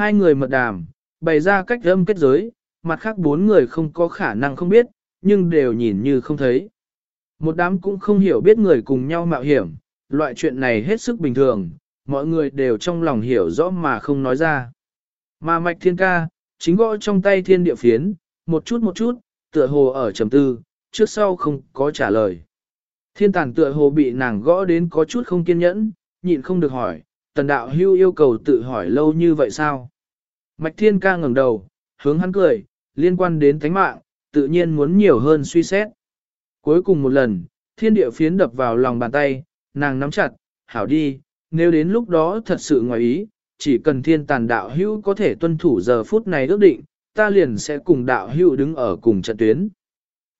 Hai người mật đàm, bày ra cách âm kết giới, mặt khác bốn người không có khả năng không biết, nhưng đều nhìn như không thấy. Một đám cũng không hiểu biết người cùng nhau mạo hiểm, loại chuyện này hết sức bình thường, mọi người đều trong lòng hiểu rõ mà không nói ra. Mà mạch thiên ca, chính gõ trong tay thiên địa phiến, một chút một chút, tựa hồ ở trầm tư, trước sau không có trả lời. Thiên tàn tựa hồ bị nàng gõ đến có chút không kiên nhẫn, nhịn không được hỏi, tần đạo hưu yêu cầu tự hỏi lâu như vậy sao? Mạch thiên ca ngẩng đầu, hướng hắn cười, liên quan đến thánh mạng, tự nhiên muốn nhiều hơn suy xét. Cuối cùng một lần, thiên địa phiến đập vào lòng bàn tay, nàng nắm chặt, hảo đi, nếu đến lúc đó thật sự ngoài ý, chỉ cần thiên tàn đạo hữu có thể tuân thủ giờ phút này ước định, ta liền sẽ cùng đạo hữu đứng ở cùng trận tuyến.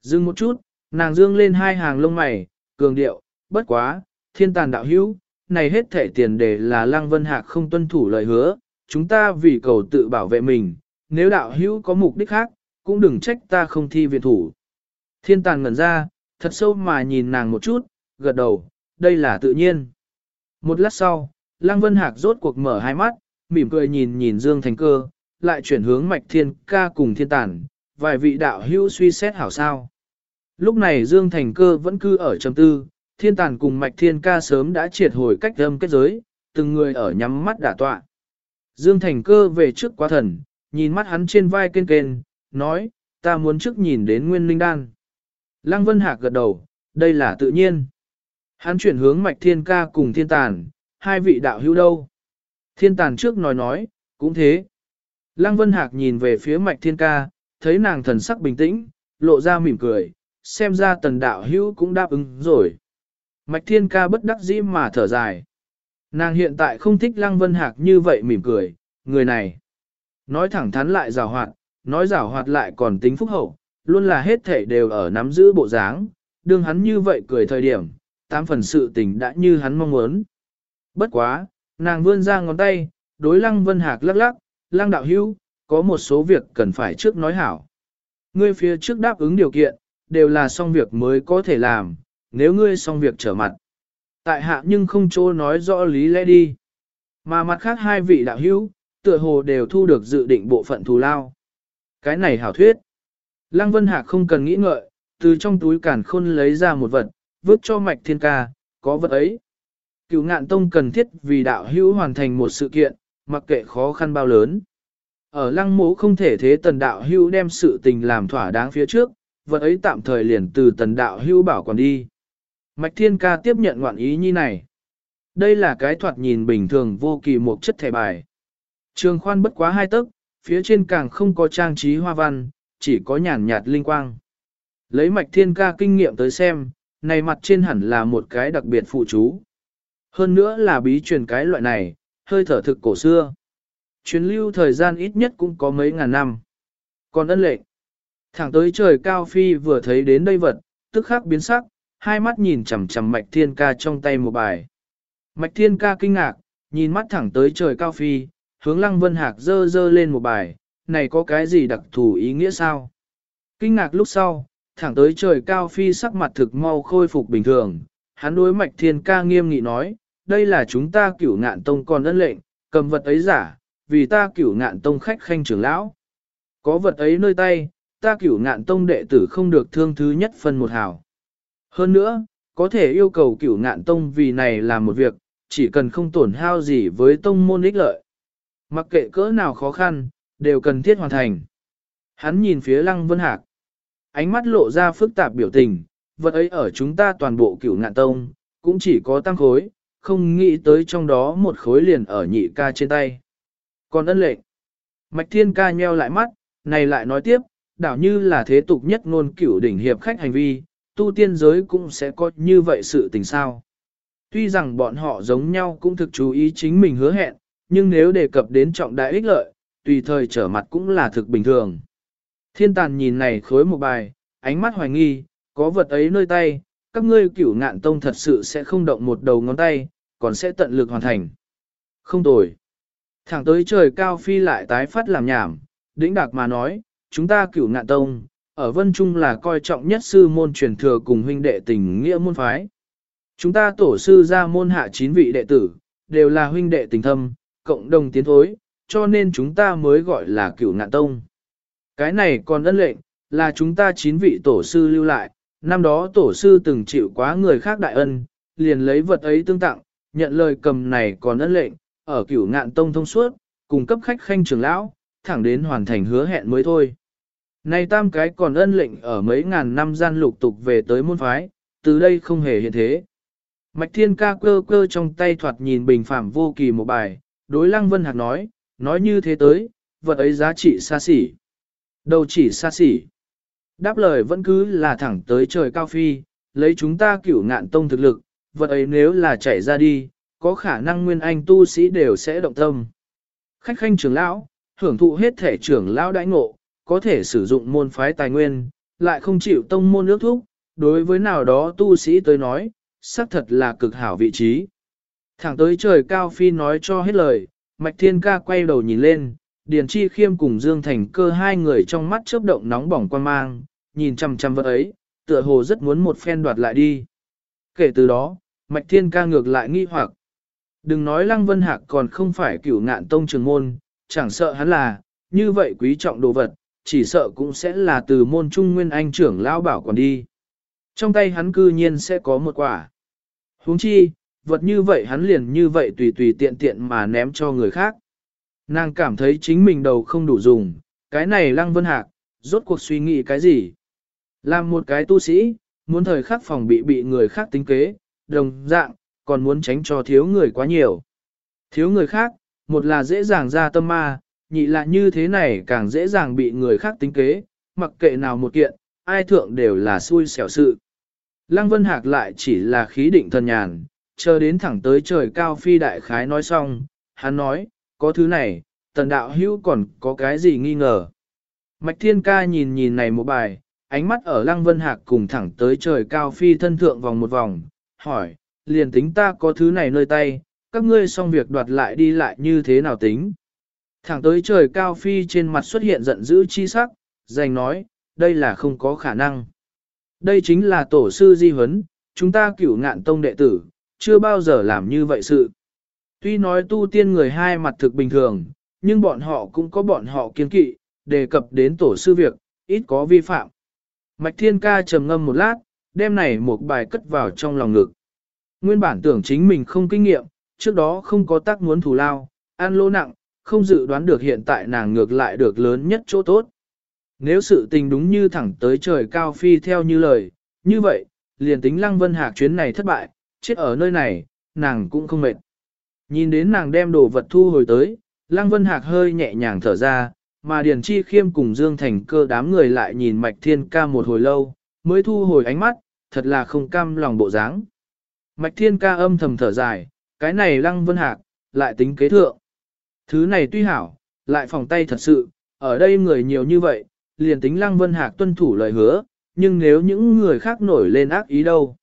Dừng một chút, nàng dương lên hai hàng lông mày, cường điệu, bất quá, thiên tàn đạo hữu, này hết thể tiền đề là Lăng Vân Hạc không tuân thủ lời hứa, chúng ta vì cầu tự bảo vệ mình, nếu đạo hữu có mục đích khác, cũng đừng trách ta không thi viện thủ. Thiên tàn ngẩn ra, thật sâu mà nhìn nàng một chút, gật đầu, đây là tự nhiên. Một lát sau, Lăng Vân Hạc rốt cuộc mở hai mắt, mỉm cười nhìn nhìn Dương Thành Cơ, lại chuyển hướng Mạch Thiên ca cùng Thiên tàn vài vị đạo hữu suy xét hảo sao. Lúc này Dương Thành Cơ vẫn cư ở trầm tư, Thiên tàn cùng Mạch Thiên ca sớm đã triệt hồi cách âm kết giới, từng người ở nhắm mắt đả tọa. Dương Thành Cơ về trước quá thần, nhìn mắt hắn trên vai kên kên, nói, ta muốn trước nhìn đến Nguyên Linh Đan. Lăng Vân Hạc gật đầu, đây là tự nhiên. Hắn chuyển hướng Mạch Thiên ca cùng Thiên Tàn, hai vị đạo hữu đâu. Thiên tàn trước nói nói, cũng thế. Lăng Vân Hạc nhìn về phía mạch thiên ca, thấy nàng thần sắc bình tĩnh, lộ ra mỉm cười, xem ra tần đạo hữu cũng đáp ứng rồi. Mạch thiên ca bất đắc dĩ mà thở dài. Nàng hiện tại không thích Lăng Vân Hạc như vậy mỉm cười, người này. Nói thẳng thắn lại rào hoạt, nói rào hoạt lại còn tính phúc hậu, luôn là hết thể đều ở nắm giữ bộ dáng, đương hắn như vậy cười thời điểm, tám phần sự tình đã như hắn mong muốn. Bất quá, nàng vươn ra ngón tay, đối lăng vân hạc lắc lắc, lăng đạo hữu, có một số việc cần phải trước nói hảo. Ngươi phía trước đáp ứng điều kiện, đều là xong việc mới có thể làm, nếu ngươi xong việc trở mặt. Tại hạ nhưng không chỗ nói rõ lý lẽ đi. Mà mặt khác hai vị đạo hữu, tựa hồ đều thu được dự định bộ phận thù lao. Cái này hảo thuyết. Lăng Vân Hạc không cần nghĩ ngợi, từ trong túi cản khôn lấy ra một vật, vứt cho mạch thiên ca, có vật ấy. Cựu ngạn tông cần thiết vì đạo hữu hoàn thành một sự kiện, mặc kệ khó khăn bao lớn. Ở lăng mố không thể thế tần đạo hữu đem sự tình làm thỏa đáng phía trước, vật ấy tạm thời liền từ tần đạo hữu bảo còn đi. Mạch Thiên Ca tiếp nhận ngoạn ý như này. Đây là cái thoạt nhìn bình thường vô kỳ một chất thẻ bài. Trường khoan bất quá hai tấc, phía trên càng không có trang trí hoa văn, chỉ có nhàn nhạt linh quang. Lấy Mạch Thiên Ca kinh nghiệm tới xem, này mặt trên hẳn là một cái đặc biệt phụ chú. Hơn nữa là bí truyền cái loại này, hơi thở thực cổ xưa. Truyền lưu thời gian ít nhất cũng có mấy ngàn năm. Còn ân lệnh. Thẳng tới trời cao phi vừa thấy đến đây vật, tức khắc biến sắc, hai mắt nhìn chằm chằm mạch thiên ca trong tay một bài. Mạch thiên ca kinh ngạc, nhìn mắt thẳng tới trời cao phi, hướng lăng vân hạc dơ dơ lên một bài, này có cái gì đặc thù ý nghĩa sao? Kinh ngạc lúc sau, thẳng tới trời cao phi sắc mặt thực mau khôi phục bình thường, hắn đối mạch thiên ca nghiêm nghị nói, đây là chúng ta cửu ngạn tông còn ân lệnh, cầm vật ấy giả, vì ta cửu ngạn tông khách khanh trưởng lão. Có vật ấy nơi tay, ta cửu ngạn tông đệ tử không được thương thứ nhất phân một hào. Hơn nữa, có thể yêu cầu cửu ngạn tông vì này làm một việc, chỉ cần không tổn hao gì với tông môn ích lợi. Mặc kệ cỡ nào khó khăn, đều cần thiết hoàn thành. Hắn nhìn phía lăng vân hạc. Ánh mắt lộ ra phức tạp biểu tình, vật ấy ở chúng ta toàn bộ cửu ngạn tông, cũng chỉ có tăng khối, không nghĩ tới trong đó một khối liền ở nhị ca trên tay. Còn ân lệnh, Mạch Thiên ca nheo lại mắt, này lại nói tiếp, đảo như là thế tục nhất ngôn cửu đỉnh hiệp khách hành vi, tu tiên giới cũng sẽ có như vậy sự tình sao. Tuy rằng bọn họ giống nhau cũng thực chú ý chính mình hứa hẹn, nhưng nếu đề cập đến trọng đại ích lợi, tùy thời trở mặt cũng là thực bình thường. Thiên tàn nhìn này khối một bài, ánh mắt hoài nghi, có vật ấy nơi tay, các ngươi cửu ngạn tông thật sự sẽ không động một đầu ngón tay, còn sẽ tận lực hoàn thành. Không tồi. Thẳng tới trời cao phi lại tái phát làm nhảm, đĩnh đạc mà nói, chúng ta cửu ngạn tông, ở vân trung là coi trọng nhất sư môn truyền thừa cùng huynh đệ tình nghĩa môn phái. Chúng ta tổ sư ra môn hạ chín vị đệ tử, đều là huynh đệ tình thâm, cộng đồng tiến thối, cho nên chúng ta mới gọi là cửu ngạn tông. Cái này còn ân lệnh, là chúng ta chín vị tổ sư lưu lại, năm đó tổ sư từng chịu quá người khác đại ân, liền lấy vật ấy tương tặng, nhận lời cầm này còn ân lệnh, ở cửu ngạn tông thông suốt, cùng cấp khách khanh trưởng lão, thẳng đến hoàn thành hứa hẹn mới thôi. Này tam cái còn ân lệnh ở mấy ngàn năm gian lục tục về tới môn phái, từ đây không hề hiện thế. Mạch thiên ca cơ cơ trong tay thoạt nhìn bình phạm vô kỳ một bài, đối lăng vân hạc nói, nói như thế tới, vật ấy giá trị xa xỉ. Đầu chỉ xa xỉ. Đáp lời vẫn cứ là thẳng tới trời cao phi, lấy chúng ta cửu ngạn tông thực lực, vật ấy nếu là chạy ra đi, có khả năng nguyên anh tu sĩ đều sẽ động tâm. Khách khanh trưởng lão, hưởng thụ hết thể trưởng lão đãi ngộ, có thể sử dụng môn phái tài nguyên, lại không chịu tông môn ước thúc, đối với nào đó tu sĩ tới nói, xác thật là cực hảo vị trí. Thẳng tới trời cao phi nói cho hết lời, Mạch Thiên Ca quay đầu nhìn lên, Điền Chi Khiêm cùng Dương Thành cơ hai người trong mắt chớp động nóng bỏng quan mang, nhìn chằm chằm vật ấy, tựa hồ rất muốn một phen đoạt lại đi. Kể từ đó, Mạch Thiên Ca ngược lại nghi hoặc. Đừng nói Lăng Vân Hạc còn không phải cửu ngạn tông trường môn, chẳng sợ hắn là, như vậy quý trọng đồ vật, chỉ sợ cũng sẽ là từ môn trung nguyên anh trưởng lão bảo còn đi. Trong tay hắn cư nhiên sẽ có một quả. huống chi, vật như vậy hắn liền như vậy tùy tùy tiện tiện mà ném cho người khác. Nàng cảm thấy chính mình đầu không đủ dùng, cái này lăng vân hạc, rốt cuộc suy nghĩ cái gì. Làm một cái tu sĩ, muốn thời khắc phòng bị bị người khác tính kế, đồng dạng, còn muốn tránh cho thiếu người quá nhiều. Thiếu người khác, một là dễ dàng ra tâm ma, nhị là như thế này càng dễ dàng bị người khác tính kế, mặc kệ nào một kiện, ai thượng đều là xui xẻo sự. Lăng Vân Hạc lại chỉ là khí định thần nhàn, chờ đến thẳng tới trời cao phi đại khái nói xong, hắn nói, có thứ này, tần đạo hữu còn có cái gì nghi ngờ. Mạch Thiên Ca nhìn nhìn này một bài, ánh mắt ở Lăng Vân Hạc cùng thẳng tới trời cao phi thân thượng vòng một vòng, hỏi, liền tính ta có thứ này nơi tay, các ngươi xong việc đoạt lại đi lại như thế nào tính. Thẳng tới trời cao phi trên mặt xuất hiện giận dữ chi sắc, giành nói, đây là không có khả năng. Đây chính là tổ sư di huấn, chúng ta cửu ngạn tông đệ tử, chưa bao giờ làm như vậy sự. Tuy nói tu tiên người hai mặt thực bình thường, nhưng bọn họ cũng có bọn họ kiên kỵ, đề cập đến tổ sư việc, ít có vi phạm. Mạch Thiên Ca trầm ngâm một lát, đem này một bài cất vào trong lòng ngực. Nguyên bản tưởng chính mình không kinh nghiệm, trước đó không có tác muốn thù lao, ăn lỗ nặng, không dự đoán được hiện tại nàng ngược lại được lớn nhất chỗ tốt. Nếu sự tình đúng như thẳng tới trời cao phi theo như lời, như vậy, liền tính Lăng Vân Hạc chuyến này thất bại, chết ở nơi này, nàng cũng không mệt. Nhìn đến nàng đem đồ vật thu hồi tới, Lăng Vân Hạc hơi nhẹ nhàng thở ra, mà Điền Chi Khiêm cùng Dương Thành cơ đám người lại nhìn Mạch Thiên Ca một hồi lâu, mới thu hồi ánh mắt, thật là không cam lòng bộ dáng. Mạch Thiên Ca âm thầm thở dài, cái này Lăng Vân Hạc, lại tính kế thượng. Thứ này tuy hảo, lại phòng tay thật sự, ở đây người nhiều như vậy, liền tính Lăng Vân Hạc tuân thủ lời hứa, nhưng nếu những người khác nổi lên ác ý đâu.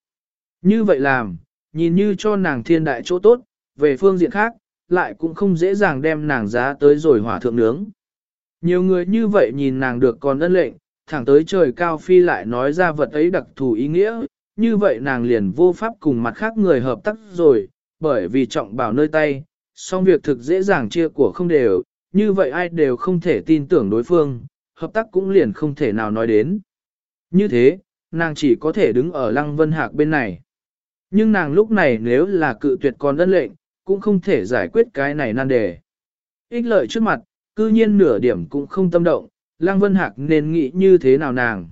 Như vậy làm, nhìn như cho nàng thiên đại chỗ tốt, về phương diện khác, lại cũng không dễ dàng đem nàng giá tới rồi hỏa thượng nướng. Nhiều người như vậy nhìn nàng được còn ân lệnh, thẳng tới trời cao phi lại nói ra vật ấy đặc thù ý nghĩa, như vậy nàng liền vô pháp cùng mặt khác người hợp tác rồi, bởi vì trọng bảo nơi tay, song việc thực dễ dàng chia của không đều, như vậy ai đều không thể tin tưởng đối phương, hợp tác cũng liền không thể nào nói đến. Như thế, nàng chỉ có thể đứng ở lăng vân hạc bên này. Nhưng nàng lúc này nếu là cự tuyệt còn đơn lệnh, cũng không thể giải quyết cái này nan đề. Ích lợi trước mặt, cư nhiên nửa điểm cũng không tâm động, lăng vân hạc nên nghĩ như thế nào nàng.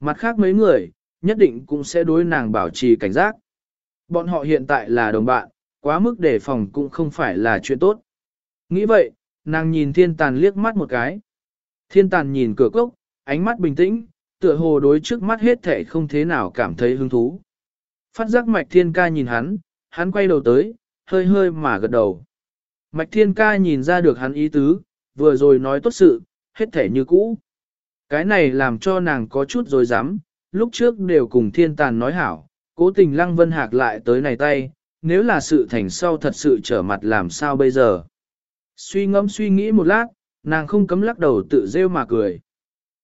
Mặt khác mấy người, nhất định cũng sẽ đối nàng bảo trì cảnh giác. Bọn họ hiện tại là đồng bạn, quá mức đề phòng cũng không phải là chuyện tốt. Nghĩ vậy, nàng nhìn thiên tàn liếc mắt một cái. Thiên tàn nhìn cửa cốc, ánh mắt bình tĩnh, tựa hồ đối trước mắt hết thể không thế nào cảm thấy hứng thú. Phát giác mạch thiên ca nhìn hắn, hắn quay đầu tới, hơi hơi mà gật đầu. Mạch thiên ca nhìn ra được hắn ý tứ, vừa rồi nói tốt sự, hết thể như cũ. Cái này làm cho nàng có chút rồi dám, lúc trước đều cùng thiên tàn nói hảo, cố tình lăng vân hạc lại tới này tay, nếu là sự thành sau thật sự trở mặt làm sao bây giờ. Suy ngẫm suy nghĩ một lát, nàng không cấm lắc đầu tự rêu mà cười.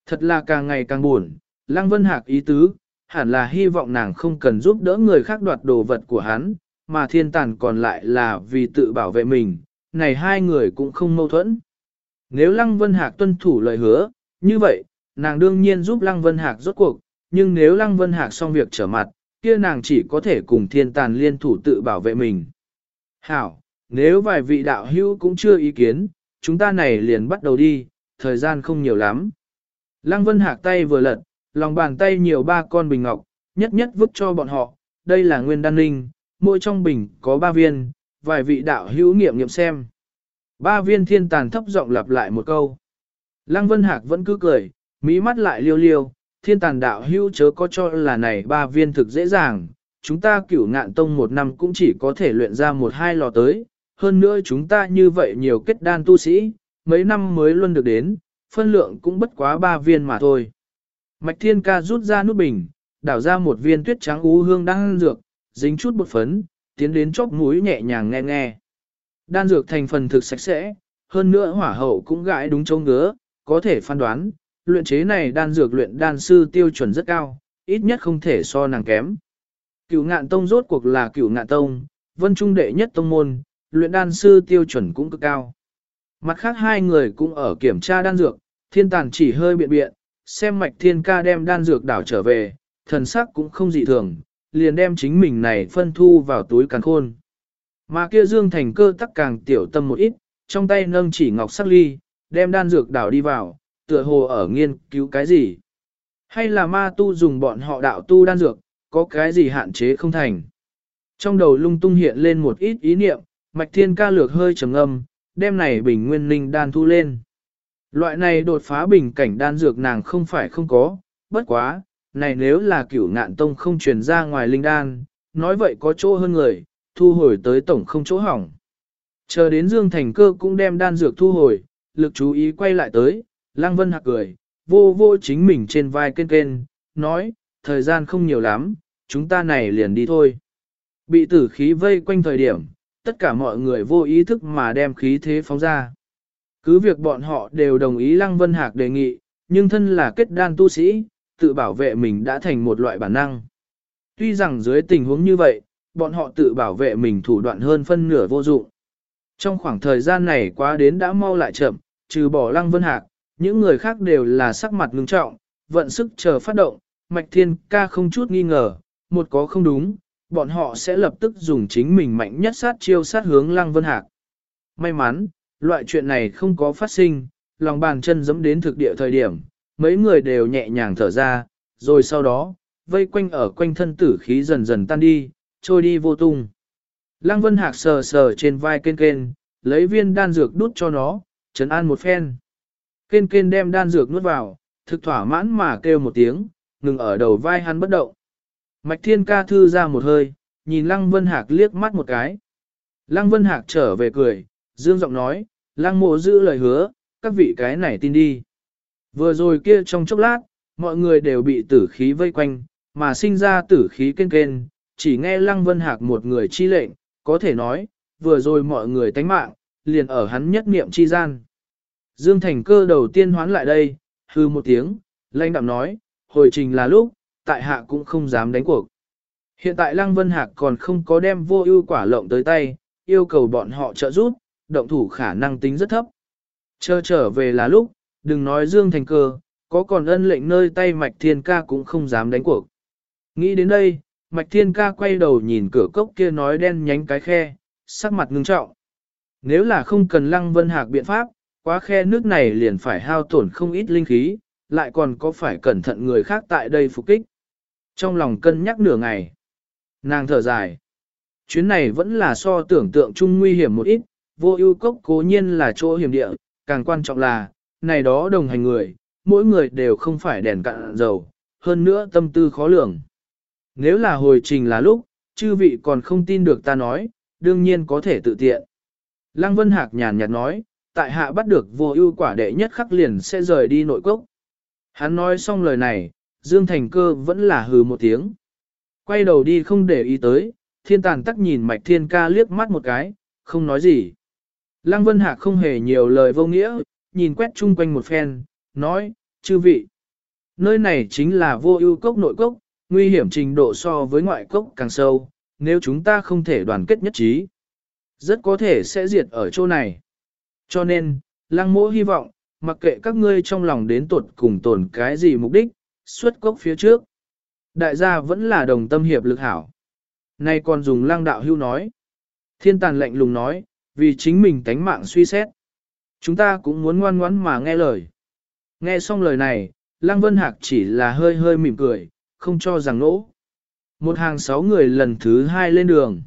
Thật là càng ngày càng buồn, lăng vân hạc ý tứ, hẳn là hy vọng nàng không cần giúp đỡ người khác đoạt đồ vật của hắn, mà thiên tàn còn lại là vì tự bảo vệ mình, này hai người cũng không mâu thuẫn. Nếu Lăng Vân Hạc tuân thủ lời hứa, như vậy, nàng đương nhiên giúp Lăng Vân Hạc rốt cuộc, nhưng nếu Lăng Vân Hạc xong việc trở mặt, kia nàng chỉ có thể cùng thiên tàn liên thủ tự bảo vệ mình. Hảo, nếu vài vị đạo hữu cũng chưa ý kiến, chúng ta này liền bắt đầu đi, thời gian không nhiều lắm. Lăng Vân Hạc tay vừa lật, lòng bàn tay nhiều ba con bình ngọc, nhất nhất vứt cho bọn họ, đây là nguyên đan linh, mỗi trong bình có ba viên, vài vị đạo hữu nghiệm nghiệm xem. Ba viên thiên tàn thấp giọng lặp lại một câu. Lăng Vân Hạc vẫn cứ cười, mỹ mắt lại liêu liêu, thiên tàn đạo hữu chớ có cho là này ba viên thực dễ dàng, chúng ta cửu ngạn tông một năm cũng chỉ có thể luyện ra một hai lò tới, hơn nữa chúng ta như vậy nhiều kết đan tu sĩ, mấy năm mới luôn được đến, phân lượng cũng bất quá ba viên mà thôi. Mạch thiên ca rút ra nút bình, đảo ra một viên tuyết trắng ú hương đang dược, dính chút bột phấn, tiến đến chóp mũi nhẹ nhàng nghe nghe. Đan dược thành phần thực sạch sẽ, hơn nữa hỏa hậu cũng gãi đúng châu ngứa, có thể phán đoán, luyện chế này đan dược luyện đan sư tiêu chuẩn rất cao, ít nhất không thể so nàng kém. Cửu ngạn tông rốt cuộc là cửu ngạn tông, vân trung đệ nhất tông môn, luyện đan sư tiêu chuẩn cũng cực cao. Mặt khác hai người cũng ở kiểm tra đan dược, thiên tàn chỉ hơi biện biện, xem mạch thiên ca đem đan dược đảo trở về, thần sắc cũng không dị thường, liền đem chính mình này phân thu vào túi càn khôn. Mà kia dương thành cơ tắc càng tiểu tâm một ít, trong tay nâng chỉ ngọc sắc ly, đem đan dược đảo đi vào, tựa hồ ở nghiên cứu cái gì. Hay là ma tu dùng bọn họ đạo tu đan dược, có cái gì hạn chế không thành. Trong đầu lung tung hiện lên một ít ý niệm, mạch thiên ca lược hơi trầm âm, đem này bình nguyên linh đan thu lên. Loại này đột phá bình cảnh đan dược nàng không phải không có, bất quá, này nếu là cửu ngạn tông không truyền ra ngoài linh đan, nói vậy có chỗ hơn người, thu hồi tới tổng không chỗ hỏng. Chờ đến Dương Thành Cơ cũng đem đan dược thu hồi, lực chú ý quay lại tới, Lăng Vân Hạc cười, vô vô chính mình trên vai kên kên, nói, thời gian không nhiều lắm, chúng ta này liền đi thôi. Bị tử khí vây quanh thời điểm, tất cả mọi người vô ý thức mà đem khí thế phóng ra. Cứ việc bọn họ đều đồng ý Lăng Vân Hạc đề nghị, nhưng thân là kết đan tu sĩ, tự bảo vệ mình đã thành một loại bản năng. Tuy rằng dưới tình huống như vậy, bọn họ tự bảo vệ mình thủ đoạn hơn phân nửa vô dụng. Trong khoảng thời gian này quá đến đã mau lại chậm, trừ bỏ Lăng Vân Hạc, những người khác đều là sắc mặt ngưng trọng, vận sức chờ phát động, Mạch Thiên ca không chút nghi ngờ, một có không đúng, bọn họ sẽ lập tức dùng chính mình mạnh nhất sát chiêu sát hướng Lăng Vân Hạc. May mắn, loại chuyện này không có phát sinh, lòng bàn chân dẫm đến thực địa thời điểm, mấy người đều nhẹ nhàng thở ra, rồi sau đó, vây quanh ở quanh thân tử khí dần dần tan đi, trôi đi vô tung. Lăng Vân Hạc sờ sờ trên vai kên kên, lấy viên đan dược đút cho nó, trấn an một phen. Kên kên đem đan dược nuốt vào, thực thỏa mãn mà kêu một tiếng, ngừng ở đầu vai hắn bất động. Mạch Thiên ca thư ra một hơi, nhìn Lăng Vân Hạc liếc mắt một cái. Lăng Vân Hạc trở về cười, dương giọng nói, Lăng mộ giữ lời hứa, các vị cái này tin đi. Vừa rồi kia trong chốc lát, mọi người đều bị tử khí vây quanh, mà sinh ra tử khí kên kên, chỉ nghe Lăng Vân Hạc một người chi lệnh, có thể nói, vừa rồi mọi người tánh mạng, liền ở hắn nhất niệm chi gian. Dương Thành cơ đầu tiên hoán lại đây, hư một tiếng, lãnh đạm nói, hồi trình là lúc, tại hạ cũng không dám đánh cuộc. Hiện tại Lăng Vân Hạc còn không có đem vô ưu quả lộng tới tay, yêu cầu bọn họ trợ giúp, động thủ khả năng tính rất thấp. Chờ trở về là lúc, đừng nói Dương Thành cơ, có còn ân lệnh nơi tay Mạch Thiên Ca cũng không dám đánh cuộc. Nghĩ đến đây, Mạch Thiên Ca quay đầu nhìn cửa cốc kia nói đen nhánh cái khe, sắc mặt ngưng trọng. Nếu là không cần Lăng Vân Hạc biện pháp, quá khe nước này liền phải hao tổn không ít linh khí, lại còn có phải cẩn thận người khác tại đây phục kích. Trong lòng cân nhắc nửa ngày, nàng thở dài. Chuyến này vẫn là so tưởng tượng chung nguy hiểm một ít, vô ưu cốc cố nhiên là chỗ hiểm địa, càng quan trọng là, này đó đồng hành người, mỗi người đều không phải đèn cạn dầu, hơn nữa tâm tư khó lường. Nếu là hồi trình là lúc, chư vị còn không tin được ta nói, đương nhiên có thể tự tiện. Lăng Vân Hạc nhàn nhạt nói, tại hạ bắt được vô ưu quả đệ nhất khắc liền sẽ rời đi nội cốc. Hắn nói xong lời này, Dương Thành Cơ vẫn là hừ một tiếng. Quay đầu đi không để ý tới, thiên tàn tắc nhìn mạch thiên ca liếc mắt một cái, không nói gì. Lăng Vân Hạc không hề nhiều lời vô nghĩa, nhìn quét chung quanh một phen, nói, chư vị. Nơi này chính là vô ưu cốc nội cốc, nguy hiểm trình độ so với ngoại cốc càng sâu, nếu chúng ta không thể đoàn kết nhất trí. Rất có thể sẽ diệt ở chỗ này. Cho nên, lăng mỗ hy vọng, mặc kệ các ngươi trong lòng đến tuột cùng tổn cái gì mục đích, xuất cốc phía trước. Đại gia vẫn là đồng tâm hiệp lực hảo. Nay còn dùng lăng đạo hưu nói. Thiên tàn lệnh lùng nói, vì chính mình tánh mạng suy xét. Chúng ta cũng muốn ngoan ngoãn mà nghe lời. Nghe xong lời này, lăng vân hạc chỉ là hơi hơi mỉm cười, không cho rằng nỗ. Một hàng sáu người lần thứ hai lên đường.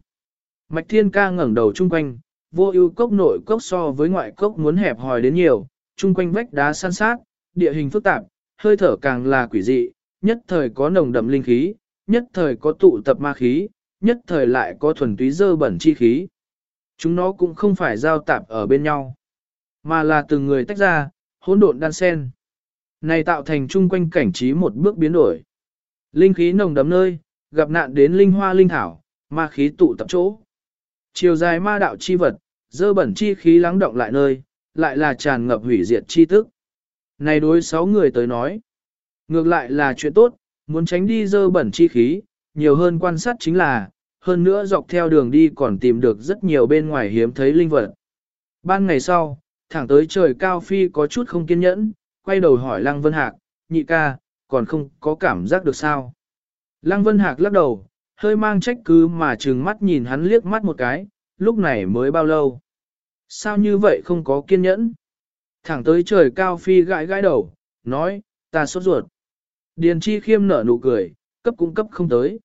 Mạch thiên ca ngẩng đầu chung quanh, vô ưu cốc nội cốc so với ngoại cốc muốn hẹp hòi đến nhiều, chung quanh vách đá san sát, địa hình phức tạp, hơi thở càng là quỷ dị, nhất thời có nồng đậm linh khí, nhất thời có tụ tập ma khí, nhất thời lại có thuần túy dơ bẩn chi khí. Chúng nó cũng không phải giao tạp ở bên nhau, mà là từng người tách ra, hỗn độn đan sen. Này tạo thành chung quanh cảnh trí một bước biến đổi. Linh khí nồng đậm nơi, gặp nạn đến linh hoa linh thảo, ma khí tụ tập chỗ. Chiều dài ma đạo chi vật, dơ bẩn chi khí lắng động lại nơi, lại là tràn ngập hủy diệt chi tức. Này đối sáu người tới nói, ngược lại là chuyện tốt, muốn tránh đi dơ bẩn chi khí, nhiều hơn quan sát chính là, hơn nữa dọc theo đường đi còn tìm được rất nhiều bên ngoài hiếm thấy linh vật. Ban ngày sau, thẳng tới trời cao phi có chút không kiên nhẫn, quay đầu hỏi Lăng Vân Hạc, nhị ca, còn không có cảm giác được sao. Lăng Vân Hạc lắc đầu, hơi mang trách cứ mà trừng mắt nhìn hắn liếc mắt một cái, lúc này mới bao lâu. Sao như vậy không có kiên nhẫn? Thẳng tới trời cao phi gãi gãi đầu, nói, ta sốt ruột. Điền chi khiêm nở nụ cười, cấp cũng cấp không tới.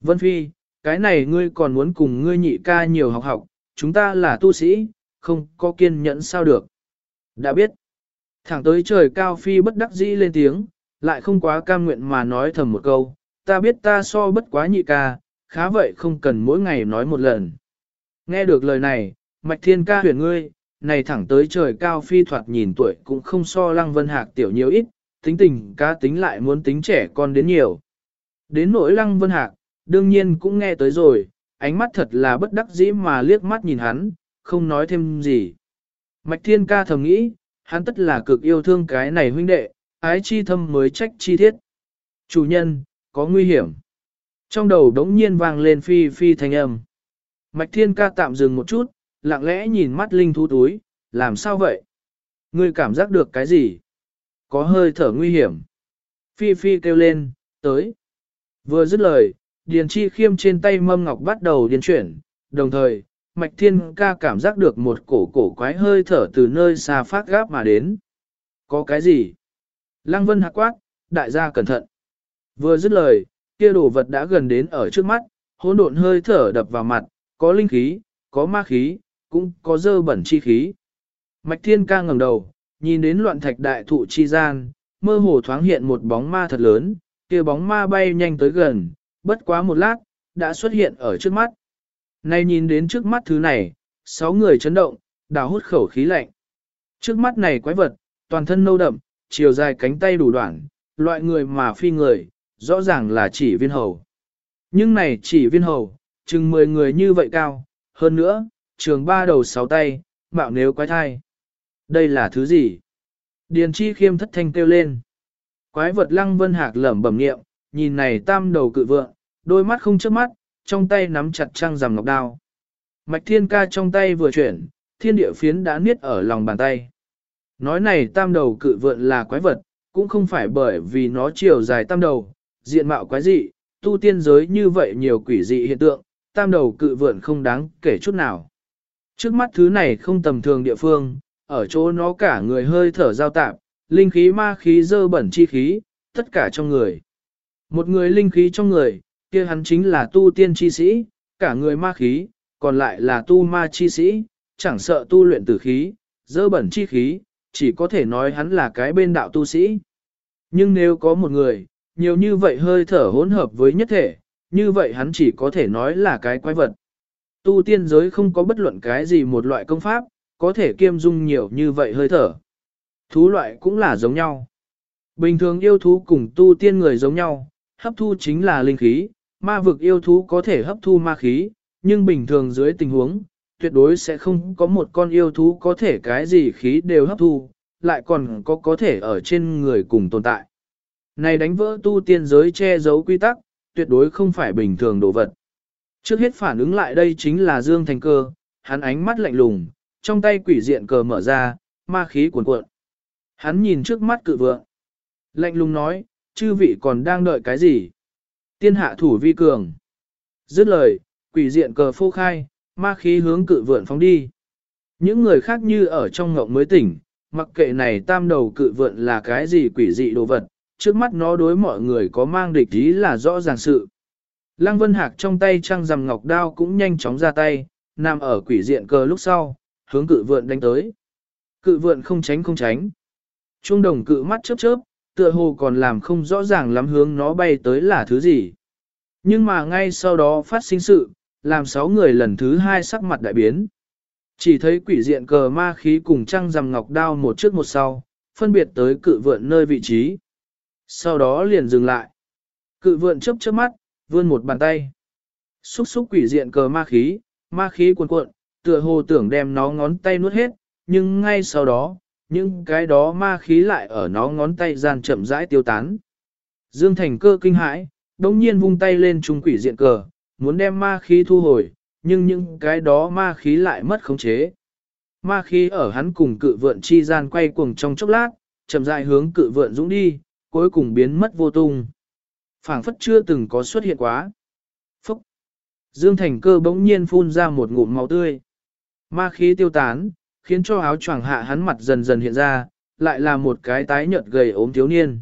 Vân Phi, cái này ngươi còn muốn cùng ngươi nhị ca nhiều học học, chúng ta là tu sĩ, không có kiên nhẫn sao được. Đã biết, thẳng tới trời cao phi bất đắc dĩ lên tiếng, lại không quá cam nguyện mà nói thầm một câu, ta biết ta so bất quá nhị ca, khá vậy không cần mỗi ngày nói một lần. Nghe được lời này, mạch thiên ca huyền ngươi, này thẳng tới trời cao phi thoạt nhìn tuổi cũng không so lăng vân hạc tiểu nhiều ít, tính tình cá tính lại muốn tính trẻ con đến nhiều. Đến nỗi lăng vân hạc, đương nhiên cũng nghe tới rồi, ánh mắt thật là bất đắc dĩ mà liếc mắt nhìn hắn, không nói thêm gì. Mạch thiên ca thầm nghĩ, hắn tất là cực yêu thương cái này huynh đệ, ái chi thâm mới trách chi thiết. Chủ nhân, có nguy hiểm. Trong đầu đống nhiên vang lên phi phi thanh âm. Mạch thiên ca tạm dừng một chút, lặng lẽ nhìn mắt linh thú túi, làm sao vậy? Ngươi cảm giác được cái gì? Có hơi thở nguy hiểm. Phi phi kêu lên, tới. Vừa dứt lời, Điền Chi Khiêm trên tay mâm ngọc bắt đầu điền chuyển, đồng thời, Mạch Thiên ca cảm giác được một cổ cổ quái hơi thở từ nơi xa phát gáp mà đến. Có cái gì? Lăng Vân hạ quát, đại gia cẩn thận. Vừa dứt lời, kia đồ vật đã gần đến ở trước mắt, hỗn độn hơi thở đập vào mặt, có linh khí, có ma khí, cũng có dơ bẩn chi khí. Mạch Thiên ca ngẩng đầu, nhìn đến loạn thạch đại thụ chi gian, mơ hồ thoáng hiện một bóng ma thật lớn, kia bóng ma bay nhanh tới gần, bất quá một lát, đã xuất hiện ở trước mắt. Này nhìn đến trước mắt thứ này, sáu người chấn động, đào hút khẩu khí lạnh. Trước mắt này quái vật, toàn thân nâu đậm, chiều dài cánh tay đủ đoạn, loại người mà phi người, rõ ràng là chỉ viên hầu. Nhưng này chỉ viên hầu, chừng 10 người như vậy cao, hơn nữa, trường ba đầu sáu tay, mạo nếu quái thai. Đây là thứ gì? Điền chi khiêm thất thanh kêu lên. Quái vật lăng vân hạc lẩm bẩm nghiệm, nhìn này tam đầu cự vượng, đôi mắt không chớp mắt, trong tay nắm chặt trăng rằm ngọc đao. Mạch thiên ca trong tay vừa chuyển, thiên địa phiến đã niết ở lòng bàn tay. Nói này tam đầu cự vượn là quái vật, cũng không phải bởi vì nó chiều dài tam đầu, diện mạo quái dị, tu tiên giới như vậy nhiều quỷ dị hiện tượng, tam đầu cự vượn không đáng kể chút nào. Trước mắt thứ này không tầm thường địa phương, ở chỗ nó cả người hơi thở giao tạp, linh khí ma khí dơ bẩn chi khí, tất cả trong người. Một người linh khí trong người, kia hắn chính là tu tiên chi sĩ, cả người ma khí, còn lại là tu ma chi sĩ, chẳng sợ tu luyện tử khí, dơ bẩn chi khí, chỉ có thể nói hắn là cái bên đạo tu sĩ. Nhưng nếu có một người, nhiều như vậy hơi thở hỗn hợp với nhất thể, như vậy hắn chỉ có thể nói là cái quái vật. Tu tiên giới không có bất luận cái gì một loại công pháp, có thể kiêm dung nhiều như vậy hơi thở. Thú loại cũng là giống nhau. Bình thường yêu thú cùng tu tiên người giống nhau, hấp thu chính là linh khí, ma vực yêu thú có thể hấp thu ma khí, nhưng bình thường dưới tình huống, tuyệt đối sẽ không có một con yêu thú có thể cái gì khí đều hấp thu, lại còn có có thể ở trên người cùng tồn tại. Này đánh vỡ tu tiên giới che giấu quy tắc, tuyệt đối không phải bình thường đồ vật. Trước hết phản ứng lại đây chính là Dương Thành Cơ, hắn ánh mắt lạnh lùng, trong tay quỷ diện cờ mở ra, ma khí cuồn cuộn. Hắn nhìn trước mắt cự vượng. Lạnh lùng nói, chư vị còn đang đợi cái gì? Tiên hạ thủ vi cường. Dứt lời, quỷ diện cờ phô khai, ma khí hướng cự vượn phóng đi. Những người khác như ở trong ngộng mới tỉnh, mặc kệ này tam đầu cự vượn là cái gì quỷ dị đồ vật, trước mắt nó đối mọi người có mang địch ý là rõ ràng sự. Lăng Vân Hạc trong tay trăng rằm ngọc đao cũng nhanh chóng ra tay, nằm ở quỷ diện cờ lúc sau, hướng cự vượn đánh tới. Cự vượn không tránh không tránh. Trung đồng cự mắt chớp chớp, tựa hồ còn làm không rõ ràng lắm hướng nó bay tới là thứ gì. Nhưng mà ngay sau đó phát sinh sự, làm sáu người lần thứ hai sắc mặt đại biến. Chỉ thấy quỷ diện cờ ma khí cùng trăng rằm ngọc đao một trước một sau, phân biệt tới cự vượn nơi vị trí. Sau đó liền dừng lại. Cự vượn chớp chớp mắt, vươn một bàn tay. Xúc xúc quỷ diện cờ ma khí, ma khí cuồn cuộn, tựa hồ tưởng đem nó ngón tay nuốt hết, nhưng ngay sau đó, những cái đó ma khí lại ở nó ngón tay gian chậm rãi tiêu tán. Dương Thành cơ kinh hãi, đồng nhiên vung tay lên trung quỷ diện cờ, muốn đem ma khí thu hồi, nhưng những cái đó ma khí lại mất khống chế. Ma khí ở hắn cùng cự vượn chi gian quay cuồng trong chốc lát, chậm rãi hướng cự vượn dũng đi, cuối cùng biến mất vô tung phảng phất chưa từng có xuất hiện quá. Phúc! Dương Thành cơ bỗng nhiên phun ra một ngụm máu tươi. Ma khí tiêu tán, khiến cho áo choàng hạ hắn mặt dần dần hiện ra, lại là một cái tái nhợt gầy ốm thiếu niên.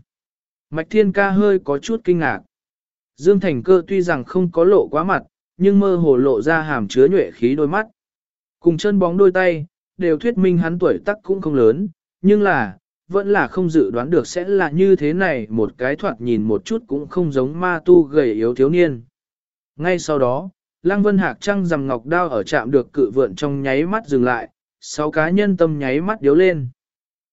Mạch Thiên ca hơi có chút kinh ngạc. Dương Thành cơ tuy rằng không có lộ quá mặt, nhưng mơ hồ lộ ra hàm chứa nhuệ khí đôi mắt. Cùng chân bóng đôi tay, đều thuyết minh hắn tuổi tác cũng không lớn, nhưng là, vẫn là không dự đoán được sẽ là như thế này một cái thoạt nhìn một chút cũng không giống ma tu gầy yếu thiếu niên. Ngay sau đó, Lăng Vân Hạc trăng rằm ngọc đao ở chạm được cự vượn trong nháy mắt dừng lại, sáu cá nhân tâm nháy mắt điếu lên.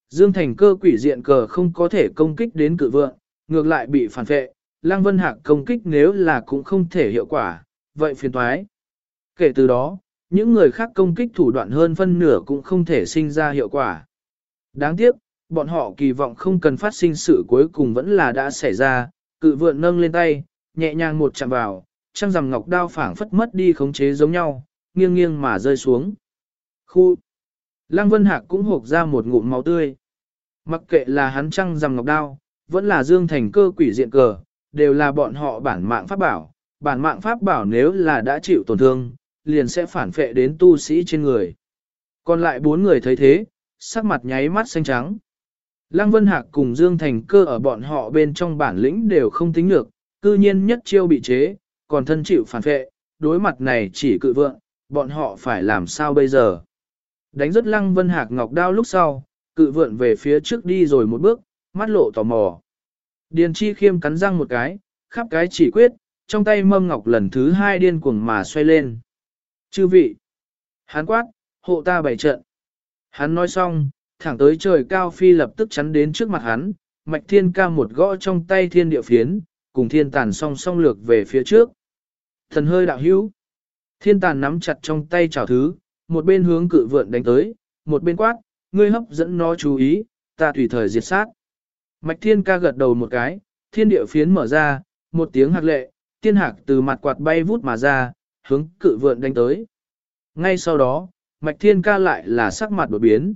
Dương Thành cơ quỷ diện cờ không có thể công kích đến cự vượn, ngược lại bị phản vệ, Lăng Vân Hạc công kích nếu là cũng không thể hiệu quả, vậy phiền toái. Kể từ đó, những người khác công kích thủ đoạn hơn phân nửa cũng không thể sinh ra hiệu quả. Đáng tiếc, bọn họ kỳ vọng không cần phát sinh sự cuối cùng vẫn là đã xảy ra, cự vượn nâng lên tay, nhẹ nhàng một chạm vào, trăng rằm ngọc đao phảng phất mất đi khống chế giống nhau, nghiêng nghiêng mà rơi xuống. Khu! Lăng Vân Hạc cũng hộp ra một ngụm máu tươi. Mặc kệ là hắn trăng rằm ngọc đao, vẫn là dương thành cơ quỷ diện cờ, đều là bọn họ bản mạng pháp bảo. Bản mạng pháp bảo nếu là đã chịu tổn thương, liền sẽ phản phệ đến tu sĩ trên người. Còn lại bốn người thấy thế, sắc mặt nháy mắt xanh trắng. Lăng Vân Hạc cùng Dương Thành cơ ở bọn họ bên trong bản lĩnh đều không tính được, cư nhiên nhất chiêu bị chế, còn thân chịu phản phệ, đối mặt này chỉ cự vượng, bọn họ phải làm sao bây giờ? Đánh rất Lăng Vân Hạc ngọc đao lúc sau, cự vượn về phía trước đi rồi một bước, mắt lộ tò mò. Điền chi khiêm cắn răng một cái, khắp cái chỉ quyết, trong tay mâm ngọc lần thứ hai điên cuồng mà xoay lên. Chư vị! Hán quát, hộ ta bảy trận. Hắn nói xong, thẳng tới trời cao phi lập tức chắn đến trước mặt hắn, mạch thiên ca một gõ trong tay thiên địa phiến, cùng thiên tàn song song lược về phía trước. Thần hơi đạo hữu. Thiên tàn nắm chặt trong tay chảo thứ, một bên hướng cự vượn đánh tới, một bên quát, ngươi hấp dẫn nó chú ý, ta tùy thời diệt sát. Mạch thiên ca gật đầu một cái, thiên địa phiến mở ra, một tiếng hạc lệ, tiên hạc từ mặt quạt bay vút mà ra, hướng cự vượn đánh tới. Ngay sau đó, mạch thiên ca lại là sắc mặt đột biến.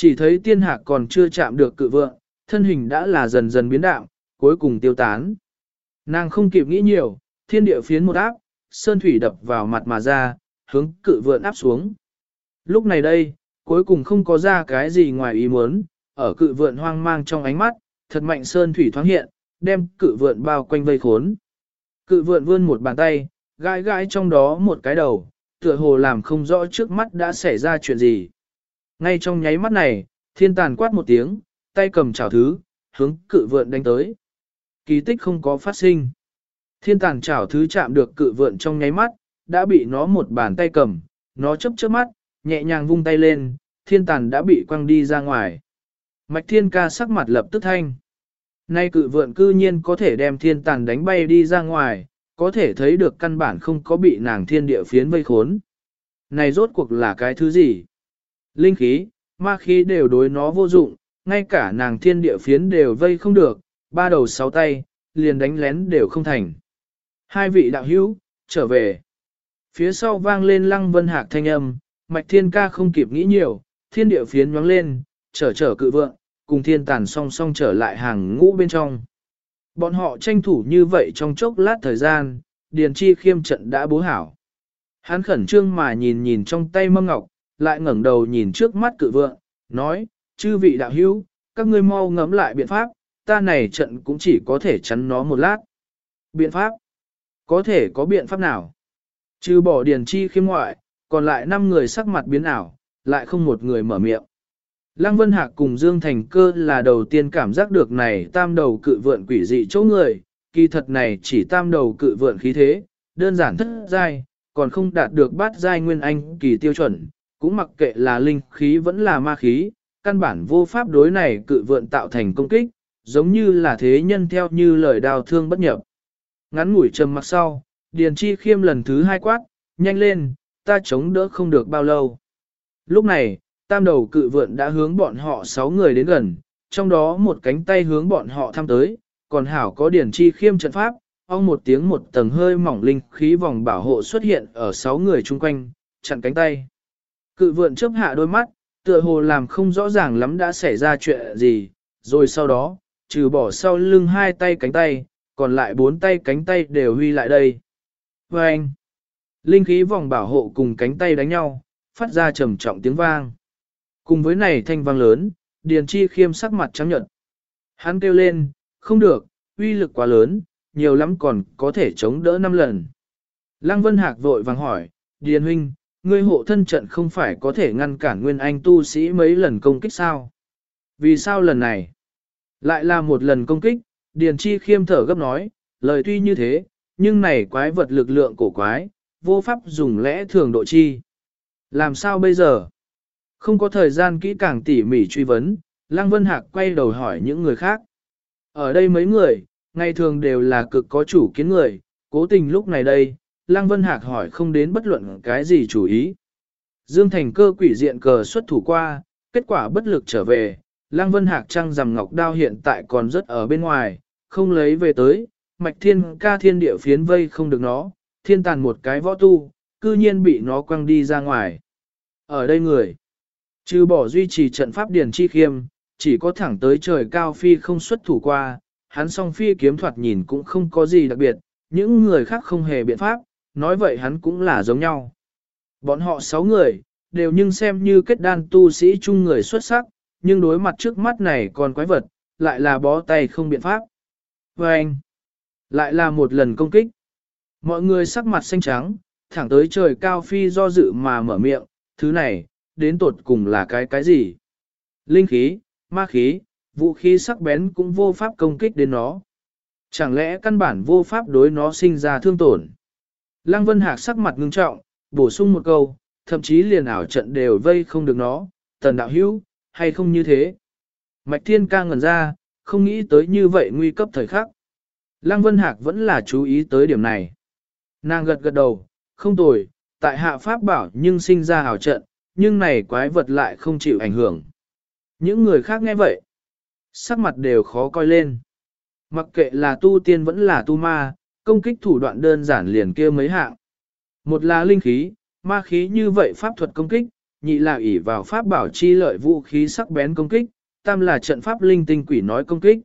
Chỉ thấy tiên hạc còn chưa chạm được cự vượng, thân hình đã là dần dần biến đạo, cuối cùng tiêu tán. Nàng không kịp nghĩ nhiều, thiên địa phiến một áp, sơn thủy đập vào mặt mà ra, hướng cự vượng áp xuống. Lúc này đây, cuối cùng không có ra cái gì ngoài ý muốn, ở cự vượng hoang mang trong ánh mắt, thật mạnh sơn thủy thoáng hiện, đem cự vượn bao quanh vây khốn. Cự vượn vươn một bàn tay, gãi gãi trong đó một cái đầu, tựa hồ làm không rõ trước mắt đã xảy ra chuyện gì. Ngay trong nháy mắt này, thiên tàn quát một tiếng, tay cầm chảo thứ, hướng cự vượn đánh tới. Kỳ tích không có phát sinh. Thiên tàn chảo thứ chạm được cự vượn trong nháy mắt, đã bị nó một bàn tay cầm, nó chấp chớp mắt, nhẹ nhàng vung tay lên, thiên tàn đã bị quăng đi ra ngoài. Mạch thiên ca sắc mặt lập tức thanh. Nay cự vượn cư nhiên có thể đem thiên tàn đánh bay đi ra ngoài, có thể thấy được căn bản không có bị nàng thiên địa phiến vây khốn. Này rốt cuộc là cái thứ gì? Linh khí, ma khí đều đối nó vô dụng, ngay cả nàng thiên địa phiến đều vây không được, ba đầu sáu tay, liền đánh lén đều không thành. Hai vị đạo hữu, trở về. Phía sau vang lên lăng vân hạc thanh âm, Mạch Thiên Ca không kịp nghĩ nhiều, thiên địa phiến nhoáng lên, trở trở cự vượng, cùng thiên tàn song song trở lại hàng ngũ bên trong. Bọn họ tranh thủ như vậy trong chốc lát thời gian, Điền Chi khiêm trận đã bố hảo. Hắn khẩn trương mà nhìn nhìn trong tay mâm ngọc, lại ngẩng đầu nhìn trước mắt cự vượng, nói, chư vị đạo hữu, các ngươi mau ngẫm lại biện pháp, ta này trận cũng chỉ có thể chắn nó một lát. Biện pháp? Có thể có biện pháp nào? Trừ bỏ Điền Chi khiêm ngoại, còn lại 5 người sắc mặt biến ảo, lại không một người mở miệng. Lăng Vân Hạc cùng Dương Thành Cơ là đầu tiên cảm giác được này tam đầu cự vượn quỷ dị chỗ người, kỳ thật này chỉ tam đầu cự vượn khí thế, đơn giản thất giai, còn không đạt được bát giai nguyên anh kỳ tiêu chuẩn, cũng mặc kệ là linh khí vẫn là ma khí, căn bản vô pháp đối này cự vượn tạo thành công kích, giống như là thế nhân theo như lời đào thương bất nhập. Ngắn ngủi trầm mặc sau, Điền Chi khiêm lần thứ hai quát, nhanh lên, ta chống đỡ không được bao lâu. Lúc này, tam đầu cự vượn đã hướng bọn họ sáu người đến gần, trong đó một cánh tay hướng bọn họ thăm tới, còn hảo có Điền Chi khiêm trận pháp, ông một tiếng một tầng hơi mỏng linh khí vòng bảo hộ xuất hiện ở sáu người chung quanh, chặn cánh tay. Cự vượn chớp hạ đôi mắt, tựa hồ làm không rõ ràng lắm đã xảy ra chuyện gì, rồi sau đó, trừ bỏ sau lưng hai tay cánh tay, còn lại bốn tay cánh tay đều huy lại đây. Và anh, linh khí vòng bảo hộ cùng cánh tay đánh nhau, phát ra trầm trọng tiếng vang. Cùng với này thanh vang lớn, Điền Chi khiêm sắc mặt trắng nhợt. Hắn kêu lên, không được, uy lực quá lớn, nhiều lắm còn có thể chống đỡ năm lần. Lăng Vân Hạc vội vàng hỏi, Điền huynh, ngươi hộ thân trận không phải có thể ngăn cản nguyên anh tu sĩ mấy lần công kích sao? Vì sao lần này? Lại là một lần công kích, Điền Chi khiêm thở gấp nói, lời tuy như thế, nhưng này quái vật lực lượng cổ quái, vô pháp dùng lẽ thường độ chi. Làm sao bây giờ? Không có thời gian kỹ càng tỉ mỉ truy vấn, Lăng Vân Hạc quay đầu hỏi những người khác. Ở đây mấy người, ngày thường đều là cực có chủ kiến người, cố tình lúc này đây, Lăng Vân Hạc hỏi không đến bất luận cái gì chủ ý. Dương Thành cơ quỷ diện cờ xuất thủ qua, kết quả bất lực trở về, Lăng Vân Hạc trăng rằm ngọc đao hiện tại còn rất ở bên ngoài, không lấy về tới, mạch thiên ca thiên địa phiến vây không được nó, thiên tàn một cái võ tu, cư nhiên bị nó quăng đi ra ngoài. Ở đây người, trừ bỏ duy trì trận pháp điển chi khiêm, chỉ có thẳng tới trời cao phi không xuất thủ qua, hắn song phi kiếm thoạt nhìn cũng không có gì đặc biệt, những người khác không hề biện pháp, nói vậy hắn cũng là giống nhau. Bọn họ sáu người, đều nhưng xem như kết đan tu sĩ chung người xuất sắc, nhưng đối mặt trước mắt này còn quái vật, lại là bó tay không biện pháp. Và anh, lại là một lần công kích. Mọi người sắc mặt xanh trắng, thẳng tới trời cao phi do dự mà mở miệng, thứ này, đến tột cùng là cái cái gì? Linh khí, ma khí, vũ khí sắc bén cũng vô pháp công kích đến nó. Chẳng lẽ căn bản vô pháp đối nó sinh ra thương tổn? Lăng Vân Hạc sắc mặt ngưng trọng, bổ sung một câu, thậm chí liền ảo trận đều vây không được nó, tần đạo hữu, hay không như thế? Mạch Thiên ca ngẩn ra, không nghĩ tới như vậy nguy cấp thời khắc. Lăng Vân Hạc vẫn là chú ý tới điểm này. Nàng gật gật đầu, không tồi, tại hạ pháp bảo nhưng sinh ra ảo trận, nhưng này quái vật lại không chịu ảnh hưởng. Những người khác nghe vậy, sắc mặt đều khó coi lên. Mặc kệ là tu tiên vẫn là tu ma, công kích thủ đoạn đơn giản liền kia mấy hạng. Một là linh khí, ma khí như vậy pháp thuật công kích, nhị là ỷ vào pháp bảo chi lợi vũ khí sắc bén công kích, tam là trận pháp linh tinh quỷ nói công kích.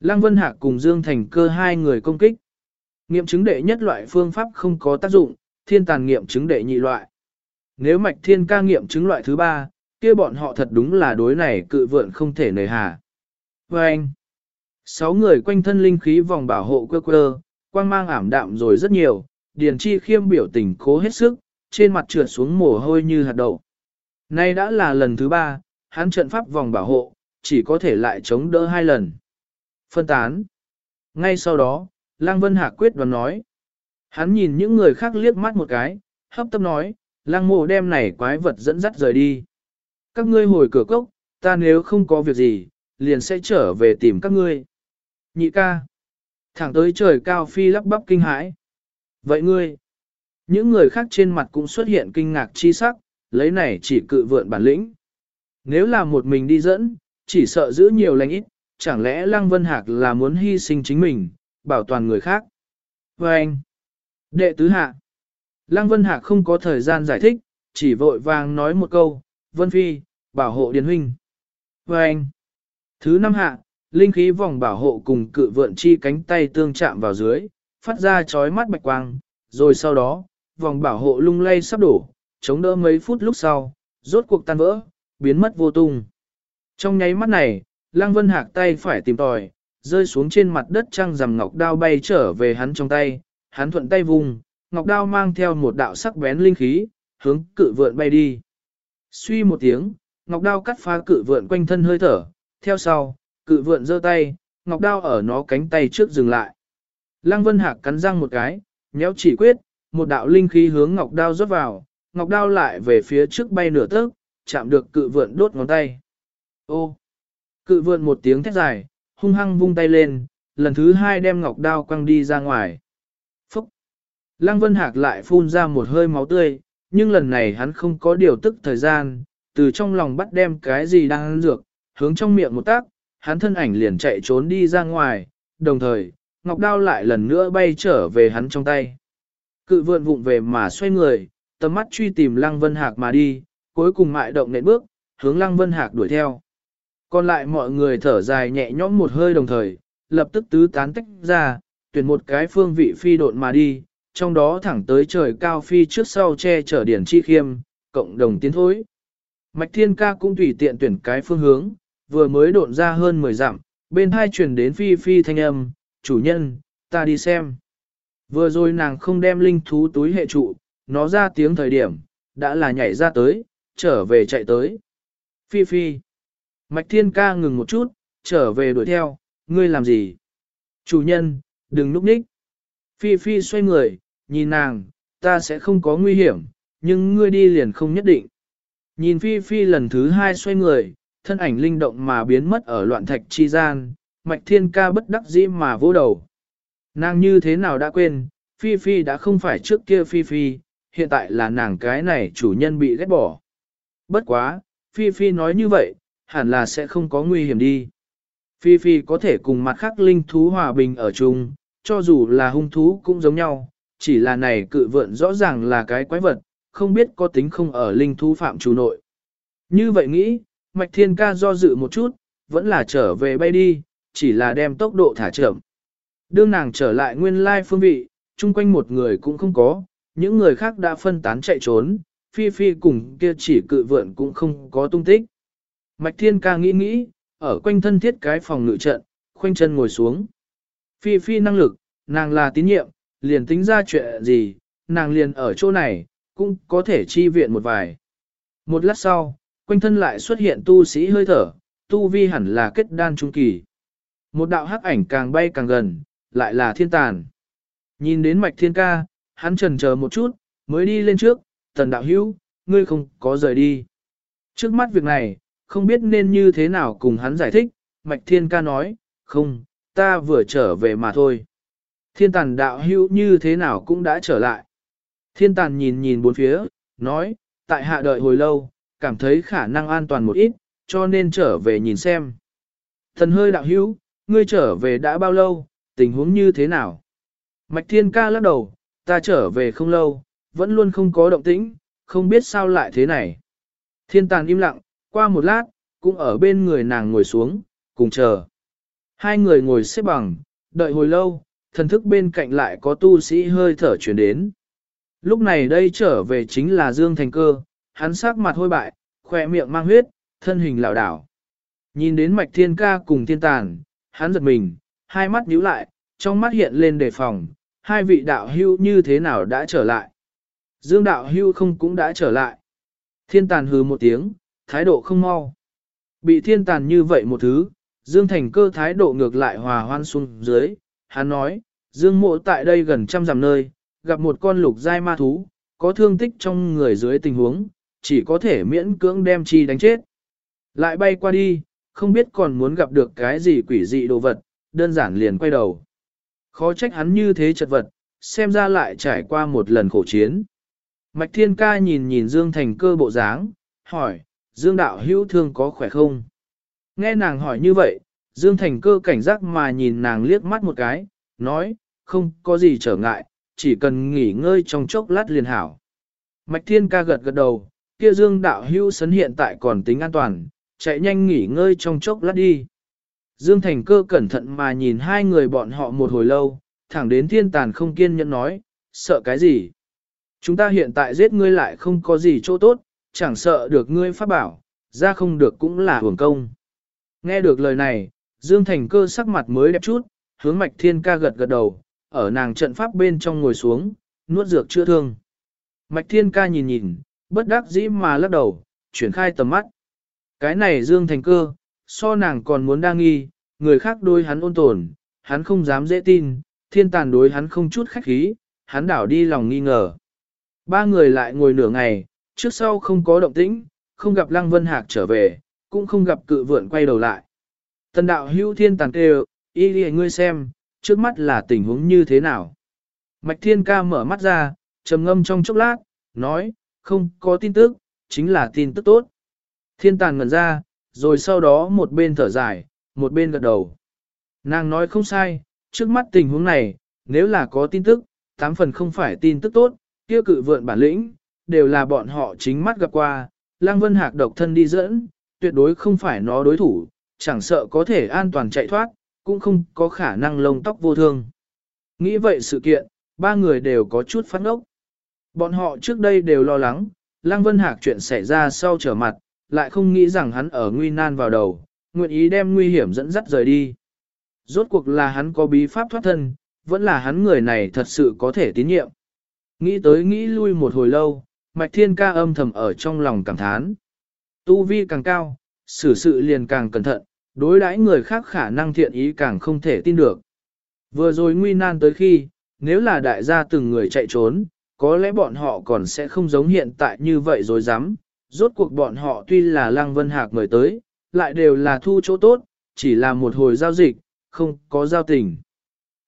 Lăng Vân Hạc cùng Dương Thành cơ hai người công kích. Nghiệm chứng đệ nhất loại phương pháp không có tác dụng, thiên tàn nghiệm chứng đệ nhị loại. Nếu mạch thiên ca nghiệm chứng loại thứ ba, kia bọn họ thật đúng là đối này cự vượn không thể nề hà. Và anh, sáu người quanh thân linh khí vòng bảo hộ quơ quơ, quang mang ảm đạm rồi rất nhiều, Điền Chi khiêm biểu tình cố hết sức, trên mặt trượt xuống mồ hôi như hạt đậu. Nay đã là lần thứ ba, hắn trận pháp vòng bảo hộ, chỉ có thể lại chống đỡ hai lần. Phân tán. Ngay sau đó, Lăng Vân Hạc quyết đoán nói. Hắn nhìn những người khác liếc mắt một cái, hấp tấp nói, Lăng mộ đem này quái vật dẫn dắt rời đi. Các ngươi hồi cửa cốc, ta nếu không có việc gì, liền sẽ trở về tìm các ngươi. Nhị ca. Thẳng tới trời cao phi lắp bắp kinh hãi. Vậy ngươi, những người khác trên mặt cũng xuất hiện kinh ngạc chi sắc, lấy này chỉ cự vượn bản lĩnh. Nếu là một mình đi dẫn, chỉ sợ giữ nhiều lành ít, chẳng lẽ Lăng Vân Hạc là muốn hy sinh chính mình, bảo toàn người khác. Và anh, đệ tứ hạ, Lăng Vân Hạc không có thời gian giải thích, chỉ vội vàng nói một câu, Vân Phi, bảo hộ Điền Huynh. Và anh, thứ năm hạ, linh khí vòng bảo hộ cùng cự vượn chi cánh tay tương chạm vào dưới, phát ra chói mắt bạch quang, rồi sau đó, vòng bảo hộ lung lay sắp đổ, chống đỡ mấy phút lúc sau, rốt cuộc tan vỡ, biến mất vô tung. Trong nháy mắt này, Lăng Vân Hạc tay phải tìm tòi, rơi xuống trên mặt đất trăng rằm ngọc đao bay trở về hắn trong tay, hắn thuận tay vùng, ngọc đao mang theo một đạo sắc bén linh khí, hướng cự vượn bay đi. Suy một tiếng, ngọc đao cắt phá cự vượn quanh thân hơi thở, theo sau, cự vượn giơ tay, ngọc đao ở nó cánh tay trước dừng lại. Lăng Vân Hạc cắn răng một cái, nhéo chỉ quyết, một đạo linh khí hướng ngọc đao rót vào, ngọc đao lại về phía trước bay nửa tấc, chạm được cự vượn đốt ngón tay. Ô! Cự vượn một tiếng thét dài, hung hăng vung tay lên, lần thứ hai đem ngọc đao quăng đi ra ngoài. Phúc! Lăng Vân Hạc lại phun ra một hơi máu tươi, nhưng lần này hắn không có điều tức thời gian, từ trong lòng bắt đem cái gì đang ăn dược, hướng trong miệng một tác, hắn thân ảnh liền chạy trốn đi ra ngoài, đồng thời, ngọc đao lại lần nữa bay trở về hắn trong tay. Cự vượn vụng về mà xoay người, tầm mắt truy tìm Lăng Vân Hạc mà đi, cuối cùng mại động nện bước, hướng Lăng Vân Hạc đuổi theo. Còn lại mọi người thở dài nhẹ nhõm một hơi đồng thời, lập tức tứ tán tách ra, tuyển một cái phương vị phi độn mà đi, trong đó thẳng tới trời cao phi trước sau che chở điển chi khiêm, cộng đồng tiến thối. Mạch Thiên Ca cũng tùy tiện tuyển cái phương hướng, vừa mới độn ra hơn 10 dặm, bên hai chuyển đến phi phi thanh âm, chủ nhân, ta đi xem. Vừa rồi nàng không đem linh thú túi hệ trụ, nó ra tiếng thời điểm, đã là nhảy ra tới, trở về chạy tới. Phi phi. Mạch thiên ca ngừng một chút, trở về đuổi theo, ngươi làm gì? Chủ nhân, đừng núp ních. Phi phi xoay người, nhìn nàng, ta sẽ không có nguy hiểm, nhưng ngươi đi liền không nhất định. Nhìn phi phi lần thứ hai xoay người, thân ảnh linh động mà biến mất ở loạn thạch chi gian, mạch thiên ca bất đắc dĩ mà vô đầu. Nàng như thế nào đã quên, phi phi đã không phải trước kia phi phi, hiện tại là nàng cái này chủ nhân bị ghét bỏ. Bất quá, phi phi nói như vậy, hẳn là sẽ không có nguy hiểm đi. Phi Phi có thể cùng mặt khác linh thú hòa bình ở chung, cho dù là hung thú cũng giống nhau, chỉ là này cự vượn rõ ràng là cái quái vật, không biết có tính không ở linh thú phạm chủ nội. Như vậy nghĩ, Mạch Thiên Ca do dự một chút, vẫn là trở về bay đi, chỉ là đem tốc độ thả chậm. Đương nàng trở lại nguyên lai phương vị, chung quanh một người cũng không có, những người khác đã phân tán chạy trốn, Phi Phi cùng kia chỉ cự vượn cũng không có tung tích. Mạch Thiên Ca nghĩ nghĩ, ở quanh thân thiết cái phòng ngự trận, khoanh chân ngồi xuống. Phi Phi năng lực, nàng là tín nhiệm, liền tính ra chuyện gì, nàng liền ở chỗ này, cũng có thể chi viện một vài. Một lát sau, quanh thân lại xuất hiện tu sĩ hơi thở, tu vi hẳn là kết đan trung kỳ. Một đạo hắc ảnh càng bay càng gần, lại là thiên tàn. Nhìn đến mạch thiên ca, hắn trần chờ một chút, mới đi lên trước, tần đạo hữu, ngươi không có rời đi. Trước mắt việc này, không biết nên như thế nào cùng hắn giải thích, Mạch Thiên ca nói, không, ta vừa trở về mà thôi. Thiên tàn đạo hữu như thế nào cũng đã trở lại. Thiên tàn nhìn nhìn bốn phía, nói, tại hạ đợi hồi lâu, cảm thấy khả năng an toàn một ít, cho nên trở về nhìn xem. Thần hơi đạo hữu, ngươi trở về đã bao lâu, tình huống như thế nào? Mạch Thiên ca lắc đầu, ta trở về không lâu, vẫn luôn không có động tĩnh, không biết sao lại thế này. Thiên tàn im lặng, qua một lát, cũng ở bên người nàng ngồi xuống, cùng chờ. Hai người ngồi xếp bằng, đợi hồi lâu, thần thức bên cạnh lại có tu sĩ hơi thở chuyển đến. Lúc này đây trở về chính là Dương Thành Cơ, hắn sắc mặt hôi bại, khỏe miệng mang huyết, thân hình lảo đảo. Nhìn đến mạch thiên ca cùng thiên tàn, hắn giật mình, hai mắt nhíu lại, trong mắt hiện lên đề phòng, hai vị đạo hưu như thế nào đã trở lại. Dương đạo hưu không cũng đã trở lại. Thiên tàn hừ một tiếng, thái độ không mau. Bị thiên tàn như vậy một thứ, Dương Thành cơ thái độ ngược lại hòa hoan xuống dưới, hắn nói, Dương mộ tại đây gần trăm dặm nơi, gặp một con lục giai ma thú, có thương tích trong người dưới tình huống, chỉ có thể miễn cưỡng đem chi đánh chết. Lại bay qua đi, không biết còn muốn gặp được cái gì quỷ dị đồ vật, đơn giản liền quay đầu. Khó trách hắn như thế chật vật, xem ra lại trải qua một lần khổ chiến. Mạch Thiên Ca nhìn nhìn Dương Thành cơ bộ dáng, hỏi, Dương đạo hữu thương có khỏe không? Nghe nàng hỏi như vậy, Dương Thành cơ cảnh giác mà nhìn nàng liếc mắt một cái, nói, không có gì trở ngại, chỉ cần nghỉ ngơi trong chốc lát liền hảo. Mạch Thiên ca gật gật đầu, kia dương đạo hưu sấn hiện tại còn tính an toàn, chạy nhanh nghỉ ngơi trong chốc lát đi. Dương Thành cơ cẩn thận mà nhìn hai người bọn họ một hồi lâu, thẳng đến thiên tàn không kiên nhẫn nói, sợ cái gì? Chúng ta hiện tại giết ngươi lại không có gì chỗ tốt, chẳng sợ được ngươi phát bảo, ra không được cũng là hưởng công. Nghe được lời này, Dương Thành cơ sắc mặt mới đẹp chút, hướng mạch thiên ca gật gật đầu, ở nàng trận pháp bên trong ngồi xuống, nuốt dược chữa thương. Mạch thiên ca nhìn nhìn, bất đắc dĩ mà lắc đầu, chuyển khai tầm mắt. Cái này Dương Thành cơ, so nàng còn muốn đa nghi, người khác đối hắn ôn tồn, hắn không dám dễ tin, thiên tàn đối hắn không chút khách khí, hắn đảo đi lòng nghi ngờ. Ba người lại ngồi nửa ngày, trước sau không có động tĩnh, không gặp Lăng Vân Hạc trở về, cũng không gặp cự vượn quay đầu lại. Tần đạo hữu thiên tàn kêu, y đi ngươi xem, trước mắt là tình huống như thế nào. Mạch thiên ca mở mắt ra, trầm ngâm trong chốc lát, nói, không có tin tức, chính là tin tức tốt. Thiên tàn ngẩn ra, rồi sau đó một bên thở dài, một bên gật đầu. Nàng nói không sai, trước mắt tình huống này, nếu là có tin tức, tám phần không phải tin tức tốt, kia cự vượn bản lĩnh, đều là bọn họ chính mắt gặp qua, Lăng Vân Hạc độc thân đi dẫn, tuyệt đối không phải nó đối thủ, chẳng sợ có thể an toàn chạy thoát, cũng không có khả năng lông tóc vô thương. Nghĩ vậy sự kiện, ba người đều có chút phát ốc. Bọn họ trước đây đều lo lắng, Lăng Vân Hạc chuyện xảy ra sau trở mặt, lại không nghĩ rằng hắn ở nguy nan vào đầu, nguyện ý đem nguy hiểm dẫn dắt rời đi. Rốt cuộc là hắn có bí pháp thoát thân, vẫn là hắn người này thật sự có thể tín nhiệm. Nghĩ tới nghĩ lui một hồi lâu, Mạch Thiên ca âm thầm ở trong lòng cảm thán. Tu vi càng cao, xử sự liền càng cẩn thận, đối đãi người khác khả năng thiện ý càng không thể tin được. Vừa rồi nguy nan tới khi, nếu là đại gia từng người chạy trốn, có lẽ bọn họ còn sẽ không giống hiện tại như vậy rồi dám. Rốt cuộc bọn họ tuy là Lăng Vân Hạc mời tới, lại đều là thu chỗ tốt, chỉ là một hồi giao dịch, không có giao tình.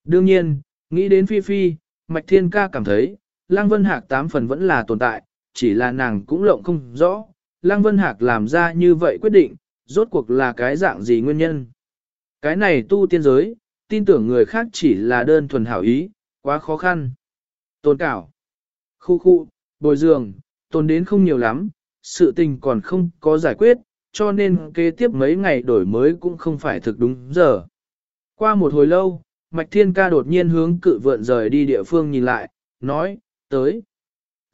Đương nhiên, nghĩ đến Phi Phi, Mạch Thiên Ca cảm thấy, Lăng Vân Hạc tám phần vẫn là tồn tại, chỉ là nàng cũng lộng không rõ, Lăng Vân Hạc làm ra như vậy quyết định, rốt cuộc là cái dạng gì nguyên nhân. Cái này tu tiên giới, tin tưởng người khác chỉ là đơn thuần hảo ý, quá khó khăn. Tôn cảo, khu khu, bồi dường, tồn đến không nhiều lắm, sự tình còn không có giải quyết, cho nên kế tiếp mấy ngày đổi mới cũng không phải thực đúng giờ. Qua một hồi lâu, Mạch Thiên Ca đột nhiên hướng cự vượn rời đi địa phương nhìn lại, nói, tới.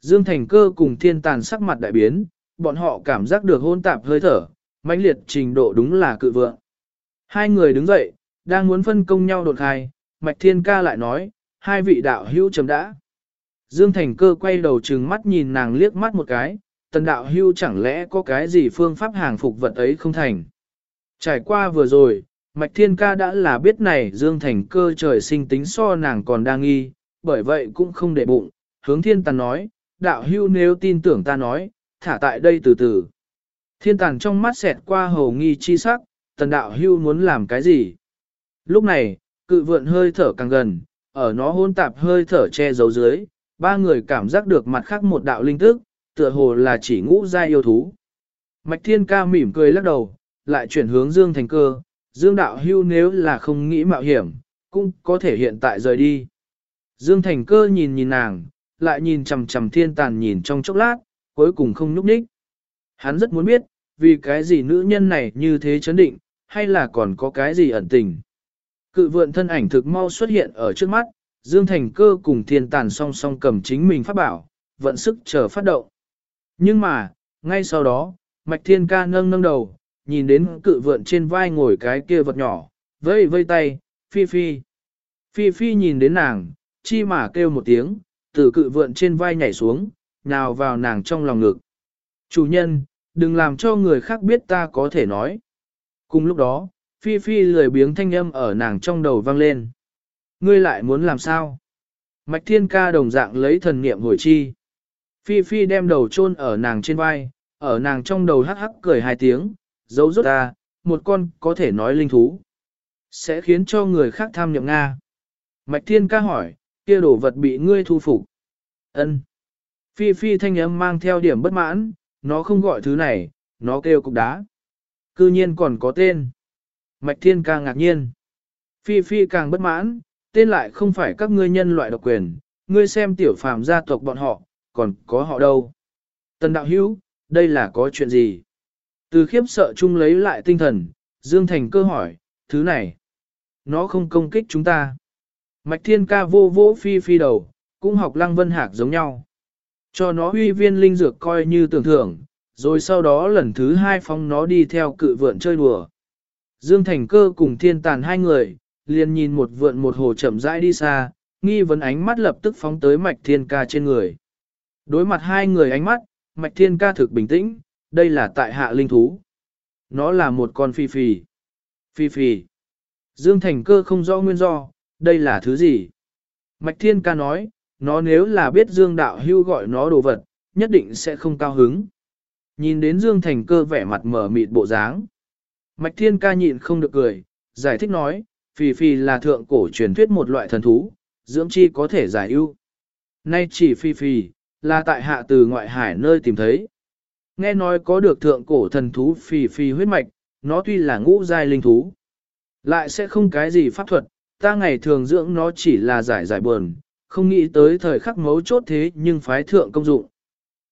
Dương Thành Cơ cùng thiên tàn sắc mặt đại biến, bọn họ cảm giác được hôn tạp hơi thở, mãnh liệt trình độ đúng là cự vượng. Hai người đứng dậy, đang muốn phân công nhau đột khai, Mạch Thiên Ca lại nói, hai vị đạo hữu chấm đã. Dương Thành Cơ quay đầu trừng mắt nhìn nàng liếc mắt một cái, tần đạo hưu chẳng lẽ có cái gì phương pháp hàng phục vật ấy không thành. Trải qua vừa rồi, Mạch Thiên Ca đã là biết này Dương Thành cơ trời sinh tính so nàng còn đang nghi, bởi vậy cũng không để bụng, hướng thiên tàn nói, đạo hưu nếu tin tưởng ta nói, thả tại đây từ từ. Thiên tàn trong mắt xẹt qua hầu nghi chi sắc, tần đạo hưu muốn làm cái gì? Lúc này, cự vượn hơi thở càng gần, ở nó hôn tạp hơi thở che giấu dưới, ba người cảm giác được mặt khác một đạo linh tức, tựa hồ là chỉ ngũ giai yêu thú. Mạch Thiên Ca mỉm cười lắc đầu, lại chuyển hướng Dương Thành Cơ, Dương Đạo Hưu nếu là không nghĩ mạo hiểm, cũng có thể hiện tại rời đi. Dương Thành Cơ nhìn nhìn nàng, lại nhìn chằm chằm thiên tàn nhìn trong chốc lát, cuối cùng không nhúc nhích. Hắn rất muốn biết, vì cái gì nữ nhân này như thế chấn định, hay là còn có cái gì ẩn tình. Cự vượn thân ảnh thực mau xuất hiện ở trước mắt, Dương Thành Cơ cùng thiên tàn song song cầm chính mình phát bảo, vận sức chờ phát động. Nhưng mà, ngay sau đó, Mạch Thiên Ca nâng nâng đầu, nhìn đến cự vượn trên vai ngồi cái kia vật nhỏ, vây vây tay, Phi Phi. Phi Phi nhìn đến nàng, chi mà kêu một tiếng, từ cự vượn trên vai nhảy xuống, nào vào nàng trong lòng ngực. Chủ nhân, đừng làm cho người khác biết ta có thể nói. Cùng lúc đó, Phi Phi lười biếng thanh âm ở nàng trong đầu vang lên. Ngươi lại muốn làm sao? Mạch Thiên Ca đồng dạng lấy thần niệm hồi chi. Phi Phi đem đầu chôn ở nàng trên vai, ở nàng trong đầu hắc hắc cười hai tiếng, Dấu rốt ta, một con có thể nói linh thú. Sẽ khiến cho người khác tham nhậm Nga. Mạch Thiên ca hỏi, kia đồ vật bị ngươi thu phục. Ân. Phi Phi thanh âm mang theo điểm bất mãn, nó không gọi thứ này, nó kêu cục đá. Cư nhiên còn có tên. Mạch Thiên ca ngạc nhiên. Phi Phi càng bất mãn, tên lại không phải các ngươi nhân loại độc quyền, ngươi xem tiểu phàm gia tộc bọn họ, còn có họ đâu. Tần đạo hữu, đây là có chuyện gì? Từ khiếp sợ chung lấy lại tinh thần, Dương Thành cơ hỏi, thứ này, nó không công kích chúng ta. Mạch Thiên Ca vô vô phi phi đầu, cũng học Lăng Vân Hạc giống nhau. Cho nó huy viên linh dược coi như tưởng thưởng, rồi sau đó lần thứ hai phóng nó đi theo cự vượn chơi đùa. Dương Thành Cơ cùng thiên tàn hai người, liền nhìn một vượn một hồ chậm rãi đi xa, nghi vấn ánh mắt lập tức phóng tới Mạch Thiên Ca trên người. Đối mặt hai người ánh mắt, Mạch Thiên Ca thực bình tĩnh, đây là tại hạ linh thú. Nó là một con phi phì. Phi phì. Dương Thành Cơ không rõ nguyên do, đây là thứ gì? Mạch Thiên Ca nói, nó nếu là biết Dương Đạo Hưu gọi nó đồ vật, nhất định sẽ không cao hứng. Nhìn đến Dương Thành Cơ vẻ mặt mở mịt bộ dáng. Mạch Thiên Ca nhịn không được cười, giải thích nói, phì phì là thượng cổ truyền thuyết một loại thần thú, dưỡng chi có thể giải ưu. Nay chỉ phi phì, là tại hạ từ ngoại hải nơi tìm thấy. Nghe nói có được thượng cổ thần thú phì phì huyết mạch, nó tuy là ngũ giai linh thú. Lại sẽ không cái gì pháp thuật, ta ngày thường dưỡng nó chỉ là giải giải buồn, không nghĩ tới thời khắc mấu chốt thế nhưng phái thượng công dụng.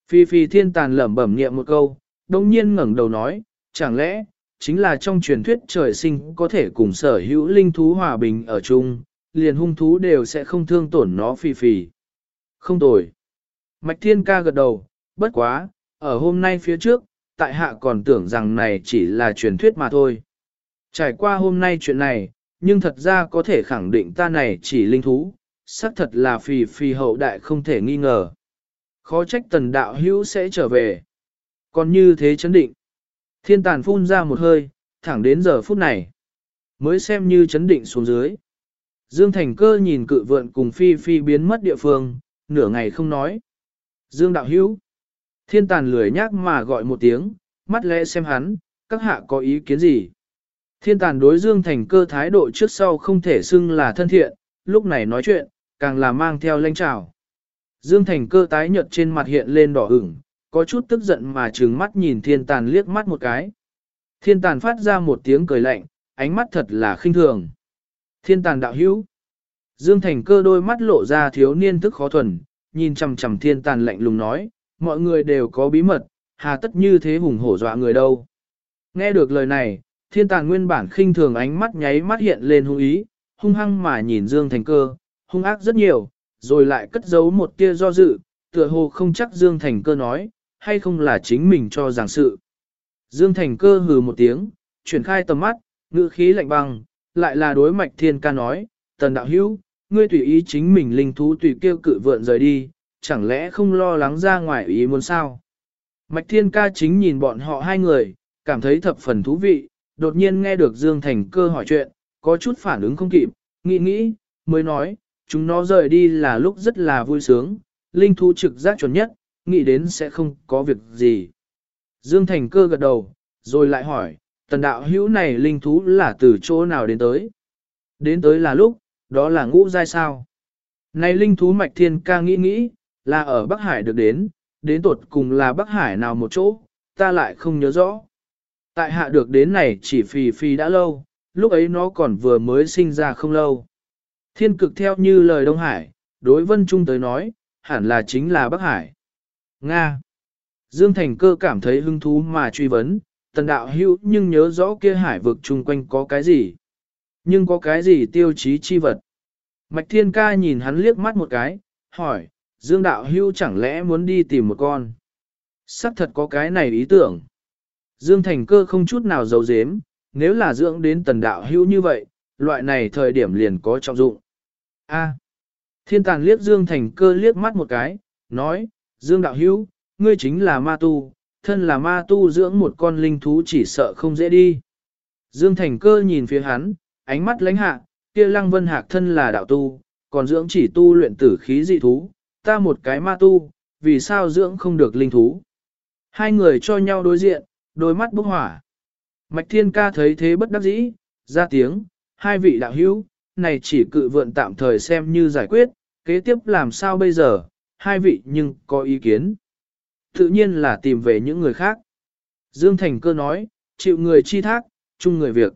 Phi phi thiên tàn lẩm bẩm niệm một câu, đồng nhiên ngẩng đầu nói, chẳng lẽ, chính là trong truyền thuyết trời sinh có thể cùng sở hữu linh thú hòa bình ở chung, liền hung thú đều sẽ không thương tổn nó phi phi. Không tồi. Mạch thiên ca gật đầu, bất quá, ở hôm nay phía trước, tại hạ còn tưởng rằng này chỉ là truyền thuyết mà thôi. Trải qua hôm nay chuyện này, nhưng thật ra có thể khẳng định ta này chỉ linh thú, xác thật là phì phì hậu đại không thể nghi ngờ. Khó trách tần đạo hữu sẽ trở về. Còn như thế chấn định. Thiên tàn phun ra một hơi, thẳng đến giờ phút này. Mới xem như chấn định xuống dưới. Dương Thành Cơ nhìn cự vượn cùng Phi Phi biến mất địa phương, nửa ngày không nói. Dương Đạo Hữu Thiên tàn lười nhác mà gọi một tiếng, mắt lẽ xem hắn, các hạ có ý kiến gì. Thiên tàn đối Dương Thành Cơ thái độ trước sau không thể xưng là thân thiện, lúc này nói chuyện, càng là mang theo lanh trào. Dương Thành Cơ tái nhợt trên mặt hiện lên đỏ ửng, có chút tức giận mà trừng mắt nhìn thiên tàn liếc mắt một cái. Thiên tàn phát ra một tiếng cười lạnh, ánh mắt thật là khinh thường. Thiên tàn đạo hữu. Dương Thành cơ đôi mắt lộ ra thiếu niên thức khó thuần, nhìn chằm chằm thiên tàn lạnh lùng nói, mọi người đều có bí mật, hà tất như thế hùng hổ dọa người đâu. Nghe được lời này, thiên tàn nguyên bản khinh thường ánh mắt nháy mắt hiện lên hung ý, hung hăng mà nhìn Dương Thành cơ, hung ác rất nhiều, rồi lại cất giấu một tia do dự, tựa hồ không chắc Dương Thành cơ nói, hay không là chính mình cho giảng sự. Dương Thành cơ hừ một tiếng, chuyển khai tầm mắt, ngữ khí lạnh băng, lại là đối mạch thiên ca nói, tần đạo hữu, ngươi tùy ý chính mình linh thú tùy kêu cự vượn rời đi, chẳng lẽ không lo lắng ra ngoài ý muốn sao? Mạch thiên ca chính nhìn bọn họ hai người, cảm thấy thập phần thú vị, đột nhiên nghe được Dương Thành cơ hỏi chuyện, có chút phản ứng không kịp, nghĩ nghĩ, mới nói, chúng nó rời đi là lúc rất là vui sướng, linh thú trực giác chuẩn nhất, nghĩ đến sẽ không có việc gì. Dương Thành cơ gật đầu, rồi lại hỏi, tần đạo hữu này linh thú là từ chỗ nào đến tới? Đến tới là lúc, đó là ngũ giai sao? Này linh thú mạch thiên ca nghĩ nghĩ, là ở Bắc Hải được đến, đến tột cùng là Bắc Hải nào một chỗ, ta lại không nhớ rõ. Tại hạ được đến này chỉ phì phì đã lâu, lúc ấy nó còn vừa mới sinh ra không lâu. Thiên cực theo như lời Đông Hải, đối vân trung tới nói, hẳn là chính là Bắc Hải. Nga. Dương Thành cơ cảm thấy hứng thú mà truy vấn, tần đạo hữu nhưng nhớ rõ kia hải vực chung quanh có cái gì. Nhưng có cái gì tiêu chí chi vật. Mạch Thiên Ca nhìn hắn liếc mắt một cái, hỏi, Dương đạo hữu chẳng lẽ muốn đi tìm một con. Sắc thật có cái này ý tưởng. Dương Thành cơ không chút nào giấu giếm, nếu là dưỡng đến tần đạo hữu như vậy, loại này thời điểm liền có trọng dụng. A. Thiên tàn liếc Dương Thành cơ liếc mắt một cái, nói, Dương Đạo Hữu ngươi chính là ma tu, thân là ma tu dưỡng một con linh thú chỉ sợ không dễ đi. Dương Thành cơ nhìn phía hắn, ánh mắt lãnh hạ, kia lăng vân hạc thân là đạo tu, còn dưỡng chỉ tu luyện tử khí dị thú, ta một cái ma tu, vì sao dưỡng không được linh thú. Hai người cho nhau đối diện, đôi mắt bốc hỏa. Mạch Thiên Ca thấy thế bất đắc dĩ, ra tiếng, hai vị đạo hữu, này chỉ cự vượn tạm thời xem như giải quyết, kế tiếp làm sao bây giờ, hai vị nhưng có ý kiến. Tự nhiên là tìm về những người khác. Dương Thành cơ nói, chịu người chi thác, chung người việc.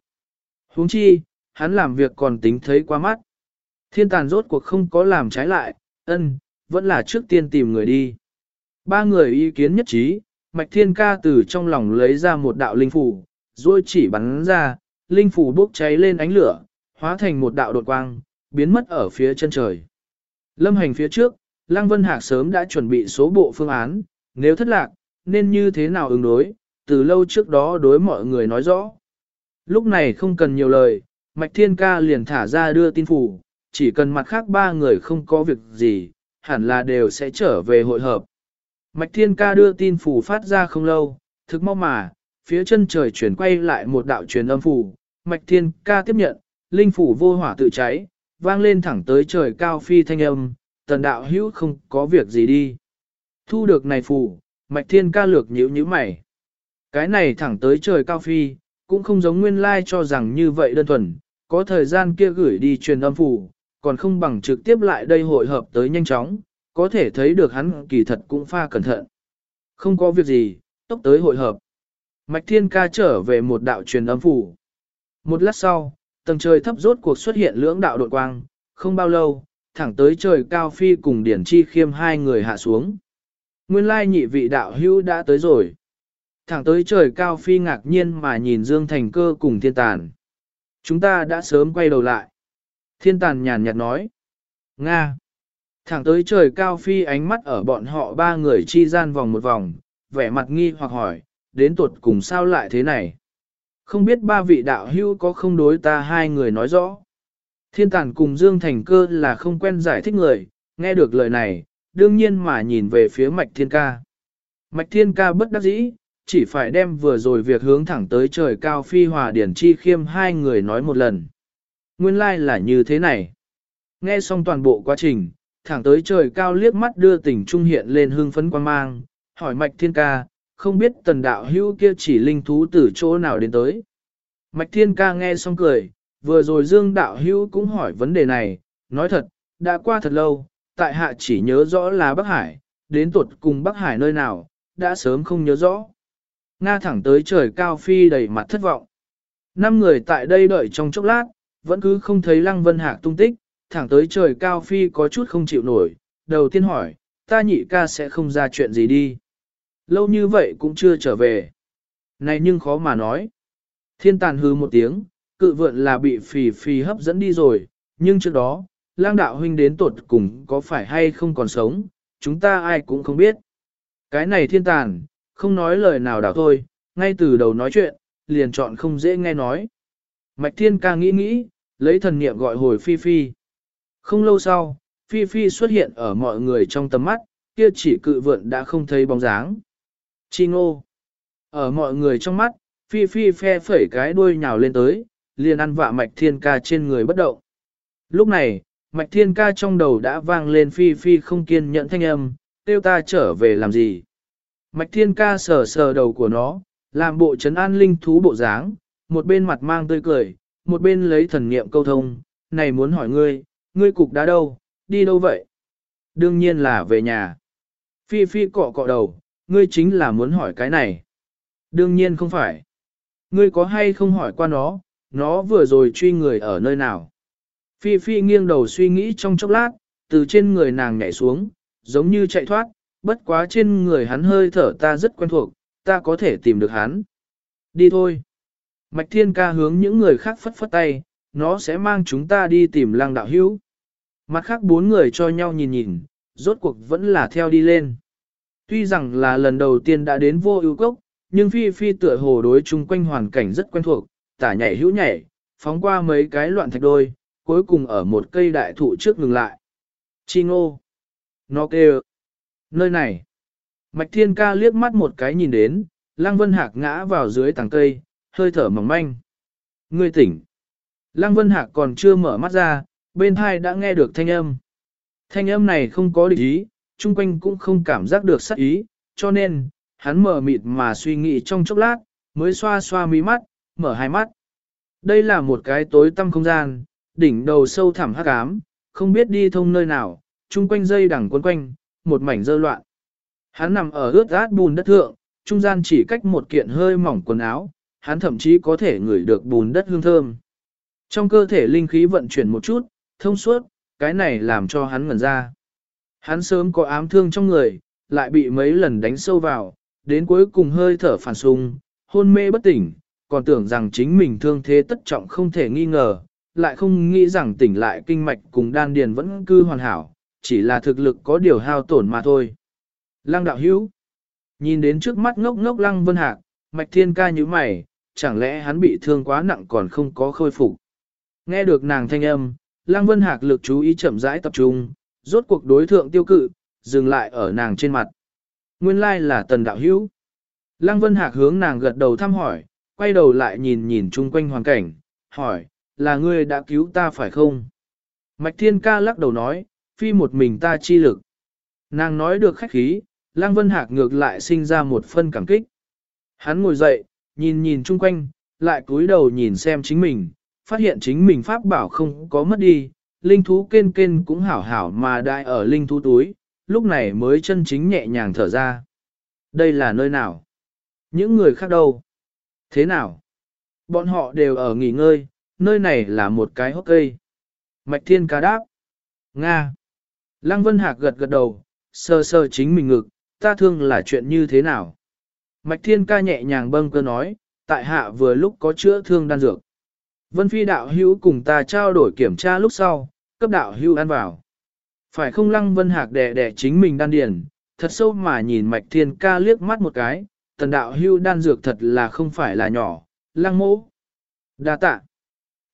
huống chi, hắn làm việc còn tính thấy qua mắt. Thiên tàn rốt cuộc không có làm trái lại, ân, vẫn là trước tiên tìm người đi. Ba người ý kiến nhất trí, Mạch Thiên Ca từ trong lòng lấy ra một đạo linh phủ, rồi chỉ bắn ra, linh phủ bốc cháy lên ánh lửa, hóa thành một đạo đột quang, biến mất ở phía chân trời. Lâm hành phía trước, Lăng Vân Hạc sớm đã chuẩn bị số bộ phương án, nếu thất lạc, nên như thế nào ứng đối, từ lâu trước đó đối mọi người nói rõ. Lúc này không cần nhiều lời, Mạch Thiên Ca liền thả ra đưa tin phủ, chỉ cần mặt khác ba người không có việc gì, hẳn là đều sẽ trở về hội hợp. Mạch Thiên Ca đưa tin phủ phát ra không lâu, thực mau mà, phía chân trời chuyển quay lại một đạo truyền âm phủ, Mạch Thiên Ca tiếp nhận, linh phủ vô hỏa tự cháy, vang lên thẳng tới trời cao phi thanh âm, tần đạo hữu không có việc gì đi. Thu được này phủ, Mạch Thiên Ca lược nhíu nhíu mày. Cái này thẳng tới trời cao phi, cũng không giống nguyên lai cho rằng như vậy đơn thuần, có thời gian kia gửi đi truyền âm phủ, còn không bằng trực tiếp lại đây hội hợp tới nhanh chóng, có thể thấy được hắn kỳ thật cũng pha cẩn thận. Không có việc gì, tốc tới hội hợp. Mạch Thiên Ca trở về một đạo truyền âm phủ. Một lát sau, tầng trời thấp rốt cuộc xuất hiện lưỡng đạo đột quang, không bao lâu, thẳng tới trời cao phi cùng điển chi khiêm hai người hạ xuống. Nguyên lai nhị vị đạo hữu đã tới rồi. Thẳng tới trời cao phi ngạc nhiên mà nhìn Dương Thành cơ cùng thiên tàn. Chúng ta đã sớm quay đầu lại. Thiên tàn nhàn nhạt nói. Nga. Thẳng tới trời cao phi ánh mắt ở bọn họ ba người chi gian vòng một vòng, vẻ mặt nghi hoặc hỏi, đến tuột cùng sao lại thế này. Không biết ba vị đạo hưu có không đối ta hai người nói rõ. Thiên tàn cùng Dương Thành cơ là không quen giải thích người, nghe được lời này, đương nhiên mà nhìn về phía mạch thiên ca. Mạch thiên ca bất đắc dĩ, chỉ phải đem vừa rồi việc hướng thẳng tới trời cao phi hòa điển chi khiêm hai người nói một lần. Nguyên lai like là như thế này. Nghe xong toàn bộ quá trình, thẳng tới trời cao liếc mắt đưa tình trung hiện lên hương phấn quan mang, hỏi mạch thiên ca, không biết tần đạo hữu kia chỉ linh thú từ chỗ nào đến tới. Mạch thiên ca nghe xong cười, vừa rồi dương đạo hữu cũng hỏi vấn đề này, nói thật, đã qua thật lâu, tại hạ chỉ nhớ rõ là Bắc Hải, đến tuột cùng Bắc Hải nơi nào, đã sớm không nhớ rõ. Nga thẳng tới trời cao phi đầy mặt thất vọng. Năm người tại đây đợi trong chốc lát, vẫn cứ không thấy Lăng Vân Hạc tung tích, thẳng tới trời cao phi có chút không chịu nổi. Đầu tiên hỏi, ta nhị ca sẽ không ra chuyện gì đi. Lâu như vậy cũng chưa trở về. Này nhưng khó mà nói. Thiên tàn hư một tiếng, cự vượn là bị phì phì hấp dẫn đi rồi, nhưng trước đó, lang đạo huynh đến tuột cùng có phải hay không còn sống, chúng ta ai cũng không biết. Cái này thiên tàn, không nói lời nào đảo thôi, ngay từ đầu nói chuyện, liền chọn không dễ nghe nói. Mạch thiên ca nghĩ nghĩ, lấy thần niệm gọi hồi Phi Phi. Không lâu sau, Phi Phi xuất hiện ở mọi người trong tầm mắt, kia chỉ cự vượn đã không thấy bóng dáng. Chi ngô. Ở mọi người trong mắt, Phi Phi phe phẩy cái đuôi nhào lên tới, liền ăn vạ mạch thiên ca trên người bất động. Lúc này, mạch thiên ca trong đầu đã vang lên Phi Phi không kiên nhẫn thanh âm, tiêu ta trở về làm gì. Mạch thiên ca sờ sờ đầu của nó, làm bộ trấn an linh thú bộ dáng, một bên mặt mang tươi cười, một bên lấy thần niệm câu thông, này muốn hỏi ngươi, ngươi cục đá đâu, đi đâu vậy? Đương nhiên là về nhà. Phi Phi cọ cọ đầu, ngươi chính là muốn hỏi cái này. Đương nhiên không phải. Ngươi có hay không hỏi qua nó, nó vừa rồi truy người ở nơi nào. Phi Phi nghiêng đầu suy nghĩ trong chốc lát, từ trên người nàng nhảy xuống, giống như chạy thoát, bất quá trên người hắn hơi thở ta rất quen thuộc, ta có thể tìm được hắn. Đi thôi. Mạch Thiên ca hướng những người khác phất phất tay, nó sẽ mang chúng ta đi tìm lăng đạo hữu. Mặt khác bốn người cho nhau nhìn nhìn, rốt cuộc vẫn là theo đi lên. Tuy rằng là lần đầu tiên đã đến vô ưu cốc, nhưng Phi Phi tựa hồ đối chung quanh hoàn cảnh rất quen thuộc, tả nhảy hữu nhảy, phóng qua mấy cái loạn thạch đôi, cuối cùng ở một cây đại thụ trước ngừng lại. Chi ngô. Nó kêu. Nơi này. Mạch Thiên Ca liếc mắt một cái nhìn đến, Lăng Vân Hạc ngã vào dưới tàng cây, hơi thở mỏng manh. Ngươi tỉnh. Lăng Vân Hạc còn chưa mở mắt ra, bên hai đã nghe được thanh âm. Thanh âm này không có địch ý, chung quanh cũng không cảm giác được sắc ý, cho nên, hắn mở mịt mà suy nghĩ trong chốc lát, mới xoa xoa mí mắt, mở hai mắt. Đây là một cái tối tăm không gian, đỉnh đầu sâu thẳm hắc ám, không biết đi thông nơi nào, chung quanh dây đằng quấn quanh, một mảnh dơ loạn. Hắn nằm ở ướt át bùn đất thượng, trung gian chỉ cách một kiện hơi mỏng quần áo, hắn thậm chí có thể ngửi được bùn đất hương thơm. Trong cơ thể linh khí vận chuyển một chút, thông suốt, cái này làm cho hắn ngẩn ra. Hắn sớm có ám thương trong người, lại bị mấy lần đánh sâu vào, đến cuối cùng hơi thở phản xung, hôn mê bất tỉnh, còn tưởng rằng chính mình thương thế tất trọng không thể nghi ngờ, lại không nghĩ rằng tỉnh lại kinh mạch cùng đan điền vẫn cư hoàn hảo, chỉ là thực lực có điều hao tổn mà thôi. Lăng đạo hữu, nhìn đến trước mắt ngốc ngốc lăng vân hạc, mạch thiên ca như mày, chẳng lẽ hắn bị thương quá nặng còn không có khôi phục. Nghe được nàng thanh âm, lăng vân hạc lực chú ý chậm rãi tập trung, rốt cuộc đối thượng tiêu cự, dừng lại ở nàng trên mặt. Nguyên lai là tần đạo hữu. Lăng vân hạc hướng nàng gật đầu thăm hỏi, quay đầu lại nhìn nhìn chung quanh hoàn cảnh, hỏi, là ngươi đã cứu ta phải không? Mạch thiên ca lắc đầu nói, phi một mình ta chi lực. Nàng nói được khách khí, Lăng Vân Hạc ngược lại sinh ra một phân cảm kích. Hắn ngồi dậy, nhìn nhìn chung quanh, lại cúi đầu nhìn xem chính mình, phát hiện chính mình pháp bảo không có mất đi, linh thú kên kên cũng hảo hảo mà đại ở linh thú túi, lúc này mới chân chính nhẹ nhàng thở ra. Đây là nơi nào? Những người khác đâu? Thế nào? Bọn họ đều ở nghỉ ngơi, nơi này là một cái hốc cây. Mạch Thiên ca đáp. Nga. Lăng Vân Hạc gật gật đầu, sơ sơ chính mình ngực, ta thương là chuyện như thế nào? Mạch Thiên ca nhẹ nhàng bâng cơ nói, tại hạ vừa lúc có chữa thương đan dược. Vân Phi đạo hữu cùng ta trao đổi kiểm tra lúc sau, cấp đạo hữu ăn vào. Phải không Lăng Vân Hạc đè đè chính mình đan điền, thật sâu mà nhìn Mạch Thiên ca liếc mắt một cái, tần đạo hưu đan dược thật là không phải là nhỏ, Lăng mỗ. Đa tạ.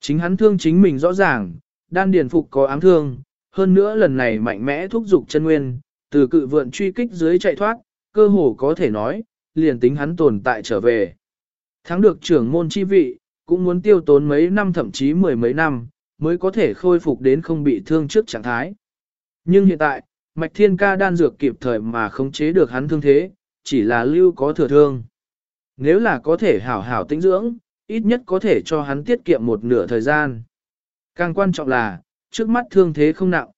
Chính hắn thương chính mình rõ ràng, đan điền phục có ám thương, hơn nữa lần này mạnh mẽ thúc giục chân nguyên, từ cự vượn truy kích dưới chạy thoát, cơ hồ có thể nói, liền tính hắn tồn tại trở về. Thắng được trưởng môn chi vị, cũng muốn tiêu tốn mấy năm thậm chí mười mấy năm, mới có thể khôi phục đến không bị thương trước trạng thái. Nhưng hiện tại, Mạch Thiên Ca đan dược kịp thời mà khống chế được hắn thương thế, chỉ là lưu có thừa thương. Nếu là có thể hảo hảo tĩnh dưỡng, ít nhất có thể cho hắn tiết kiệm một nửa thời gian. Càng quan trọng là, trước mắt thương thế không nặng.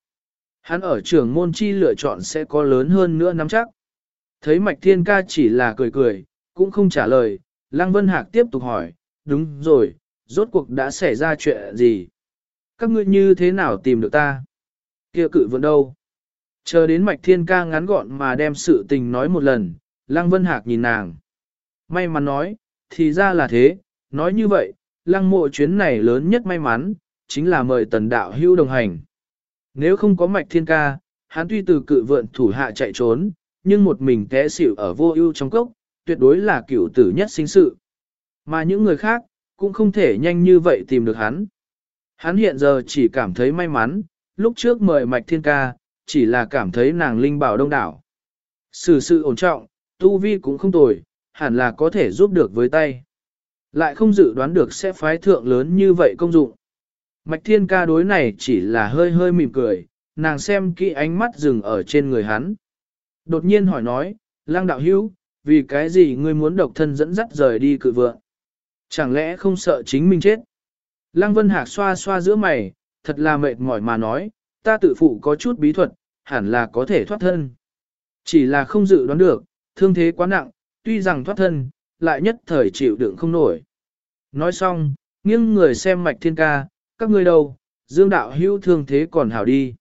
Hắn ở trường môn chi lựa chọn sẽ có lớn hơn nữa nắm chắc. Thấy Mạch Thiên Ca chỉ là cười cười, cũng không trả lời, Lăng Vân Hạc tiếp tục hỏi, đúng rồi, rốt cuộc đã xảy ra chuyện gì? Các ngươi như thế nào tìm được ta? kia cự vẫn đâu? Chờ đến Mạch Thiên Ca ngắn gọn mà đem sự tình nói một lần, Lăng Vân Hạc nhìn nàng. May mắn nói, thì ra là thế, nói như vậy, Lăng mộ chuyến này lớn nhất may mắn, chính là mời tần đạo hưu đồng hành. Nếu không có Mạch Thiên Ca, hắn tuy từ cự vượn thủ hạ chạy trốn, nhưng một mình té xỉu ở vô ưu trong cốc, tuyệt đối là cựu tử nhất sinh sự. Mà những người khác, cũng không thể nhanh như vậy tìm được hắn. Hắn hiện giờ chỉ cảm thấy may mắn, lúc trước mời Mạch Thiên Ca, chỉ là cảm thấy nàng linh bảo đông đảo. Sự sự ổn trọng, tu vi cũng không tồi, hẳn là có thể giúp được với tay. Lại không dự đoán được sẽ phái thượng lớn như vậy công dụng. Mạch Thiên Ca đối này chỉ là hơi hơi mỉm cười, nàng xem kỹ ánh mắt dừng ở trên người hắn. Đột nhiên hỏi nói, lang đạo hữu, vì cái gì ngươi muốn độc thân dẫn dắt rời đi cự vượng? Chẳng lẽ không sợ chính mình chết? Lăng Vân Hạc xoa xoa giữa mày, thật là mệt mỏi mà nói, ta tự phụ có chút bí thuật, hẳn là có thể thoát thân. Chỉ là không dự đoán được, thương thế quá nặng, tuy rằng thoát thân, lại nhất thời chịu đựng không nổi. Nói xong, nghiêng người xem mạch thiên ca, các ngươi đâu, dương đạo hưu thương thế còn hảo đi.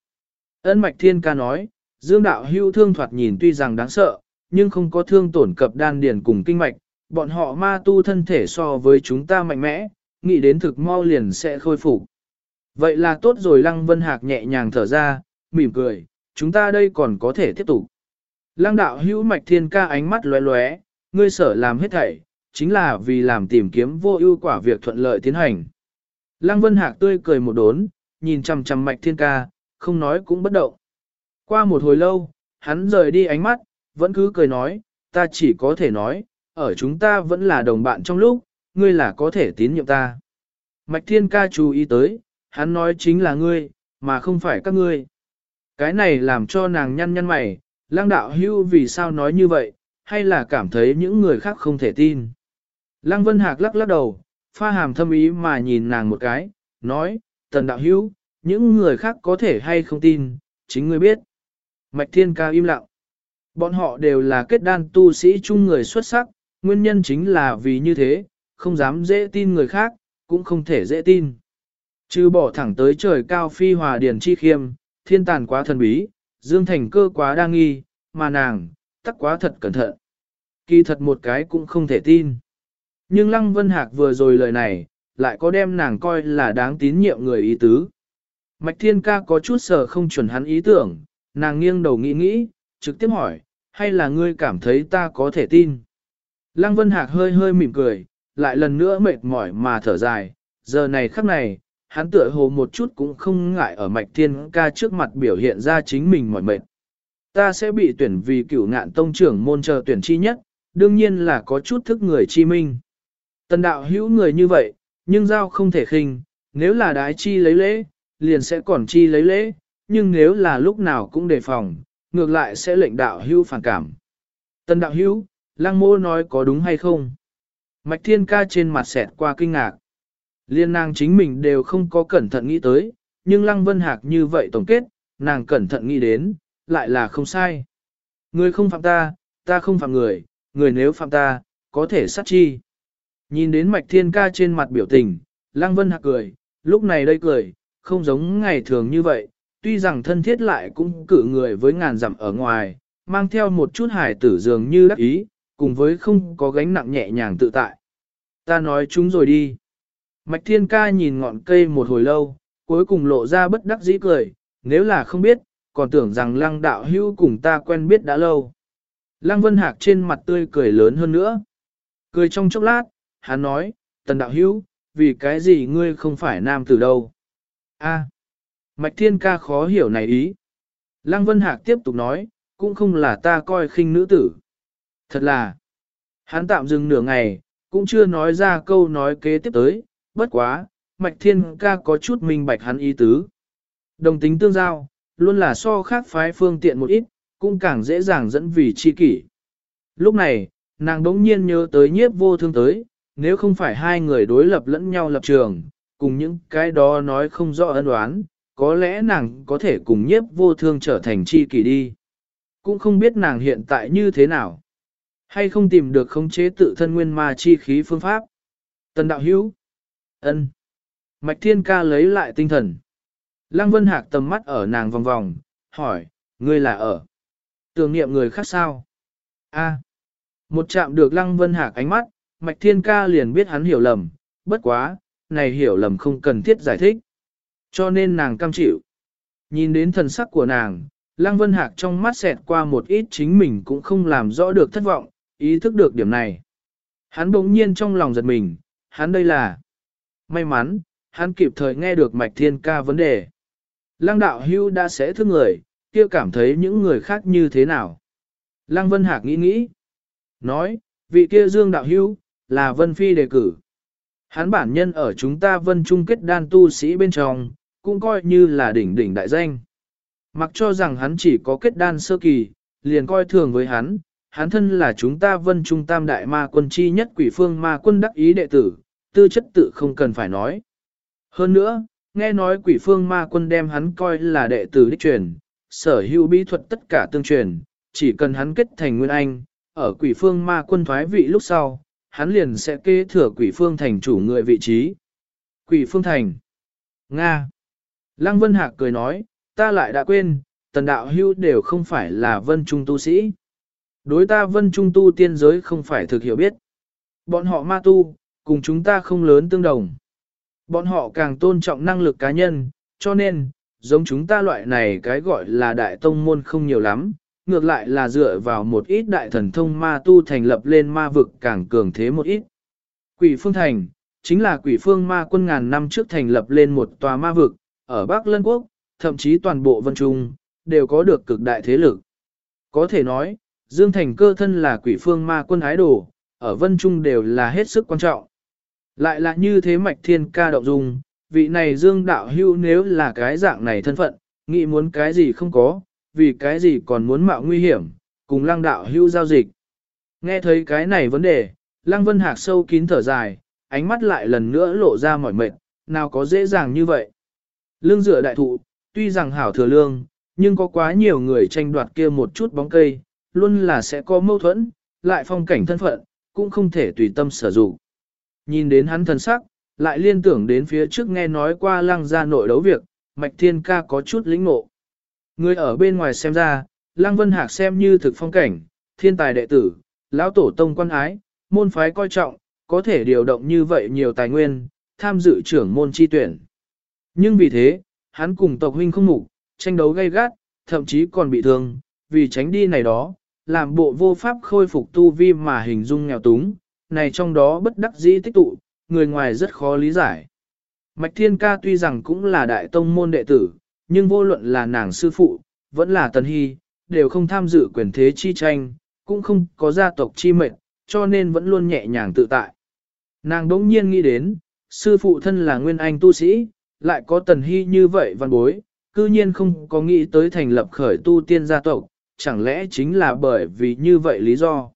Ân mạch thiên ca nói, Dương đạo hưu thương thoạt nhìn tuy rằng đáng sợ, nhưng không có thương tổn cập đan điền cùng kinh mạch, bọn họ ma tu thân thể so với chúng ta mạnh mẽ, nghĩ đến thực mau liền sẽ khôi phục. Vậy là tốt rồi Lăng Vân Hạc nhẹ nhàng thở ra, mỉm cười, chúng ta đây còn có thể tiếp tục. Lăng đạo hữu mạch thiên ca ánh mắt lóe lóe, ngươi sở làm hết thảy, chính là vì làm tìm kiếm vô ưu quả việc thuận lợi tiến hành. Lăng Vân Hạc tươi cười một đốn, nhìn chằm chằm mạch thiên ca, không nói cũng bất động. Qua một hồi lâu, hắn rời đi ánh mắt, vẫn cứ cười nói, ta chỉ có thể nói, ở chúng ta vẫn là đồng bạn trong lúc, ngươi là có thể tín nhiệm ta. Mạch Thiên Ca chú ý tới, hắn nói chính là ngươi, mà không phải các ngươi. Cái này làm cho nàng nhăn nhăn mày, lang đạo hưu vì sao nói như vậy, hay là cảm thấy những người khác không thể tin. Lăng Vân Hạc lắc lắc đầu, pha hàm thâm ý mà nhìn nàng một cái, nói, tần đạo hưu, những người khác có thể hay không tin, chính ngươi biết. Mạch Thiên Ca im lặng. Bọn họ đều là kết đan tu sĩ chung người xuất sắc, nguyên nhân chính là vì như thế, không dám dễ tin người khác, cũng không thể dễ tin. Chứ bỏ thẳng tới trời cao phi hòa điển chi khiêm, thiên tàn quá thần bí, dương thành cơ quá đa nghi, mà nàng, tắc quá thật cẩn thận. Kỳ thật một cái cũng không thể tin. Nhưng Lăng Vân Hạc vừa rồi lời này, lại có đem nàng coi là đáng tín nhiệm người ý tứ. Mạch Thiên Ca có chút sợ không chuẩn hắn ý tưởng, nàng nghiêng đầu nghĩ nghĩ, trực tiếp hỏi, hay là ngươi cảm thấy ta có thể tin? Lăng Vân Hạc hơi hơi mỉm cười, lại lần nữa mệt mỏi mà thở dài, giờ này khắc này, hắn tựa hồ một chút cũng không ngại ở Mạch Thiên Ca trước mặt biểu hiện ra chính mình mỏi mệt. Ta sẽ bị tuyển vì cửu ngạn tông trưởng môn chờ tuyển chi nhất, đương nhiên là có chút thức người chi minh. Tần đạo hữu người như vậy, nhưng giao không thể khinh, nếu là đái chi lấy lễ, liền sẽ còn chi lấy lễ, nhưng nếu là lúc nào cũng đề phòng, ngược lại sẽ lệnh đạo hữu phản cảm. Tần đạo hữu, lăng mô nói có đúng hay không? Mạch thiên ca trên mặt xẹt qua kinh ngạc. Liên nàng chính mình đều không có cẩn thận nghĩ tới, nhưng lăng vân hạc như vậy tổng kết, nàng cẩn thận nghĩ đến, lại là không sai. Người không phạm ta, ta không phạm người, người nếu phạm ta, có thể sát chi. Nhìn đến mạch thiên ca trên mặt biểu tình, lăng vân hạc cười, lúc này đây cười, không giống ngày thường như vậy, tuy rằng thân thiết lại cũng cử người với ngàn dặm ở ngoài, mang theo một chút hải tử dường như đắc ý, cùng với không có gánh nặng nhẹ nhàng tự tại. Ta nói chúng rồi đi. Mạch thiên ca nhìn ngọn cây một hồi lâu, cuối cùng lộ ra bất đắc dĩ cười, nếu là không biết, còn tưởng rằng lăng đạo hữu cùng ta quen biết đã lâu. Lăng vân hạc trên mặt tươi cười lớn hơn nữa. Cười trong chốc lát, hắn nói, tần đạo hữu, vì cái gì ngươi không phải nam tử đâu. A, Mạch Thiên Ca khó hiểu này ý. Lăng Vân Hạc tiếp tục nói, cũng không là ta coi khinh nữ tử. Thật là, hắn tạm dừng nửa ngày, cũng chưa nói ra câu nói kế tiếp tới, bất quá, Mạch Thiên Ca có chút minh bạch hắn ý tứ. Đồng tính tương giao, luôn là so khác phái phương tiện một ít, cũng càng dễ dàng dẫn vì chi kỷ. Lúc này, nàng đống nhiên nhớ tới nhiếp vô thương tới, nếu không phải hai người đối lập lẫn nhau lập trường, cùng những cái đó nói không rõ ân đoán, có lẽ nàng có thể cùng nhiếp vô thương trở thành chi kỷ đi. Cũng không biết nàng hiện tại như thế nào. Hay không tìm được khống chế tự thân nguyên ma chi khí phương pháp. Tần đạo hữu ân Mạch thiên ca lấy lại tinh thần. Lăng Vân Hạc tầm mắt ở nàng vòng vòng, hỏi, ngươi là ở. Tưởng niệm người khác sao? A. Một chạm được Lăng Vân Hạc ánh mắt, Mạch Thiên Ca liền biết hắn hiểu lầm, bất quá, này hiểu lầm không cần thiết giải thích. Cho nên nàng cam chịu. Nhìn đến thần sắc của nàng, Lăng Vân Hạc trong mắt xẹt qua một ít chính mình cũng không làm rõ được thất vọng, ý thức được điểm này. Hắn bỗng nhiên trong lòng giật mình, hắn đây là may mắn, hắn kịp thời nghe được Mạch Thiên Ca vấn đề. Lăng đạo hưu đã sẽ thương người, kia cảm thấy những người khác như thế nào. Lăng Vân Hạc nghĩ nghĩ, nói, vị kia Dương đạo hưu, là Vân Phi đề cử. Hắn bản nhân ở chúng ta Vân Trung kết đan tu sĩ bên trong, cũng coi như là đỉnh đỉnh đại danh. Mặc cho rằng hắn chỉ có kết đan sơ kỳ, liền coi thường với hắn, hắn thân là chúng ta Vân Trung Tam Đại Ma quân chi nhất quỷ phương Ma quân đắc ý đệ tử, tư chất tự không cần phải nói. Hơn nữa, nghe nói quỷ phương Ma quân đem hắn coi là đệ tử đích truyền, sở hữu bí thuật tất cả tương truyền, chỉ cần hắn kết thành nguyên anh, ở quỷ phương Ma quân thoái vị lúc sau, hắn liền sẽ kế thừa quỷ phương thành chủ người vị trí. Quỷ phương thành. Nga. Lăng Vân Hạc cười nói, ta lại đã quên, tần đạo hưu đều không phải là vân trung tu sĩ. Đối ta vân trung tu tiên giới không phải thực hiểu biết. Bọn họ ma tu, cùng chúng ta không lớn tương đồng. Bọn họ càng tôn trọng năng lực cá nhân, cho nên, giống chúng ta loại này cái gọi là đại tông môn không nhiều lắm, ngược lại là dựa vào một ít đại thần thông ma tu thành lập lên ma vực càng cường thế một ít. Quỷ phương thành, chính là quỷ phương ma quân ngàn năm trước thành lập lên một tòa ma vực, ở Bắc Lân Quốc, thậm chí toàn bộ Vân Trung, đều có được cực đại thế lực. Có thể nói, Dương Thành cơ thân là quỷ phương ma quân ái đồ, ở Vân Trung đều là hết sức quan trọng. Lại là như thế mạch thiên ca động dung, vị này Dương đạo hưu nếu là cái dạng này thân phận, nghĩ muốn cái gì không có, vì cái gì còn muốn mạo nguy hiểm, cùng lăng đạo hưu giao dịch. Nghe thấy cái này vấn đề, lăng vân hạc sâu kín thở dài, ánh mắt lại lần nữa lộ ra mỏi mệt, nào có dễ dàng như vậy. Lương dựa đại thụ, tuy rằng hảo thừa lương, nhưng có quá nhiều người tranh đoạt kia một chút bóng cây, luôn là sẽ có mâu thuẫn, lại phong cảnh thân phận, cũng không thể tùy tâm sử dụng. Nhìn đến hắn thần sắc, lại liên tưởng đến phía trước nghe nói qua lăng gia nội đấu việc, Mạch Thiên Ca có chút lĩnh ngộ. Người ở bên ngoài xem ra, Lăng Vân Hạc xem như thực phong cảnh, thiên tài đệ tử, lão tổ tông quan ái, môn phái coi trọng, có thể điều động như vậy nhiều tài nguyên, tham dự trưởng môn chi tuyển. Nhưng vì thế, hắn cùng tộc huynh không mục, tranh đấu gay gắt, thậm chí còn bị thương, vì tránh đi này đó, làm bộ vô pháp khôi phục tu vi mà hình dung nghèo túng, này trong đó bất đắc dĩ tích tụ, người ngoài rất khó lý giải. Mạch Thiên Ca tuy rằng cũng là đại tông môn đệ tử, nhưng vô luận là nàng sư phụ, vẫn là Tần Hy, đều không tham dự quyền thế chi tranh, cũng không có gia tộc chi mệnh, cho nên vẫn luôn nhẹ nhàng tự tại. Nàng đống nhiên nghĩ đến, sư phụ thân là nguyên anh tu sĩ, lại có Tần Hy như vậy văn bối, cư nhiên không có nghĩ tới thành lập khởi tu tiên gia tộc, chẳng lẽ chính là bởi vì như vậy lý do.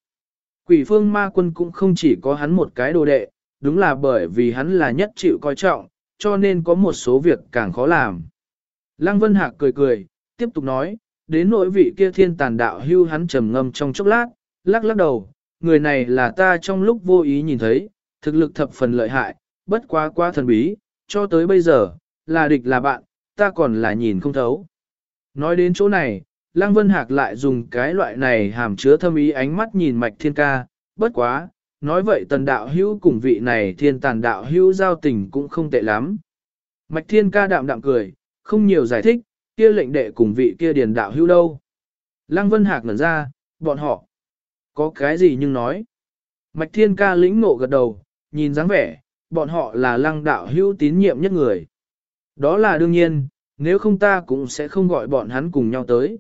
Quỷ phương ma quân cũng không chỉ có hắn một cái đồ đệ, đúng là bởi vì hắn là nhất chịu coi trọng, cho nên có một số việc càng khó làm. Lăng Vân Hạc cười cười, tiếp tục nói, đến nỗi vị kia thiên tàn đạo hưu hắn trầm ngâm trong chốc lát, lắc lắc đầu, người này là ta trong lúc vô ý nhìn thấy, thực lực thập phần lợi hại, bất quá quá thần bí, cho tới bây giờ, là địch là bạn, ta còn là nhìn không thấu. Nói đến chỗ này, Lăng Vân Hạc lại dùng cái loại này hàm chứa thâm ý ánh mắt nhìn mạch thiên ca, bất quá, nói vậy tần đạo hữu cùng vị này thiên tàn đạo hữu giao tình cũng không tệ lắm. Mạch thiên ca đạm đạm cười, không nhiều giải thích, kia lệnh đệ cùng vị kia điền đạo hữu đâu. Lăng Vân Hạc ngẩn ra, bọn họ, có cái gì nhưng nói. Mạch thiên ca lĩnh ngộ gật đầu, nhìn dáng vẻ, bọn họ là lăng đạo hữu tín nhiệm nhất người. Đó là đương nhiên, nếu không ta cũng sẽ không gọi bọn hắn cùng nhau tới.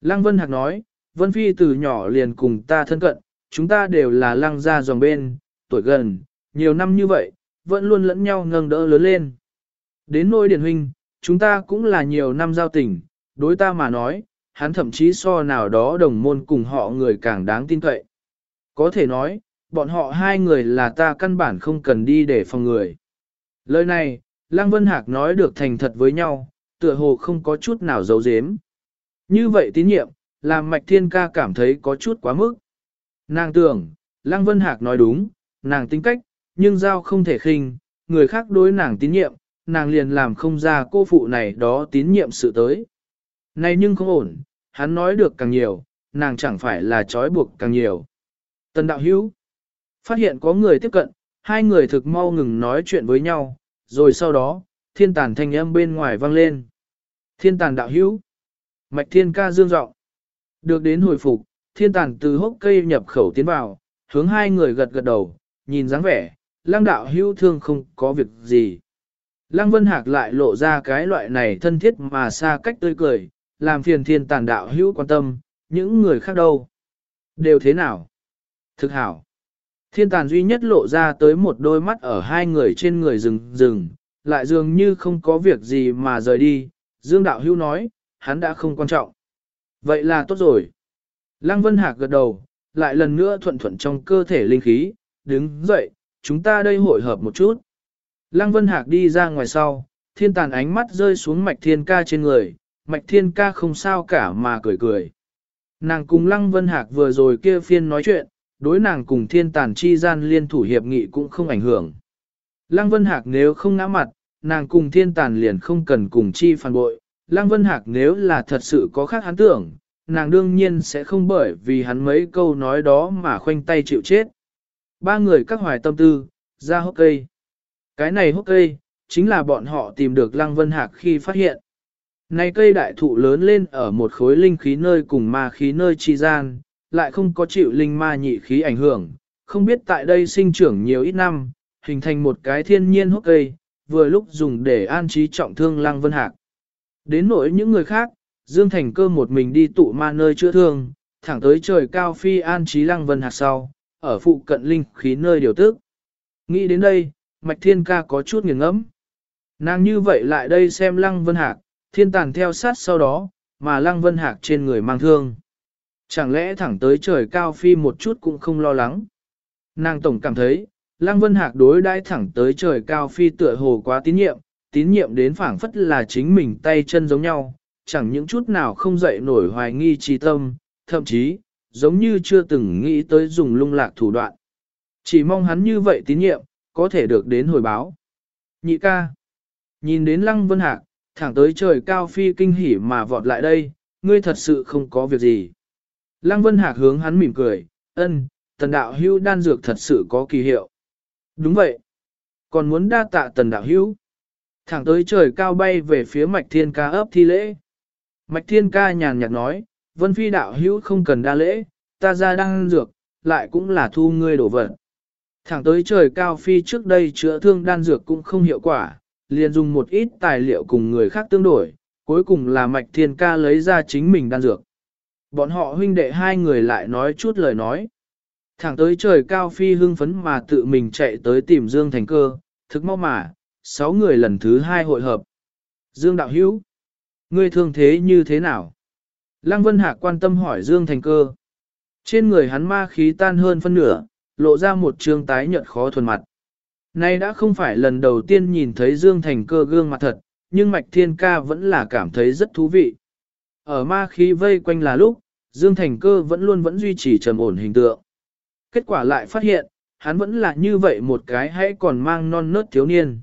Lăng Vân Hạc nói, Vân Phi từ nhỏ liền cùng ta thân cận, chúng ta đều là lăng gia dòng bên, tuổi gần, nhiều năm như vậy, vẫn luôn lẫn nhau nâng đỡ lớn lên. Đến nỗi điển huynh, chúng ta cũng là nhiều năm giao tình, đối ta mà nói, hắn thậm chí so nào đó đồng môn cùng họ người càng đáng tin cậy. Có thể nói, bọn họ hai người là ta căn bản không cần đi để phòng người. Lời này, Lăng Vân Hạc nói được thành thật với nhau, tựa hồ không có chút nào giấu giếm. Như vậy tín nhiệm, làm Mạch Thiên Ca cảm thấy có chút quá mức. Nàng tưởng, Lăng Vân Hạc nói đúng, nàng tính cách, nhưng giao không thể khinh, người khác đối nàng tín nhiệm, nàng liền làm không ra cô phụ này đó tín nhiệm sự tới. Này nhưng không ổn, hắn nói được càng nhiều, nàng chẳng phải là trói buộc càng nhiều. Tần đạo hữu, phát hiện có người tiếp cận, hai người thực mau ngừng nói chuyện với nhau, rồi sau đó, thiên tàn thanh âm bên ngoài vang lên. Thiên tàn đạo hữu, mạch thiên ca dương giọng Được đến hồi phục, thiên tàn từ hốc cây nhập khẩu tiến vào, hướng hai người gật gật đầu, nhìn dáng vẻ, lăng đạo hữu thương không có việc gì. Lăng Vân Hạc lại lộ ra cái loại này thân thiết mà xa cách tươi cười, làm phiền thiên tàn đạo hữu quan tâm, những người khác đâu. Đều thế nào? Thực hảo. Thiên tàn duy nhất lộ ra tới một đôi mắt ở hai người trên người rừng rừng, lại dường như không có việc gì mà rời đi. Dương đạo hữu nói, hắn đã không quan trọng. Vậy là tốt rồi. Lăng Vân Hạc gật đầu, lại lần nữa thuận thuận trong cơ thể linh khí, đứng dậy, chúng ta đây hội hợp một chút. Lăng Vân Hạc đi ra ngoài sau, thiên tàn ánh mắt rơi xuống mạch thiên ca trên người, mạch thiên ca không sao cả mà cười cười. Nàng cùng Lăng Vân Hạc vừa rồi kia phiên nói chuyện, đối nàng cùng thiên tàn chi gian liên thủ hiệp nghị cũng không ảnh hưởng. Lăng Vân Hạc nếu không ngã mặt, nàng cùng thiên tàn liền không cần cùng chi phản bội. Lăng Vân Hạc nếu là thật sự có khác hắn tưởng, nàng đương nhiên sẽ không bởi vì hắn mấy câu nói đó mà khoanh tay chịu chết. Ba người các hoài tâm tư, ra hốc cây. Cái này hốc cây, chính là bọn họ tìm được Lăng Vân Hạc khi phát hiện. Này cây đại thụ lớn lên ở một khối linh khí nơi cùng ma khí nơi chi gian, lại không có chịu linh ma nhị khí ảnh hưởng, không biết tại đây sinh trưởng nhiều ít năm, hình thành một cái thiên nhiên hốc cây, vừa lúc dùng để an trí trọng thương Lăng Vân Hạc. Đến nỗi những người khác, Dương Thành cơ một mình đi tụ ma nơi chữa thương, thẳng tới trời cao phi an trí Lăng Vân Hạc sau, ở phụ cận linh khí nơi điều tức. Nghĩ đến đây, Mạch Thiên Ca có chút nghiền ngẫm. Nàng như vậy lại đây xem Lăng Vân Hạc, thiên tàn theo sát sau đó, mà Lăng Vân Hạc trên người mang thương. Chẳng lẽ thẳng tới trời cao phi một chút cũng không lo lắng. Nàng tổng cảm thấy, Lăng Vân Hạc đối đãi thẳng tới trời cao phi tựa hồ quá tín nhiệm, tín nhiệm đến phảng phất là chính mình tay chân giống nhau, chẳng những chút nào không dậy nổi hoài nghi trí tâm, thậm chí, giống như chưa từng nghĩ tới dùng lung lạc thủ đoạn. Chỉ mong hắn như vậy tín nhiệm, có thể được đến hồi báo. Nhị ca, nhìn đến Lăng Vân Hạc, thẳng tới trời cao phi kinh hỉ mà vọt lại đây, ngươi thật sự không có việc gì. Lăng Vân Hạc hướng hắn mỉm cười, ân, tần đạo hưu đan dược thật sự có kỳ hiệu. Đúng vậy. Còn muốn đa tạ tần đạo hưu. Thẳng tới trời cao bay về phía mạch thiên ca ấp thi lễ. Mạch thiên ca nhàn nhạt nói, vân phi đạo hữu không cần đa lễ, ta ra đan dược, lại cũng là thu ngươi đổ vật. Thẳng tới trời cao phi trước đây chữa thương đan dược cũng không hiệu quả, liền dùng một ít tài liệu cùng người khác tương đổi, cuối cùng là mạch thiên ca lấy ra chính mình đan dược. Bọn họ huynh đệ hai người lại nói chút lời nói. Thẳng tới trời cao phi hưng phấn mà tự mình chạy tới tìm Dương Thành Cơ, thực mau mà, sáu người lần thứ hai hội hợp. Dương Đạo Hữu ngươi thương thế như thế nào? Lăng Vân Hạc quan tâm hỏi Dương Thành Cơ. Trên người hắn ma khí tan hơn phân nửa, lộ ra một trương tái nhợt khó thuần mặt. Nay đã không phải lần đầu tiên nhìn thấy Dương Thành Cơ gương mặt thật, nhưng Mạch Thiên Ca vẫn là cảm thấy rất thú vị. Ở ma khí vây quanh là lúc, Dương Thành Cơ vẫn luôn vẫn duy trì trầm ổn hình tượng. Kết quả lại phát hiện, hắn vẫn là như vậy một cái hãy còn mang non nớt thiếu niên.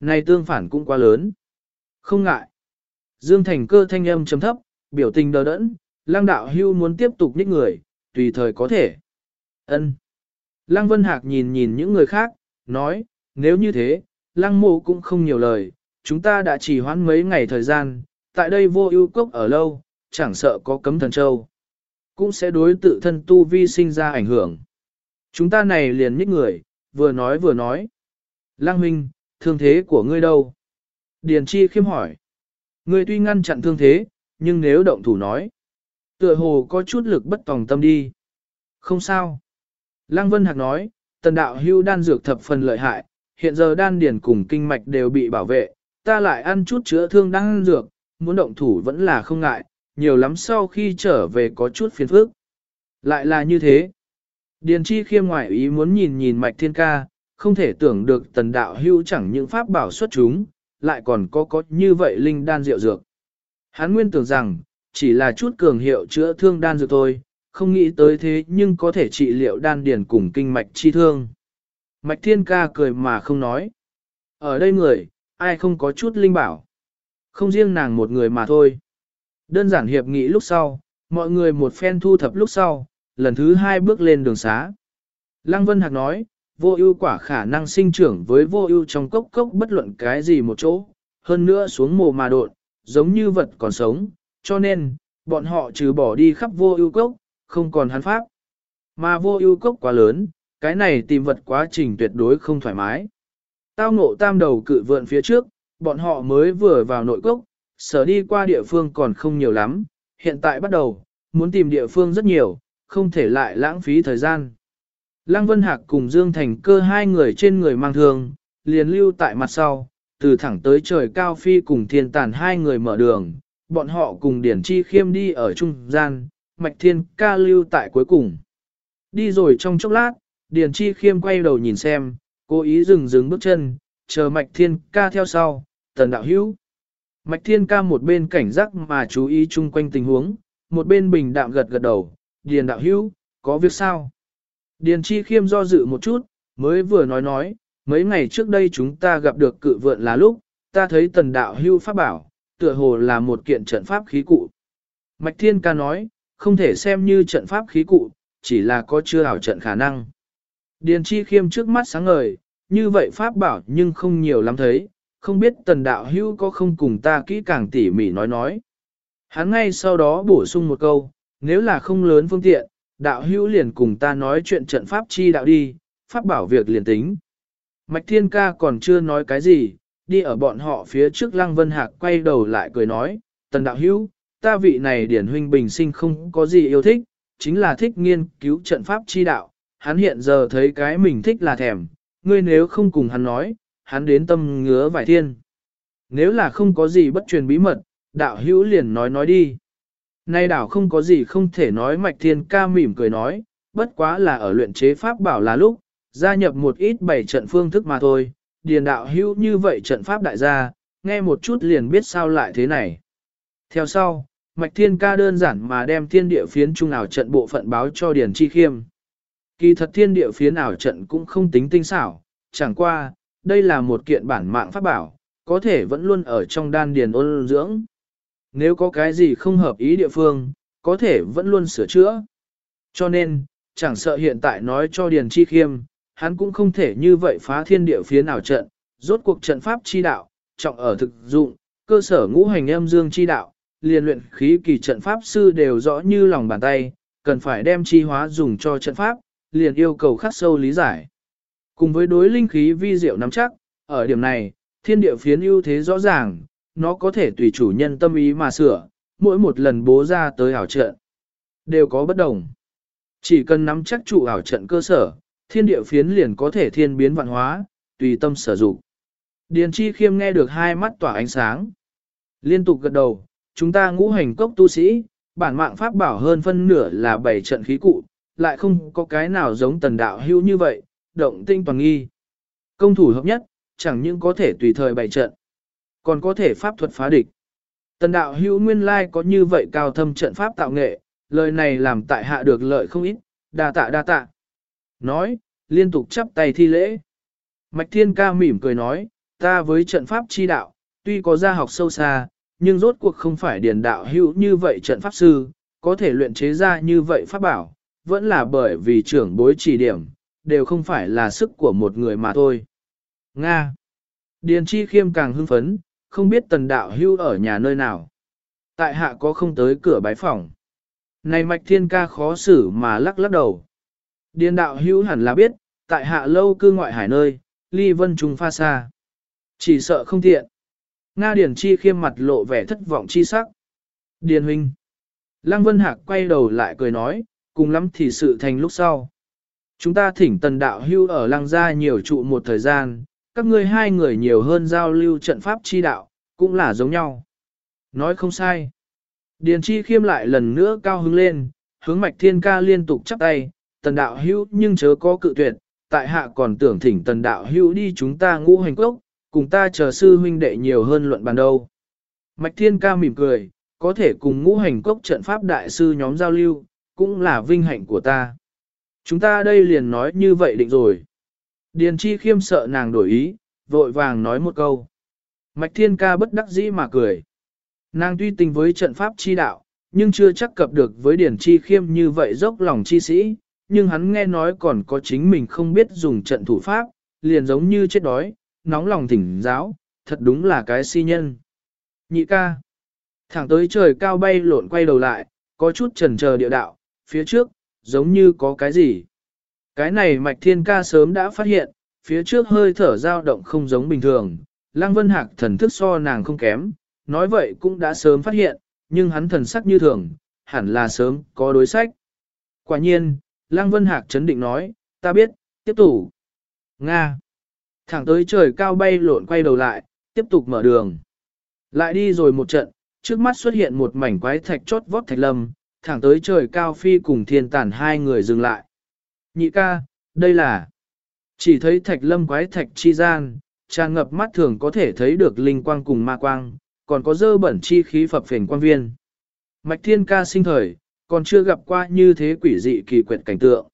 Này tương phản cũng quá lớn. Không ngại. Dương Thành Cơ thanh âm chấm thấp, biểu tình đờ đẫn, Lăng Đạo Hưu muốn tiếp tục nhích người, tùy thời có thể. Ân. Lăng Vân Hạc nhìn nhìn những người khác, nói, nếu như thế, Lăng Mộ cũng không nhiều lời, chúng ta đã chỉ hoãn mấy ngày thời gian, tại đây vô ưu cốc ở lâu, chẳng sợ có cấm thần châu. Cũng sẽ đối tự thân tu vi sinh ra ảnh hưởng. Chúng ta này liền nhích người, vừa nói vừa nói. Lăng Minh, thương thế của ngươi đâu? Điền Chi khiêm hỏi. Ngươi tuy ngăn chặn thương thế, nhưng nếu động thủ nói. Tựa hồ có chút lực bất tòng tâm đi. Không sao. Lăng Vân Hạc nói, tần đạo hưu đan dược thập phần lợi hại, hiện giờ đan điển cùng kinh mạch đều bị bảo vệ, ta lại ăn chút chữa thương đan dược, muốn động thủ vẫn là không ngại, nhiều lắm sau khi trở về có chút phiền phức. Lại là như thế. Điền chi khiêm ngoại ý muốn nhìn nhìn mạch thiên ca, không thể tưởng được tần đạo hưu chẳng những pháp bảo xuất chúng, lại còn có có như vậy linh đan rượu dược. Hắn nguyên tưởng rằng, chỉ là chút cường hiệu chữa thương đan dược thôi, không nghĩ tới thế nhưng có thể trị liệu đan điền cùng kinh mạch chi thương. Mạch thiên ca cười mà không nói. Ở đây người, ai không có chút linh bảo. Không riêng nàng một người mà thôi. Đơn giản hiệp nghị lúc sau, mọi người một phen thu thập lúc sau, lần thứ hai bước lên đường xá. Lăng Vân Hạc nói, vô ưu quả khả năng sinh trưởng với vô ưu trong cốc cốc bất luận cái gì một chỗ, hơn nữa xuống mồ mà đột, giống như vật còn sống, cho nên, bọn họ trừ bỏ đi khắp vô ưu cốc, không còn hắn pháp. Mà vô ưu cốc quá lớn, cái này tìm vật quá trình tuyệt đối không thoải mái. Tao ngộ tam đầu cự vượn phía trước, bọn họ mới vừa vào nội cốc, sở đi qua địa phương còn không nhiều lắm, hiện tại bắt đầu, muốn tìm địa phương rất nhiều, không thể lại lãng phí thời gian. Lăng Vân Hạc cùng Dương Thành cơ hai người trên người mang thương, liền lưu tại mặt sau, từ thẳng tới trời cao phi cùng thiên tàn hai người mở đường, bọn họ cùng Điển Chi Khiêm đi ở trung gian, Mạch Thiên ca lưu tại cuối cùng. Đi rồi trong chốc lát, Điền Chi Khiêm quay đầu nhìn xem, cố ý dừng dừng bước chân, chờ Mạch Thiên ca theo sau, tần đạo hữu. Mạch Thiên ca một bên cảnh giác mà chú ý chung quanh tình huống, một bên bình đạm gật gật đầu, Điền đạo hữu, có việc sao? Điền Chi Khiêm do dự một chút, mới vừa nói nói, mấy ngày trước đây chúng ta gặp được cự vượn là lúc, ta thấy tần đạo hưu pháp bảo, tựa hồ là một kiện trận pháp khí cụ. Mạch Thiên ca nói, không thể xem như trận pháp khí cụ, chỉ là có chưa ảo trận khả năng. Điền chi khiêm trước mắt sáng ngời, như vậy pháp bảo nhưng không nhiều lắm thấy, không biết tần đạo hưu có không cùng ta kỹ càng tỉ mỉ nói nói. Hắn ngay sau đó bổ sung một câu, nếu là không lớn phương tiện, đạo hưu liền cùng ta nói chuyện trận pháp chi đạo đi, pháp bảo việc liền tính. Mạch thiên ca còn chưa nói cái gì, đi ở bọn họ phía trước lăng vân hạc quay đầu lại cười nói, tần đạo hưu, ta vị này điển huynh bình sinh không có gì yêu thích, chính là thích nghiên cứu trận pháp chi đạo, hắn hiện giờ thấy cái mình thích là thèm, ngươi nếu không cùng hắn nói, hắn đến tâm ngứa vải thiên. Nếu là không có gì bất truyền bí mật, đạo hữu liền nói nói đi. Nay đảo không có gì không thể nói mạch thiên ca mỉm cười nói, bất quá là ở luyện chế pháp bảo là lúc, gia nhập một ít bảy trận phương thức mà thôi, điền đạo hữu như vậy trận pháp đại gia, nghe một chút liền biết sao lại thế này. Theo sau, Mạch Thiên ca đơn giản mà đem thiên địa phiến trung ảo trận bộ phận báo cho Điền Chi Khiêm. Kỳ thật thiên địa phiến ảo trận cũng không tính tinh xảo, chẳng qua, đây là một kiện bản mạng pháp bảo, có thể vẫn luôn ở trong đan điền ôn dưỡng. Nếu có cái gì không hợp ý địa phương, có thể vẫn luôn sửa chữa. Cho nên, chẳng sợ hiện tại nói cho Điền Chi Khiêm, hắn cũng không thể như vậy phá thiên địa phía nào trận, rốt cuộc trận pháp chi đạo, trọng ở thực dụng, cơ sở ngũ hành âm dương chi đạo, liền luyện khí kỳ trận pháp sư đều rõ như lòng bàn tay, cần phải đem chi hóa dùng cho trận pháp, liền yêu cầu khắc sâu lý giải. Cùng với đối linh khí vi diệu nắm chắc, ở điểm này, thiên địa phiến ưu thế rõ ràng, nó có thể tùy chủ nhân tâm ý mà sửa, mỗi một lần bố ra tới ảo trận, đều có bất đồng. Chỉ cần nắm chắc trụ ảo trận cơ sở, thiên địa phiến liền có thể thiên biến vạn hóa, tùy tâm sử dụng. Điền chi khiêm nghe được hai mắt tỏa ánh sáng. Liên tục gật đầu, chúng ta ngũ hành cốc tu sĩ, bản mạng pháp bảo hơn phân nửa là bảy trận khí cụ, lại không có cái nào giống tần đạo hữu như vậy, động tinh toàn nghi. Công thủ hợp nhất, chẳng những có thể tùy thời bày trận, còn có thể pháp thuật phá địch. Tần đạo hữu nguyên lai có như vậy cao thâm trận pháp tạo nghệ, lời này làm tại hạ được lợi không ít, đa tạ đa tạ. Nói, liên tục chắp tay thi lễ. Mạch Thiên Ca mỉm cười nói, ta với trận pháp chi đạo, tuy có gia học sâu xa, nhưng rốt cuộc không phải điền đạo hữu như vậy trận pháp sư, có thể luyện chế ra như vậy pháp bảo, vẫn là bởi vì trưởng bối chỉ điểm, đều không phải là sức của một người mà thôi. Nga Điền Chi Khiêm càng hưng phấn, không biết tần đạo hưu ở nhà nơi nào. Tại hạ có không tới cửa bái phòng. Này mạch thiên ca khó xử mà lắc lắc đầu. Điền đạo hưu hẳn là biết, tại hạ lâu cư ngoại hải nơi, ly vân trùng pha xa. Chỉ sợ không tiện. Nga Điền Chi khiêm mặt lộ vẻ thất vọng chi sắc. Điền huynh. Lăng Vân Hạc quay đầu lại cười nói, cùng lắm thì sự thành lúc sau. Chúng ta thỉnh tần đạo hưu ở lăng gia nhiều trụ một thời gian, các ngươi hai người nhiều hơn giao lưu trận pháp chi đạo, cũng là giống nhau. Nói không sai. Điền chi khiêm lại lần nữa cao hứng lên, hướng mạch thiên ca liên tục chắp tay, tần đạo hữu nhưng chớ có cự tuyệt, tại hạ còn tưởng thỉnh tần đạo hữu đi chúng ta ngũ hành cốc, cùng ta chờ sư huynh đệ nhiều hơn luận bàn đâu. Mạch thiên ca mỉm cười, có thể cùng ngũ hành cốc trận pháp đại sư nhóm giao lưu, cũng là vinh hạnh của ta. Chúng ta đây liền nói như vậy định rồi. Điền chi khiêm sợ nàng đổi ý, vội vàng nói một câu. Mạch thiên ca bất đắc dĩ mà cười. Nàng tuy tình với trận pháp chi đạo, nhưng chưa chắc cập được với điền chi khiêm như vậy dốc lòng chi sĩ, nhưng hắn nghe nói còn có chính mình không biết dùng trận thủ pháp, liền giống như chết đói, nóng lòng thỉnh giáo, thật đúng là cái si nhân. Nhị ca. Thẳng tới trời cao bay lộn quay đầu lại, có chút trần chờ địa đạo, phía trước, giống như có cái gì. Cái này mạch thiên ca sớm đã phát hiện, phía trước hơi thở dao động không giống bình thường, Lăng Vân Hạc thần thức so nàng không kém, nói vậy cũng đã sớm phát hiện, nhưng hắn thần sắc như thường, hẳn là sớm có đối sách. Quả nhiên, Lăng Vân Hạc chấn định nói, ta biết, tiếp tục. Nga. Thẳng tới trời cao bay lộn quay đầu lại, tiếp tục mở đường. Lại đi rồi một trận, trước mắt xuất hiện một mảnh quái thạch chót vót thạch lâm, thẳng tới trời cao phi cùng thiên tản hai người dừng lại. Nhị ca, đây là... Chỉ thấy thạch lâm quái thạch chi gian, tràn ngập mắt thường có thể thấy được linh quang cùng ma quang, còn có dơ bẩn chi khí phập phền quan viên. Mạch thiên ca sinh thời, còn chưa gặp qua như thế quỷ dị kỳ quyệt cảnh tượng.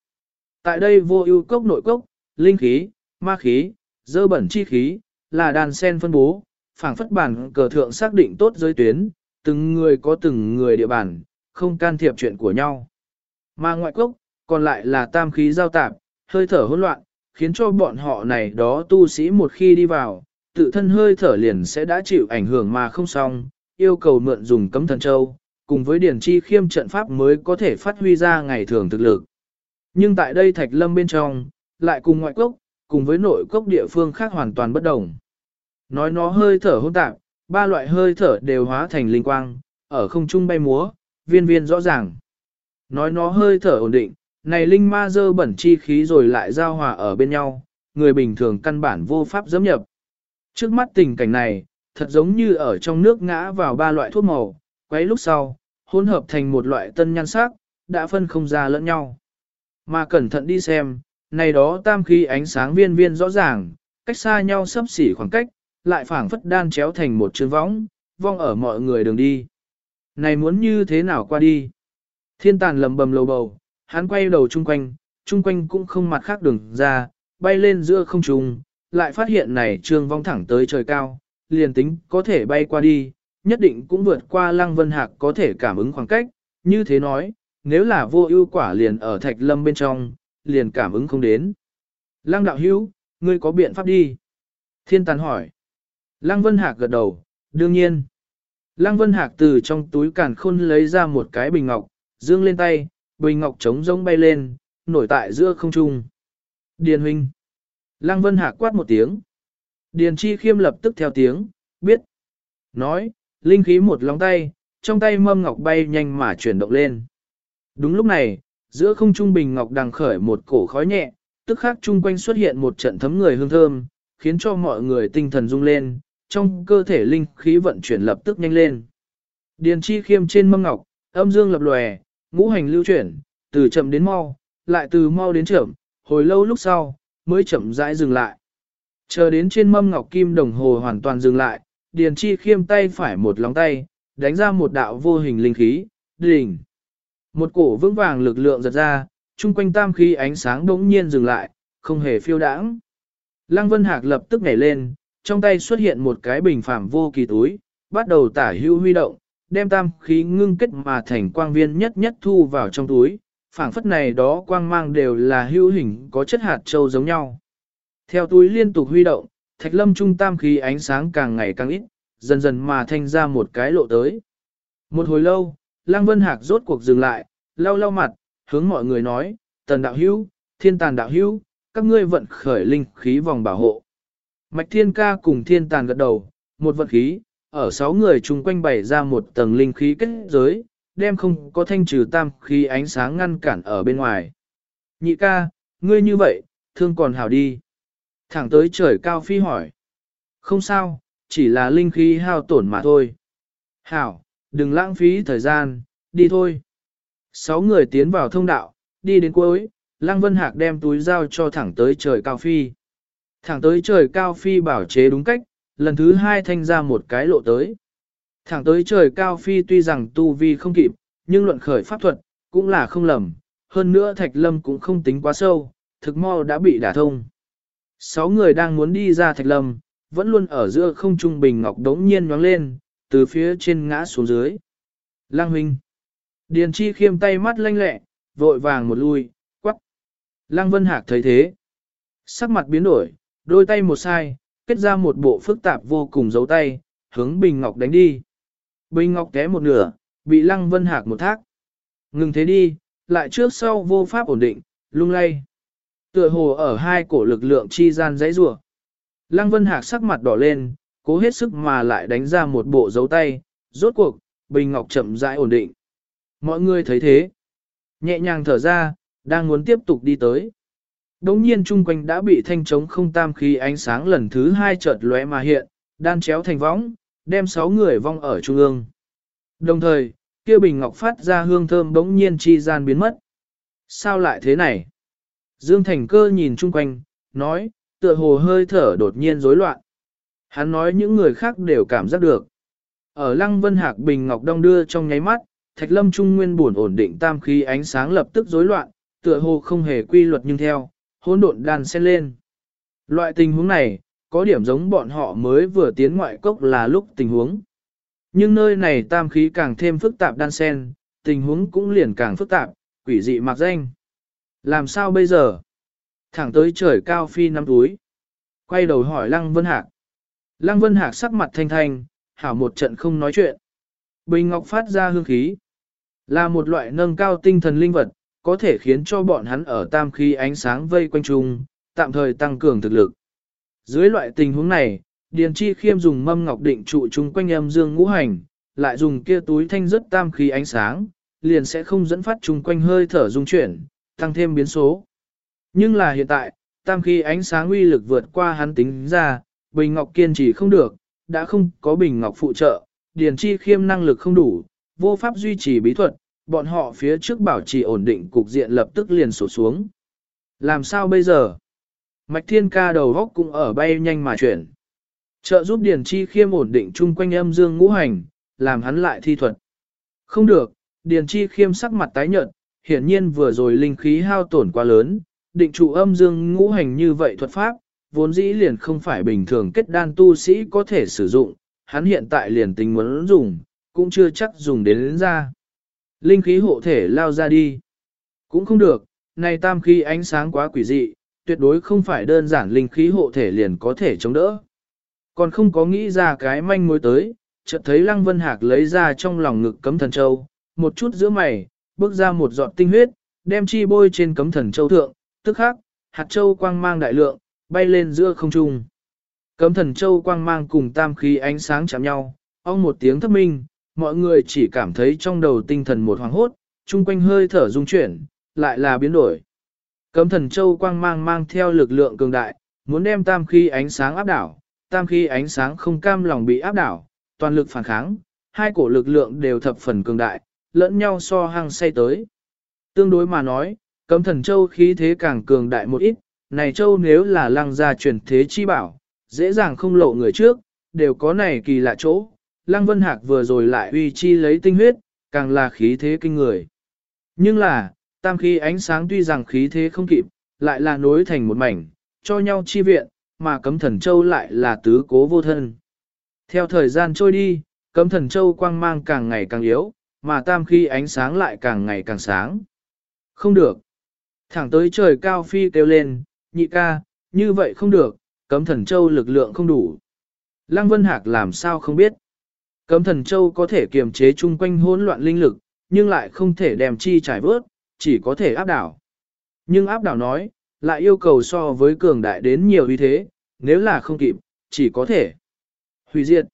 Tại đây vô ưu cốc nội cốc, linh khí, ma khí, dơ bẩn chi khí, là đàn sen phân bố, phảng phất bản cờ thượng xác định tốt giới tuyến, từng người có từng người địa bàn, không can thiệp chuyện của nhau. Mà ngoại cốc, còn lại là tam khí giao tạp, hơi thở hỗn loạn, khiến cho bọn họ này đó tu sĩ một khi đi vào, tự thân hơi thở liền sẽ đã chịu ảnh hưởng mà không xong, yêu cầu mượn dùng cấm thần châu, cùng với điển chi khiêm trận pháp mới có thể phát huy ra ngày thường thực lực. Nhưng tại đây thạch lâm bên trong, lại cùng ngoại cốc, cùng với nội cốc địa phương khác hoàn toàn bất đồng. Nói nó hơi thở hỗn tạp, ba loại hơi thở đều hóa thành linh quang, ở không trung bay múa, viên viên rõ ràng. Nói nó hơi thở ổn định, này linh ma dơ bẩn chi khí rồi lại giao hòa ở bên nhau, người bình thường căn bản vô pháp dẫm nhập. Trước mắt tình cảnh này, thật giống như ở trong nước ngã vào ba loại thuốc màu, quấy lúc sau, hỗn hợp thành một loại tân nhan sắc, đã phân không ra lẫn nhau. Mà cẩn thận đi xem, này đó tam khí ánh sáng viên viên rõ ràng, cách xa nhau sấp xỉ khoảng cách, lại phảng phất đan chéo thành một chương võng, vong ở mọi người đường đi. Này muốn như thế nào qua đi? Thiên tàn lầm bầm lầu bầu, hắn quay đầu chung quanh, chung quanh cũng không mặt khác đường ra, bay lên giữa không trung, lại phát hiện này trường vong thẳng tới trời cao, liền tính có thể bay qua đi, nhất định cũng vượt qua lăng vân hạc có thể cảm ứng khoảng cách, như thế nói, nếu là vô ưu quả liền ở thạch lâm bên trong, liền cảm ứng không đến. Lăng đạo hữu, ngươi có biện pháp đi. Thiên tàn hỏi. Lăng Vân Hạc gật đầu, đương nhiên. Lăng Vân Hạc từ trong túi càn khôn lấy ra một cái bình ngọc, dương lên tay, bình ngọc trống rỗng bay lên, nổi tại giữa không trung. Điền huynh. Lăng Vân Hạc quát một tiếng. Điền Chi Khiêm lập tức theo tiếng, biết. Nói, linh khí một lòng tay, trong tay mâm ngọc bay nhanh mà chuyển động lên. Đúng lúc này, giữa không trung bình ngọc đằng khởi một cổ khói nhẹ, tức khắc chung quanh xuất hiện một trận thấm người hương thơm, khiến cho mọi người tinh thần rung lên, trong cơ thể linh khí vận chuyển lập tức nhanh lên. Điền chi khiêm trên mâm ngọc, âm dương lập lòe, ngũ hành lưu chuyển, từ chậm đến mau, lại từ mau đến chậm, hồi lâu lúc sau, mới chậm rãi dừng lại. Chờ đến trên mâm ngọc kim đồng hồ hoàn toàn dừng lại, Điền Chi khiêm tay phải một lóng tay, đánh ra một đạo vô hình linh khí, đỉnh. Một cổ vững vàng lực lượng giật ra, chung quanh tam khí ánh sáng đống nhiên dừng lại, không hề phiêu đãng. Lăng Vân Hạc lập tức nhảy lên, trong tay xuất hiện một cái bình phàm vô kỳ túi, bắt đầu tả hưu huy động, đem tam khí ngưng kết mà thành quang viên nhất nhất thu vào trong túi, phảng phất này đó quang mang đều là hữu hình có chất hạt châu giống nhau. Theo túi liên tục huy động, thạch lâm trung tam khí ánh sáng càng ngày càng ít, dần dần mà thanh ra một cái lộ tới. Một hồi lâu, Lăng Vân Hạc rốt cuộc dừng lại, lau lau mặt, hướng mọi người nói, tần đạo hữu, thiên tàn đạo hữu, các ngươi vận khởi linh khí vòng bảo hộ. Mạch thiên ca cùng thiên tàn gật đầu, một vận khí, ở sáu người chung quanh bày ra một tầng linh khí kết giới, đem không có thanh trừ tam khí ánh sáng ngăn cản ở bên ngoài. Nhị ca, ngươi như vậy, thương còn hảo đi. Thẳng tới trời cao phi hỏi. Không sao, chỉ là linh khí hao tổn mà thôi. Hảo, đừng lãng phí thời gian, đi thôi. Sáu người tiến vào thông đạo, đi đến cuối, Lăng Vân Hạc đem túi giao cho thẳng tới trời cao phi. Thẳng tới trời cao phi bảo chế đúng cách, lần thứ hai thanh ra một cái lộ tới. Thẳng tới trời cao phi tuy rằng tu vi không kịp, nhưng luận khởi pháp thuật, cũng là không lầm. Hơn nữa thạch lâm cũng không tính quá sâu, thực mau đã bị đả thông. Sáu người đang muốn đi ra thạch lâm, vẫn luôn ở giữa không trung bình ngọc đống nhiên nhoáng lên, từ phía trên ngã xuống dưới. Lang huynh. Điền chi khiêm tay mắt lanh lẹ, vội vàng một lui, quắc. Lăng Vân Hạc thấy thế. Sắc mặt biến đổi, đôi tay một sai, kết ra một bộ phức tạp vô cùng dấu tay, hướng Bình Ngọc đánh đi. Bình Ngọc té một nửa, bị Lăng Vân Hạc một thác. Ngừng thế đi, lại trước sau vô pháp ổn định, lung lay. Tựa hồ ở hai cổ lực lượng chi gian dãy rủa. Lăng Vân Hạc sắc mặt đỏ lên, cố hết sức mà lại đánh ra một bộ dấu tay, rốt cuộc, Bình Ngọc chậm rãi ổn định. Mọi người thấy thế. Nhẹ nhàng thở ra, đang muốn tiếp tục đi tới. Đống nhiên chung quanh đã bị thanh trống không tam khí ánh sáng lần thứ hai chợt lóe mà hiện, đan chéo thành võng, đem sáu người vong ở trung ương. Đồng thời, kia bình ngọc phát ra hương thơm đống nhiên chi gian biến mất. Sao lại thế này? Dương Thành Cơ nhìn chung quanh, nói, tựa hồ hơi thở đột nhiên rối loạn. Hắn nói những người khác đều cảm giác được. Ở Lăng Vân Hạc Bình Ngọc Đông đưa trong nháy mắt, Thạch Lâm Trung Nguyên buồn ổn định tam khí ánh sáng lập tức rối loạn, tựa hồ không hề quy luật nhưng theo, hỗn độn đan xen lên. Loại tình huống này, có điểm giống bọn họ mới vừa tiến ngoại cốc là lúc tình huống. Nhưng nơi này tam khí càng thêm phức tạp đan xen, tình huống cũng liền càng phức tạp, quỷ dị mặc danh. Làm sao bây giờ? Thẳng tới trời cao phi năm túi. Quay đầu hỏi Lăng Vân Hạc. Lăng Vân Hạc sắc mặt thanh thanh, hảo một trận không nói chuyện. Bình Ngọc phát ra hương khí. Là một loại nâng cao tinh thần linh vật, có thể khiến cho bọn hắn ở tam khí ánh sáng vây quanh chung, tạm thời tăng cường thực lực. Dưới loại tình huống này, Điền Chi Khiêm dùng mâm ngọc định trụ chung quanh âm dương ngũ hành, lại dùng kia túi thanh rất tam khí ánh sáng, liền sẽ không dẫn phát chung quanh hơi thở dung chuyển, tăng thêm biến số. Nhưng là hiện tại, tam khí ánh sáng uy lực vượt qua hắn tính ra, Bình Ngọc kiên trì không được, đã không có Bình Ngọc phụ trợ, Điền Chi Khiêm năng lực không đủ, vô pháp duy trì bí thuật, bọn họ phía trước bảo trì ổn định cục diện lập tức liền sổ xuống. Làm sao bây giờ? Mạch Thiên Ca đầu góc cũng ở bay nhanh mà chuyển. Trợ giúp Điền Chi Khiêm ổn định chung quanh âm dương ngũ hành, làm hắn lại thi thuật. Không được, Điền Chi Khiêm sắc mặt tái nhợt, hiển nhiên vừa rồi linh khí hao tổn quá lớn, định trụ âm dương ngũ hành như vậy thuật pháp, vốn dĩ liền không phải bình thường kết đan tu sĩ có thể sử dụng, hắn hiện tại liền tình muốn dùng, cũng chưa chắc dùng đến, đến ra. Linh khí hộ thể lao ra đi. Cũng không được, này tam khí ánh sáng quá quỷ dị, tuyệt đối không phải đơn giản linh khí hộ thể liền có thể chống đỡ. Còn không có nghĩ ra cái manh mối tới, chợt thấy Lăng Vân Hạc lấy ra trong lòng ngực cấm thần châu, một chút giữa mày, bước ra một giọt tinh huyết, đem chi bôi trên cấm thần châu thượng, tức khắc, hạt châu quang mang đại lượng, bay lên giữa không trung. Cấm thần châu quang mang cùng tam khí ánh sáng chạm nhau, ong một tiếng thất minh, mọi người chỉ cảm thấy trong đầu tinh thần một hoàng hốt, chung quanh hơi thở rung chuyển, lại là biến đổi. Cấm thần châu quang mang mang theo lực lượng cường đại, muốn đem tam khí ánh sáng áp đảo, tam khí ánh sáng không cam lòng bị áp đảo, toàn lực phản kháng, hai cổ lực lượng đều thập phần cường đại, lẫn nhau so hăng say tới. Tương đối mà nói, cấm thần châu khí thế càng cường đại một ít, này châu nếu là lăng gia truyền thế chi bảo, dễ dàng không lộ người trước, đều có này kỳ lạ chỗ. Lăng Vân Hạc vừa rồi lại uy chi lấy tinh huyết, càng là khí thế kinh người. Nhưng là, tam khí ánh sáng tuy rằng khí thế không kịp, lại là nối thành một mảnh, cho nhau chi viện, mà cấm thần châu lại là tứ cố vô thân. Theo thời gian trôi đi, cấm thần châu quang mang càng ngày càng yếu, mà tam khí ánh sáng lại càng ngày càng sáng. Không được. Thẳng tới trời cao phi kêu lên, nhị ca, như vậy không được, cấm thần châu lực lượng không đủ. Lăng Vân Hạc làm sao không biết. Cấm thần châu có thể kiềm chế chung quanh hỗn loạn linh lực, nhưng lại không thể đem chi trải vớt, chỉ có thể áp đảo. Nhưng áp đảo nói, lại yêu cầu so với cường đại đến nhiều uy thế, nếu là không kịp, chỉ có thể hủy diệt.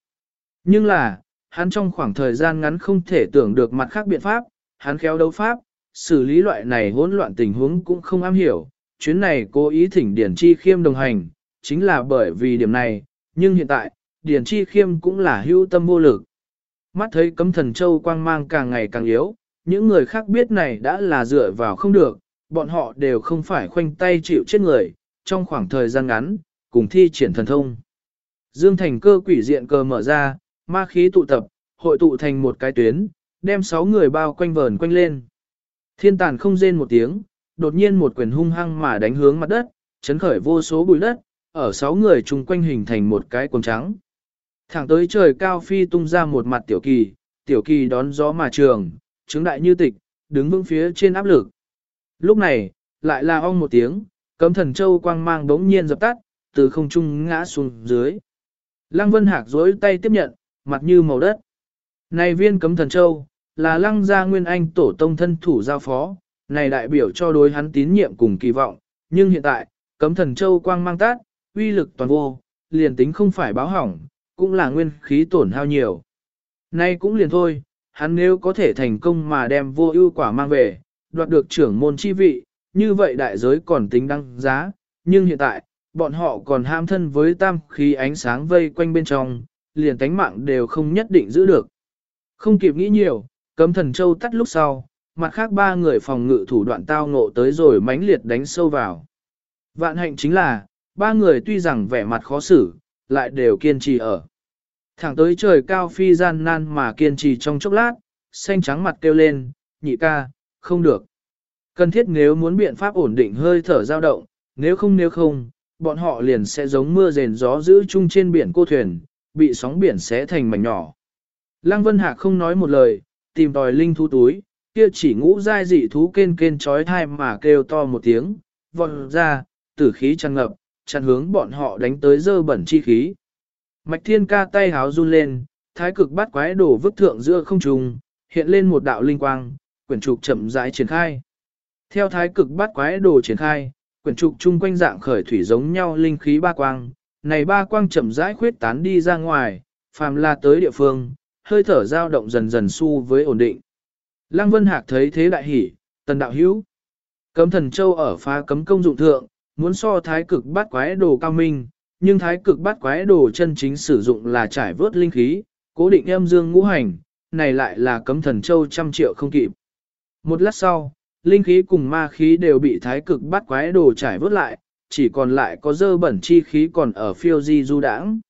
Nhưng là, hắn trong khoảng thời gian ngắn không thể tưởng được mặt khác biện pháp, hắn khéo đấu pháp, xử lý loại này hỗn loạn tình huống cũng không am hiểu, chuyến này cố ý thỉnh Điển Chi Khiêm đồng hành, chính là bởi vì điểm này, nhưng hiện tại, Điển Chi Khiêm cũng là hưu tâm vô lực. Mắt thấy cấm thần châu quang mang càng ngày càng yếu, những người khác biết này đã là dựa vào không được, bọn họ đều không phải khoanh tay chịu chết người, trong khoảng thời gian ngắn, cùng thi triển thần thông. Dương thành cơ quỷ diện cờ mở ra, ma khí tụ tập, hội tụ thành một cái tuyến, đem sáu người bao quanh vờn quanh lên. Thiên tàn không rên một tiếng, đột nhiên một quyền hung hăng mà đánh hướng mặt đất, chấn khởi vô số bụi đất, ở sáu người chung quanh hình thành một cái quần trắng. Thẳng tới trời cao phi tung ra một mặt tiểu kỳ, tiểu kỳ đón gió mà trường, chứng đại như tịch, đứng vững phía trên áp lực. Lúc này, lại là ong một tiếng, cấm thần châu quang mang đống nhiên dập tắt, từ không trung ngã xuống dưới. Lăng Vân Hạc dối tay tiếp nhận, mặt như màu đất. Này viên cấm thần châu, là lăng gia nguyên anh tổ tông thân thủ giao phó, này đại biểu cho đối hắn tín nhiệm cùng kỳ vọng, nhưng hiện tại, cấm thần châu quang mang tát, uy lực toàn vô, liền tính không phải báo hỏng, cũng là nguyên khí tổn hao nhiều. Nay cũng liền thôi, hắn nếu có thể thành công mà đem vô ưu quả mang về, đoạt được trưởng môn chi vị, như vậy đại giới còn tính đăng giá, nhưng hiện tại, bọn họ còn ham thân với tam khí ánh sáng vây quanh bên trong, liền tánh mạng đều không nhất định giữ được. Không kịp nghĩ nhiều, cấm thần châu tắt lúc sau, mặt khác ba người phòng ngự thủ đoạn tao ngộ tới rồi mãnh liệt đánh sâu vào. Vạn hạnh chính là, ba người tuy rằng vẻ mặt khó xử, lại đều kiên trì ở. Thẳng tới trời cao phi gian nan mà kiên trì trong chốc lát, xanh trắng mặt kêu lên, nhị ca, không được. Cần thiết nếu muốn biện pháp ổn định hơi thở dao động, nếu không nếu không, bọn họ liền sẽ giống mưa rền gió giữ chung trên biển cô thuyền, bị sóng biển xé thành mảnh nhỏ. Lăng Vân Hạc không nói một lời, tìm tòi linh thú túi, kia chỉ ngũ dai dị thú kên kên trói thai mà kêu to một tiếng, vọt ra, tử khí tràn ngập, chặn hướng bọn họ đánh tới dơ bẩn chi khí. Mạch thiên ca tay háo run lên, thái cực bắt quái đổ vứt thượng giữa không trùng, hiện lên một đạo linh quang, quyển trục chậm rãi triển khai. Theo thái cực bắt quái đồ triển khai, quyển trục chung quanh dạng khởi thủy giống nhau linh khí ba quang, này ba quang chậm rãi khuyết tán đi ra ngoài, phàm là tới địa phương, hơi thở dao động dần dần xu với ổn định. Lăng Vân Hạc thấy thế đại hỉ, tần đạo hữu. Cấm thần châu ở phá cấm công dụng thượng, muốn so thái cực bắt quái đồ cao minh, nhưng thái cực bắt quái đồ chân chính sử dụng là trải vớt linh khí, cố định âm dương ngũ hành, này lại là cấm thần châu trăm triệu không kịp. Một lát sau, linh khí cùng ma khí đều bị thái cực bắt quái đồ trải vớt lại, chỉ còn lại có dơ bẩn chi khí còn ở phiêu di du đãng.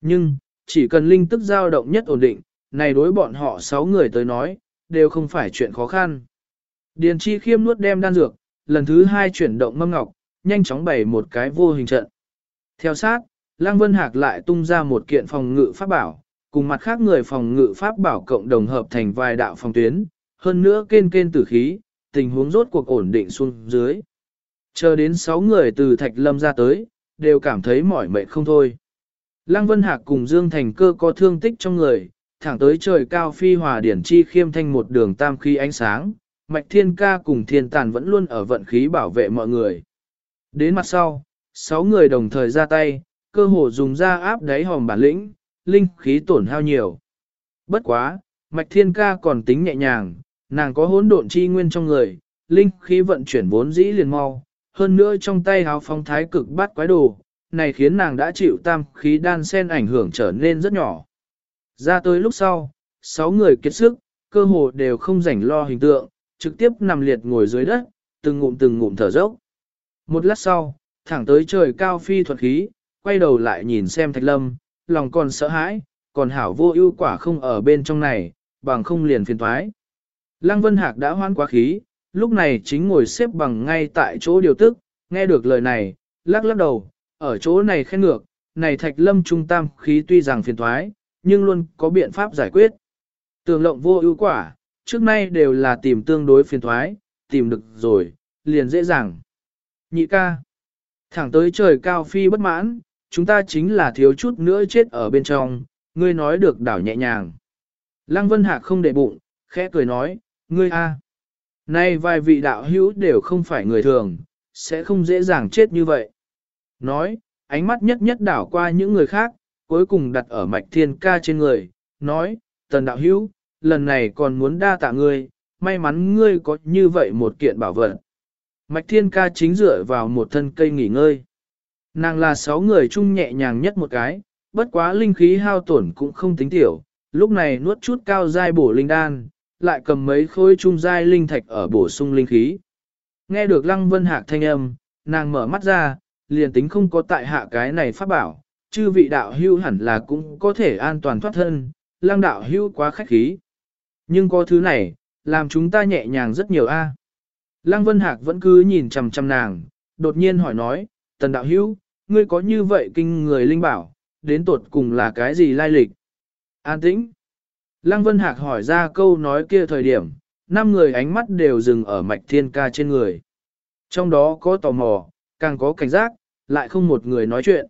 Nhưng, chỉ cần linh tức dao động nhất ổn định, này đối bọn họ sáu người tới nói, đều không phải chuyện khó khăn. Điền chi khiêm nuốt đem đan dược, lần thứ hai chuyển động mâm ngọc, nhanh chóng bày một cái vô hình trận. Theo sát, Lăng Vân Hạc lại tung ra một kiện phòng ngự pháp bảo, cùng mặt khác người phòng ngự pháp bảo cộng đồng hợp thành vài đạo phòng tuyến, hơn nữa kên kên tử khí, tình huống rốt cuộc ổn định xuống dưới. Chờ đến 6 người từ Thạch Lâm ra tới, đều cảm thấy mỏi mệt không thôi. Lăng Vân Hạc cùng Dương Thành cơ có thương tích trong người, thẳng tới trời cao phi hòa điển chi khiêm thanh một đường tam khí ánh sáng, Mạch Thiên Ca cùng Thiên Tàn vẫn luôn ở vận khí bảo vệ mọi người. Đến mặt sau, sáu người đồng thời ra tay, cơ hồ dùng ra áp đáy hòm bản lĩnh, linh khí tổn hao nhiều. Bất quá, Mạch Thiên Ca còn tính nhẹ nhàng, nàng có hỗn độn chi nguyên trong người, linh khí vận chuyển vốn dĩ liền mau, hơn nữa trong tay háo phong thái cực bát quái đồ, này khiến nàng đã chịu tam khí đan sen ảnh hưởng trở nên rất nhỏ. Ra tới lúc sau, sáu người kiệt sức, cơ hồ đều không rảnh lo hình tượng, trực tiếp nằm liệt ngồi dưới đất, từng ngụm từng ngụm thở dốc. Một lát sau, thẳng tới trời cao phi thuật khí, quay đầu lại nhìn xem thạch lâm, lòng còn sợ hãi, còn hảo vô ưu quả không ở bên trong này, bằng không liền phiền thoái. Lăng Vân Hạc đã hoan quá khí, lúc này chính ngồi xếp bằng ngay tại chỗ điều tức, nghe được lời này, lắc lắc đầu, ở chỗ này khen ngược, này thạch lâm trung tam khí tuy rằng phiền thoái, nhưng luôn có biện pháp giải quyết. Tường lộng vô ưu quả, trước nay đều là tìm tương đối phiền thoái, tìm được rồi, liền dễ dàng. Nhị ca, thẳng tới trời cao phi bất mãn, chúng ta chính là thiếu chút nữa chết ở bên trong, ngươi nói được đảo nhẹ nhàng. Lăng Vân Hạc không để bụng, khẽ cười nói, ngươi a, Nay vài vị đạo hữu đều không phải người thường, sẽ không dễ dàng chết như vậy. Nói, ánh mắt nhất nhất đảo qua những người khác, cuối cùng đặt ở mạch thiên ca trên người, nói, tần đạo hữu, lần này còn muốn đa tạ ngươi, may mắn ngươi có như vậy một kiện bảo vật. Mạch thiên ca chính dựa vào một thân cây nghỉ ngơi. Nàng là sáu người chung nhẹ nhàng nhất một cái, bất quá linh khí hao tổn cũng không tính tiểu, lúc này nuốt chút cao dai bổ linh đan, lại cầm mấy khối trung dai linh thạch ở bổ sung linh khí. Nghe được lăng vân hạc thanh âm, nàng mở mắt ra, liền tính không có tại hạ cái này pháp bảo, chư vị đạo hưu hẳn là cũng có thể an toàn thoát thân, lăng đạo hưu quá khách khí. Nhưng có thứ này, làm chúng ta nhẹ nhàng rất nhiều a. Lăng Vân Hạc vẫn cứ nhìn chằm chằm nàng, đột nhiên hỏi nói, tần đạo hữu, ngươi có như vậy kinh người linh bảo, đến tột cùng là cái gì lai lịch? An tĩnh. Lăng Vân Hạc hỏi ra câu nói kia thời điểm, năm người ánh mắt đều dừng ở mạch thiên ca trên người. Trong đó có tò mò, càng có cảnh giác, lại không một người nói chuyện.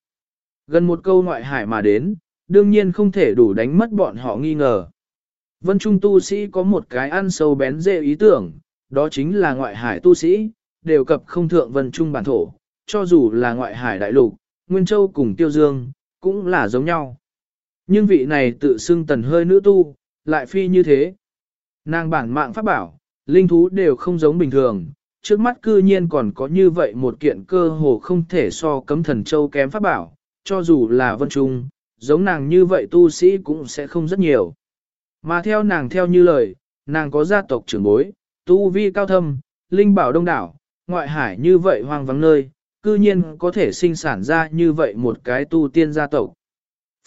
Gần một câu ngoại hải mà đến, đương nhiên không thể đủ đánh mất bọn họ nghi ngờ. Vân Trung tu sĩ có một cái ăn sâu bén dễ ý tưởng, đó chính là ngoại hải tu sĩ, đều cập không thượng Vân Trung bản thổ, cho dù là ngoại hải đại lục, Nguyên Châu cùng Tiêu Dương, cũng là giống nhau. Nhưng vị này tự xưng tần hơi nữ tu, lại phi như thế. Nàng bản mạng pháp bảo, linh thú đều không giống bình thường, trước mắt cư nhiên còn có như vậy một kiện cơ hồ không thể so cấm thần châu kém pháp bảo, cho dù là vân trung, giống nàng như vậy tu sĩ cũng sẽ không rất nhiều. Mà theo nàng theo như lời, nàng có gia tộc trưởng bối, tu vi cao thâm, linh bảo đông đảo, ngoại hải như vậy hoang vắng nơi, cư nhiên có thể sinh sản ra như vậy một cái tu tiên gia tộc.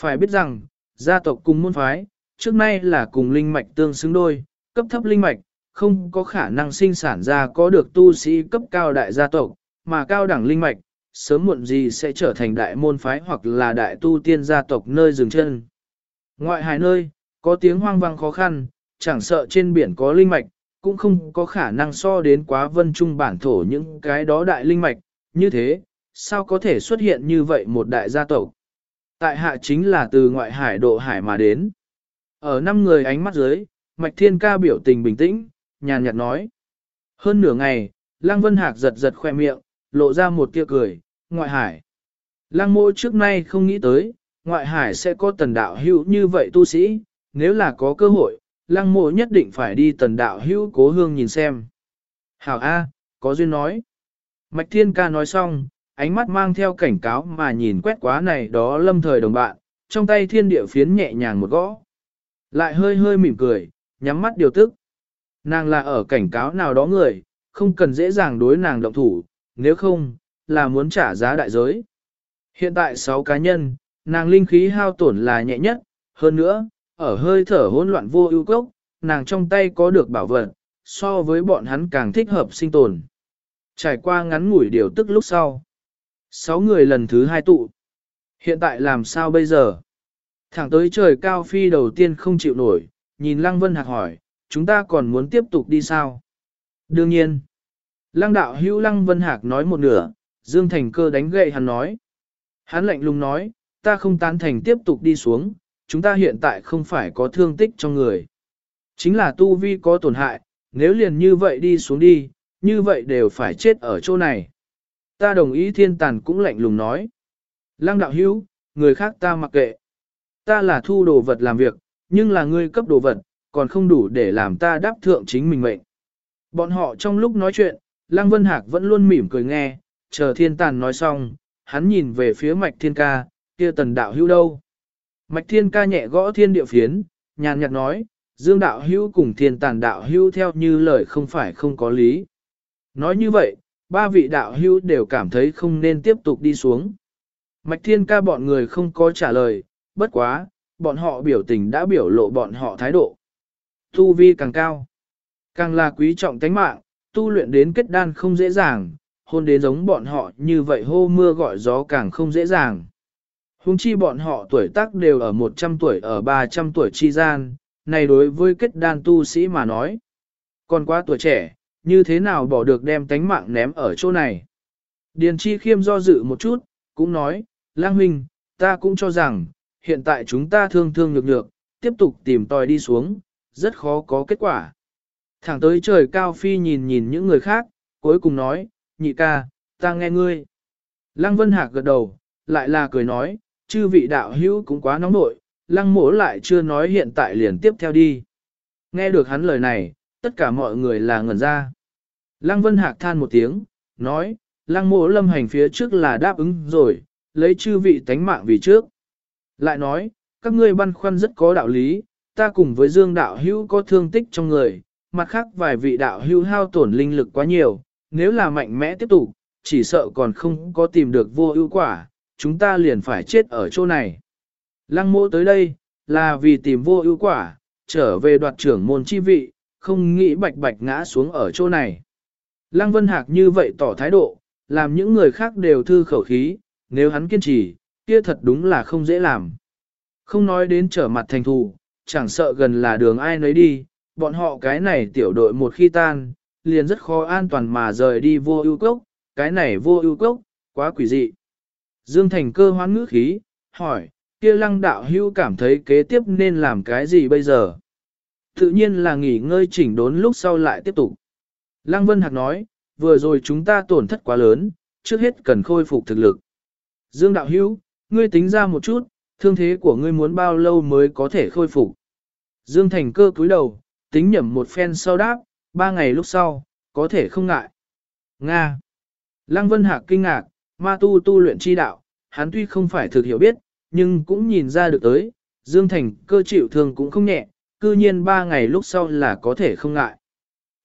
Phải biết rằng, gia tộc cùng môn phái, trước nay là cùng linh mạch tương xứng đôi, cấp thấp linh mạch, không có khả năng sinh sản ra có được tu sĩ cấp cao đại gia tộc, mà cao đẳng linh mạch, sớm muộn gì sẽ trở thành đại môn phái hoặc là đại tu tiên gia tộc nơi dừng chân. Ngoại hải nơi, có tiếng hoang vang khó khăn, chẳng sợ trên biển có linh mạch, cũng không có khả năng so đến quá vân trung bản thổ những cái đó đại linh mạch, như thế, sao có thể xuất hiện như vậy một đại gia tộc. Tại hạ chính là từ ngoại hải độ hải mà đến. Ở năm người ánh mắt dưới, Mạch Thiên Ca biểu tình bình tĩnh, nhàn nhạt nói. Hơn nửa ngày, Lăng Vân Hạc giật giật khoe miệng, lộ ra một tia cười, ngoại hải. Lăng mô trước nay không nghĩ tới, ngoại hải sẽ có tần đạo hữu như vậy tu sĩ, nếu là có cơ hội, lăng mộ nhất định phải đi tần đạo hữu cố hương nhìn xem. Hảo A, có duyên nói. Mạch Thiên Ca nói xong, ánh mắt mang theo cảnh cáo mà nhìn quét quá này đó lâm thời đồng bạn, trong tay thiên địa phiến nhẹ nhàng một gõ. Lại hơi hơi mỉm cười, nhắm mắt điều tức. Nàng là ở cảnh cáo nào đó người, không cần dễ dàng đối nàng động thủ, nếu không, là muốn trả giá đại giới. Hiện tại 6 cá nhân, nàng linh khí hao tổn là nhẹ nhất, hơn nữa, ở hơi thở hỗn loạn vô ưu cốc, nàng trong tay có được bảo vật, so với bọn hắn càng thích hợp sinh tồn. Trải qua ngắn ngủi điều tức lúc sau. Sáu người lần thứ hai tụ. Hiện tại làm sao bây giờ? Thẳng tới trời cao phi đầu tiên không chịu nổi, nhìn Lăng Vân Hạc hỏi, chúng ta còn muốn tiếp tục đi sao? Đương nhiên. Lăng đạo hữu Lăng Vân Hạc nói một nửa, Dương Thành cơ đánh gậy hắn nói. Hắn lạnh lùng nói, ta không tán thành tiếp tục đi xuống, chúng ta hiện tại không phải có thương tích trong người. Chính là tu vi có tổn hại, nếu liền như vậy đi xuống đi, như vậy đều phải chết ở chỗ này. Ta đồng ý thiên tàn cũng lạnh lùng nói. Lăng đạo hữu, người khác ta mặc kệ. Ta là thu đồ vật làm việc, nhưng là ngươi cấp đồ vật, còn không đủ để làm ta đáp thượng chính mình mệnh. Bọn họ trong lúc nói chuyện, Lăng Vân Hạc vẫn luôn mỉm cười nghe, chờ thiên tàn nói xong, hắn nhìn về phía mạch thiên ca, kia tần đạo hữu đâu. Mạch thiên ca nhẹ gõ thiên địa phiến, nhàn nhạt nói, dương đạo hữu cùng thiên tàn đạo hữu theo như lời không phải không có lý. Nói như vậy, ba vị đạo hữu đều cảm thấy không nên tiếp tục đi xuống. Mạch thiên ca bọn người không có trả lời, bất quá, bọn họ biểu tình đã biểu lộ bọn họ thái độ. Tu vi càng cao, càng là quý trọng tánh mạng, tu luyện đến kết đan không dễ dàng, hôn đến giống bọn họ như vậy hô mưa gọi gió càng không dễ dàng. Hùng chi bọn họ tuổi tác đều ở 100 tuổi ở 300 tuổi chi gian, này đối với kết đan tu sĩ mà nói. Còn quá tuổi trẻ, như thế nào bỏ được đem tánh mạng ném ở chỗ này. Điền chi khiêm do dự một chút, cũng nói, lang huynh, ta cũng cho rằng, hiện tại chúng ta thương thương nhược nhược, tiếp tục tìm tòi đi xuống, rất khó có kết quả. Thẳng tới trời cao phi nhìn nhìn những người khác, cuối cùng nói, nhị ca, ta nghe ngươi. Lăng Vân Hạc gật đầu, lại là cười nói, chư vị đạo hữu cũng quá nóng nội, lăng mỗ lại chưa nói hiện tại liền tiếp theo đi. Nghe được hắn lời này, tất cả mọi người là ngẩn ra. Lăng Vân Hạc than một tiếng, nói, lăng mỗ lâm hành phía trước là đáp ứng rồi, lấy chư vị tánh mạng vì trước. Lại nói, các ngươi băn khoăn rất có đạo lý, ta cùng với Dương đạo hữu có thương tích trong người, mặt khác vài vị đạo hữu hao tổn linh lực quá nhiều, nếu là mạnh mẽ tiếp tục, chỉ sợ còn không có tìm được vô ưu quả, chúng ta liền phải chết ở chỗ này. Lăng mộ tới đây, là vì tìm vô ưu quả, trở về đoạt trưởng môn chi vị, không nghĩ bạch bạch ngã xuống ở chỗ này. Lăng Vân Hạc như vậy tỏ thái độ, làm những người khác đều thư khẩu khí, nếu hắn kiên trì, kia thật đúng là không dễ làm. Không nói đến trở mặt thành thù, chẳng sợ gần là đường ai nấy đi, bọn họ cái này tiểu đội một khi tan, liền rất khó an toàn mà rời đi vô ưu cốc, cái này vô ưu cốc, quá quỷ dị. Dương Thành cơ hoán ngữ khí, hỏi, kia lăng đạo hưu cảm thấy kế tiếp nên làm cái gì bây giờ? Tự nhiên là nghỉ ngơi chỉnh đốn lúc sau lại tiếp tục. Lăng Vân Hạc nói, vừa rồi chúng ta tổn thất quá lớn, trước hết cần khôi phục thực lực. Dương đạo hưu, ngươi tính ra một chút, thương thế của ngươi muốn bao lâu mới có thể khôi phục. Dương Thành cơ cúi đầu, tính nhẩm một phen sau đáp, ba ngày lúc sau, có thể không ngại. Nga. Lăng Vân Hạc kinh ngạc, ma tu tu luyện chi đạo, hắn tuy không phải thực hiểu biết, nhưng cũng nhìn ra được tới, Dương Thành cơ chịu thương cũng không nhẹ, cư nhiên ba ngày lúc sau là có thể không ngại.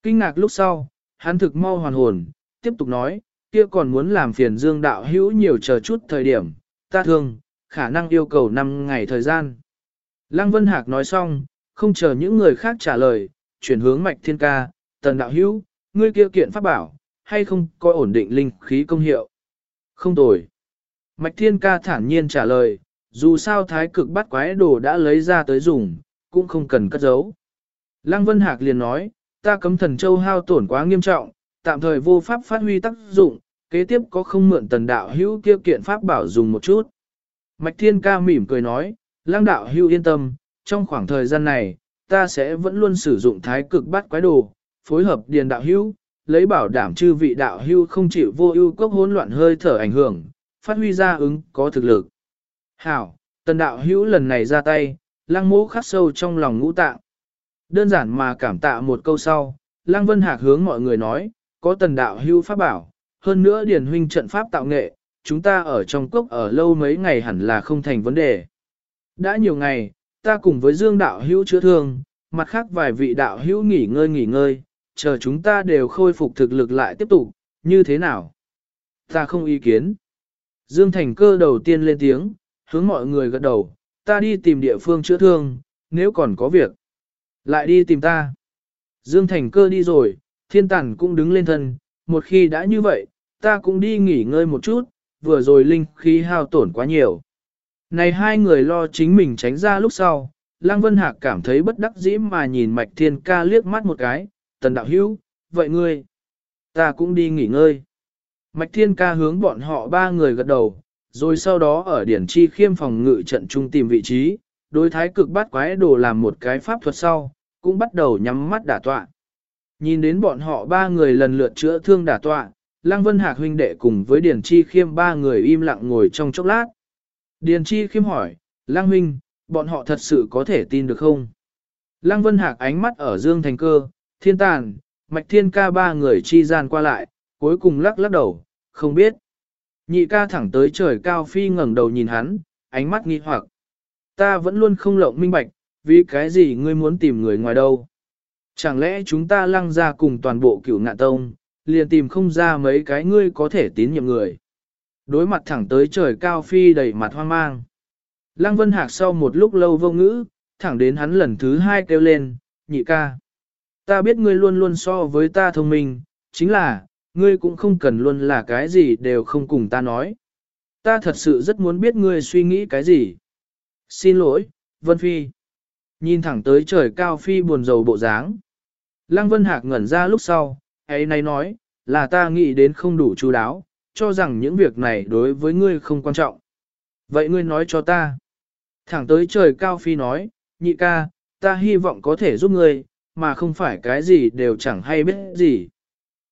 Kinh ngạc lúc sau, hắn thực mau hoàn hồn, tiếp tục nói, kia còn muốn làm phiền Dương đạo hữu nhiều chờ chút thời điểm, ta thương, khả năng yêu cầu 5 ngày thời gian. Lăng Vân Hạc nói xong, không chờ những người khác trả lời, chuyển hướng mạch thiên ca, tần đạo hữu, ngươi kia kiện pháp bảo, hay không có ổn định linh khí công hiệu. Không tồi. Mạch thiên ca thản nhiên trả lời, dù sao thái cực bắt quái đồ đã lấy ra tới dùng, cũng không cần cất giấu. Lăng Vân Hạc liền nói, ta cấm thần châu hao tổn quá nghiêm trọng, tạm thời vô pháp phát huy tác dụng, kế tiếp có không mượn tần đạo hữu kia kiện pháp bảo dùng một chút. Mạch thiên ca mỉm cười nói, lăng đạo hữu yên tâm, trong khoảng thời gian này, ta sẽ vẫn luôn sử dụng thái cực bắt quái đồ, phối hợp điền đạo hữu, lấy bảo đảm chư vị đạo hữu không chịu vô ưu cốc hỗn loạn hơi thở ảnh hưởng, phát huy ra ứng có thực lực. Hảo, tần đạo hữu lần này ra tay, lăng mũ khắc sâu trong lòng ngũ tạng. Đơn giản mà cảm tạ một câu sau, lăng vân hạc hướng mọi người nói, có tần đạo hữu pháp bảo, hơn nữa điền huynh trận pháp tạo nghệ, chúng ta ở trong cốc ở lâu mấy ngày hẳn là không thành vấn đề. Đã nhiều ngày, ta cùng với Dương đạo hữu chữa thương, mặt khác vài vị đạo hữu nghỉ ngơi nghỉ ngơi, chờ chúng ta đều khôi phục thực lực lại tiếp tục, như thế nào? Ta không ý kiến. Dương Thành cơ đầu tiên lên tiếng, hướng mọi người gật đầu, ta đi tìm địa phương chữa thương, nếu còn có việc. Lại đi tìm ta. Dương Thành cơ đi rồi, thiên tản cũng đứng lên thân, một khi đã như vậy, ta cũng đi nghỉ ngơi một chút, vừa rồi linh khí hao tổn quá nhiều. Này hai người lo chính mình tránh ra lúc sau, Lăng Vân Hạc cảm thấy bất đắc dĩ mà nhìn Mạch Thiên Ca liếc mắt một cái, tần đạo hữu, vậy ngươi, ta cũng đi nghỉ ngơi. Mạch Thiên Ca hướng bọn họ ba người gật đầu, rồi sau đó ở điển chi khiêm phòng ngự trận trung tìm vị trí, đối thái cực bắt quái đồ làm một cái pháp thuật sau, cũng bắt đầu nhắm mắt đả tọa. Nhìn đến bọn họ ba người lần lượt chữa thương đả tọa, Lăng Vân Hạc huynh đệ cùng với Điền Chi Khiêm ba người im lặng ngồi trong chốc lát. Điền Chi Khiêm hỏi, Lăng huynh, bọn họ thật sự có thể tin được không? Lăng Vân Hạc ánh mắt ở Dương Thành Cơ, Thiên Tàn, Mạch Thiên Ca ba người chi gian qua lại, cuối cùng lắc lắc đầu, không biết. Nhị ca thẳng tới trời cao phi ngẩng đầu nhìn hắn, ánh mắt nghi hoặc. Ta vẫn luôn không lộng minh bạch, vì cái gì ngươi muốn tìm người ngoài đâu. Chẳng lẽ chúng ta lăng ra cùng toàn bộ cửu ngạn tông, liền tìm không ra mấy cái ngươi có thể tín nhiệm người. Đối mặt thẳng tới trời cao phi đầy mặt hoang mang. Lăng Vân Hạc sau một lúc lâu vô ngữ, thẳng đến hắn lần thứ hai kêu lên, nhị ca. Ta biết ngươi luôn luôn so với ta thông minh, chính là, ngươi cũng không cần luôn là cái gì đều không cùng ta nói. Ta thật sự rất muốn biết ngươi suy nghĩ cái gì. Xin lỗi, Vân Phi. Nhìn thẳng tới trời cao Phi buồn rầu bộ dáng. Lăng Vân Hạc ngẩn ra lúc sau, ấy nay nói, là ta nghĩ đến không đủ chú đáo, cho rằng những việc này đối với ngươi không quan trọng. Vậy ngươi nói cho ta. Thẳng tới trời cao Phi nói, nhị ca, ta hy vọng có thể giúp ngươi, mà không phải cái gì đều chẳng hay biết gì.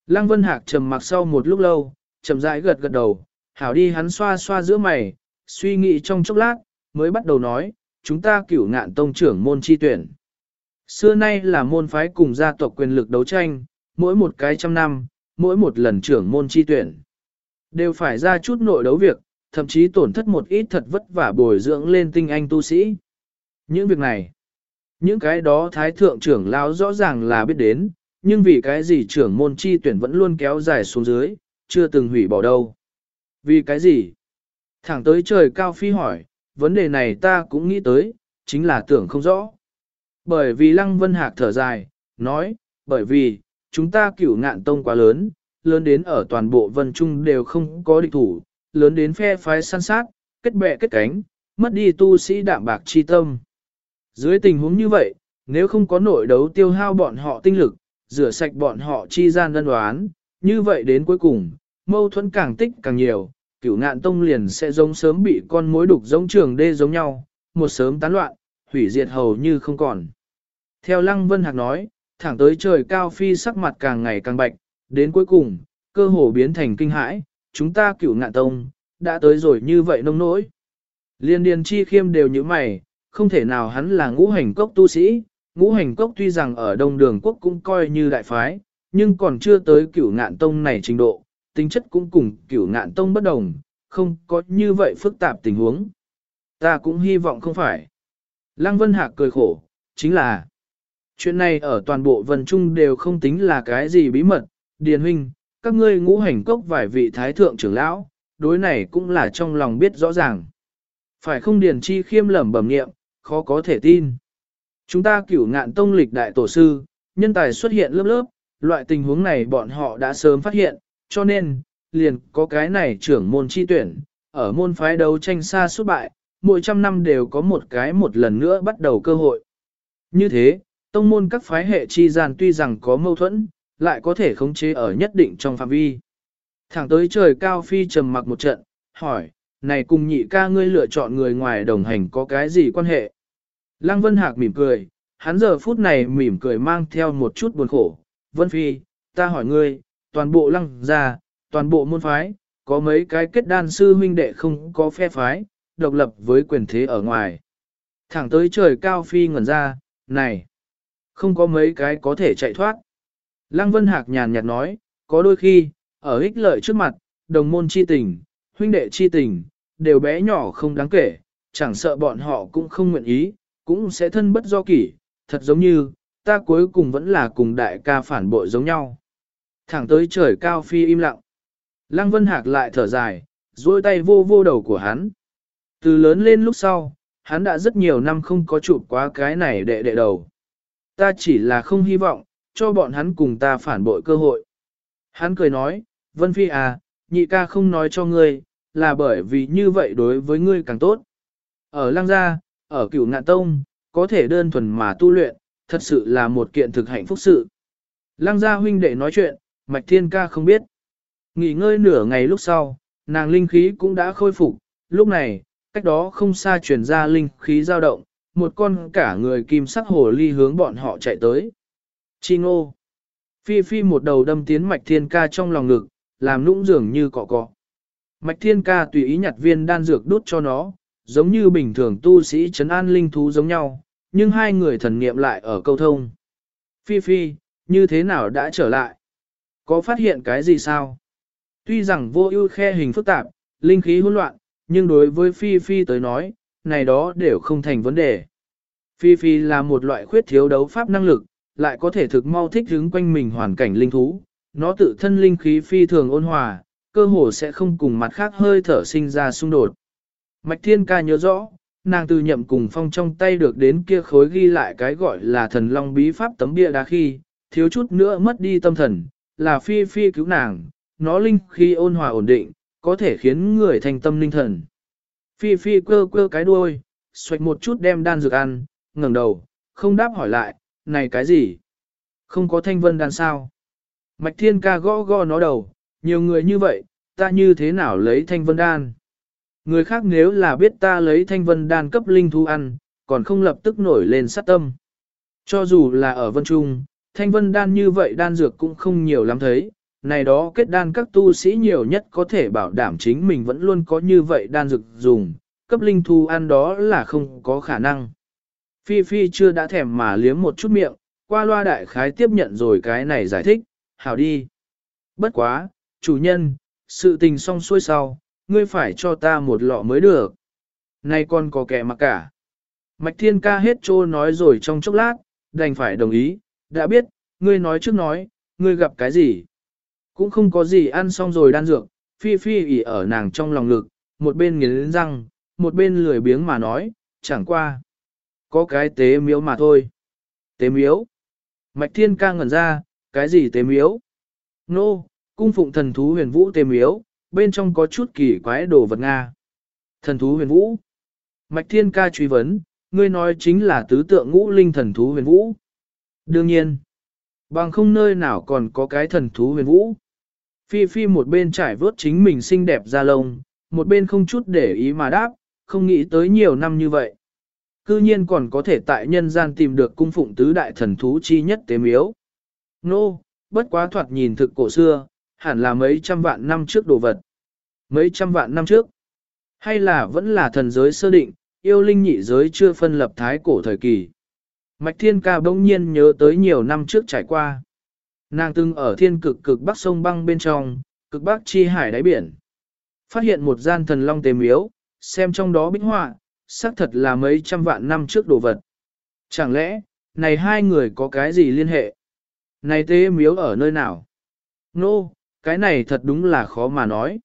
Lăng Vân Hạc trầm mặc sau một lúc lâu, chậm rãi gật gật đầu, hảo đi hắn xoa xoa giữa mày, suy nghĩ trong chốc lát, mới bắt đầu nói, chúng ta cửu ngạn tông trưởng môn chi tuyển. Xưa nay là môn phái cùng gia tộc quyền lực đấu tranh, mỗi một cái trăm năm, mỗi một lần trưởng môn chi tuyển. Đều phải ra chút nội đấu việc, thậm chí tổn thất một ít thật vất vả bồi dưỡng lên tinh anh tu sĩ. Những việc này, những cái đó thái thượng trưởng lão rõ ràng là biết đến, nhưng vì cái gì trưởng môn chi tuyển vẫn luôn kéo dài xuống dưới, chưa từng hủy bỏ đâu. Vì cái gì? Thẳng tới trời cao phi hỏi, vấn đề này ta cũng nghĩ tới, chính là tưởng không rõ. Bởi vì Lăng Vân Hạc thở dài, nói, bởi vì, chúng ta cửu ngạn tông quá lớn, lớn đến ở toàn bộ vân trung đều không có địch thủ, lớn đến phe phái săn sát, kết bè kết cánh, mất đi tu sĩ đạm bạc chi tâm. Dưới tình huống như vậy, nếu không có nội đấu tiêu hao bọn họ tinh lực, rửa sạch bọn họ chi gian đơn đoán, như vậy đến cuối cùng, mâu thuẫn càng tích càng nhiều, cửu ngạn tông liền sẽ giống sớm bị con mối đục giống trường đê giống nhau, một sớm tán loạn, hủy diệt hầu như không còn. Theo Lăng Vân Hạc nói, thẳng tới trời cao phi sắc mặt càng ngày càng bạch, đến cuối cùng, cơ hồ biến thành kinh hãi, chúng ta cửu ngạn tông, đã tới rồi như vậy nông nỗi. Liên điền chi khiêm đều như mày, không thể nào hắn là ngũ hành cốc tu sĩ, ngũ hành cốc tuy rằng ở đông đường quốc cũng coi như đại phái, nhưng còn chưa tới cửu ngạn tông này trình độ, tính chất cũng cùng cửu ngạn tông bất đồng, không có như vậy phức tạp tình huống. Ta cũng hy vọng không phải. Lăng Vân Hạc cười khổ, chính là chuyện này ở toàn bộ vân trung đều không tính là cái gì bí mật, điền huynh, các ngươi ngũ hành cốc vài vị thái thượng trưởng lão, đối này cũng là trong lòng biết rõ ràng. Phải không điền chi khiêm lẩm bẩm nghiệm, khó có thể tin. Chúng ta cửu ngạn tông lịch đại tổ sư, nhân tài xuất hiện lớp lớp, loại tình huống này bọn họ đã sớm phát hiện, cho nên, liền có cái này trưởng môn chi tuyển, ở môn phái đấu tranh xa suốt bại, mỗi trăm năm đều có một cái một lần nữa bắt đầu cơ hội. Như thế, tông môn các phái hệ chi gian tuy rằng có mâu thuẫn, lại có thể khống chế ở nhất định trong phạm vi. Thẳng tới trời cao phi trầm mặc một trận, hỏi, này cùng nhị ca ngươi lựa chọn người ngoài đồng hành có cái gì quan hệ? Lăng Vân Hạc mỉm cười, hắn giờ phút này mỉm cười mang theo một chút buồn khổ. Vân Phi, ta hỏi ngươi, toàn bộ lăng gia, toàn bộ môn phái, có mấy cái kết đan sư huynh đệ không có phe phái, độc lập với quyền thế ở ngoài. Thẳng tới trời cao phi ngẩn ra, này, không có mấy cái có thể chạy thoát. Lăng Vân Hạc nhàn nhạt nói, có đôi khi, ở ích lợi trước mặt, đồng môn chi tình, huynh đệ chi tình, đều bé nhỏ không đáng kể, chẳng sợ bọn họ cũng không nguyện ý, cũng sẽ thân bất do kỷ, thật giống như, ta cuối cùng vẫn là cùng đại ca phản bội giống nhau. Thẳng tới trời cao phi im lặng. Lăng Vân Hạc lại thở dài, duỗi tay vô vô đầu của hắn. Từ lớn lên lúc sau, hắn đã rất nhiều năm không có chụp quá cái này đệ đệ đầu. Ta chỉ là không hy vọng, cho bọn hắn cùng ta phản bội cơ hội. Hắn cười nói, Vân Phi à, nhị ca không nói cho ngươi, là bởi vì như vậy đối với ngươi càng tốt. Ở lăng gia, ở cửu ngạn tông, có thể đơn thuần mà tu luyện, thật sự là một kiện thực hạnh phúc sự. Lăng gia huynh đệ nói chuyện, Mạch Thiên ca không biết. Nghỉ ngơi nửa ngày lúc sau, nàng linh khí cũng đã khôi phục, lúc này, cách đó không xa truyền ra linh khí dao động, một con cả người kim sắc hồ ly hướng bọn họ chạy tới. Chi ngô. Phi phi một đầu đâm tiến mạch thiên ca trong lòng ngực, làm nũng dường như cọ cọ. Mạch thiên ca tùy ý nhặt viên đan dược đút cho nó, giống như bình thường tu sĩ trấn an linh thú giống nhau, nhưng hai người thần niệm lại ở câu thông. Phi phi, như thế nào đã trở lại? Có phát hiện cái gì sao? Tuy rằng vô ưu khe hình phức tạp, linh khí hỗn loạn, nhưng đối với Phi Phi tới nói, này đó đều không thành vấn đề. Phi Phi là một loại khuyết thiếu đấu pháp năng lực, lại có thể thực mau thích ứng quanh mình hoàn cảnh linh thú, nó tự thân linh khí phi thường ôn hòa, cơ hồ sẽ không cùng mặt khác hơi thở sinh ra xung đột. Mạch Thiên Ca nhớ rõ, nàng từ nhậm cùng phong trong tay được đến kia khối ghi lại cái gọi là thần long bí pháp tấm bia đá khi, thiếu chút nữa mất đi tâm thần, là Phi Phi cứu nàng, nó linh khi ôn hòa ổn định, có thể khiến người thành tâm linh thần. Phi Phi quơ quơ cái đuôi, xoạch một chút đem đan dược ăn, ngẩng đầu, không đáp hỏi lại, này cái gì? Không có thanh vân đan sao? Mạch thiên ca gõ gõ nó đầu, nhiều người như vậy, ta như thế nào lấy thanh vân đan? Người khác nếu là biết ta lấy thanh vân đan cấp linh thú ăn, còn không lập tức nổi lên sát tâm. Cho dù là ở vân trung, thanh vân đan như vậy đan dược cũng không nhiều lắm thấy, này đó kết đan các tu sĩ nhiều nhất có thể bảo đảm chính mình vẫn luôn có như vậy đan dược dùng, cấp linh thú ăn đó là không có khả năng. Phi Phi chưa đã thèm mà liếm một chút miệng, qua loa đại khái tiếp nhận rồi cái này giải thích, hảo đi. Bất quá, chủ nhân, sự tình xong xuôi sau, ngươi phải cho ta một lọ mới được. Nay còn có kẻ mặc cả. Mạch Thiên ca hết trô nói rồi trong chốc lát, đành phải đồng ý, đã biết, ngươi nói trước nói, ngươi gặp cái gì. Cũng không có gì ăn xong rồi đan dược, Phi Phi ỉ ở nàng trong lòng ngực, một bên nghiến răng, một bên lười biếng mà nói, chẳng qua. Có cái tế miếu mà thôi. Tế miếu. Mạch thiên ca ngẩn ra, cái gì tế miếu? Nô, no, cung phụng thần thú huyền vũ tế miếu, bên trong có chút kỳ quái đồ vật Nga. Thần thú huyền vũ. Mạch thiên ca truy vấn, ngươi nói chính là tứ tượng ngũ linh thần thú huyền vũ. Đương nhiên, bằng không nơi nào còn có cái thần thú huyền vũ. Phi Phi một bên trải vớt chính mình xinh đẹp ra lông, một bên không chút để ý mà đáp, không nghĩ tới nhiều năm như vậy. Cư nhiên còn có thể tại nhân gian tìm được cung phụng tứ đại thần thú chi nhất tế miếu. Nô, no, bất quá thoạt nhìn thực cổ xưa, hẳn là mấy trăm vạn năm trước đồ vật. Mấy trăm vạn năm trước? Hay là vẫn là thần giới sơ định, yêu linh nhị giới chưa phân lập thái cổ thời kỳ? Mạch Thiên Ca bỗng nhiên nhớ tới nhiều năm trước trải qua. Nàng từng ở thiên cực cực bắc sông băng bên trong, cực bắc chi hải đáy biển. Phát hiện một gian thần long tế miếu, xem trong đó bích họa, xác thật là mấy trăm vạn năm trước đồ vật. Chẳng lẽ, này hai người có cái gì liên hệ? Này tế miếu ở nơi nào? Nô, no, cái này thật đúng là khó mà nói.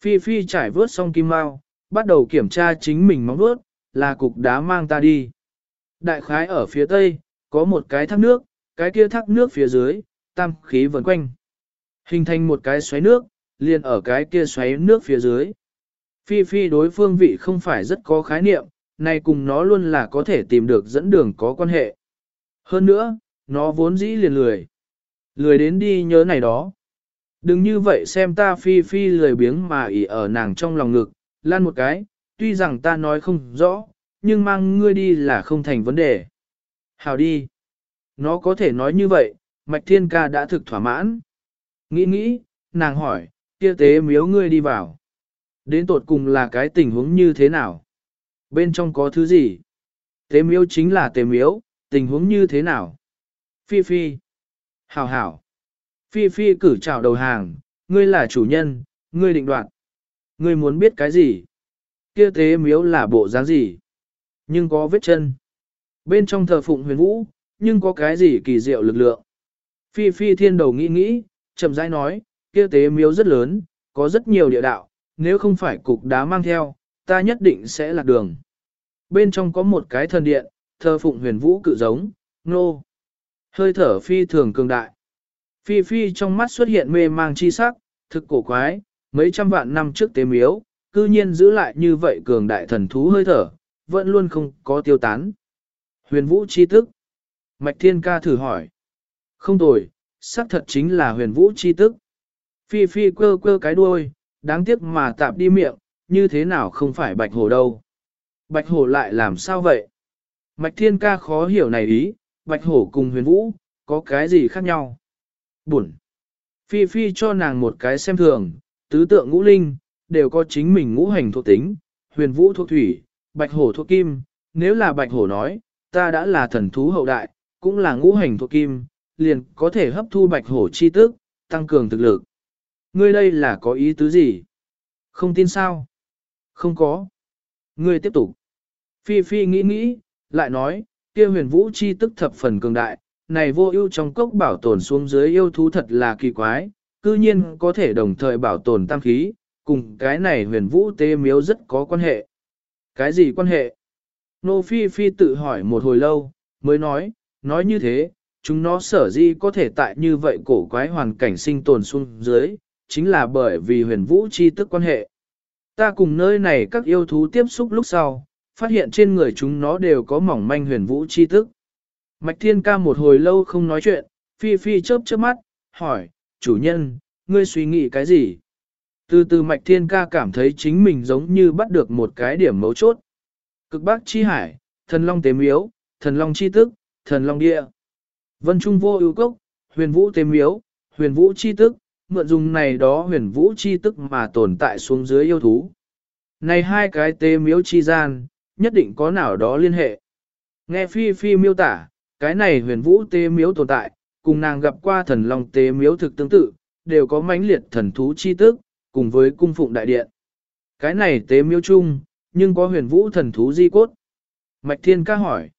Phi Phi trải vớt xong kim mau, bắt đầu kiểm tra chính mình móng vớt, là cục đá mang ta đi. Đại khái ở phía tây, có một cái thác nước, cái kia thác nước phía dưới, tam khí vần quanh. Hình thành một cái xoáy nước, liền ở cái kia xoáy nước phía dưới. Phi Phi đối phương vị không phải rất có khái niệm, này cùng nó luôn là có thể tìm được dẫn đường có quan hệ. Hơn nữa, nó vốn dĩ liền lười. Lười đến đi nhớ này đó. Đừng như vậy xem ta Phi Phi lười biếng mà ỉ ở nàng trong lòng ngực, lan một cái, tuy rằng ta nói không rõ, nhưng mang ngươi đi là không thành vấn đề. Hào đi. Nó có thể nói như vậy, Mạch Thiên Ca đã thực thỏa mãn. Nghĩ nghĩ, nàng hỏi, kia tế miếu ngươi đi vào. Đến tột cùng là cái tình huống như thế nào? Bên trong có thứ gì? Tế miếu chính là tế miếu, tình huống như thế nào? Phi Phi. Hảo hảo. Phi Phi cử chào đầu hàng, ngươi là chủ nhân, ngươi định đoạt. Ngươi muốn biết cái gì? Kia tế miếu là bộ dáng gì? Nhưng có vết chân. Bên trong thờ phụng huyền vũ, nhưng có cái gì kỳ diệu lực lượng? Phi Phi thiên đầu nghĩ nghĩ, chậm rãi nói, kia tế miếu rất lớn, có rất nhiều địa đạo, nếu không phải cục đá mang theo, ta nhất định sẽ lạc đường. Bên trong có một cái thần điện, thờ phụng huyền vũ cự giống, nô. Hơi thở phi thường cường đại. Phi phi trong mắt xuất hiện mê mang chi sắc, thực cổ quái, mấy trăm vạn năm trước tế miếu, cư nhiên giữ lại như vậy cường đại thần thú hơi thở, vẫn luôn không có tiêu tán. Huyền vũ chi tức. Mạch thiên ca thử hỏi. Không tồi, xác thật chính là huyền vũ chi tức. Phi phi quơ quơ cái đuôi, đáng tiếc mà tạp đi miệng, như thế nào không phải bạch hổ đâu. Bạch hổ lại làm sao vậy? Mạch thiên ca khó hiểu này ý, bạch hổ cùng huyền vũ, có cái gì khác nhau? Buồn. Phi phi cho nàng một cái xem thường, tứ tượng ngũ linh, đều có chính mình ngũ hành thuộc tính, huyền vũ thuộc thủy, bạch hổ thuộc kim, nếu là bạch hổ nói, ta đã là thần thú hậu đại, cũng là ngũ hành thuộc kim, liền có thể hấp thu bạch hổ chi tức, tăng cường thực lực. Ngươi đây là có ý tứ gì? Không tin sao? Không có. Ngươi tiếp tục. Phi Phi nghĩ nghĩ, lại nói, kia huyền vũ chi tức thập phần cường đại, này vô ưu trong cốc bảo tồn xuống dưới yêu thú thật là kỳ quái, cư nhiên có thể đồng thời bảo tồn tam khí, cùng cái này huyền vũ tế miếu rất có quan hệ. Cái gì quan hệ? Nô Phi Phi tự hỏi một hồi lâu, mới nói, nói như thế, chúng nó sở di có thể tại như vậy cổ quái hoàn cảnh sinh tồn xuống dưới, chính là bởi vì huyền vũ chi tức quan hệ. Ta cùng nơi này các yêu thú tiếp xúc lúc sau, phát hiện trên người chúng nó đều có mỏng manh huyền vũ chi tức. Mạch Thiên ca một hồi lâu không nói chuyện, Phi Phi chớp chớp mắt, hỏi, chủ nhân, ngươi suy nghĩ cái gì? Từ từ Mạch Thiên ca cảm thấy chính mình giống như bắt được một cái điểm mấu chốt. Cực Bắc Chi Hải, Thần Long Tế Miếu, Thần Long Chi Tức, Thần Long Địa. Vân Trung Vô ưu cốc, Huyền Vũ Tế Miếu, Huyền Vũ Chi Tức, mượn dùng này đó huyền vũ chi tức mà tồn tại xuống dưới yêu thú. Này hai cái tế miếu chi gian, nhất định có nào đó liên hệ. Nghe Phi Phi miêu tả, cái này huyền vũ tế miếu tồn tại, cùng nàng gặp qua thần long tế miếu thực tương tự, đều có mãnh liệt thần thú chi tức, cùng với cung phụng đại điện. Cái này tế miếu chung, nhưng có huyền vũ thần thú di cốt. Mạch Thiên ca hỏi.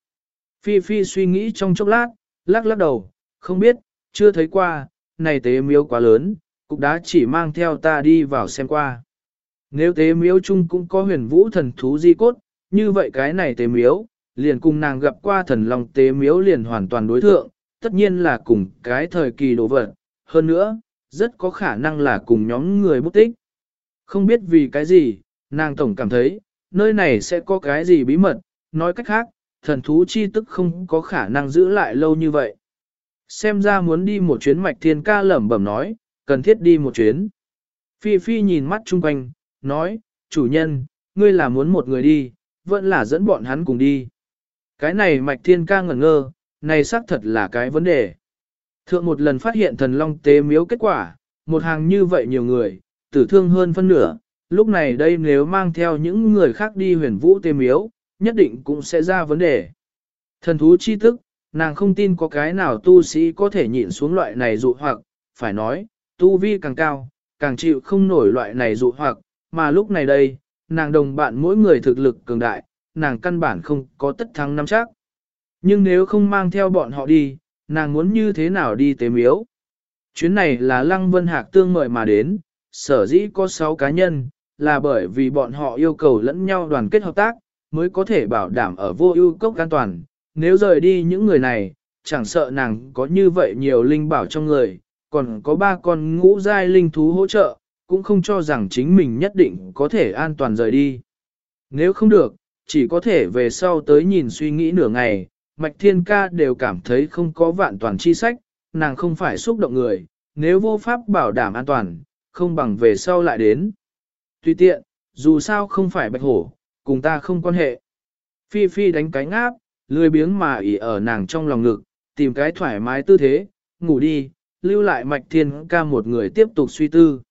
Phi Phi suy nghĩ trong chốc lát, lắc lắc đầu, không biết, chưa thấy qua, này tế miếu quá lớn, cục đá chỉ mang theo ta đi vào xem qua. Nếu tế miếu chung cũng có huyền vũ thần thú di cốt, như vậy cái này tế miếu, liền cùng nàng gặp qua thần long tế miếu liền hoàn toàn đối thượng, tất nhiên là cùng cái thời kỳ đồ vật. Hơn nữa, rất có khả năng là cùng nhóm người bút tích. Không biết vì cái gì, nàng tổng cảm thấy, nơi này sẽ có cái gì bí mật, nói cách khác, thần thú chi tức không có khả năng giữ lại lâu như vậy. Xem ra muốn đi một chuyến mạch thiên ca lẩm bẩm nói, cần thiết đi một chuyến. Phi Phi nhìn mắt chung quanh, nói, chủ nhân, ngươi là muốn một người đi, vẫn là dẫn bọn hắn cùng đi. Cái này mạch thiên ca ngẩn ngơ, này xác thật là cái vấn đề. Thượng một lần phát hiện thần long tế miếu kết quả, một hàng như vậy nhiều người, tử thương hơn phân nửa, lúc này đây nếu mang theo những người khác đi huyền vũ tế miếu, nhất định cũng sẽ ra vấn đề. Thần thú chi tức, nàng không tin có cái nào tu sĩ có thể nhịn xuống loại này dụ hoặc, phải nói, tu vi càng cao, càng chịu không nổi loại này dụ hoặc, mà lúc này đây, nàng đồng bạn mỗi người thực lực cường đại, nàng căn bản không có tất thắng năm chắc. Nhưng nếu không mang theo bọn họ đi, nàng muốn như thế nào đi tế miếu? Chuyến này là Lăng Vân Hạc tương mời mà đến, sở dĩ có 6 cá nhân, là bởi vì bọn họ yêu cầu lẫn nhau đoàn kết hợp tác, mới có thể bảo đảm ở vô ưu cốc an toàn, nếu rời đi những người này, chẳng sợ nàng có như vậy nhiều linh bảo trong người, còn có ba con ngũ giai linh thú hỗ trợ, cũng không cho rằng chính mình nhất định có thể an toàn rời đi. Nếu không được, chỉ có thể về sau tới nhìn suy nghĩ nửa ngày, Mạch Thiên Ca đều cảm thấy không có vạn toàn chi sách, nàng không phải xúc động người, nếu vô pháp bảo đảm an toàn, không bằng về sau lại đến. tuy tiện, dù sao không phải bạch hổ, cùng ta không quan hệ. Phi Phi đánh cánh áp, lười biếng mà ỉ ở nàng trong lòng ngực, tìm cái thoải mái tư thế, ngủ đi, lưu lại mạch thiên ca một người tiếp tục suy tư.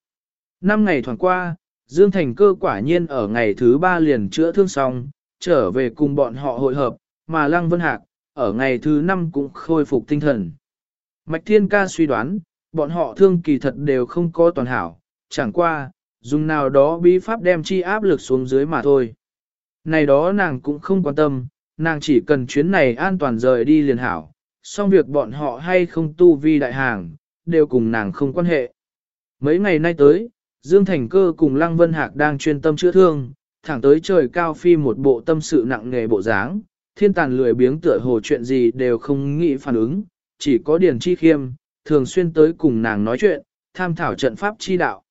Năm ngày thoảng qua, Dương Thành cơ quả nhiên ở ngày thứ ba liền chữa thương xong, trở về cùng bọn họ hội hợp, mà Lăng Vân Hạc, ở ngày thứ năm cũng khôi phục tinh thần. Mạch Thiên Ca suy đoán, bọn họ thương kỳ thật đều không có toàn hảo, chẳng qua, dùng nào đó bí pháp đem chi áp lực xuống dưới mà thôi. Này đó nàng cũng không quan tâm, nàng chỉ cần chuyến này an toàn rời đi liền hảo, xong việc bọn họ hay không tu vi đại hàng, đều cùng nàng không quan hệ. Mấy ngày nay tới, Dương Thành Cơ cùng Lăng Vân Hạc đang chuyên tâm chữa thương, thẳng tới trời cao phi một bộ tâm sự nặng nghề bộ dáng, thiên tàn lười biếng tựa hồ chuyện gì đều không nghĩ phản ứng, chỉ có Điền Chi Khiêm, thường xuyên tới cùng nàng nói chuyện, tham thảo trận pháp chi đạo.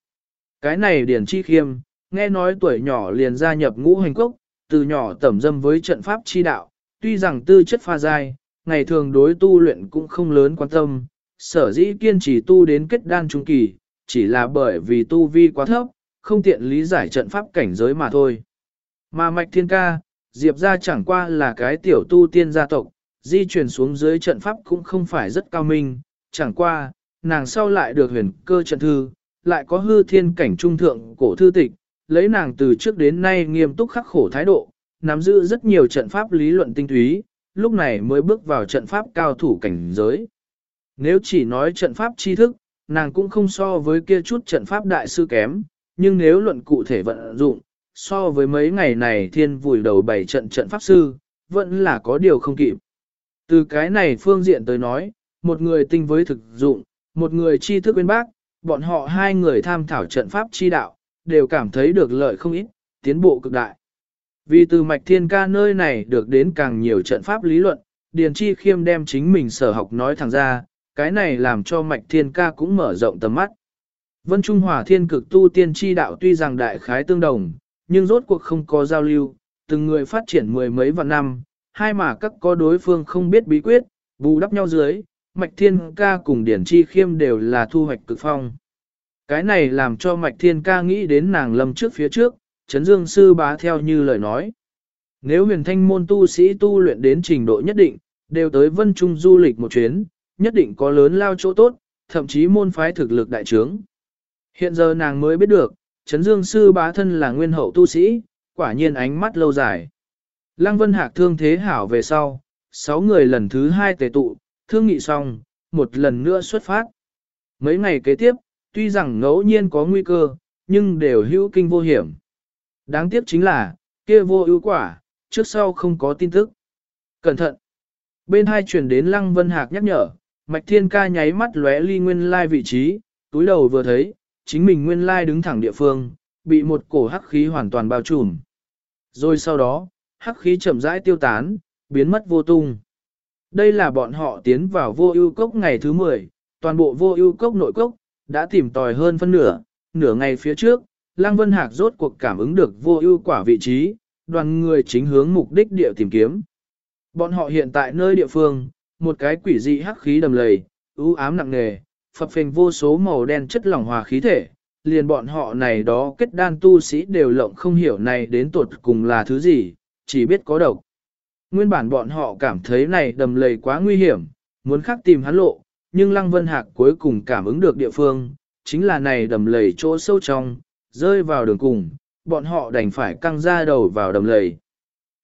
Cái này Điền Chi Khiêm, nghe nói tuổi nhỏ liền gia nhập ngũ hành quốc từ nhỏ tẩm dâm với trận pháp chi đạo, tuy rằng tư chất pha dai, ngày thường đối tu luyện cũng không lớn quan tâm, sở dĩ kiên trì tu đến kết đan trung kỳ, chỉ là bởi vì tu vi quá thấp, không tiện lý giải trận pháp cảnh giới mà thôi. Mà mạch thiên ca, Diệp ra chẳng qua là cái tiểu tu tiên gia tộc, di chuyển xuống dưới trận pháp cũng không phải rất cao minh, chẳng qua, nàng sau lại được huyền cơ trận thư, lại có hư thiên cảnh trung thượng cổ thư tịch, lấy nàng từ trước đến nay nghiêm túc khắc khổ thái độ, nắm giữ rất nhiều trận pháp lý luận tinh túy, lúc này mới bước vào trận pháp cao thủ cảnh giới. Nếu chỉ nói trận pháp tri thức, nàng cũng không so với kia chút trận pháp đại sư kém, nhưng nếu luận cụ thể vận dụng, so với mấy ngày này thiên vùi đầu bảy trận trận pháp sư, vẫn là có điều không kịp. Từ cái này phương diện tới nói, một người tinh với thực dụng, một người tri thức bên bác, bọn họ hai người tham thảo trận pháp chi đạo, đều cảm thấy được lợi không ít, tiến bộ cực đại. Vì từ mạch thiên ca nơi này được đến càng nhiều trận pháp lý luận, Điền Chi Khiêm đem chính mình sở học nói thẳng ra, cái này làm cho mạch thiên ca cũng mở rộng tầm mắt. Vân Trung Hòa thiên cực tu tiên chi đạo tuy rằng đại khái tương đồng, nhưng rốt cuộc không có giao lưu, từng người phát triển mười mấy vạn năm, hai mà các có đối phương không biết bí quyết, bù đắp nhau dưới, Mạch Thiên Ca cùng Điển Chi Khiêm đều là thu hoạch cực phong. Cái này làm cho Mạch Thiên Ca nghĩ đến nàng lâm trước phía trước, Trấn Dương Sư bá theo như lời nói. Nếu huyền thanh môn tu sĩ tu luyện đến trình độ nhất định, đều tới Vân Trung du lịch một chuyến, nhất định có lớn lao chỗ tốt, thậm chí môn phái thực lực đại trướng. Hiện giờ nàng mới biết được, Trấn Dương Sư bá thân là nguyên hậu tu sĩ, quả nhiên ánh mắt lâu dài. Lăng Vân Hạc thương thế hảo về sau, sáu người lần thứ hai tề tụ, thương nghị xong, một lần nữa xuất phát. Mấy ngày kế tiếp, tuy rằng ngẫu nhiên có nguy cơ, nhưng đều hữu kinh vô hiểm. Đáng tiếc chính là, kia vô ưu quả, trước sau không có tin tức. Cẩn thận! Bên hai chuyển đến Lăng Vân Hạc nhắc nhở, Mạch Thiên Ca nháy mắt lóe ly nguyên lai vị trí, túi đầu vừa thấy, chính mình nguyên lai đứng thẳng địa phương, bị một cổ hắc khí hoàn toàn bao trùm. Rồi sau đó, hắc khí chậm rãi tiêu tán, biến mất vô tung. Đây là bọn họ tiến vào vô ưu cốc ngày thứ 10, toàn bộ vô ưu cốc nội cốc, đã tìm tòi hơn phân nửa, nửa ngày phía trước, Lăng Vân Hạc rốt cuộc cảm ứng được vô ưu quả vị trí, đoàn người chính hướng mục đích địa tìm kiếm. Bọn họ hiện tại nơi địa phương, một cái quỷ dị hắc khí đầm lầy, u ám nặng nề, phập phình vô số màu đen chất lỏng hòa khí thể, liền bọn họ này đó kết đan tu sĩ đều lộng không hiểu này đến tuột cùng là thứ gì, chỉ biết có độc. Nguyên bản bọn họ cảm thấy này đầm lầy quá nguy hiểm, muốn khắc tìm hắn lộ, nhưng Lăng Vân Hạc cuối cùng cảm ứng được địa phương, chính là này đầm lầy chỗ sâu trong, rơi vào đường cùng, bọn họ đành phải căng ra đầu vào đầm lầy.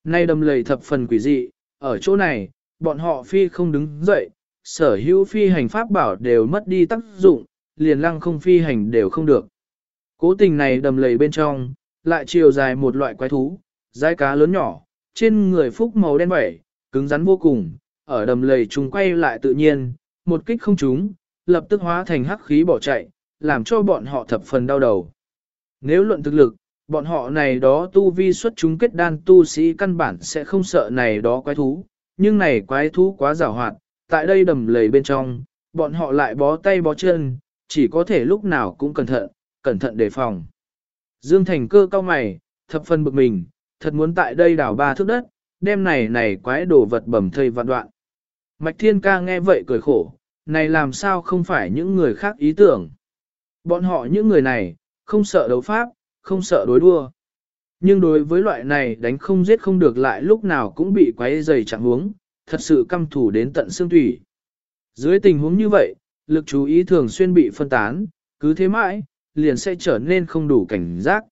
Nay đầm lầy thập phần quỷ dị, ở chỗ này, bọn họ phi không đứng dậy, sở hữu phi hành pháp bảo đều mất đi tác dụng, liền lăng không phi hành đều không được. Cố tình này đầm lầy bên trong, lại chiều dài một loại quái thú, dai cá lớn nhỏ, trên người phúc màu đen bảy, cứng rắn vô cùng, ở đầm lầy chúng quay lại tự nhiên, một kích không trúng, lập tức hóa thành hắc khí bỏ chạy, làm cho bọn họ thập phần đau đầu. Nếu luận thực lực, bọn họ này đó tu vi xuất chúng kết đan tu sĩ căn bản sẽ không sợ này đó quái thú, nhưng này quái thú quá giàu hoạt, tại đây đầm lầy bên trong, bọn họ lại bó tay bó chân, chỉ có thể lúc nào cũng cẩn thận, cẩn thận đề phòng. Dương Thành cơ cao mày, thập phần bực mình, thật muốn tại đây đảo ba thước đất, Đêm này này quái đồ vật bầm thây vạn đoạn. Mạch Thiên Ca nghe vậy cười khổ, này làm sao không phải những người khác ý tưởng. Bọn họ những người này, không sợ đấu pháp, không sợ đối đua. Nhưng đối với loại này đánh không giết không được lại lúc nào cũng bị quái dày chẳng huống, thật sự căm thủ đến tận xương tủy. Dưới tình huống như vậy, lực chú ý thường xuyên bị phân tán, cứ thế mãi, liền sẽ trở nên không đủ cảnh giác.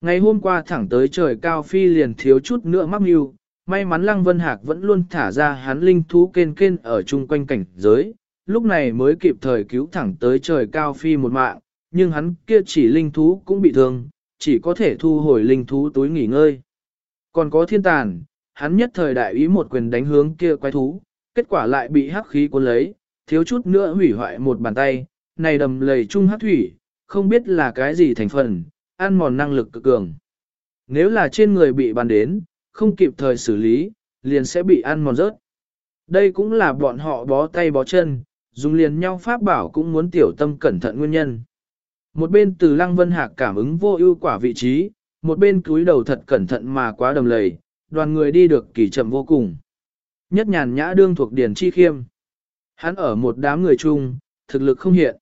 Ngày hôm qua thẳng tới trời cao phi liền thiếu chút nữa mắc mưu, may mắn Lăng Vân Hạc vẫn luôn thả ra hắn linh thú kên kên ở chung quanh cảnh giới, lúc này mới kịp thời cứu thẳng tới trời cao phi một mạng, nhưng hắn kia chỉ linh thú cũng bị thương, chỉ có thể thu hồi linh thú túi nghỉ ngơi. Còn có thiên tàn, hắn nhất thời đại ý một quyền đánh hướng kia quái thú, kết quả lại bị hắc khí cuốn lấy, thiếu chút nữa hủy hoại một bàn tay, này đầm lầy chung hắc thủy, không biết là cái gì thành phần, ăn mòn năng lực cực cường. Nếu là trên người bị bàn đến, không kịp thời xử lý, liền sẽ bị ăn mòn rớt. Đây cũng là bọn họ bó tay bó chân, dùng liền nhau pháp bảo cũng muốn tiểu tâm cẩn thận nguyên nhân. Một bên từ Lăng Vân Hạc cảm ứng vô ưu quả vị trí, một bên cúi đầu thật cẩn thận mà quá đầm lầy, đoàn người đi được kỳ chậm vô cùng. Nhất nhàn nhã đương thuộc Điền Chi Khiêm. Hắn ở một đám người chung, thực lực không hiện.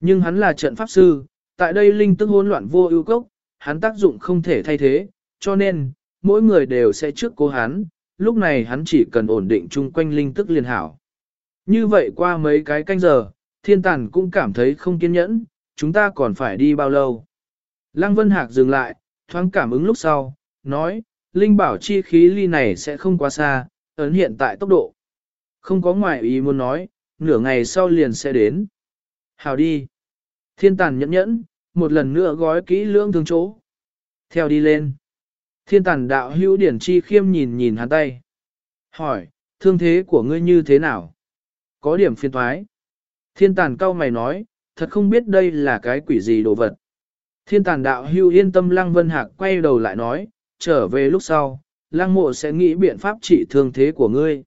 Nhưng hắn là trận pháp sư, tại đây linh tức hỗn loạn vô ưu cốc, hắn tác dụng không thể thay thế, cho nên, mỗi người đều sẽ trước cố hắn, lúc này hắn chỉ cần ổn định chung quanh linh tức liên hảo. Như vậy qua mấy cái canh giờ, thiên tàn cũng cảm thấy không kiên nhẫn, chúng ta còn phải đi bao lâu. Lăng Vân Hạc dừng lại, thoáng cảm ứng lúc sau, nói, linh bảo chi khí ly này sẽ không quá xa, ấn hiện tại tốc độ. Không có ngoại ý muốn nói, nửa ngày sau liền sẽ đến. Hào đi. Thiên tàn nhẫn nhẫn, một lần nữa gói kỹ lưỡng thương chỗ. Theo đi lên. Thiên tàn đạo hữu điển chi khiêm nhìn nhìn hắn tay. Hỏi, thương thế của ngươi như thế nào? Có điểm phiên thoái. Thiên tàn cao mày nói, thật không biết đây là cái quỷ gì đồ vật. Thiên tàn đạo hưu yên tâm lăng vân hạc quay đầu lại nói, trở về lúc sau, lăng mộ sẽ nghĩ biện pháp trị thương thế của ngươi.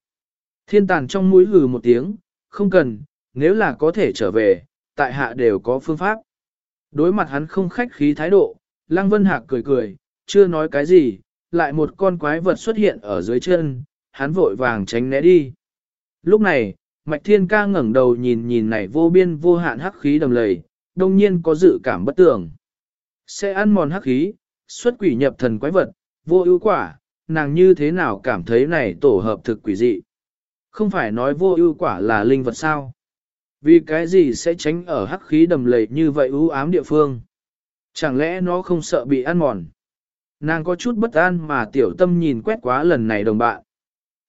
Thiên tàn trong mũi hừ một tiếng, không cần, nếu là có thể trở về, tại hạ đều có phương pháp. Đối mặt hắn không khách khí thái độ, lăng vân hạc cười cười, chưa nói cái gì, lại một con quái vật xuất hiện ở dưới chân, hắn vội vàng tránh né đi. Lúc này, Mạch Thiên Ca ngẩng đầu nhìn nhìn này vô biên vô hạn hắc khí đầm lầy, đông nhiên có dự cảm bất tưởng. Sẽ ăn mòn hắc khí, xuất quỷ nhập thần quái vật, vô ưu quả, nàng như thế nào cảm thấy này tổ hợp thực quỷ dị. Không phải nói vô ưu quả là linh vật sao? Vì cái gì sẽ tránh ở hắc khí đầm lầy như vậy ưu ám địa phương? Chẳng lẽ nó không sợ bị ăn mòn? Nàng có chút bất an mà tiểu tâm nhìn quét quá lần này đồng bạn.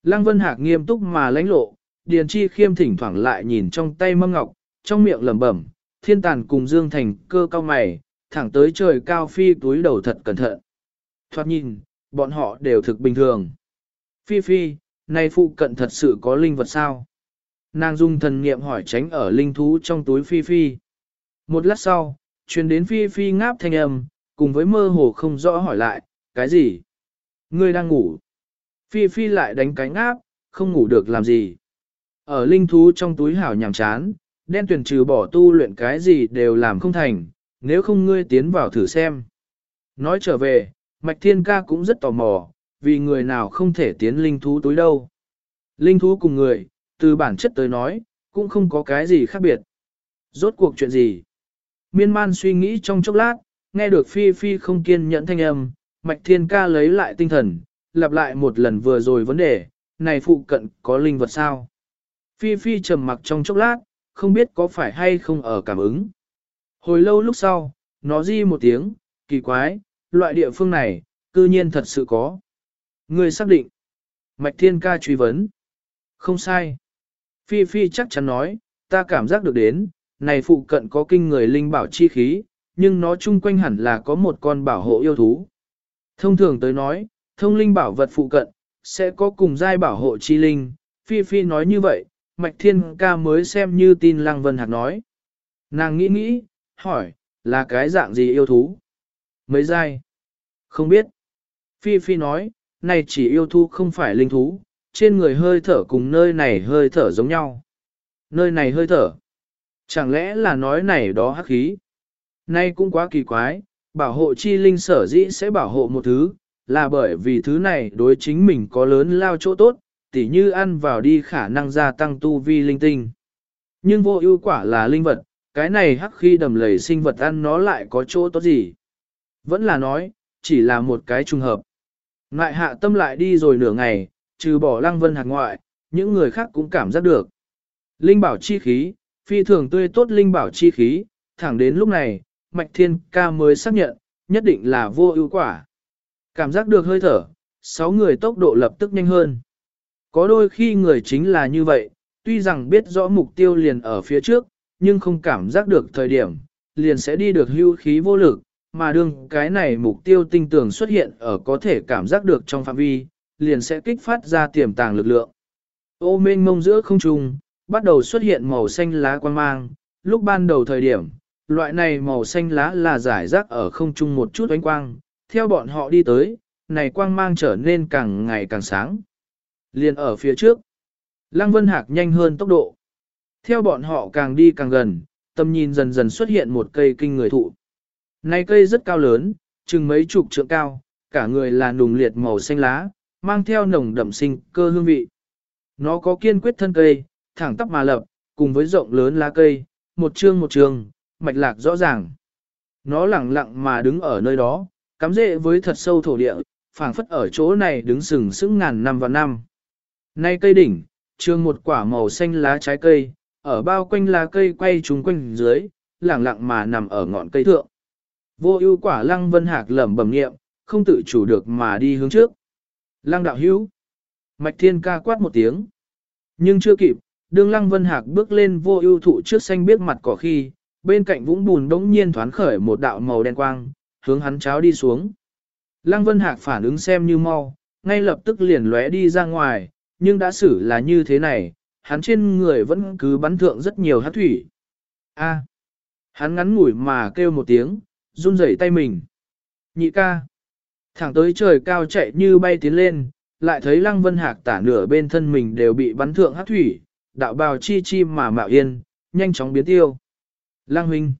Lăng Vân Hạc nghiêm túc mà lãnh lộ, Điền Chi khiêm thỉnh thoảng lại nhìn trong tay mâm ngọc, trong miệng lẩm bẩm, thiên tàn cùng Dương Thành cơ cao mày, thẳng tới trời cao phi túi đầu thật cẩn thận. Thoát nhìn, bọn họ đều thực bình thường. Phi phi, này phụ cận thật sự có linh vật sao? Nàng dung thần niệm hỏi tránh ở linh thú trong túi phi phi. Một lát sau, truyền đến phi phi ngáp thanh âm, cùng với mơ hồ không rõ hỏi lại, cái gì? Ngươi đang ngủ. Phi phi lại đánh cánh ngáp, không ngủ được làm gì. Ở linh thú trong túi hảo nhàm chán, đen tuyển trừ bỏ tu luyện cái gì đều làm không thành, nếu không ngươi tiến vào thử xem. Nói trở về, Mạch Thiên Ca cũng rất tò mò, vì người nào không thể tiến linh thú tối đâu. Linh thú cùng người, từ bản chất tới nói, cũng không có cái gì khác biệt. Rốt cuộc chuyện gì? Miên man suy nghĩ trong chốc lát, nghe được Phi Phi không kiên nhẫn thanh âm, Mạch Thiên Ca lấy lại tinh thần, lặp lại một lần vừa rồi vấn đề, này phụ cận có linh vật sao? Phi Phi trầm mặc trong chốc lát, không biết có phải hay không ở cảm ứng. Hồi lâu lúc sau, nó di một tiếng, kỳ quái, loại địa phương này, cư nhiên thật sự có. Người xác định. Mạch Thiên Ca truy vấn. Không sai. Phi Phi chắc chắn nói, ta cảm giác được đến, này phụ cận có kinh người linh bảo chi khí, nhưng nó chung quanh hẳn là có một con bảo hộ yêu thú. Thông thường tới nói, thông linh bảo vật phụ cận, sẽ có cùng giai bảo hộ chi linh. Phi Phi nói như vậy, Mạch Thiên Ca mới xem như tin Lăng Vân Hạc nói. Nàng nghĩ nghĩ, hỏi, là cái dạng gì yêu thú? Mấy giai? Không biết. Phi Phi nói, này chỉ yêu thú không phải linh thú, trên người hơi thở cùng nơi này hơi thở giống nhau. Nơi này hơi thở. Chẳng lẽ là nói này đó hắc khí? Nay cũng quá kỳ quái, bảo hộ chi linh sở dĩ sẽ bảo hộ một thứ, là bởi vì thứ này đối chính mình có lớn lao chỗ tốt, tỉ như ăn vào đi khả năng gia tăng tu vi linh tinh. Nhưng vô ưu quả là linh vật, cái này hắc khi đầm lầy sinh vật ăn nó lại có chỗ tốt gì? Vẫn là nói, chỉ là một cái trùng hợp. Ngại hạ tâm lại đi rồi nửa ngày, trừ bỏ lăng vân hạt ngoại, những người khác cũng cảm giác được. Linh bảo chi khí, phi thường tươi tốt linh bảo chi khí, thẳng đến lúc này, Mạch Thiên Ca mới xác nhận, nhất định là vô ưu quả. Cảm giác được hơi thở, sáu người tốc độ lập tức nhanh hơn. Có đôi khi người chính là như vậy, tuy rằng biết rõ mục tiêu liền ở phía trước, nhưng không cảm giác được thời điểm, liền sẽ đi được hưu khí vô lực, mà đương cái này mục tiêu tinh tường xuất hiện ở có thể cảm giác được trong phạm vi, liền sẽ kích phát ra tiềm tàng lực lượng. Ô mênh mông giữa không trung, bắt đầu xuất hiện màu xanh lá quang mang, lúc ban đầu thời điểm, loại này màu xanh lá là giải rác ở không trung một chút ánh quang, theo bọn họ đi tới, này quang mang trở nên càng ngày càng sáng. Liền ở phía trước, Lăng Vân Hạc nhanh hơn tốc độ. Theo bọn họ càng đi càng gần, tầm nhìn dần dần xuất hiện một cây kinh người thụ. Này cây rất cao lớn, chừng mấy chục trượng cao, cả người là nùng liệt màu xanh lá, mang theo nồng đậm sinh cơ hương vị. Nó có kiên quyết thân cây, thẳng tắp mà lập, cùng với rộng lớn lá cây, một chương một trường, mạch lạc rõ ràng. Nó lặng lặng mà đứng ở nơi đó, cắm rễ với thật sâu thổ địa, phảng phất ở chỗ này đứng sừng sững ngàn năm và năm. Nay cây đỉnh, trương một quả màu xanh lá trái cây, ở bao quanh lá cây quay trúng quanh dưới, lặng lặng mà nằm ở ngọn cây thượng. Vô ưu quả lăng vân hạc lẩm bẩm niệm, không tự chủ được mà đi hướng trước. Lăng đạo hữu. Mạch thiên ca quát một tiếng. Nhưng chưa kịp, đương lăng vân hạc bước lên vô ưu thụ trước xanh biết mặt cỏ khi, bên cạnh vũng bùn đống nhiên thoáng khởi một đạo màu đen quang, hướng hắn cháo đi xuống. Lăng vân hạc phản ứng xem như mau, ngay lập tức liền lóe đi ra ngoài, nhưng đã xử là như thế này, hắn trên người vẫn cứ bắn thượng rất nhiều hát thủy. A. hắn ngắn ngủi mà kêu một tiếng, run rẩy tay mình. Nhị ca. Thẳng tới trời cao chạy như bay tiến lên, lại thấy lăng vân hạc tả nửa bên thân mình đều bị bắn thượng hát thủy, đạo bào chi chi mà mạo yên, nhanh chóng biến tiêu. Lăng huynh.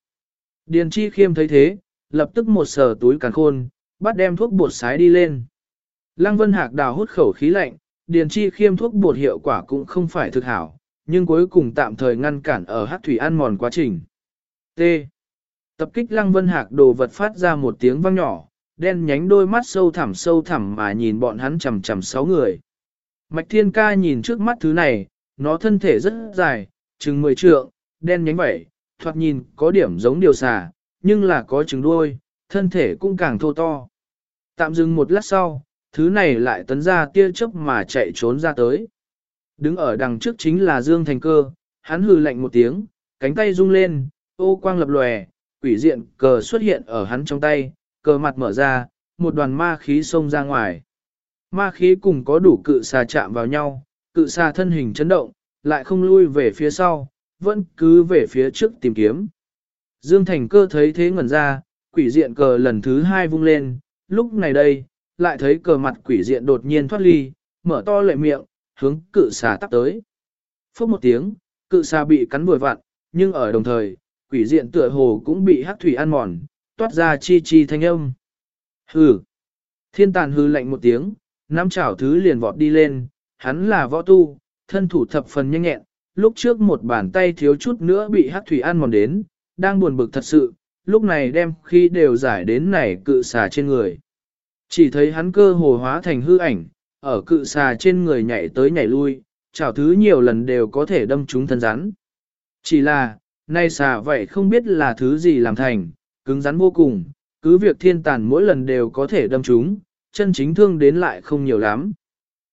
Điền chi khiêm thấy thế, lập tức một sờ túi càn khôn, bắt đem thuốc bột sái đi lên. Lăng vân hạc đào hút khẩu khí lạnh, điền chi khiêm thuốc bột hiệu quả cũng không phải thực hảo, nhưng cuối cùng tạm thời ngăn cản ở hát thủy ăn mòn quá trình. T. Tập kích lăng vân hạc đồ vật phát ra một tiếng vang nhỏ, đen nhánh đôi mắt sâu thẳm sâu thẳm mà nhìn bọn hắn chầm chầm sáu người. Mạch thiên ca nhìn trước mắt thứ này, nó thân thể rất dài, chừng 10 trượng, đen nhánh vậy, thoạt nhìn có điểm giống điều xà, nhưng là có trứng đuôi, thân thể cũng càng thô to. Tạm dừng một lát sau, thứ này lại tấn ra tia chớp mà chạy trốn ra tới. Đứng ở đằng trước chính là Dương Thành Cơ, hắn hừ lạnh một tiếng, cánh tay rung lên, ô quang lập lòe, quỷ diện cờ xuất hiện ở hắn trong tay, cờ mặt mở ra, một đoàn ma khí xông ra ngoài. Ma khí cùng có đủ cự xà chạm vào nhau, cự xà thân hình chấn động, lại không lui về phía sau, vẫn cứ về phía trước tìm kiếm. Dương Thành cơ thấy thế ngẩn ra, quỷ diện cờ lần thứ hai vung lên, lúc này đây, lại thấy cờ mặt quỷ diện đột nhiên thoát ly, mở to lệ miệng, hướng cự xà tắp tới. Phốc một tiếng, cự xà bị cắn vừa vặn, nhưng ở đồng thời, quỷ diện tựa hồ cũng bị hắc thủy ăn mòn, toát ra chi chi thanh âm. Hừ. Thiên tàn hư lạnh một tiếng, nắm chảo thứ liền vọt đi lên, hắn là võ tu, thân thủ thập phần nhanh nhẹn, lúc trước một bàn tay thiếu chút nữa bị hắc thủy ăn mòn đến, đang buồn bực thật sự, lúc này đem khi đều giải đến này cự xà trên người. Chỉ thấy hắn cơ hồ hóa thành hư ảnh, ở cự xà trên người nhảy tới nhảy lui, chảo thứ nhiều lần đều có thể đâm trúng thân rắn. Chỉ là, nay xà vậy không biết là thứ gì làm thành, cứng rắn vô cùng, cứ việc thiên tàn mỗi lần đều có thể đâm chúng chân chính thương đến lại không nhiều lắm.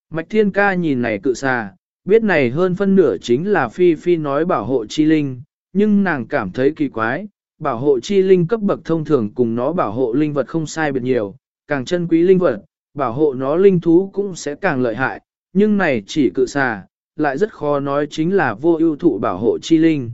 Mạch thiên ca nhìn này cự xà, biết này hơn phân nửa chính là Phi Phi nói bảo hộ chi linh, nhưng nàng cảm thấy kỳ quái, bảo hộ chi linh cấp bậc thông thường cùng nó bảo hộ linh vật không sai biệt nhiều, càng chân quý linh vật, bảo hộ nó linh thú cũng sẽ càng lợi hại, nhưng này chỉ cự xà, lại rất khó nói chính là vô ưu thụ bảo hộ chi linh.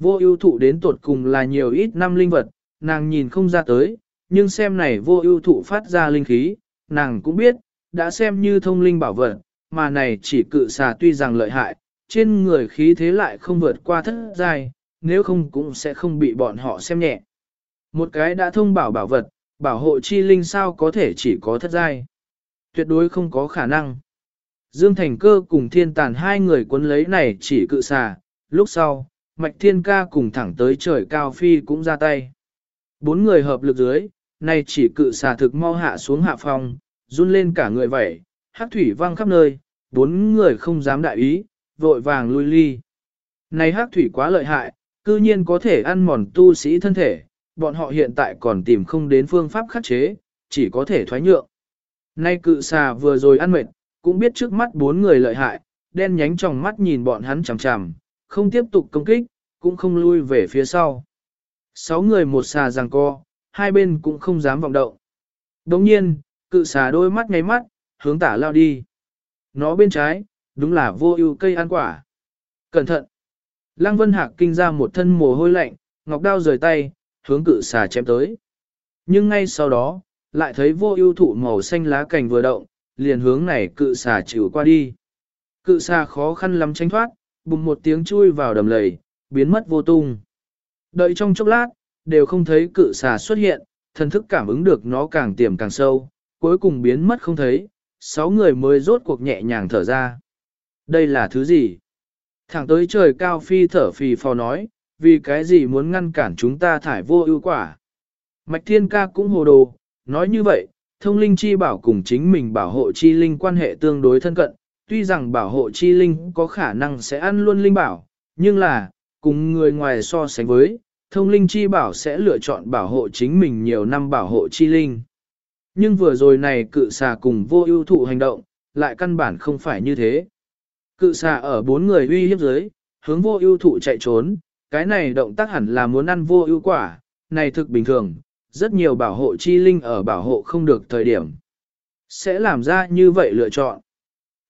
Vô ưu thụ đến tột cùng là nhiều ít năm linh vật, nàng nhìn không ra tới, nhưng xem này vô ưu thụ phát ra linh khí, nàng cũng biết, đã xem như thông linh bảo vật, mà này chỉ cự xà tuy rằng lợi hại, trên người khí thế lại không vượt qua thất giai, nếu không cũng sẽ không bị bọn họ xem nhẹ. Một cái đã thông bảo bảo vật, bảo hộ chi linh sao có thể chỉ có thất giai. Tuyệt đối không có khả năng. Dương Thành Cơ cùng thiên tàn hai người cuốn lấy này chỉ cự xà, lúc sau, Mạch Thiên Ca cùng thẳng tới trời cao phi cũng ra tay. Bốn người hợp lực dưới, nay chỉ cự xà thực mau hạ xuống hạ phòng, run lên cả người vậy, hắc thủy văng khắp nơi, bốn người không dám đại ý, vội vàng lui ly. Này hắc thủy quá lợi hại, cư nhiên có thể ăn mòn tu sĩ thân thể, bọn họ hiện tại còn tìm không đến phương pháp khắc chế, chỉ có thể thoái nhượng. Nay cự xà vừa rồi ăn mệt, cũng biết trước mắt bốn người lợi hại, đen nhánh trong mắt nhìn bọn hắn chằm chằm, không tiếp tục công kích, cũng không lui về phía sau. Sáu người một xà giằng co, hai bên cũng không dám vọng động. Đồng nhiên, cự xà đôi mắt ngáy mắt, hướng tả lao đi. Nó bên trái, đúng là vô ưu cây ăn quả. Cẩn thận! Lăng Vân Hạc kinh ra một thân mồ hôi lạnh, ngọc đao rời tay, hướng cự xà chém tới. Nhưng ngay sau đó, lại thấy vô ưu thụ màu xanh lá cành vừa động, liền hướng này cự xà chịu qua đi. Cự xà khó khăn lắm tránh thoát, bùng một tiếng chui vào đầm lầy, biến mất vô tung. Đợi trong chốc lát, đều không thấy cự xà xuất hiện, thần thức cảm ứng được nó càng tiềm càng sâu, cuối cùng biến mất không thấy, sáu người mới rốt cuộc nhẹ nhàng thở ra. Đây là thứ gì? Thẳng tới trời cao phi thở phì phò nói, vì cái gì muốn ngăn cản chúng ta thải vô ưu quả. Mạch Thiên Ca cũng hồ đồ, nói như vậy, thông linh chi bảo cùng chính mình bảo hộ chi linh quan hệ tương đối thân cận, tuy rằng bảo hộ chi linh có khả năng sẽ ăn luôn linh bảo, nhưng là, cùng người ngoài so sánh với, thông linh chi bảo sẽ lựa chọn bảo hộ chính mình nhiều năm bảo hộ chi linh. Nhưng vừa rồi này cự xà cùng vô ưu thụ hành động, lại căn bản không phải như thế. Cự xà ở bốn người uy hiếp dưới, hướng vô ưu thụ chạy trốn, cái này động tác hẳn là muốn ăn vô ưu quả, này thực bình thường, rất nhiều bảo hộ chi linh ở bảo hộ không được thời điểm. Sẽ làm ra như vậy lựa chọn.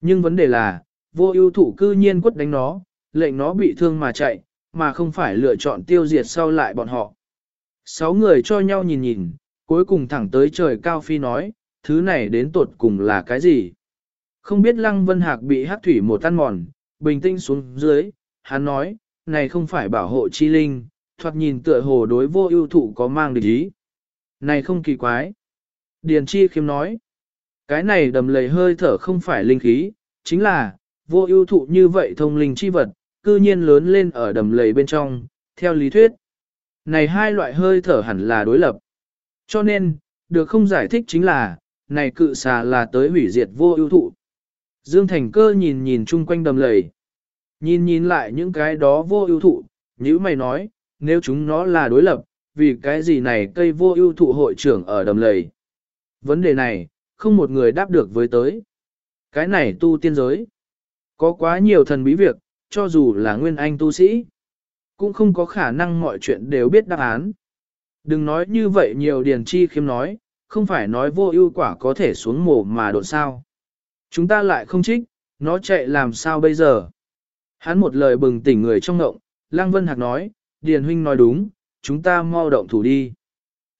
Nhưng vấn đề là, vô ưu thủ cư nhiên quất đánh nó, lệnh nó bị thương mà chạy, mà không phải lựa chọn tiêu diệt sau lại bọn họ. Sáu người cho nhau nhìn nhìn, cuối cùng thẳng tới trời cao phi nói, thứ này đến tột cùng là cái gì? Không biết Lăng Vân Hạc bị hắc thủy một tan mòn, bình tĩnh xuống dưới, hắn nói, này không phải bảo hộ chi linh, thoạt nhìn tựa hồ đối vô ưu thụ có mang địch ý. Này không kỳ quái. Điền Chi khiêm nói, cái này đầm lầy hơi thở không phải linh khí, chính là, vô ưu thụ như vậy thông linh chi vật, cư nhiên lớn lên ở đầm lầy bên trong, theo lý thuyết. Này hai loại hơi thở hẳn là đối lập. Cho nên, được không giải thích chính là, này cự xà là tới hủy diệt vô ưu thụ. Dương Thành Cơ nhìn nhìn chung quanh đầm lầy. Nhìn nhìn lại những cái đó vô ưu thụ, như mày nói, nếu chúng nó là đối lập, vì cái gì này cây vô ưu thụ hội trưởng ở đầm lầy. Vấn đề này, không một người đáp được với tới. Cái này tu tiên giới. Có quá nhiều thần bí việc, cho dù là nguyên anh tu sĩ, cũng không có khả năng mọi chuyện đều biết đáp án. Đừng nói như vậy nhiều điền chi khiêm nói, không phải nói vô ưu quả có thể xuống mổ mà đột sao. Chúng ta lại không trích, nó chạy làm sao bây giờ? Hắn một lời bừng tỉnh người trong ngộng, Lăng Vân Hạc nói, Điền Huynh nói đúng, chúng ta mau động thủ đi.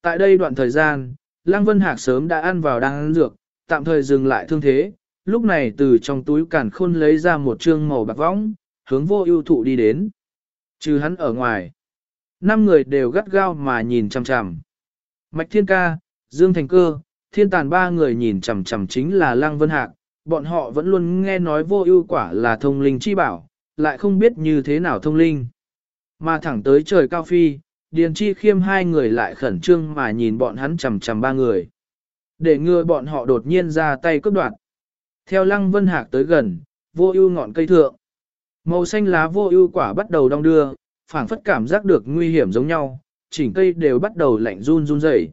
Tại đây đoạn thời gian, Lăng Vân Hạc sớm đã ăn vào đang ăn dược, tạm thời dừng lại thương thế, lúc này từ trong túi cản khôn lấy ra một trương màu bạc võng, hướng vô ưu thụ đi đến. Trừ hắn ở ngoài. Năm người đều gắt gao mà nhìn chằm chằm. Mạch Thiên Ca, Dương Thành Cơ, Thiên Tàn ba người nhìn chằm chằm chính là Lăng Vân Hạc, bọn họ vẫn luôn nghe nói vô ưu quả là thông linh chi bảo, lại không biết như thế nào thông linh. Mà thẳng tới trời cao phi, Điền Chi khiêm hai người lại khẩn trương mà nhìn bọn hắn chằm chằm ba người. Để ngừa bọn họ đột nhiên ra tay cướp đoạt. Theo Lăng Vân Hạc tới gần, vô ưu ngọn cây thượng. Màu xanh lá vô ưu quả bắt đầu đong đưa, phảng phất cảm giác được nguy hiểm giống nhau, chỉnh cây đều bắt đầu lạnh run run rẩy.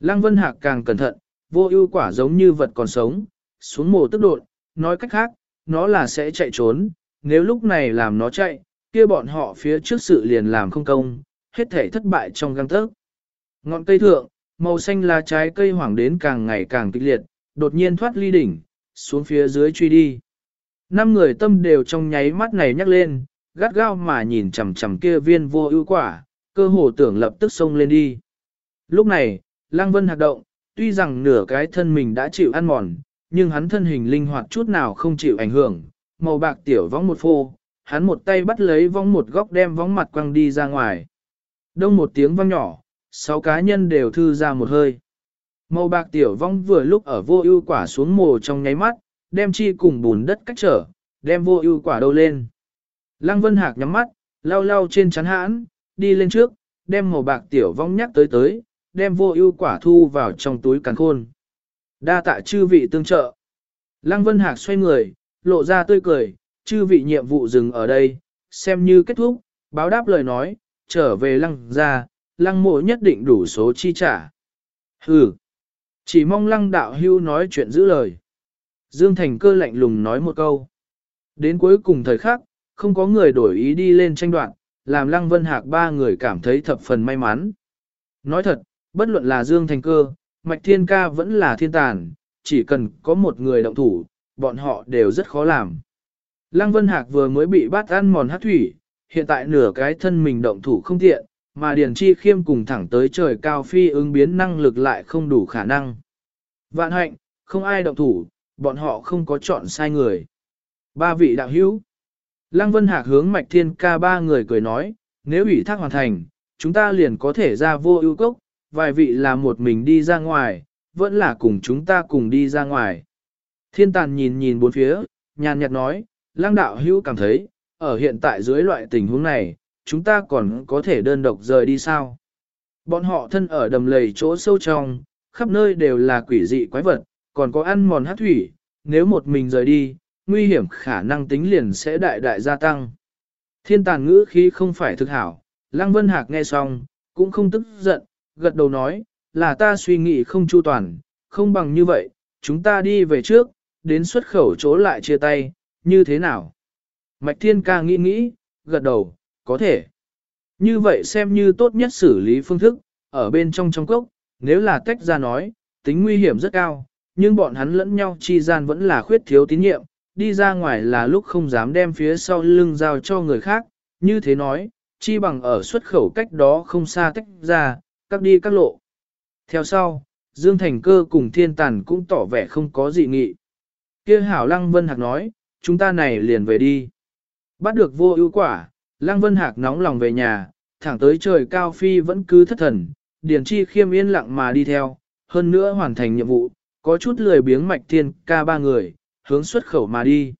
Lăng Vân Hạc càng cẩn thận, vô ưu quả giống như vật còn sống, xuống mồ tức đột, nói cách khác, nó là sẽ chạy trốn, nếu lúc này làm nó chạy, kia bọn họ phía trước sự liền làm không công, hết thể thất bại trong găng tớc. Ngọn cây thượng, màu xanh lá trái cây hoảng đến càng ngày càng kịch liệt, đột nhiên thoát ly đỉnh, xuống phía dưới truy đi. Năm người tâm đều trong nháy mắt này nhắc lên, gắt gao mà nhìn chằm chằm kia viên vô ưu quả, cơ hồ tưởng lập tức xông lên đi. Lúc này, Lăng Vân hạt động, tuy rằng nửa cái thân mình đã chịu ăn mòn, nhưng hắn thân hình linh hoạt chút nào không chịu ảnh hưởng, màu bạc tiểu vóng một phô, hắn một tay bắt lấy vóng một góc đem vóng mặt quăng đi ra ngoài. Đông một tiếng vang nhỏ, sáu cá nhân đều thư ra một hơi. Màu bạc tiểu vong vừa lúc ở vô ưu quả xuống mồ trong nháy mắt, đem chi cùng bùn đất cách trở, đem vô ưu quả đâu lên. Lăng Vân Hạc nhắm mắt, lau lau trên chắn hãn, đi lên trước, đem màu bạc tiểu vong nhắc tới tới, đem vô ưu quả thu vào trong túi càn khôn. Đa tạ chư vị tương trợ. Lăng Vân Hạc xoay người, lộ ra tươi cười, chư vị nhiệm vụ dừng ở đây, xem như kết thúc, báo đáp lời nói, trở về lăng ra, lăng mộ nhất định đủ số chi trả. Hừ, chỉ mong lăng đạo hưu nói chuyện giữ lời. Dương Thành cơ lạnh lùng nói một câu. Đến cuối cùng thời khắc, không có người đổi ý đi lên tranh đoạn, làm lăng vân hạc ba người cảm thấy thập phần may mắn. Nói thật, bất luận là Dương Thành cơ, Mạch Thiên Ca vẫn là thiên tàn, chỉ cần có một người động thủ, bọn họ đều rất khó làm. Lăng Vân Hạc vừa mới bị bắt ăn mòn hát thủy, hiện tại nửa cái thân mình động thủ không tiện, mà Điền Chi Khiêm cùng thẳng tới trời cao phi ứng biến năng lực lại không đủ khả năng. Vạn hạnh, không ai động thủ, bọn họ không có chọn sai người. Ba vị đạo hữu. Lăng Vân Hạc hướng Mạch Thiên ca ba người cười nói, nếu ủy thác hoàn thành, chúng ta liền có thể ra vô ưu cốc, vài vị là một mình đi ra ngoài, vẫn là cùng chúng ta cùng đi ra ngoài. Thiên tàn nhìn nhìn bốn phía, nhàn nhạt nói, lang đạo hữu cảm thấy, ở hiện tại dưới loại tình huống này, chúng ta còn có thể đơn độc rời đi sao? Bọn họ thân ở đầm lầy chỗ sâu trong, khắp nơi đều là quỷ dị quái vật, còn có ăn mòn hát thủy, nếu một mình rời đi, nguy hiểm khả năng tính liền sẽ đại đại gia tăng. Thiên tàn ngữ khí không phải thực hảo, Lăng Vân Hạc nghe xong, cũng không tức giận, gật đầu nói, là ta suy nghĩ không chu toàn, không bằng như vậy, chúng ta đi về trước, đến xuất khẩu chỗ lại chia tay, như thế nào? Mạch Thiên ca nghĩ nghĩ, gật đầu, có thể. Như vậy xem như tốt nhất xử lý phương thức, ở bên trong trong cốc, nếu là tách ra nói, tính nguy hiểm rất cao, nhưng bọn hắn lẫn nhau chi gian vẫn là khuyết thiếu tín nhiệm, đi ra ngoài là lúc không dám đem phía sau lưng giao cho người khác, như thế nói, chi bằng ở xuất khẩu cách đó không xa tách ra, các đi các lộ. Theo sau, Dương Thành Cơ cùng Thiên Tàn cũng tỏ vẻ không có gì nghị. kia hảo Lăng Vân Hạc nói, chúng ta này liền về đi. Bắt được vô ưu quả, Lăng Vân Hạc nóng lòng về nhà, thẳng tới trời cao phi vẫn cứ thất thần, Điền Chi khiêm yên lặng mà đi theo, hơn nữa hoàn thành nhiệm vụ, có chút lười biếng mạch thiên ca ba người, hướng xuất khẩu mà đi.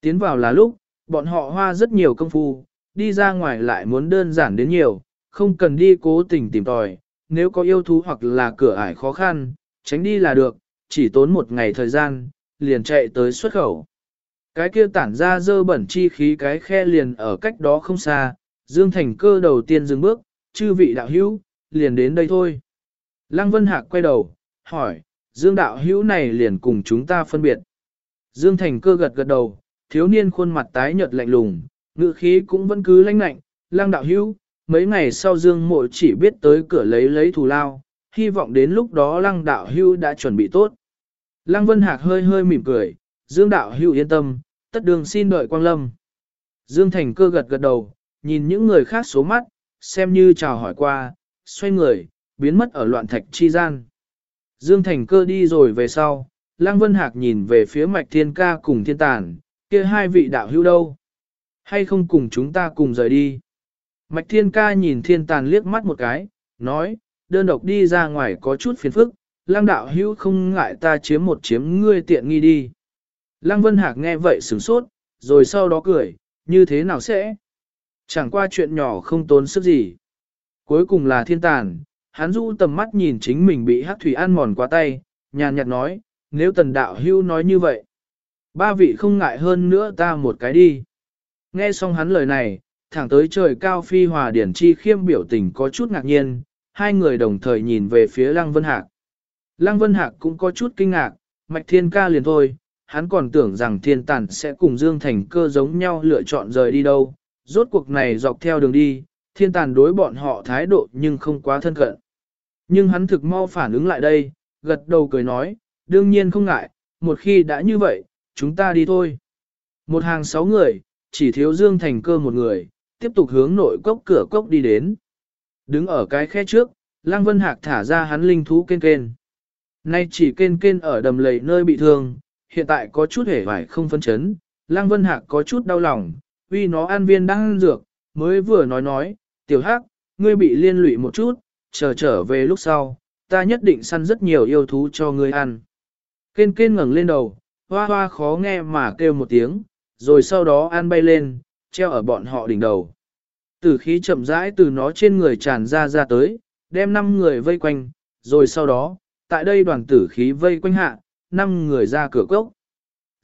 Tiến vào là lúc, bọn họ hoa rất nhiều công phu, đi ra ngoài lại muốn đơn giản đến nhiều, không cần đi cố tình tìm tòi, nếu có yêu thú hoặc là cửa ải khó khăn, tránh đi là được, chỉ tốn một ngày thời gian, liền chạy tới xuất khẩu. Cái kia tản ra dơ bẩn chi khí cái khe liền ở cách đó không xa, Dương Thành cơ đầu tiên dừng bước, chư vị đạo hữu, liền đến đây thôi. Lăng Vân Hạc quay đầu, hỏi, Dương đạo hữu này liền cùng chúng ta phân biệt. Dương Thành cơ gật gật đầu, thiếu niên khuôn mặt tái nhợt lạnh lùng, ngữ khí cũng vẫn cứ lãnh lạnh, Lăng đạo hữu, mấy ngày sau Dương mộ chỉ biết tới cửa lấy lấy thù lao, hy vọng đến lúc đó Lăng đạo hữu đã chuẩn bị tốt. Lăng Vân Hạc hơi hơi mỉm cười, Dương đạo hữu yên tâm, tất đường xin đợi quang lâm. Dương Thành cơ gật gật đầu, nhìn những người khác số mắt, xem như chào hỏi qua, xoay người, biến mất ở loạn thạch chi gian. Dương Thành cơ đi rồi về sau, Lăng Vân Hạc nhìn về phía Mạch Thiên Ca cùng Thiên Tàn, kia hai vị đạo hữu đâu? Hay không cùng chúng ta cùng rời đi? Mạch Thiên Ca nhìn Thiên Tàn liếc mắt một cái, nói, đơn độc đi ra ngoài có chút phiền phức, Lăng đạo hữu không ngại ta chiếm một chiếm ngươi tiện nghi đi. Lăng Vân Hạc nghe vậy sửng sốt, rồi sau đó cười, như thế nào sẽ? Chẳng qua chuyện nhỏ không tốn sức gì. Cuối cùng là thiên tàn, hắn du tầm mắt nhìn chính mình bị hát thủy ăn mòn qua tay, nhàn nhạt nói, nếu tần đạo hưu nói như vậy. Ba vị không ngại hơn nữa ta một cái đi. Nghe xong hắn lời này, thẳng tới trời cao phi hòa điển chi khiêm biểu tình có chút ngạc nhiên, hai người đồng thời nhìn về phía Lăng Vân Hạc. Lăng Vân Hạc cũng có chút kinh ngạc, mạch thiên ca liền thôi, hắn còn tưởng rằng thiên tản sẽ cùng Dương Thành cơ giống nhau lựa chọn rời đi đâu, rốt cuộc này dọc theo đường đi, thiên tàn đối bọn họ thái độ nhưng không quá thân cận. Nhưng hắn thực mau phản ứng lại đây, gật đầu cười nói, đương nhiên không ngại, một khi đã như vậy, chúng ta đi thôi. Một hàng sáu người, chỉ thiếu Dương Thành cơ một người, tiếp tục hướng nội cốc cửa cốc đi đến. Đứng ở cái khe trước, Lăng Vân Hạc thả ra hắn linh thú kên kên. Nay chỉ kên kên ở đầm lầy nơi bị thương, hiện tại có chút hề vải không phân chấn, Lăng Vân Hạc có chút đau lòng, vì nó An viên đang ăn dược, mới vừa nói nói, tiểu hắc, ngươi bị liên lụy một chút, chờ trở về lúc sau, ta nhất định săn rất nhiều yêu thú cho ngươi ăn. Kên kên ngẩng lên đầu, hoa hoa khó nghe mà kêu một tiếng, rồi sau đó ăn bay lên, treo ở bọn họ đỉnh đầu. Tử khí chậm rãi từ nó trên người tràn ra ra tới, đem năm người vây quanh, rồi sau đó, tại đây đoàn tử khí vây quanh hạ, năm người ra cửa cốc.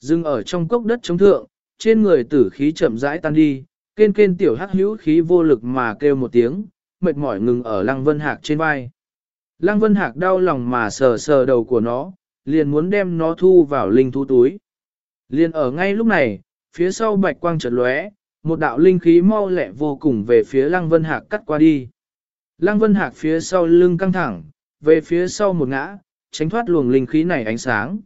Dừng ở trong cốc đất chống thượng, trên người tử khí chậm rãi tan đi, kên kên tiểu hắc hữu khí vô lực mà kêu một tiếng, mệt mỏi ngừng ở Lăng Vân Hạc trên vai. Lăng Vân Hạc đau lòng mà sờ sờ đầu của nó, liền muốn đem nó thu vào linh thú túi. Liền ở ngay lúc này, phía sau bạch quang chợt lóe, một đạo linh khí mau lẹ vô cùng về phía Lăng Vân Hạc cắt qua đi. Lăng Vân Hạc phía sau lưng căng thẳng, về phía sau một ngã, tránh thoát luồng linh khí này ánh sáng.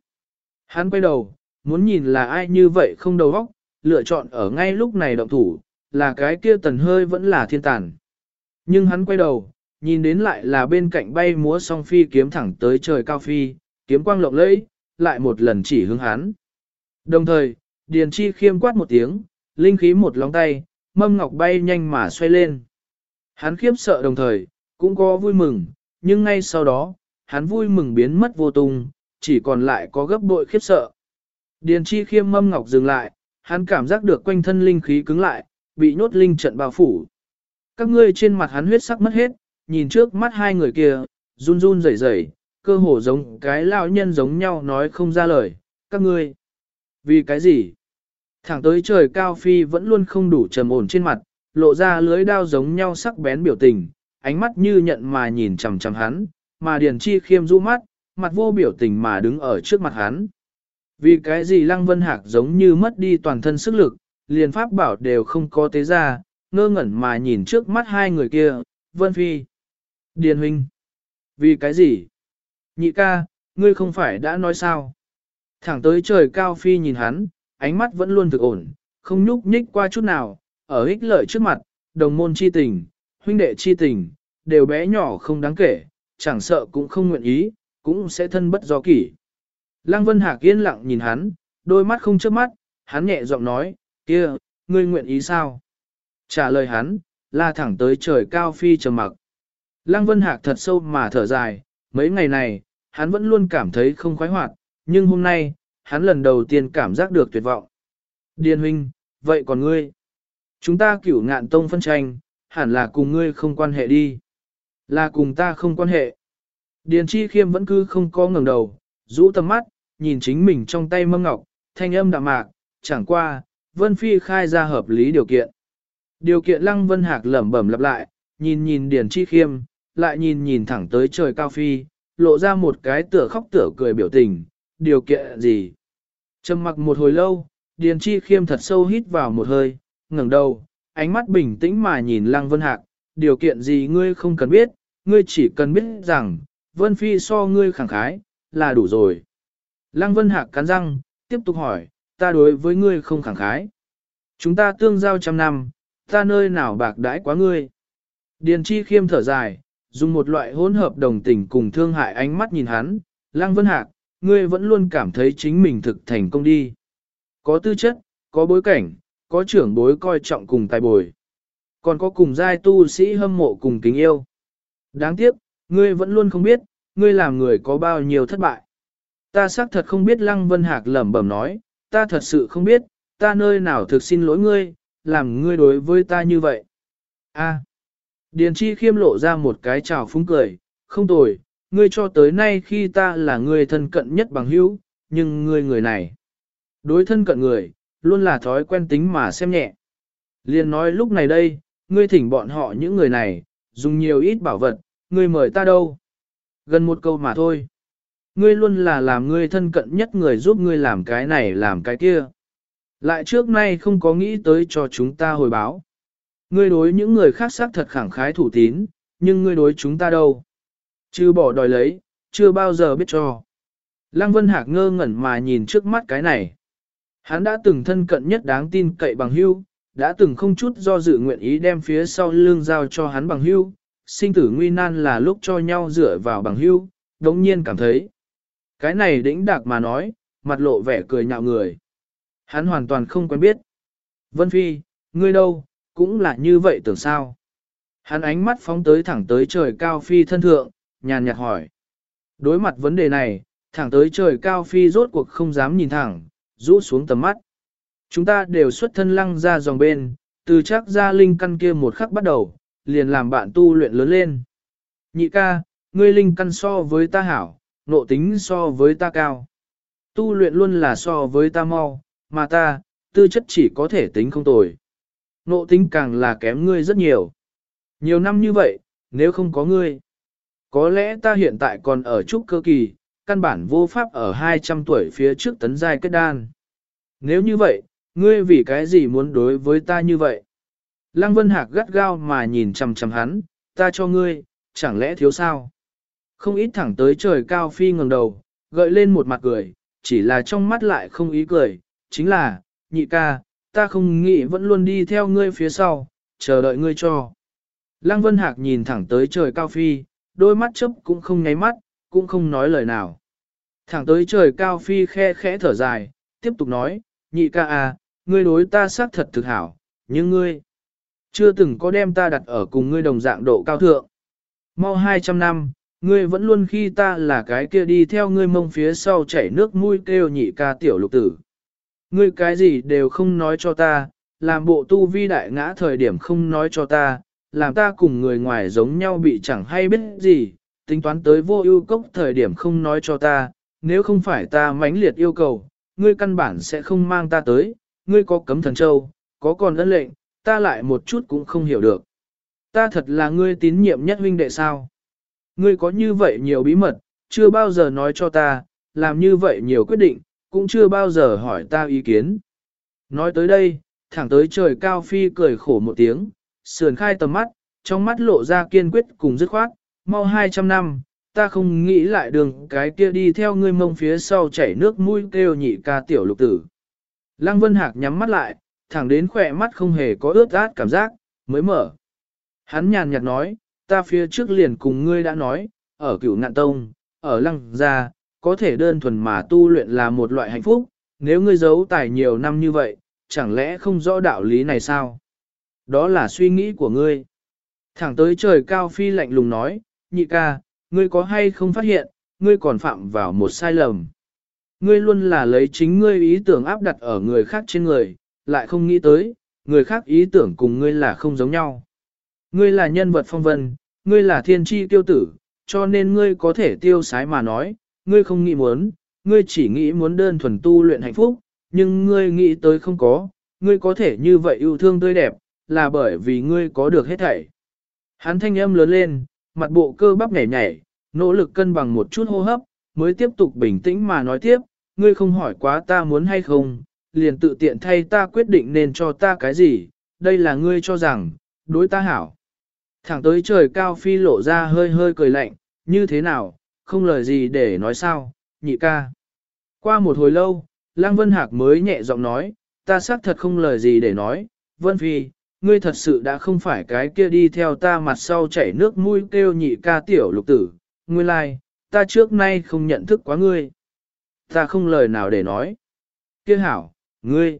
Hắn quay đầu, muốn nhìn là ai như vậy không đầu óc, lựa chọn ở ngay lúc này động thủ, là cái kia tần hơi vẫn là thiên tàn. Nhưng hắn quay đầu, nhìn đến lại là bên cạnh bay múa song phi kiếm thẳng tới trời cao phi, kiếm quang lộng lẫy, lại một lần chỉ hướng hắn. Đồng thời, Điền Chi khiêm quát một tiếng, linh khí một lóng tay, mâm ngọc bay nhanh mà xoay lên. Hắn khiếp sợ đồng thời, cũng có vui mừng, nhưng ngay sau đó, hắn vui mừng biến mất vô tung, chỉ còn lại có gấp bội khiếp sợ. Điền chi khiêm mâm ngọc dừng lại, hắn cảm giác được quanh thân linh khí cứng lại, bị nhốt linh trận bao phủ. Các ngươi trên mặt hắn huyết sắc mất hết, nhìn trước mắt hai người kia, run run rẩy rẩy, cơ hồ giống cái lão nhân giống nhau nói không ra lời, các ngươi. Vì cái gì? Thẳng tới trời cao phi vẫn luôn không đủ trầm ổn trên mặt, lộ ra lưới đao giống nhau sắc bén biểu tình, ánh mắt như nhận mà nhìn chằm chằm hắn, mà Điền Chi khiêm du mắt, mặt vô biểu tình mà đứng ở trước mặt hắn. Vì cái gì Lăng Vân Hạc giống như mất đi toàn thân sức lực, liền pháp bảo đều không có tế ra, ngơ ngẩn mà nhìn trước mắt hai người kia, Vân Phi. Điền Huynh. Vì cái gì? Nhị ca, ngươi không phải đã nói sao? Thẳng tới trời cao phi nhìn hắn, ánh mắt vẫn luôn thực ổn, không nhúc nhích qua chút nào, ở ích lợi trước mặt, đồng môn chi tình, huynh đệ chi tình, đều bé nhỏ không đáng kể, chẳng sợ cũng không nguyện ý, cũng sẽ thân bất do kỷ. Lăng Vân Hạc yên lặng nhìn hắn, đôi mắt không chớp mắt, hắn nhẹ giọng nói, kia, ngươi nguyện ý sao? Trả lời hắn, la thẳng tới trời cao phi trầm mặc. Lăng Vân Hạc thật sâu mà thở dài, mấy ngày này, hắn vẫn luôn cảm thấy không khoái hoạt, nhưng hôm nay, hắn lần đầu tiên cảm giác được tuyệt vọng. Điền huynh, vậy còn ngươi? Chúng ta cửu ngạn tông phân tranh, hẳn là cùng ngươi không quan hệ đi. Là cùng ta không quan hệ. Điền chi khiêm vẫn cứ không có ngẩng đầu, rũ tầm mắt, nhìn chính mình trong tay mâm ngọc, thanh âm đạm mạc, chẳng qua, Vân Phi khai ra hợp lý điều kiện. Điều kiện Lăng Vân Hạc lẩm bẩm lặp lại, nhìn nhìn Điền Chi Khiêm, lại nhìn nhìn thẳng tới trời cao phi, lộ ra một cái tựa khóc tựa cười biểu tình, điều kiện gì? Trầm mặc một hồi lâu, Điền Chi Khiêm thật sâu hít vào một hơi, ngẩng đầu, ánh mắt bình tĩnh mà nhìn Lăng Vân Hạc, điều kiện gì ngươi không cần biết, ngươi chỉ cần biết rằng, Vân Phi so ngươi khẳng khái, là đủ rồi. Lăng Vân Hạc cắn răng, tiếp tục hỏi, ta đối với ngươi không khẳng khái. Chúng ta tương giao trăm năm, ta nơi nào bạc đãi quá ngươi. Điền Chi Khiêm thở dài, dùng một loại hỗn hợp đồng tình cùng thương hại ánh mắt nhìn hắn, Lăng Vân Hạc, ngươi vẫn luôn cảm thấy chính mình thực thành công đi. Có tư chất, có bối cảnh, có trưởng bối coi trọng cùng tài bồi. Còn có cùng giai tu sĩ hâm mộ cùng kính yêu. Đáng tiếc, ngươi vẫn luôn không biết, ngươi làm người có bao nhiêu thất bại. Ta xác thật không biết Lăng Vân Hạc lẩm bẩm nói, ta thật sự không biết, ta nơi nào thực xin lỗi ngươi, làm ngươi đối với ta như vậy. A. Điền Chi khiêm lộ ra một cái trào phúng cười, không tồi, ngươi cho tới nay khi ta là người thân cận nhất bằng hữu, nhưng ngươi người này. Đối thân cận người, luôn là thói quen tính mà xem nhẹ. Liên nói lúc này đây, ngươi thỉnh bọn họ những người này, dùng nhiều ít bảo vật, ngươi mời ta đâu. Gần một câu mà thôi. Ngươi luôn là làm ngươi thân cận nhất người giúp ngươi làm cái này làm cái kia. Lại trước nay không có nghĩ tới cho chúng ta hồi báo. Ngươi đối những người khác xác thật khẳng khái thủ tín, nhưng ngươi đối chúng ta đâu? Chứ bỏ đòi lấy, chưa bao giờ biết cho. Lăng Vân Hạc ngơ ngẩn mà nhìn trước mắt cái này. Hắn đã từng thân cận nhất đáng tin cậy bằng hưu, đã từng không chút do dự nguyện ý đem phía sau lưng giao cho hắn bằng hưu, sinh tử nguy nan là lúc cho nhau dựa vào bằng hưu, đống nhiên cảm thấy. Cái này đĩnh đạc mà nói, mặt lộ vẻ cười nhạo người. Hắn hoàn toàn không quen biết. Vân Phi, ngươi đâu, cũng là như vậy tưởng sao. Hắn ánh mắt phóng tới thẳng tới trời cao phi thân thượng, nhàn nhạt hỏi. Đối mặt vấn đề này, thẳng tới trời cao phi rốt cuộc không dám nhìn thẳng, rũ xuống tầm mắt. Chúng ta đều xuất thân lăng ra dòng bên, từ chắc ra linh căn kia một khắc bắt đầu, liền làm bạn tu luyện lớn lên. Nhị ca, ngươi linh căn so với ta hảo, nộ tính so với ta cao. Tu luyện luôn là so với ta mau, mà ta, tư chất chỉ có thể tính không tồi. Nộ tính càng là kém ngươi rất nhiều. Nhiều năm như vậy, nếu không có ngươi, có lẽ ta hiện tại còn ở trúc cơ kỳ, căn bản vô pháp ở 200 tuổi phía trước tấn giai kết đan. Nếu như vậy, ngươi vì cái gì muốn đối với ta như vậy? Lăng Vân Hạc gắt gao mà nhìn chằm chằm hắn, ta cho ngươi, chẳng lẽ thiếu sao? Không ít thẳng tới trời cao phi ngẩng đầu, gợi lên một mặt cười, chỉ là trong mắt lại không ý cười, chính là, nhị ca, ta không nghĩ vẫn luôn đi theo ngươi phía sau, chờ đợi ngươi cho. Lăng Vân Hạc nhìn thẳng tới trời cao phi, đôi mắt chớp cũng không nháy mắt, cũng không nói lời nào. Thẳng tới trời cao phi khe khẽ thở dài, tiếp tục nói, nhị ca à, ngươi đối ta xác thật thực hảo, nhưng ngươi chưa từng có đem ta đặt ở cùng ngươi đồng dạng độ cao thượng. Mau 200 năm, ngươi vẫn luôn khi ta là cái kia đi theo ngươi mông phía sau chảy nước mũi kêu nhị ca tiểu lục tử. Ngươi cái gì đều không nói cho ta, làm bộ tu vi đại ngã thời điểm không nói cho ta, làm ta cùng người ngoài giống nhau bị chẳng hay biết gì, tính toán tới vô ưu cốc thời điểm không nói cho ta, nếu không phải ta mãnh liệt yêu cầu, ngươi căn bản sẽ không mang ta tới, ngươi có cấm thần châu, có còn ân lệnh, ta lại một chút cũng không hiểu được. Ta thật là ngươi tín nhiệm nhất huynh đệ sao? Ngươi có như vậy nhiều bí mật, chưa bao giờ nói cho ta, làm như vậy nhiều quyết định, cũng chưa bao giờ hỏi ta ý kiến. Nói tới đây, thẳng tới trời cao phi cười khổ một tiếng, sườn khai tầm mắt, trong mắt lộ ra kiên quyết cùng dứt khoát, mau 200 năm, ta không nghĩ lại đường cái kia đi theo ngươi mông phía sau chảy nước mũi kêu nhị ca tiểu lục tử. Lăng Vân Hạc nhắm mắt lại, thẳng đến khỏe mắt không hề có ướt át cảm giác, mới mở. Hắn nhàn nhạt nói, ta phía trước liền cùng ngươi đã nói, ở cửu ngạn tông, ở lăng gia, có thể đơn thuần mà tu luyện là một loại hạnh phúc, nếu ngươi giấu tài nhiều năm như vậy, chẳng lẽ không rõ đạo lý này sao? Đó là suy nghĩ của ngươi. Thẳng tới trời cao phi lạnh lùng nói, nhị ca, ngươi có hay không phát hiện, ngươi còn phạm vào một sai lầm. Ngươi luôn là lấy chính ngươi ý tưởng áp đặt ở người khác trên người, lại không nghĩ tới, người khác ý tưởng cùng ngươi là không giống nhau. Ngươi là nhân vật phong vân, ngươi là thiên tri tiêu tử, cho nên ngươi có thể tiêu sái mà nói, ngươi không nghĩ muốn, ngươi chỉ nghĩ muốn đơn thuần tu luyện hạnh phúc, nhưng ngươi nghĩ tới không có, ngươi có thể như vậy yêu thương tươi đẹp, là bởi vì ngươi có được hết thảy. Hắn thanh âm lớn lên, mặt bộ cơ bắp nhảy nhảy, nỗ lực cân bằng một chút hô hấp, mới tiếp tục bình tĩnh mà nói tiếp, ngươi không hỏi quá ta muốn hay không, liền tự tiện thay ta quyết định nên cho ta cái gì, đây là ngươi cho rằng, đối ta hảo. Thẳng tới trời cao phi lộ ra hơi hơi cười lạnh, như thế nào, không lời gì để nói sao, nhị ca. Qua một hồi lâu, Lăng Vân Hạc mới nhẹ giọng nói, ta xác thật không lời gì để nói, Vân Phi, ngươi thật sự đã không phải cái kia đi theo ta mặt sau chảy nước mũi kêu nhị ca tiểu lục tử, ngươi lai, like, ta trước nay không nhận thức quá ngươi. Ta không lời nào để nói. Kia hảo, ngươi.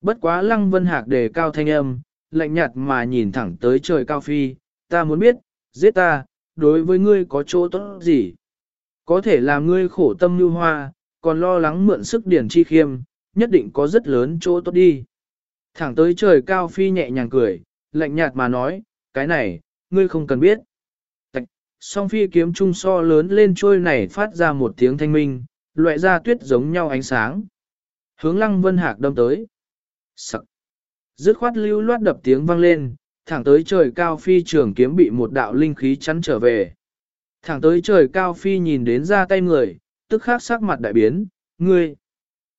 Bất quá Lăng Vân Hạc đề cao thanh âm, lạnh nhạt mà nhìn thẳng tới trời cao phi, ta muốn biết, giết ta, đối với ngươi có chỗ tốt gì? Có thể làm ngươi khổ tâm như hoa, còn lo lắng mượn sức điển chi khiêm, nhất định có rất lớn chỗ tốt đi. Thẳng tới trời cao phi nhẹ nhàng cười, lạnh nhạt mà nói, cái này, ngươi không cần biết. Tạch, song phi kiếm trung so lớn lên trôi này phát ra một tiếng thanh minh, loại ra tuyết giống nhau ánh sáng. Hướng lăng vân hạc đâm tới. sặc, Dứt khoát lưu loát đập tiếng vang lên, thẳng tới trời cao phi trường kiếm bị một đạo linh khí chắn trở về. Thẳng tới trời cao phi nhìn đến ra tay người, tức khắc sắc mặt đại biến, ngươi.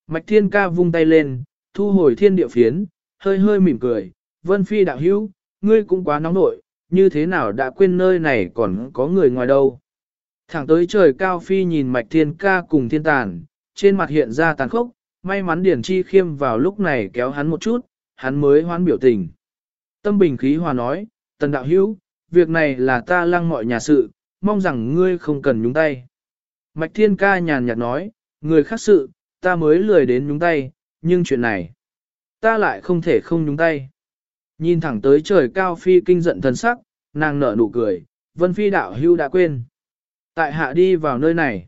Mạch thiên ca vung tay lên, thu hồi thiên địa phiến, hơi hơi mỉm cười, vân phi đạo hữu, ngươi cũng quá nóng nội, như thế nào đã quên nơi này còn có người ngoài đâu. Thẳng tới trời cao phi nhìn mạch thiên ca cùng thiên tàn, trên mặt hiện ra tàn khốc, may mắn điển chi khiêm vào lúc này kéo hắn một chút, hắn mới hoán biểu tình. Tâm bình khí hòa nói, tần đạo hữu, việc này là ta lăng mọi nhà sự, mong rằng ngươi không cần nhúng tay. Mạch thiên ca nhàn nhạt nói, người khác sự, ta mới lười đến nhúng tay, nhưng chuyện này, ta lại không thể không nhúng tay. Nhìn thẳng tới trời cao phi kinh giận thần sắc, nàng nở nụ cười, vân phi đạo hữu đã quên. Tại hạ đi vào nơi này,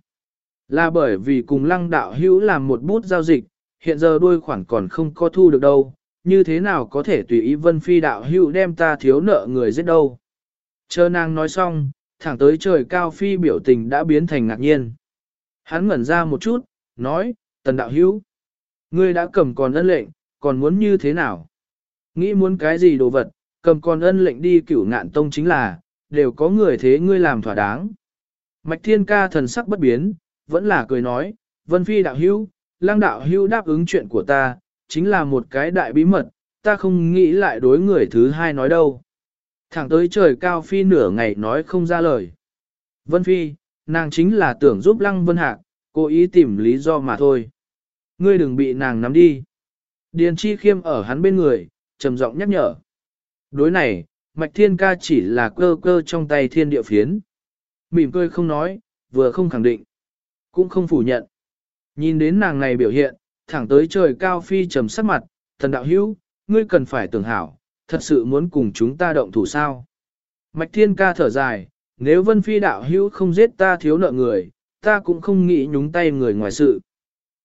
là bởi vì cùng lăng đạo hữu làm một bút giao dịch, hiện giờ đuôi khoản còn không có thu được đâu, như thế nào có thể tùy ý vân phi đạo hữu đem ta thiếu nợ người giết đâu. Chờ nàng nói xong, thẳng tới trời cao phi biểu tình đã biến thành ngạc nhiên. Hắn ngẩn ra một chút, nói, tần đạo hữu, ngươi đã cầm còn ân lệnh, còn muốn như thế nào? Nghĩ muốn cái gì đồ vật, cầm còn ân lệnh đi cửu ngạn tông chính là, đều có người thế ngươi làm thỏa đáng. Mạch thiên ca thần sắc bất biến, vẫn là cười nói, vân phi đạo hữu, lang đạo hữu đáp ứng chuyện của ta, chính là một cái đại bí mật, ta không nghĩ lại đối người thứ hai nói đâu. Thẳng tới trời cao phi nửa ngày nói không ra lời. Vân phi, nàng chính là tưởng giúp lăng vân hạc, cố ý tìm lý do mà thôi. Ngươi đừng bị nàng nắm đi. Điền chi khiêm ở hắn bên người, trầm giọng nhắc nhở. Đối này, mạch thiên ca chỉ là cơ cơ trong tay thiên địa phiến. Mỉm cười không nói, vừa không khẳng định, cũng không phủ nhận. Nhìn đến nàng này biểu hiện, thẳng tới trời cao phi trầm sắc mặt, thần đạo hữu, ngươi cần phải tưởng hảo, thật sự muốn cùng chúng ta động thủ sao. Mạch thiên ca thở dài, nếu vân phi đạo hữu không giết ta thiếu nợ người, ta cũng không nghĩ nhúng tay người ngoài sự.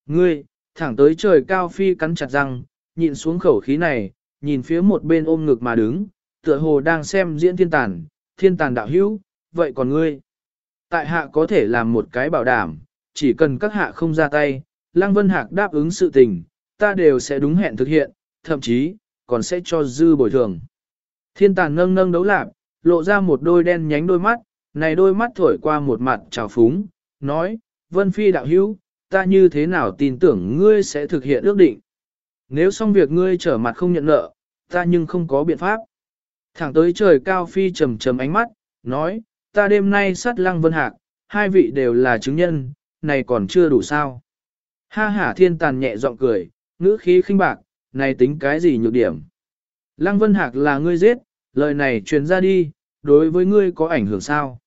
Ngươi, Thẳng tới trời cao phi cắn chặt răng, nhịn xuống khẩu khí này, nhìn phía một bên ôm ngực mà đứng, tựa hồ đang xem diễn thiên tàn, thiên tàn đạo hữu, vậy còn ngươi? Tại hạ có thể làm một cái bảo đảm, chỉ cần các hạ không ra tay, Lăng Vân Hạc đáp ứng sự tình, ta đều sẽ đúng hẹn thực hiện, thậm chí, còn sẽ cho dư bồi thường. Thiên tàn nâng nâng đấu lạc, lộ ra một đôi đen nhánh đôi mắt, này đôi mắt thổi qua một mặt trào phúng, nói, Vân Phi đạo hữu, ta như thế nào tin tưởng ngươi sẽ thực hiện ước định. Nếu xong việc ngươi trở mặt không nhận nợ, ta nhưng không có biện pháp. Thẳng tới trời cao phi trầm trầm ánh mắt, nói, ta đêm nay sát lăng vân hạc, hai vị đều là chứng nhân, này còn chưa đủ sao. Ha hả thiên tàn nhẹ giọng cười, ngữ khí khinh bạc, này tính cái gì nhược điểm. Lăng vân hạc là ngươi giết, lời này truyền ra đi, đối với ngươi có ảnh hưởng sao?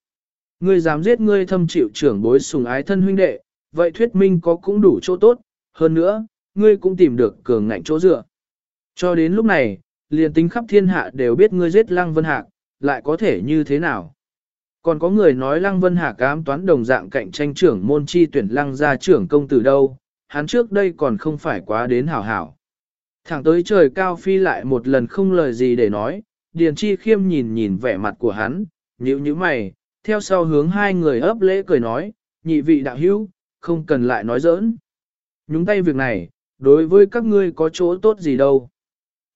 Ngươi dám giết ngươi thâm chịu trưởng bối sùng ái thân huynh đệ, vậy thuyết minh có cũng đủ chỗ tốt, hơn nữa, ngươi cũng tìm được cường ngạnh chỗ dựa. Cho đến lúc này, liền tính khắp thiên hạ đều biết ngươi giết Lăng Vân Hạc, lại có thể như thế nào? Còn có người nói Lăng Vân Hạc ám toán đồng dạng cạnh tranh trưởng môn chi tuyển Lăng gia trưởng công tử đâu, hắn trước đây còn không phải quá đến hảo hảo. Thẳng tới trời cao phi lại một lần không lời gì để nói, Điền Chi Khiêm nhìn nhìn vẻ mặt của hắn, nhíu nhíu mày, theo sau hướng hai người ấp lễ cười nói, nhị vị đạo hữu, không cần lại nói giỡn. Nhúng tay việc này, đối với các ngươi có chỗ tốt gì đâu.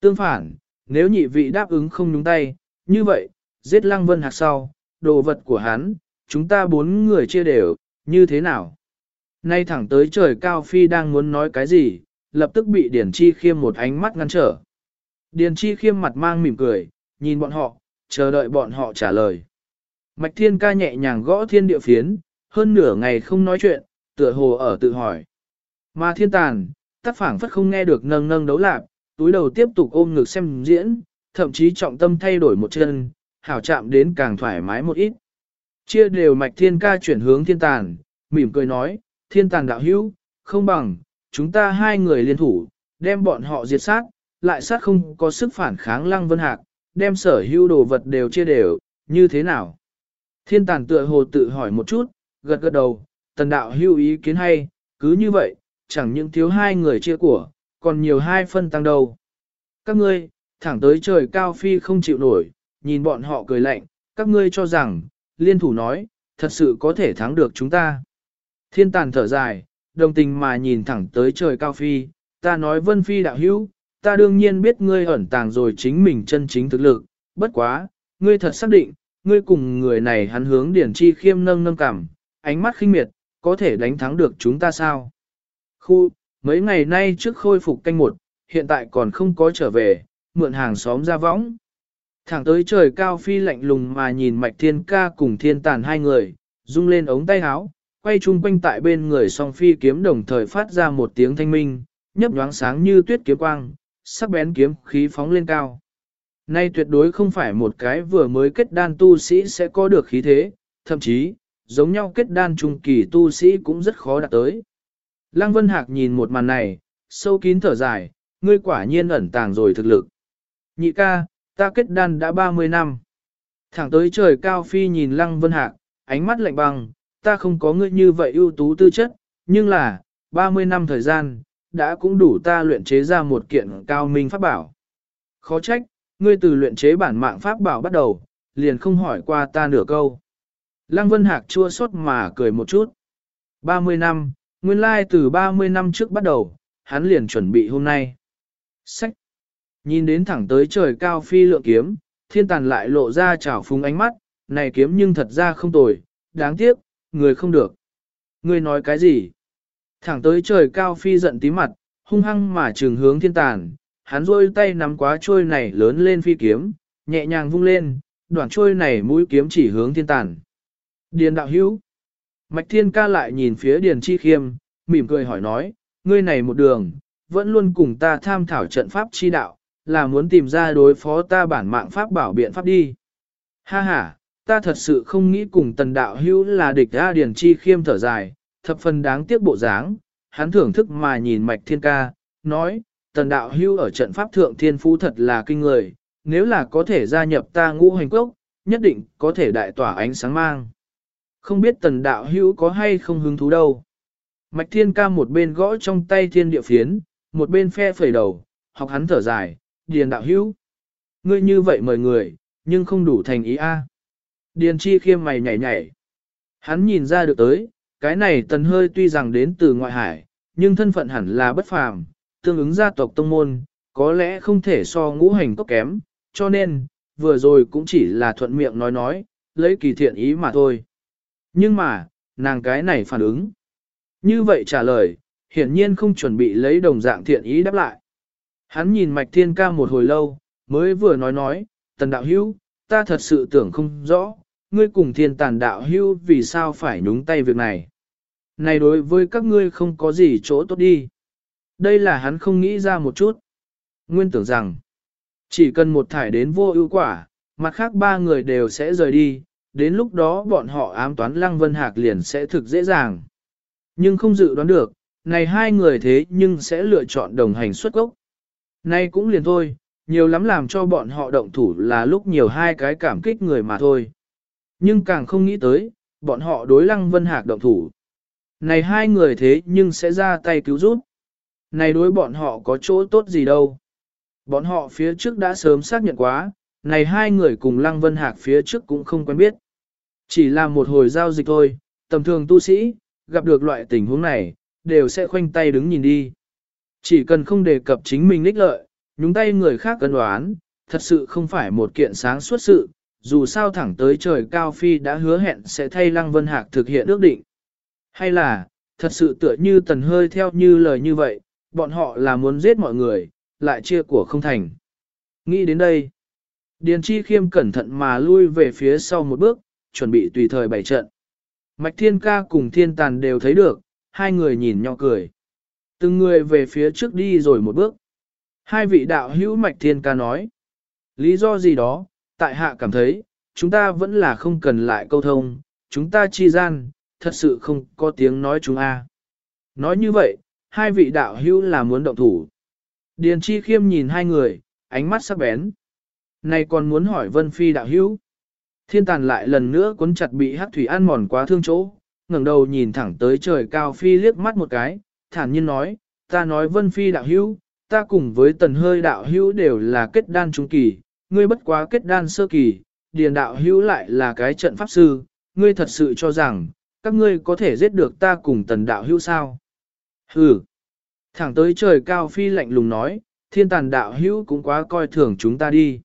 Tương phản, nếu nhị vị đáp ứng không nhúng tay, như vậy, giết lăng vân hạc sau, đồ vật của hắn, chúng ta bốn người chia đều, như thế nào? Nay thẳng tới trời cao phi đang muốn nói cái gì, lập tức bị Điền Chi Khiêm một ánh mắt ngăn trở. Điền Chi Khiêm mặt mang mỉm cười, nhìn bọn họ, chờ đợi bọn họ trả lời. Mạch Thiên ca nhẹ nhàng gõ thiên địa phiến, hơn nửa ngày không nói chuyện, tựa hồ ở tự hỏi. Mà thiên tàn, tác phảng phất không nghe được nâng nâng đấu lạc, túi đầu tiếp tục ôm ngực xem diễn, thậm chí trọng tâm thay đổi một chân, hảo chạm đến càng thoải mái một ít. Chia đều mạch thiên ca chuyển hướng thiên tàn, mỉm cười nói, thiên tàn đạo hữu, không bằng, chúng ta hai người liên thủ, đem bọn họ diệt sát, lại sát không có sức phản kháng lăng vân hạc, đem sở hữu đồ vật đều chia đều, như thế nào? Thiên tàn tựa hồ tự hỏi một chút, gật gật đầu, tần đạo hữu ý kiến hay, cứ như vậy, chẳng những thiếu hai người chia của, còn nhiều hai phân tăng đầu. Các ngươi, thẳng tới trời cao phi không chịu nổi, nhìn bọn họ cười lạnh, các ngươi cho rằng, liên thủ nói, thật sự có thể thắng được chúng ta. Thiên tàn thở dài, đồng tình mà nhìn thẳng tới trời cao phi, ta nói vân phi đạo hữu, ta đương nhiên biết ngươi ẩn tàng rồi chính mình chân chính thực lực, bất quá, ngươi thật xác định, ngươi cùng người này hắn hướng điển chi khiêm nâng nâng cảm, ánh mắt khinh miệt, có thể đánh thắng được chúng ta sao? Khu, mấy ngày nay trước khôi phục canh một, hiện tại còn không có trở về, mượn hàng xóm ra võng. Thẳng tới trời cao phi lạnh lùng mà nhìn mạch thiên ca cùng thiên tàn hai người, rung lên ống tay áo, quay chung quanh tại bên người song phi kiếm đồng thời phát ra một tiếng thanh minh, nhấp nhoáng sáng như tuyết kiếm quang, sắc bén kiếm khí phóng lên cao. Nay tuyệt đối không phải một cái vừa mới kết đan tu sĩ sẽ có được khí thế, thậm chí, giống nhau kết đan trung kỳ tu sĩ cũng rất khó đạt tới. Lăng Vân Hạc nhìn một màn này, sâu kín thở dài, ngươi quả nhiên ẩn tàng rồi thực lực. Nhị ca, ta kết đan đã 30 năm. Thẳng tới trời cao phi nhìn Lăng Vân Hạc, ánh mắt lạnh băng, ta không có ngươi như vậy ưu tú tư chất, nhưng là, 30 năm thời gian, đã cũng đủ ta luyện chế ra một kiện cao minh pháp bảo. Khó trách, ngươi từ luyện chế bản mạng pháp bảo bắt đầu, liền không hỏi qua ta nửa câu. Lăng Vân Hạc chua xót mà cười một chút. 30 năm, nguyên lai từ 30 năm trước bắt đầu, hắn liền chuẩn bị hôm nay. Sách. Nhìn đến thẳng tới trời cao phi lượng kiếm, thiên tàn lại lộ ra trào phúng ánh mắt, này kiếm nhưng thật ra không tồi, đáng tiếc, người không được. Người nói cái gì? Thẳng tới trời cao phi giận tí mặt, hung hăng mà trường hướng thiên tàn, hắn rôi tay nắm quá trôi này lớn lên phi kiếm, nhẹ nhàng vung lên, đoạn trôi này mũi kiếm chỉ hướng thiên tàn. Điền đạo hữu. Mạch thiên ca lại nhìn phía điền chi khiêm, mỉm cười hỏi nói, ngươi này một đường, vẫn luôn cùng ta tham thảo trận pháp chi đạo, là muốn tìm ra đối phó ta bản mạng pháp bảo biện pháp đi. Ha ha, ta thật sự không nghĩ cùng tần đạo hữu là địch ra điền chi khiêm thở dài, thập phần đáng tiếc bộ dáng, hắn thưởng thức mà nhìn mạch thiên ca, nói, tần đạo hưu ở trận pháp thượng thiên phú thật là kinh người, nếu là có thể gia nhập ta ngũ hành quốc, nhất định có thể đại tỏa ánh sáng mang. Không biết tần đạo hưu có hay không hứng thú đâu. Mạch thiên ca một bên gõ trong tay thiên địa phiến, một bên phe phẩy đầu, học hắn thở dài, điền đạo hữu. Ngươi như vậy mời người, nhưng không đủ thành ý a. Điền chi khiêm mày nhảy nhảy. Hắn nhìn ra được tới, cái này tần hơi tuy rằng đến từ ngoại hải, nhưng thân phận hẳn là bất phàm, tương ứng gia tộc tông môn, có lẽ không thể so ngũ hành cốc kém, cho nên, vừa rồi cũng chỉ là thuận miệng nói nói, lấy kỳ thiện ý mà thôi. Nhưng mà, nàng cái này phản ứng. Như vậy trả lời, hiển nhiên không chuẩn bị lấy đồng dạng thiện ý đáp lại. Hắn nhìn mạch thiên ca một hồi lâu, mới vừa nói nói, tần đạo hữu, ta thật sự tưởng không rõ, ngươi cùng thiên tàn đạo hữu vì sao phải nhúng tay việc này. Này đối với các ngươi không có gì chỗ tốt đi. Đây là hắn không nghĩ ra một chút. Nguyên tưởng rằng, chỉ cần một thải đến vô ưu quả, mặt khác ba người đều sẽ rời đi, đến lúc đó bọn họ ám toán Lăng Vân Hạc liền sẽ thực dễ dàng. Nhưng không dự đoán được, này hai người thế nhưng sẽ lựa chọn đồng hành xuất gốc. Nay cũng liền thôi, nhiều lắm làm cho bọn họ động thủ là lúc nhiều hai cái cảm kích người mà thôi. Nhưng càng không nghĩ tới, bọn họ đối Lăng Vân Hạc động thủ. Này hai người thế nhưng sẽ ra tay cứu giúp. Này đối bọn họ có chỗ tốt gì đâu. Bọn họ phía trước đã sớm xác nhận quá, này hai người cùng Lăng Vân Hạc phía trước cũng không quen biết. Chỉ là một hồi giao dịch thôi, tầm thường tu sĩ, gặp được loại tình huống này, đều sẽ khoanh tay đứng nhìn đi. Chỉ cần không đề cập chính mình ních lợi, nhúng tay người khác cân đoán, thật sự không phải một kiện sáng suốt sự, dù sao thẳng tới trời cao phi đã hứa hẹn sẽ thay Lăng Vân Hạc thực hiện ước định. Hay là, thật sự tựa như tần hơi theo như lời như vậy, bọn họ là muốn giết mọi người, lại chia của không thành. Nghĩ đến đây, Điền Chi Khiêm cẩn thận mà lui về phía sau một bước, chuẩn bị tùy thời bày trận. Mạch Thiên Ca cùng Thiên Tàn đều thấy được, hai người nhìn nhau cười. Từng người về phía trước đi rồi một bước. Hai vị đạo hữu Mạch Thiên Ca nói. Lý do gì đó, tại hạ cảm thấy, chúng ta vẫn là không cần lại câu thông, chúng ta chi gian, thật sự không có tiếng nói chúng a. Nói như vậy, hai vị đạo hữu là muốn động thủ. Điền Chi Khiêm nhìn hai người, ánh mắt sắc bén. Này còn muốn hỏi Vân Phi đạo hữu. Thiên tàn lại lần nữa cuốn chặt bị hắc thủy ăn mòn quá thương chỗ, ngẩng đầu nhìn thẳng tới trời cao phi liếc mắt một cái, thản nhiên nói, ta nói Vân Phi đạo hữu, ta cùng với tần hơi đạo hữu đều là kết đan trung kỳ, ngươi bất quá kết đan sơ kỳ, điền đạo hữu lại là cái trận pháp sư, ngươi thật sự cho rằng, các ngươi có thể giết được ta cùng tần đạo hữu sao? Hừ! Thẳng tới trời cao phi lạnh lùng nói, thiên tàn đạo hữu cũng quá coi thường chúng ta đi.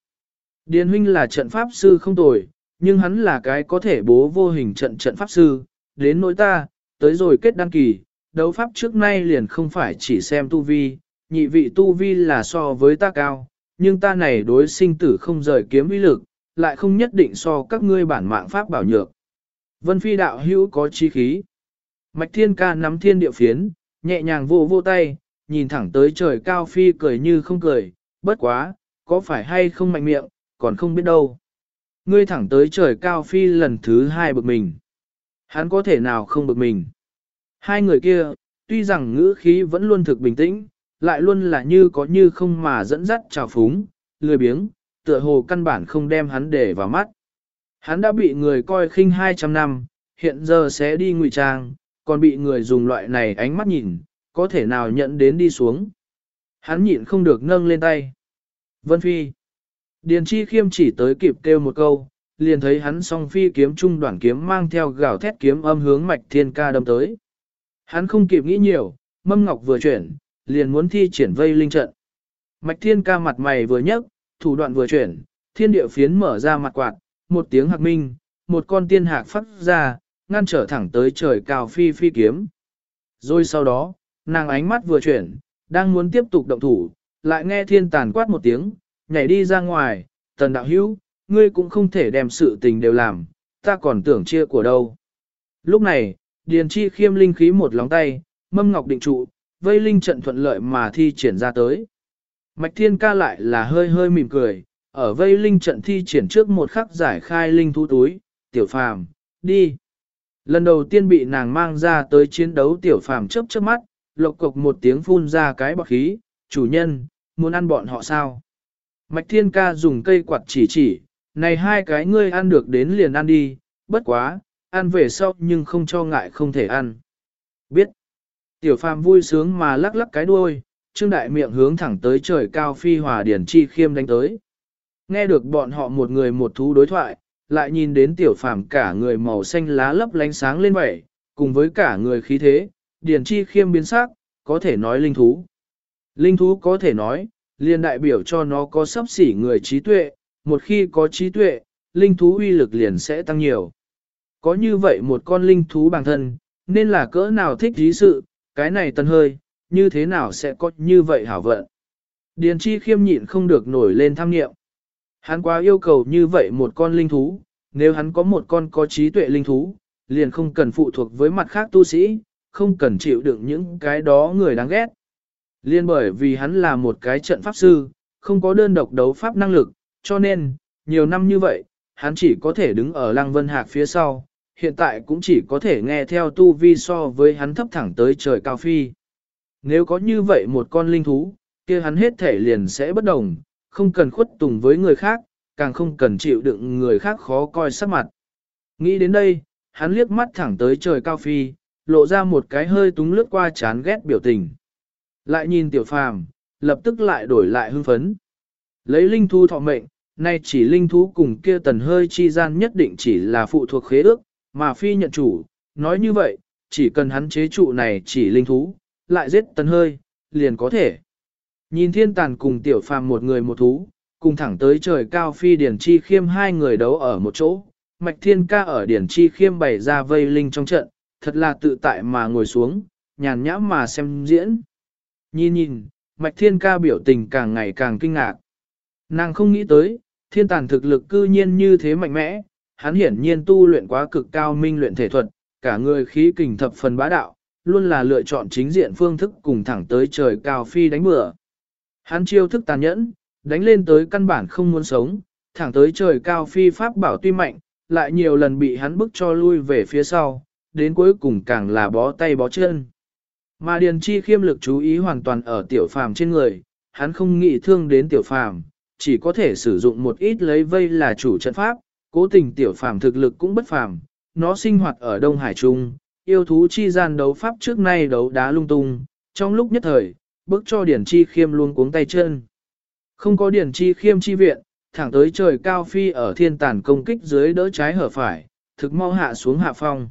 Điền huynh là trận pháp sư không tồi, nhưng hắn là cái có thể bố vô hình trận trận pháp sư, đến nỗi ta, tới rồi kết đăng kỳ, đấu pháp trước nay liền không phải chỉ xem tu vi, nhị vị tu vi là so với ta cao, nhưng ta này đối sinh tử không rời kiếm uy lực, lại không nhất định so các ngươi bản mạng pháp bảo nhược. Vân phi đạo hữu có chi khí. Mạch thiên ca nắm thiên địa phiến, nhẹ nhàng vô vô tay, nhìn thẳng tới trời cao phi cười như không cười, bất quá, có phải hay không mạnh miệng, còn không biết đâu. Ngươi thẳng tới trời cao phi lần thứ hai bực mình. Hắn có thể nào không bực mình. Hai người kia, tuy rằng ngữ khí vẫn luôn thực bình tĩnh, lại luôn là như có như không mà dẫn dắt trào phúng, lười biếng, tựa hồ căn bản không đem hắn để vào mắt. Hắn đã bị người coi khinh 200 năm, hiện giờ sẽ đi ngụy trang, còn bị người dùng loại này ánh mắt nhìn, có thể nào nhận đến đi xuống. Hắn nhịn không được nâng lên tay. Vân Phi. Điền Chi Khiêm chỉ tới kịp kêu một câu, liền thấy hắn song phi kiếm trung đoạn kiếm mang theo gào thét kiếm âm hướng mạch thiên ca đâm tới. Hắn không kịp nghĩ nhiều, mâm ngọc vừa chuyển, liền muốn thi triển vây linh trận. Mạch thiên ca mặt mày vừa nhấc, thủ đoạn vừa chuyển, thiên địa phiến mở ra mặt quạt, một tiếng hạc minh, một con tiên hạc phát ra, ngăn trở thẳng tới trời cao phi phi kiếm. Rồi sau đó, nàng ánh mắt vừa chuyển, đang muốn tiếp tục động thủ, lại nghe thiên tàn quát một tiếng, nhảy đi ra ngoài, tần đạo hữu, ngươi cũng không thể đem sự tình đều làm, ta còn tưởng chia của đâu. Lúc này, Điền Chi khiêm linh khí một lóng tay, mâm ngọc định trụ, vây linh trận thuận lợi mà thi triển ra tới. Mạch Thiên ca lại là hơi hơi mỉm cười, ở vây linh trận thi triển trước một khắc giải khai linh thú túi, tiểu phàm, đi. Lần đầu tiên bị nàng mang ra tới chiến đấu tiểu phàm chớp chớp mắt, lộc cục một tiếng phun ra cái bọc khí, chủ nhân, muốn ăn bọn họ sao? Mạch Thiên Ca dùng cây quạt chỉ chỉ, này hai cái ngươi ăn được đến liền ăn đi, bất quá, ăn về sau nhưng không cho ngại không thể ăn. Biết. Tiểu phàm vui sướng mà lắc lắc cái đuôi, trương đại miệng hướng thẳng tới trời cao phi hòa điển chi khiêm đánh tới. Nghe được bọn họ một người một thú đối thoại, lại nhìn đến tiểu phàm cả người màu xanh lá lấp lánh sáng lên vẻ, cùng với cả người khí thế, điển chi khiêm biến sắc, có thể nói linh thú. Linh thú có thể nói, liền đại biểu cho nó có sắp xỉ người trí tuệ, một khi có trí tuệ, linh thú uy lực liền sẽ tăng nhiều. Có như vậy một con linh thú bằng thân, nên là cỡ nào thích trí sự, cái này tân hơi, như thế nào sẽ có như vậy hảo vận. Điền chi khiêm nhịn không được nổi lên tham nghiệm. Hắn quá yêu cầu như vậy một con linh thú, nếu hắn có một con có trí tuệ linh thú, liền không cần phụ thuộc với mặt khác tu sĩ, không cần chịu đựng những cái đó người đáng ghét. Liên bởi vì hắn là một cái trận pháp sư, không có đơn độc đấu pháp năng lực, cho nên, nhiều năm như vậy, hắn chỉ có thể đứng ở Lăng Vân Hạc phía sau, hiện tại cũng chỉ có thể nghe theo tu vi so với hắn thấp thẳng tới trời cao phi. Nếu có như vậy một con linh thú, kia hắn hết thể liền sẽ bất đồng, không cần khuất tùng với người khác, càng không cần chịu đựng người khác khó coi sắc mặt. Nghĩ đến đây, hắn liếc mắt thẳng tới trời cao phi, lộ ra một cái hơi túng lướt qua chán ghét biểu tình. Lại nhìn tiểu phàm, lập tức lại đổi lại hưng phấn. Lấy linh thú thọ mệnh, nay chỉ linh thú cùng kia tần hơi chi gian nhất định chỉ là phụ thuộc khế ước, mà phi nhận chủ, nói như vậy, chỉ cần hắn chế trụ này chỉ linh thú, lại giết tần hơi, liền có thể. Nhìn thiên tàn cùng tiểu phàm một người một thú, cùng thẳng tới trời cao phi điển chi khiêm hai người đấu ở một chỗ, mạch thiên ca ở điển chi khiêm bày ra vây linh trong trận, thật là tự tại mà ngồi xuống, nhàn nhã mà xem diễn. Nhìn nhìn, mạch thiên ca biểu tình càng ngày càng kinh ngạc. Nàng không nghĩ tới, thiên tàn thực lực cư nhiên như thế mạnh mẽ, hắn hiển nhiên tu luyện quá cực cao minh luyện thể thuật, cả người khí kình thập phần bá đạo, luôn là lựa chọn chính diện phương thức cùng thẳng tới trời cao phi đánh bừa. Hắn chiêu thức tàn nhẫn, đánh lên tới căn bản không muốn sống, thẳng tới trời cao phi pháp bảo tuy mạnh, lại nhiều lần bị hắn bức cho lui về phía sau, đến cuối cùng càng là bó tay bó chân. Mà Điền Chi khiêm lực chú ý hoàn toàn ở tiểu phàm trên người, hắn không nghĩ thương đến tiểu phàm, chỉ có thể sử dụng một ít lấy vây là chủ trận pháp, cố tình tiểu phàm thực lực cũng bất phàm, nó sinh hoạt ở Đông Hải Trung, yêu thú chi gian đấu pháp trước nay đấu đá lung tung, trong lúc nhất thời, bước cho Điển Chi Khiêm luôn cuống tay chân. Không có Điển Chi Khiêm chi viện, thẳng tới trời cao phi ở thiên tàn công kích dưới đỡ trái hở phải, thực mau hạ xuống hạ phong.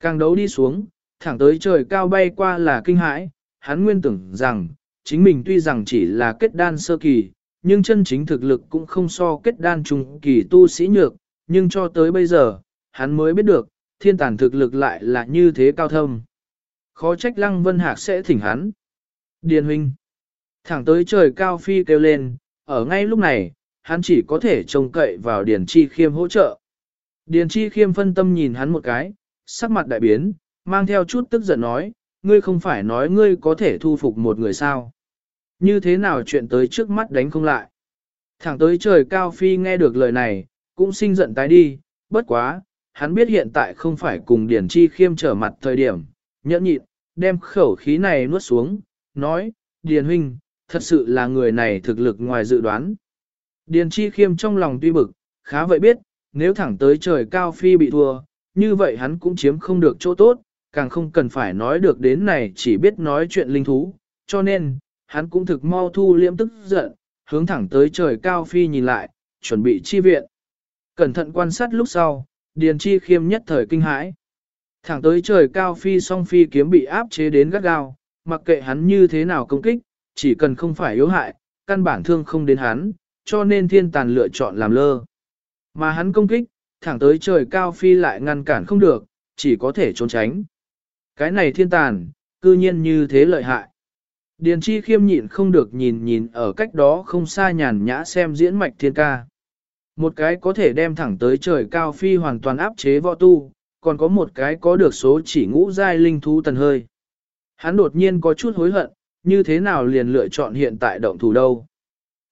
Càng đấu đi xuống, thẳng tới trời cao bay qua là kinh hãi, hắn nguyên tưởng rằng, chính mình tuy rằng chỉ là kết đan sơ kỳ, nhưng chân chính thực lực cũng không so kết đan trùng kỳ tu sĩ nhược, nhưng cho tới bây giờ, hắn mới biết được, thiên tàn thực lực lại là như thế cao thâm. Khó trách lăng vân hạc sẽ thỉnh hắn. Điền huynh. Thẳng tới trời cao phi kêu lên, ở ngay lúc này, hắn chỉ có thể trông cậy vào Điền Chi Khiêm hỗ trợ. Điền Chi Khiêm phân tâm nhìn hắn một cái, sắc mặt đại biến, mang theo chút tức giận nói, ngươi không phải nói ngươi có thể thu phục một người sao. Như thế nào chuyện tới trước mắt đánh không lại. Thẳng tới trời cao phi nghe được lời này, cũng sinh giận tái đi, bất quá, hắn biết hiện tại không phải cùng Điển Chi Khiêm trở mặt thời điểm, nhẫn nhịn, đem khẩu khí này nuốt xuống, nói, Điền huynh, thật sự là người này thực lực ngoài dự đoán. Điền Chi Khiêm trong lòng tuy bực, khá vậy biết, nếu thẳng tới trời cao phi bị thua, như vậy hắn cũng chiếm không được chỗ tốt, càng không cần phải nói được đến này chỉ biết nói chuyện linh thú, cho nên, hắn cũng thực mau thu liễm tức giận, hướng thẳng tới trời cao phi nhìn lại, chuẩn bị chi viện. Cẩn thận quan sát lúc sau, Điền Chi khiêm nhất thời kinh hãi. Thẳng tới trời cao phi song phi kiếm bị áp chế đến gắt gao, mặc kệ hắn như thế nào công kích, chỉ cần không phải yếu hại, căn bản thương không đến hắn, cho nên thiên tàn lựa chọn làm lơ. Mà hắn công kích, thẳng tới trời cao phi lại ngăn cản không được, chỉ có thể trốn tránh. Cái này thiên tàn, cư nhiên như thế lợi hại. Điền chi khiêm nhịn không được nhìn nhìn ở cách đó không xa nhàn nhã xem diễn mạch thiên ca. Một cái có thể đem thẳng tới trời cao phi hoàn toàn áp chế võ tu, còn có một cái có được số chỉ ngũ giai linh thú tần hơi. Hắn đột nhiên có chút hối hận, như thế nào liền lựa chọn hiện tại động thủ đâu.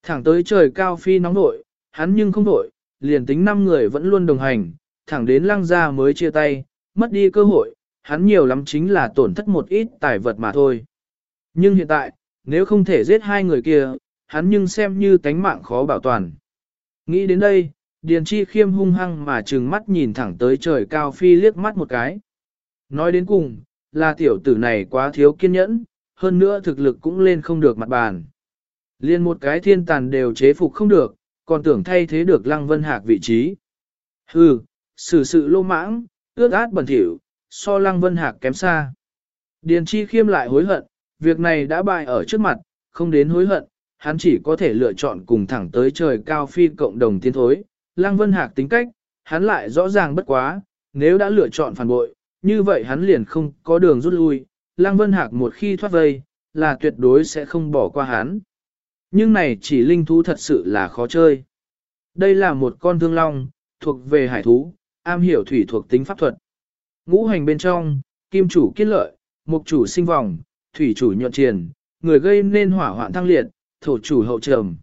Thẳng tới trời cao phi nóng nội, hắn nhưng không nội, liền tính năm người vẫn luôn đồng hành, thẳng đến lăng ra mới chia tay, mất đi cơ hội, hắn nhiều lắm chính là tổn thất một ít tài vật mà thôi. Nhưng hiện tại, nếu không thể giết hai người kia, hắn nhưng xem như tánh mạng khó bảo toàn. Nghĩ đến đây, Điền Chi khiêm hung hăng mà trừng mắt nhìn thẳng tới trời cao phi liếc mắt một cái. Nói đến cùng, là tiểu tử này quá thiếu kiên nhẫn, hơn nữa thực lực cũng lên không được mặt bàn. Liên một cái thiên tàn đều chế phục không được, còn tưởng thay thế được Lăng Vân Hạc vị trí. Hừ, xử sự lô mãng, ước át bẩn thỉu, so Lăng Vân Hạc kém xa. Điền Chi khiêm lại hối hận, việc này đã bại ở trước mặt, không đến hối hận, hắn chỉ có thể lựa chọn cùng thẳng tới trời cao phi cộng đồng tiến thối. Lăng Vân Hạc tính cách, hắn lại rõ ràng bất quá, nếu đã lựa chọn phản bội, như vậy hắn liền không có đường rút lui. Lăng Vân Hạc một khi thoát vây, là tuyệt đối sẽ không bỏ qua hắn. Nhưng này chỉ linh thú thật sự là khó chơi. Đây là một con thương long, thuộc về hải thú, am hiểu thủy thuộc tính pháp thuật. Ngũ hành bên trong, kim chủ kiết lợi, mục chủ sinh vòng, thủy chủ nhuận triền, người gây nên hỏa hoạn thăng liệt, thổ chủ hậu trầm.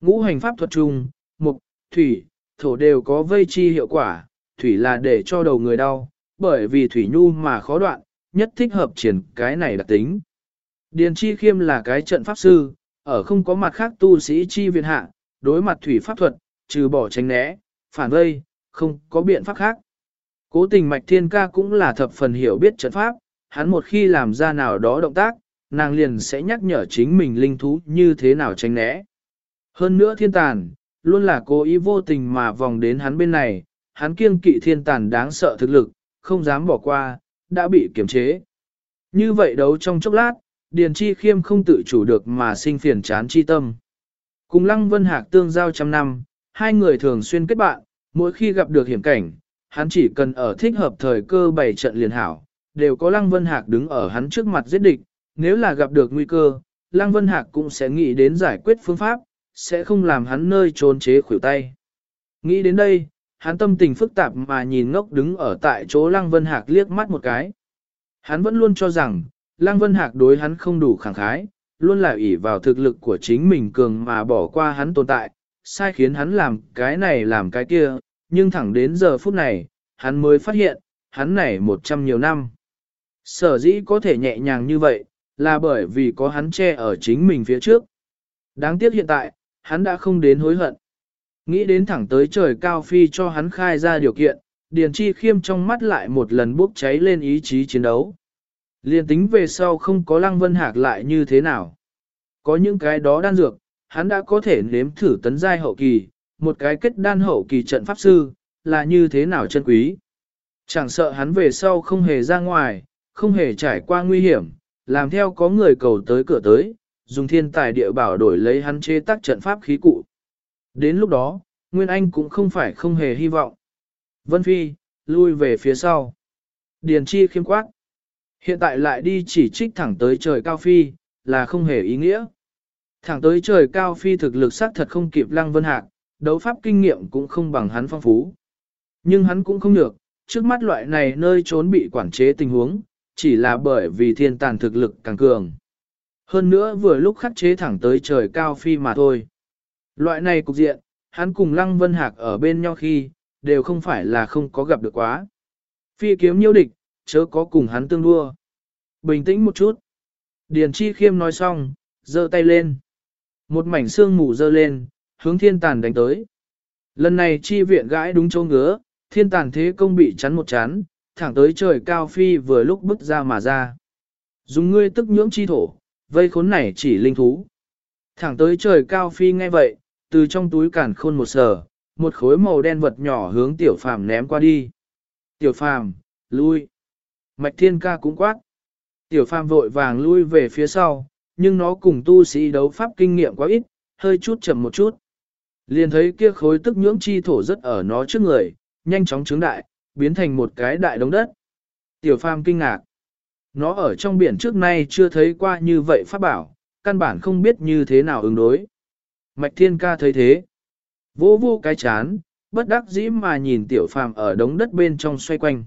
Ngũ hành pháp thuật chung, mục, thủy, thổ đều có vây chi hiệu quả, thủy là để cho đầu người đau, bởi vì thủy nhu mà khó đoạn, nhất thích hợp triển cái này đặc tính. Điền chi khiêm là cái trận pháp sư, ở không có mặt khác tu sĩ chi viện hạ, đối mặt thủy pháp thuật, trừ bỏ tránh né, phản vây, không có biện pháp khác. Cố tình mạch thiên ca cũng là thập phần hiểu biết trận pháp, hắn một khi làm ra nào đó động tác, nàng liền sẽ nhắc nhở chính mình linh thú như thế nào tránh né. Hơn nữa thiên tàn, luôn là cố ý vô tình mà vòng đến hắn bên này, hắn kiêng kỵ thiên tàn đáng sợ thực lực, không dám bỏ qua, đã bị kiềm chế. Như vậy đấu trong chốc lát, Điền Chi Khiêm không tự chủ được mà sinh phiền chán chi tâm. Cùng Lăng Vân Hạc tương giao trăm năm, hai người thường xuyên kết bạn, mỗi khi gặp được hiểm cảnh, hắn chỉ cần ở thích hợp thời cơ bày trận liền hảo, đều có Lăng Vân Hạc đứng ở hắn trước mặt giết địch, nếu là gặp được nguy cơ, Lăng Vân Hạc cũng sẽ nghĩ đến giải quyết phương pháp, sẽ không làm hắn nơi trốn chế khuỷu tay. Nghĩ đến đây, hắn tâm tình phức tạp mà nhìn ngốc đứng ở tại chỗ Lăng Vân Hạc liếc mắt một cái. Hắn vẫn luôn cho rằng, Lăng Vân Hạc đối hắn không đủ khẳng khái, luôn là ỷ vào thực lực của chính mình cường mà bỏ qua hắn tồn tại, sai khiến hắn làm cái này làm cái kia, nhưng thẳng đến giờ phút này, hắn mới phát hiện, hắn này một trăm nhiều năm. Sở dĩ có thể nhẹ nhàng như vậy, là bởi vì có hắn che ở chính mình phía trước. Đáng tiếc hiện tại, hắn đã không đến hối hận. Nghĩ đến thẳng tới trời cao phi cho hắn khai ra điều kiện, Điền Chi Khiêm trong mắt lại một lần bốc cháy lên ý chí chiến đấu. Liên tính về sau không có Lăng Vân Hạc lại như thế nào. Có những cái đó đan dược, hắn đã có thể nếm thử tấn giai hậu kỳ, một cái kết đan hậu kỳ trận pháp sư, là như thế nào chân quý. Chẳng sợ hắn về sau không hề ra ngoài, không hề trải qua nguy hiểm, làm theo có người cầu tới cửa tới, dùng thiên tài địa bảo đổi lấy hắn chế tác trận pháp khí cụ. Đến lúc đó, Nguyên Anh cũng không phải không hề hy vọng. Vân Phi, lui về phía sau. Điền Chi khiêm quát. Hiện tại lại đi chỉ trích thẳng tới trời cao phi, là không hề ý nghĩa. Thẳng tới trời cao phi thực lực xác thật không kịp lăng vân hạc, đấu pháp kinh nghiệm cũng không bằng hắn phong phú. Nhưng hắn cũng không được, trước mắt loại này nơi trốn bị quản chế tình huống, chỉ là bởi vì thiên tàn thực lực càng cường. Hơn nữa vừa lúc khắc chế thẳng tới trời cao phi mà thôi. Loại này cục diện, hắn cùng Lăng Vân Hạc ở bên nhau khi, đều không phải là không có gặp được quá. Phi kiếm nhiêu địch, chớ có cùng hắn tương đua. Bình tĩnh một chút. Điền Chi Khiêm nói xong, giơ tay lên. Một mảnh xương mù giơ lên, hướng thiên tàn đánh tới. Lần này chi viện gãi đúng chỗ ngứa, thiên tàn thế công bị chắn một chán, thẳng tới trời cao phi vừa lúc bứt ra mà ra. Dùng ngươi tức nhưỡng chi thổ, vây khốn này chỉ linh thú. Thẳng tới trời cao phi nghe vậy, từ trong túi cản khôn một sở một khối màu đen vật nhỏ hướng tiểu phàm ném qua đi. Tiểu phàm, lui. Mạch thiên ca cũng quát. Tiểu phàm vội vàng lui về phía sau, nhưng nó cùng tu sĩ đấu pháp kinh nghiệm quá ít, hơi chút chậm một chút. Liền thấy kia khối tức nhưỡng chi thổ rất ở nó trước người, nhanh chóng trướng đại, biến thành một cái đại đống đất. Tiểu phàm kinh ngạc. Nó ở trong biển trước nay chưa thấy qua như vậy pháp bảo, căn bản không biết như thế nào ứng đối. Mạch thiên ca thấy thế. Vô vô cái chán, bất đắc dĩ mà nhìn tiểu phàm ở đống đất bên trong xoay quanh.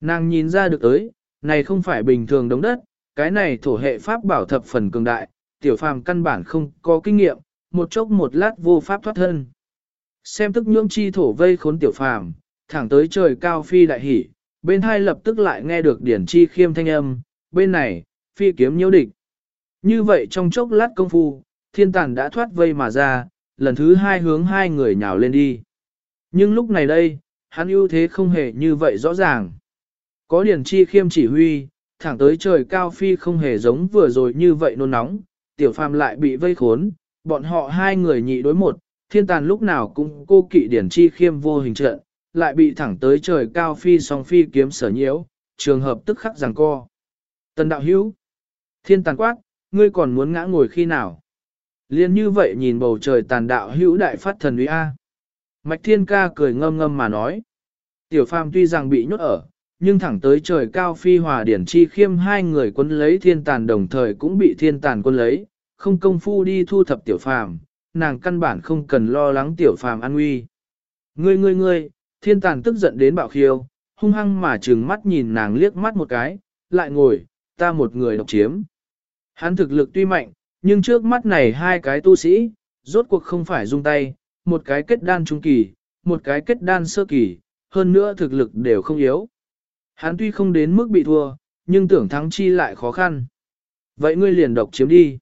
Nàng nhìn ra được tới, này không phải bình thường đống đất, cái này thổ hệ pháp bảo thập phần cường đại, tiểu phàm căn bản không có kinh nghiệm, một chốc một lát vô pháp thoát thân. Xem tức nhưỡng chi thổ vây khốn tiểu phàm, thẳng tới trời cao phi đại hỉ, bên hai lập tức lại nghe được điển chi khiêm thanh âm, bên này, phi kiếm nhiễu địch. Như vậy trong chốc lát công phu, thiên tàn đã thoát vây mà ra, lần thứ hai hướng hai người nhào lên đi. Nhưng lúc này đây, hắn ưu thế không hề như vậy rõ ràng. Có điển chi khiêm chỉ huy, thẳng tới trời cao phi không hề giống vừa rồi như vậy nôn nóng, tiểu phàm lại bị vây khốn, bọn họ hai người nhị đối một, thiên tàn lúc nào cũng cô kỵ điển chi khiêm vô hình trận, lại bị thẳng tới trời cao phi song phi kiếm sở nhiễu, trường hợp tức khắc giằng co. Tần đạo hữu, thiên tàn quát, ngươi còn muốn ngã ngồi khi nào? Liên như vậy nhìn bầu trời tàn đạo hữu đại phát thần uy A. Mạch thiên ca cười ngâm ngâm mà nói. Tiểu phàm tuy rằng bị nhốt ở, nhưng thẳng tới trời cao phi hòa điển chi khiêm hai người quân lấy thiên tàn đồng thời cũng bị thiên tàn quân lấy, không công phu đi thu thập tiểu phàm, nàng căn bản không cần lo lắng tiểu phàm an nguy. Ngươi ngươi ngươi, thiên tàn tức giận đến bạo khiêu, hung hăng mà trừng mắt nhìn nàng liếc mắt một cái, lại ngồi, ta một người độc chiếm. Hắn thực lực tuy mạnh, nhưng trước mắt này hai cái tu sĩ, rốt cuộc không phải dung tay, một cái kết đan trung kỳ, một cái kết đan sơ kỳ, hơn nữa thực lực đều không yếu. Hắn tuy không đến mức bị thua, nhưng tưởng thắng chi lại khó khăn. Vậy ngươi liền độc chiếm đi.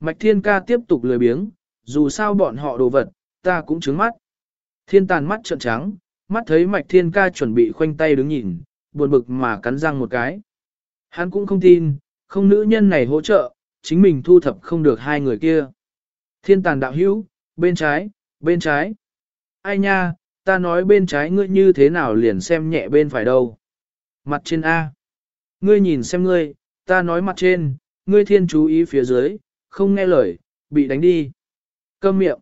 Mạch thiên ca tiếp tục lười biếng, dù sao bọn họ đồ vật, ta cũng trứng mắt. Thiên tàn mắt trợn trắng, mắt thấy mạch thiên ca chuẩn bị khoanh tay đứng nhìn, buồn bực mà cắn răng một cái. Hắn cũng không tin, không nữ nhân này hỗ trợ, chính mình thu thập không được hai người kia. Thiên tàn đạo hữu, bên trái, bên trái. Ai nha, ta nói bên trái ngươi như thế nào liền xem nhẹ bên phải đâu. Mặt trên A. Ngươi nhìn xem ngươi, ta nói mặt trên, ngươi thiên chú ý phía dưới, không nghe lời, bị đánh đi. Câm miệng.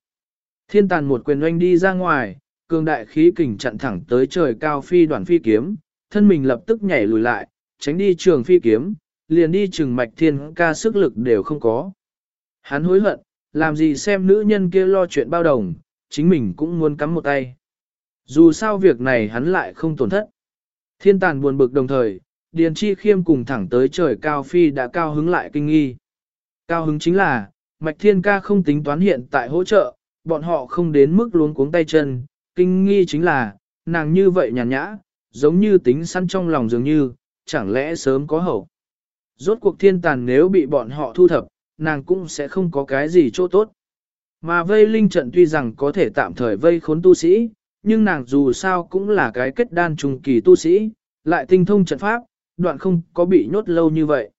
Thiên tàn một quyền oanh đi ra ngoài, cường đại khí kình chặn thẳng tới trời cao phi đoàn phi kiếm, thân mình lập tức nhảy lùi lại, tránh đi trường phi kiếm, liền đi chừng mạch thiên ca sức lực đều không có. Hắn hối hận, làm gì xem nữ nhân kia lo chuyện bao đồng, chính mình cũng muốn cắm một tay. Dù sao việc này hắn lại không tổn thất. Thiên tàn buồn bực đồng thời, Điền Chi Khiêm cùng thẳng tới trời cao phi đã cao hứng lại kinh nghi. Cao hứng chính là, Mạch Thiên Ca không tính toán hiện tại hỗ trợ, bọn họ không đến mức luống cuống tay chân, kinh nghi chính là, nàng như vậy nhàn nhã, giống như tính săn trong lòng dường như, chẳng lẽ sớm có hậu. Rốt cuộc thiên tàn nếu bị bọn họ thu thập, nàng cũng sẽ không có cái gì chỗ tốt. Mà vây linh trận tuy rằng có thể tạm thời vây khốn tu sĩ, nhưng nàng dù sao cũng là cái kết đan trùng kỳ tu sĩ, lại tinh thông trận pháp, đoạn không có bị nhốt lâu như vậy.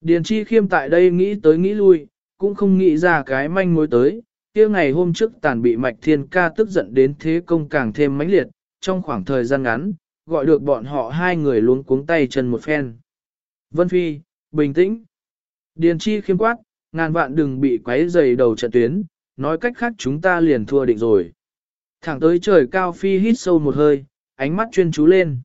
Điền chi khiêm tại đây nghĩ tới nghĩ lui, cũng không nghĩ ra cái manh mối tới, kia ngày hôm trước tàn bị mạch thiên ca tức giận đến thế công càng thêm mãnh liệt, trong khoảng thời gian ngắn, gọi được bọn họ hai người luống cuống tay chân một phen. Vân Phi, bình tĩnh. Điền chi khiêm quát, ngàn vạn đừng bị quấy dày đầu trận tuyến, nói cách khác chúng ta liền thua định rồi. Thẳng tới trời cao phi hít sâu một hơi, ánh mắt chuyên chú lên.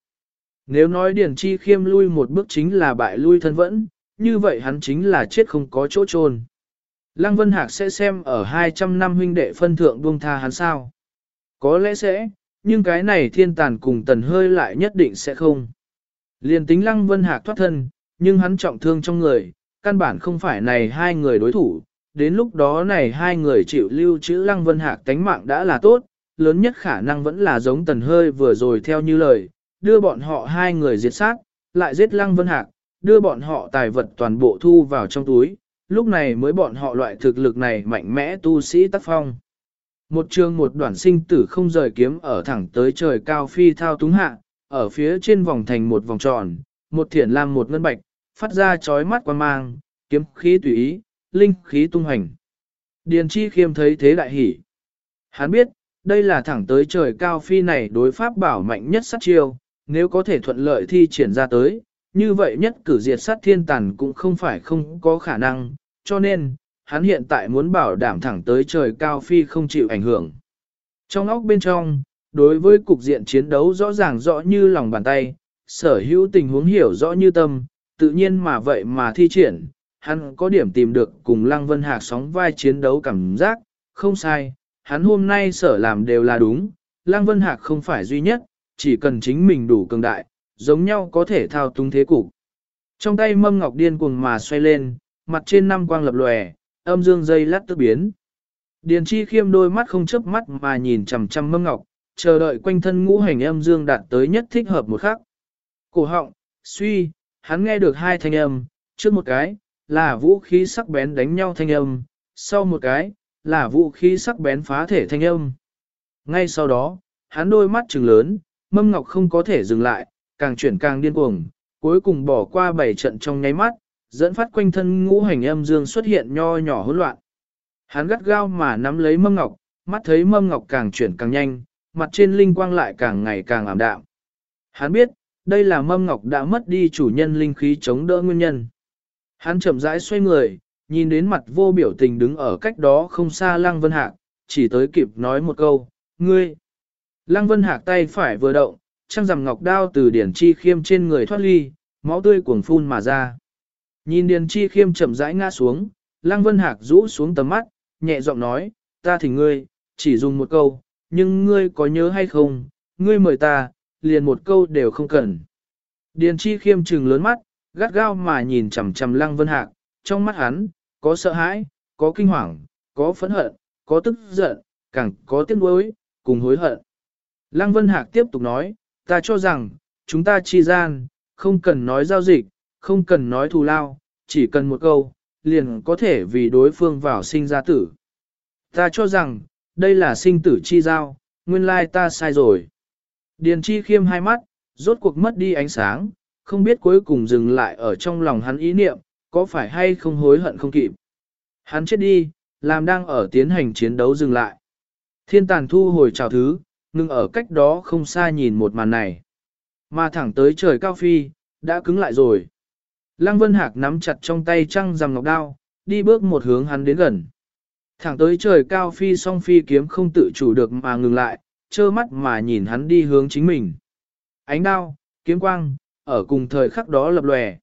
Nếu nói Điền Chi Khiêm lui một bước chính là bại lui thân vẫn, như vậy hắn chính là chết không có chỗ trôn. Lăng Vân Hạc sẽ xem ở 200 năm huynh đệ phân thượng buông tha hắn sao? Có lẽ sẽ, nhưng cái này thiên tàn cùng tần hơi lại nhất định sẽ không. Liên tính Lăng Vân Hạc thoát thân, nhưng hắn trọng thương trong người, căn bản không phải này hai người đối thủ. Đến lúc đó này hai người chịu lưu trữ Lăng Vân Hạc tánh mạng đã là tốt, lớn nhất khả năng vẫn là giống tần hơi vừa rồi theo như lời, đưa bọn họ hai người diệt sát, lại giết Lăng Vân Hạc, đưa bọn họ tài vật toàn bộ thu vào trong túi, lúc này mới bọn họ loại thực lực này mạnh mẽ tu sĩ tác phong. Một trường một đoạn sinh tử không rời kiếm ở thẳng tới trời cao phi thao túng hạ, ở phía trên vòng thành một vòng tròn, một thiển lam một ngân bạch, phát ra chói mắt quan mang, kiếm khí tùy ý, linh khí tung hành. Điền chi khiêm thấy thế đại hỉ. Hắn biết, đây là thẳng tới trời cao phi này đối pháp bảo mạnh nhất sát chiêu, nếu có thể thuận lợi thi triển ra tới, như vậy nhất cử diệt sát thiên tàn cũng không phải không có khả năng, cho nên, hắn hiện tại muốn bảo đảm thẳng tới trời cao phi không chịu ảnh hưởng. Trong óc bên trong, đối với cục diện chiến đấu rõ ràng rõ như lòng bàn tay, sở hữu tình huống hiểu rõ như tâm, tự nhiên mà vậy mà thi triển, hắn có điểm tìm được cùng Lăng Vân Hạc sóng vai chiến đấu cảm giác, không sai, hắn hôm nay sở làm đều là đúng, Lăng Vân Hạc không phải duy nhất, chỉ cần chính mình đủ cường đại, giống nhau có thể thao túng thế cục. Trong tay mâm ngọc điên cuồng mà xoay lên, mặt trên năm quang lập lòe, âm dương dây lát tức biến. Điền chi khiêm đôi mắt không chớp mắt mà nhìn chằm chằm mâm ngọc, chờ đợi quanh thân ngũ hành âm dương đạt tới nhất thích hợp một khắc. Cổ họng, suy, hắn nghe được hai thanh âm, trước một cái, là vũ khí sắc bén đánh nhau thanh âm, sau một cái, là vũ khí sắc bén phá thể thanh âm. Ngay sau đó, hắn đôi mắt trừng lớn, mâm ngọc không có thể dừng lại, càng chuyển càng điên cuồng, cuối cùng bỏ qua bảy trận trong nháy mắt, dẫn phát quanh thân ngũ hành âm dương xuất hiện nho nhỏ hỗn loạn. Hắn gắt gao mà nắm lấy mâm ngọc, mắt thấy mâm ngọc càng chuyển càng nhanh, mặt trên linh quang lại càng ngày càng ảm đạm. Hắn biết, đây là mâm ngọc đã mất đi chủ nhân linh khí chống đỡ nguyên nhân. Hắn chậm rãi xoay người, nhìn đến mặt vô biểu tình đứng ở cách đó không xa Lăng Vân Hạc, chỉ tới kịp nói một câu, ngươi. Lăng Vân Hạc tay phải vừa động, trăng rằm ngọc đao từ điển chi khiêm trên người thoát ly, máu tươi cuồng phun mà ra. Nhìn điển chi khiêm chậm rãi ngã xuống, Lăng Vân Hạc rũ xuống tầm mắt, nhẹ giọng nói, ta thỉnh ngươi, chỉ dùng một câu, nhưng ngươi có nhớ hay không, ngươi mời ta, liền một câu đều không cần. Điền chi khiêm trừng lớn mắt, gắt gao mà nhìn chằm chằm Lăng Vân Hạc, trong mắt hắn, có sợ hãi, có kinh hoàng, có phẫn hận, có tức giận, càng có tiếc nuối, cùng hối hận. Lăng Vân Hạc tiếp tục nói, ta cho rằng, chúng ta chi gian, không cần nói giao dịch, không cần nói thù lao, chỉ cần một câu, liền có thể vì đối phương vào sinh ra tử. Ta cho rằng, đây là sinh tử chi giao, nguyên lai ta sai rồi. Điền chi khiêm hai mắt, rốt cuộc mất đi ánh sáng, không biết cuối cùng dừng lại ở trong lòng hắn ý niệm, có phải hay không hối hận không kịp. Hắn chết đi, làm đang ở tiến hành chiến đấu dừng lại. Thiên tàn thu hồi chào thứ, ngưng ở cách đó không xa nhìn một màn này. Mà thẳng tới trời cao phi, đã cứng lại rồi. Lăng Vân Hạc nắm chặt trong tay trăng rằm ngọc đao, đi bước một hướng hắn đến gần. Thẳng tới trời cao phi song phi kiếm không tự chủ được mà ngừng lại, trơ mắt mà nhìn hắn đi hướng chính mình. Ánh đao, kiếm quang, ở cùng thời khắc đó lập lòe.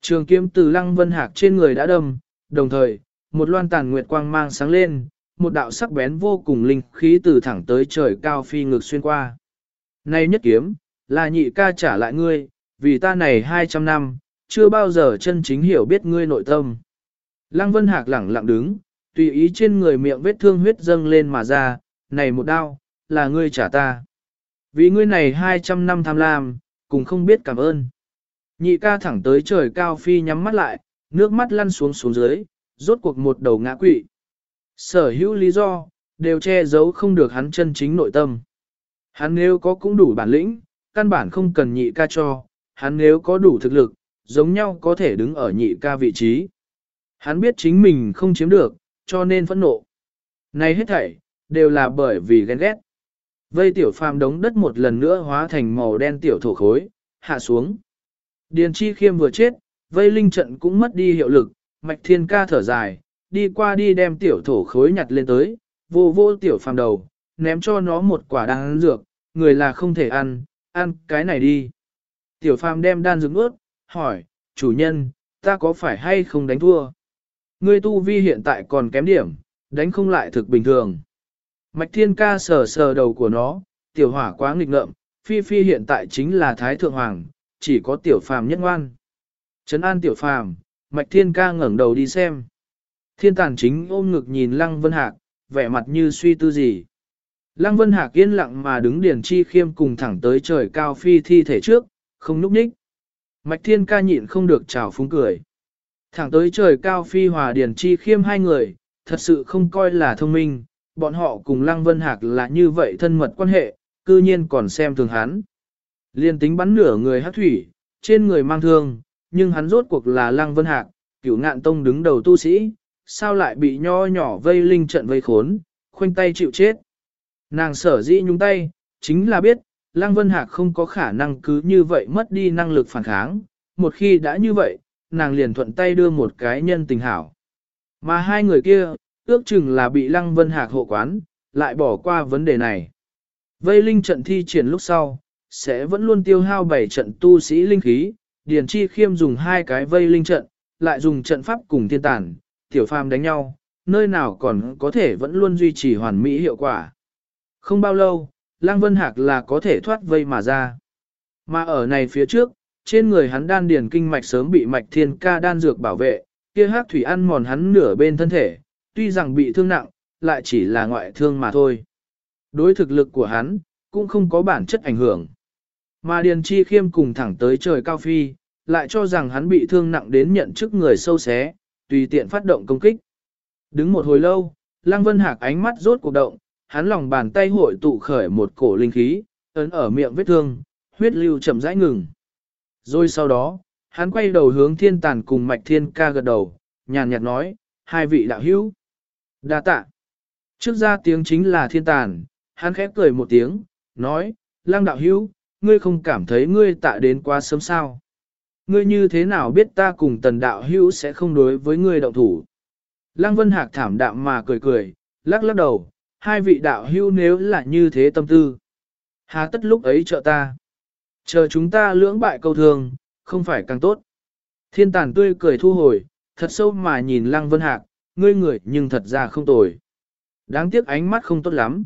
Trường kiếm từ Lăng Vân Hạc trên người đã đâm, đồng thời, một loan tàn nguyệt quang mang sáng lên, một đạo sắc bén vô cùng linh khí từ thẳng tới trời cao phi ngược xuyên qua. Nay nhất kiếm, là nhị ca trả lại ngươi, vì ta này 200 năm, chưa bao giờ chân chính hiểu biết ngươi nội tâm. Lăng Vân Hạc lẳng lặng đứng, tùy ý trên người miệng vết thương huyết dâng lên mà ra, này một đao, là ngươi trả ta. Vì ngươi này 200 năm tham lam, cùng không biết cảm ơn. Nhị ca thẳng tới trời cao phi nhắm mắt lại, nước mắt lăn xuống xuống dưới, rốt cuộc một đầu ngã quỵ. Sở hữu lý do, đều che giấu không được hắn chân chính nội tâm. Hắn nếu có cũng đủ bản lĩnh, căn bản không cần nhị ca cho, hắn nếu có đủ thực lực, giống nhau có thể đứng ở nhị ca vị trí. Hắn biết chính mình không chiếm được, cho nên phẫn nộ. Này hết thảy, đều là bởi vì ghen ghét. Vây tiểu phàm đống đất một lần nữa hóa thành màu đen tiểu thổ khối, hạ xuống. Điền chi khiêm vừa chết, vây linh trận cũng mất đi hiệu lực, mạch thiên ca thở dài, đi qua đi đem tiểu thổ khối nhặt lên tới, vô vô tiểu phàm đầu, ném cho nó một quả đan dược, người là không thể ăn, ăn cái này đi. Tiểu phàm đem đan dược ướt, hỏi, chủ nhân, ta có phải hay không đánh thua? Ngươi tu vi hiện tại còn kém điểm, đánh không lại thực bình thường. Mạch thiên ca sờ sờ đầu của nó, tiểu hỏa quá nghịch ngợm, phi phi hiện tại chính là thái thượng hoàng, chỉ có tiểu phàm nhất ngoan. Trấn an tiểu phàm, mạch thiên ca ngẩng đầu đi xem. Thiên tàn chính ôm ngực nhìn lăng vân hạc, vẻ mặt như suy tư gì. Lăng vân hạc yên lặng mà đứng điển chi khiêm cùng thẳng tới trời cao phi thi thể trước, không núp ních. Mạch thiên ca nhịn không được chào phúng cười. Thẳng tới trời cao phi hòa điển chi khiêm hai người, thật sự không coi là thông minh, bọn họ cùng lăng vân hạc là như vậy thân mật quan hệ, cư nhiên còn xem thường hắn. Liên tính bắn nửa người hát thủy, trên người mang thương, nhưng hắn rốt cuộc là lăng vân hạc, cửu ngạn tông đứng đầu tu sĩ, sao lại bị nho nhỏ vây linh trận vây khốn, khoanh tay chịu chết. Nàng sở dĩ nhúng tay, chính là biết, Lăng Vân Hạc không có khả năng cứ như vậy mất đi năng lực phản kháng, một khi đã như vậy, nàng liền thuận tay đưa một cái nhân tình hảo. Mà hai người kia, ước chừng là bị Lăng Vân Hạc hộ quán, lại bỏ qua vấn đề này. Vây linh trận thi triển lúc sau, sẽ vẫn luôn tiêu hao bảy trận tu sĩ linh khí, Điền Chi Khiêm dùng hai cái vây linh trận, lại dùng trận pháp cùng thiên tản, tiểu phàm đánh nhau, nơi nào còn có thể vẫn luôn duy trì hoàn mỹ hiệu quả. Không bao lâu, Lăng Vân Hạc là có thể thoát vây mà ra. Mà ở này phía trước, trên người hắn đan điền kinh mạch sớm bị mạch thiên ca đan dược bảo vệ, kia hát thủy ăn mòn hắn nửa bên thân thể, tuy rằng bị thương nặng, lại chỉ là ngoại thương mà thôi. Đối thực lực của hắn, cũng không có bản chất ảnh hưởng. Mà Điền Chi Khiêm cùng thẳng tới trời cao phi, lại cho rằng hắn bị thương nặng đến nhận chức người sâu xé, tùy tiện phát động công kích. Đứng một hồi lâu, Lăng Vân Hạc ánh mắt rốt cuộc động, hắn lòng bàn tay hội tụ khởi một cổ linh khí, ấn ở miệng vết thương, huyết lưu chậm rãi ngừng. Rồi sau đó, hắn quay đầu hướng thiên tàn cùng mạch thiên ca gật đầu, nhàn nhạt nói, hai vị đạo hữu. đa tạ. Trước ra tiếng chính là thiên tàn, hắn khép cười một tiếng, nói, lăng đạo hữu, ngươi không cảm thấy ngươi tạ đến quá sớm sao. Ngươi như thế nào biết ta cùng tần đạo hữu sẽ không đối với ngươi động thủ. Lăng Vân Hạc thảm đạm mà cười cười, lắc lắc đầu, hai vị đạo hữu nếu là như thế tâm tư. Hà tất lúc ấy trợ ta. Chờ chúng ta lưỡng bại câu thường, không phải càng tốt. Thiên tàn tươi cười thu hồi, thật sâu mà nhìn Lăng Vân Hạc, ngươi người nhưng thật ra không tồi. Đáng tiếc ánh mắt không tốt lắm.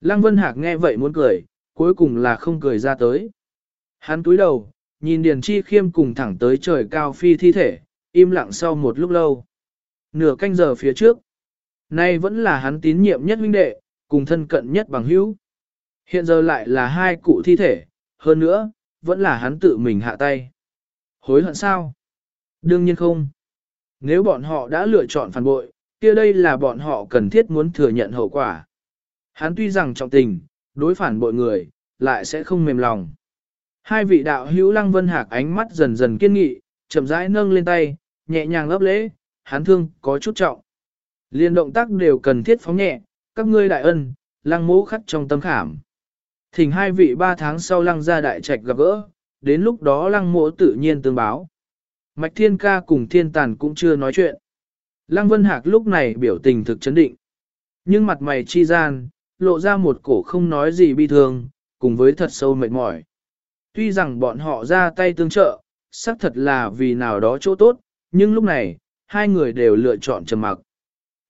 Lăng Vân Hạc nghe vậy muốn cười, cuối cùng là không cười ra tới. Hắn túi đầu, nhìn Điền Chi Khiêm cùng thẳng tới trời cao phi thi thể, im lặng sau một lúc lâu. Nửa canh giờ phía trước, nay vẫn là hắn tín nhiệm nhất huynh đệ, cùng thân cận nhất bằng hữu. Hiện giờ lại là hai cụ thi thể, hơn nữa, vẫn là hắn tự mình hạ tay. Hối hận sao? Đương nhiên không. Nếu bọn họ đã lựa chọn phản bội, kia đây là bọn họ cần thiết muốn thừa nhận hậu quả. Hắn tuy rằng trọng tình, đối phản bội người, lại sẽ không mềm lòng. Hai vị đạo hữu lăng vân hạc ánh mắt dần dần kiên nghị, chậm rãi nâng lên tay, nhẹ nhàng ấp lễ, hắn thương có chút trọng. Liên động tác đều cần thiết phóng nhẹ, các ngươi đại ân, lăng mũ khắc trong tâm khảm. Thỉnh hai vị ba tháng sau lăng ra đại trạch gặp gỡ, đến lúc đó lăng mỗ tự nhiên tương báo. Mạch thiên ca cùng thiên tàn cũng chưa nói chuyện. Lăng vân hạc lúc này biểu tình thực chấn định. Nhưng mặt mày chi gian, lộ ra một cổ không nói gì bi thương, cùng với thật sâu mệt mỏi. Tuy rằng bọn họ ra tay tương trợ, xác thật là vì nào đó chỗ tốt, nhưng lúc này, hai người đều lựa chọn trầm mặc.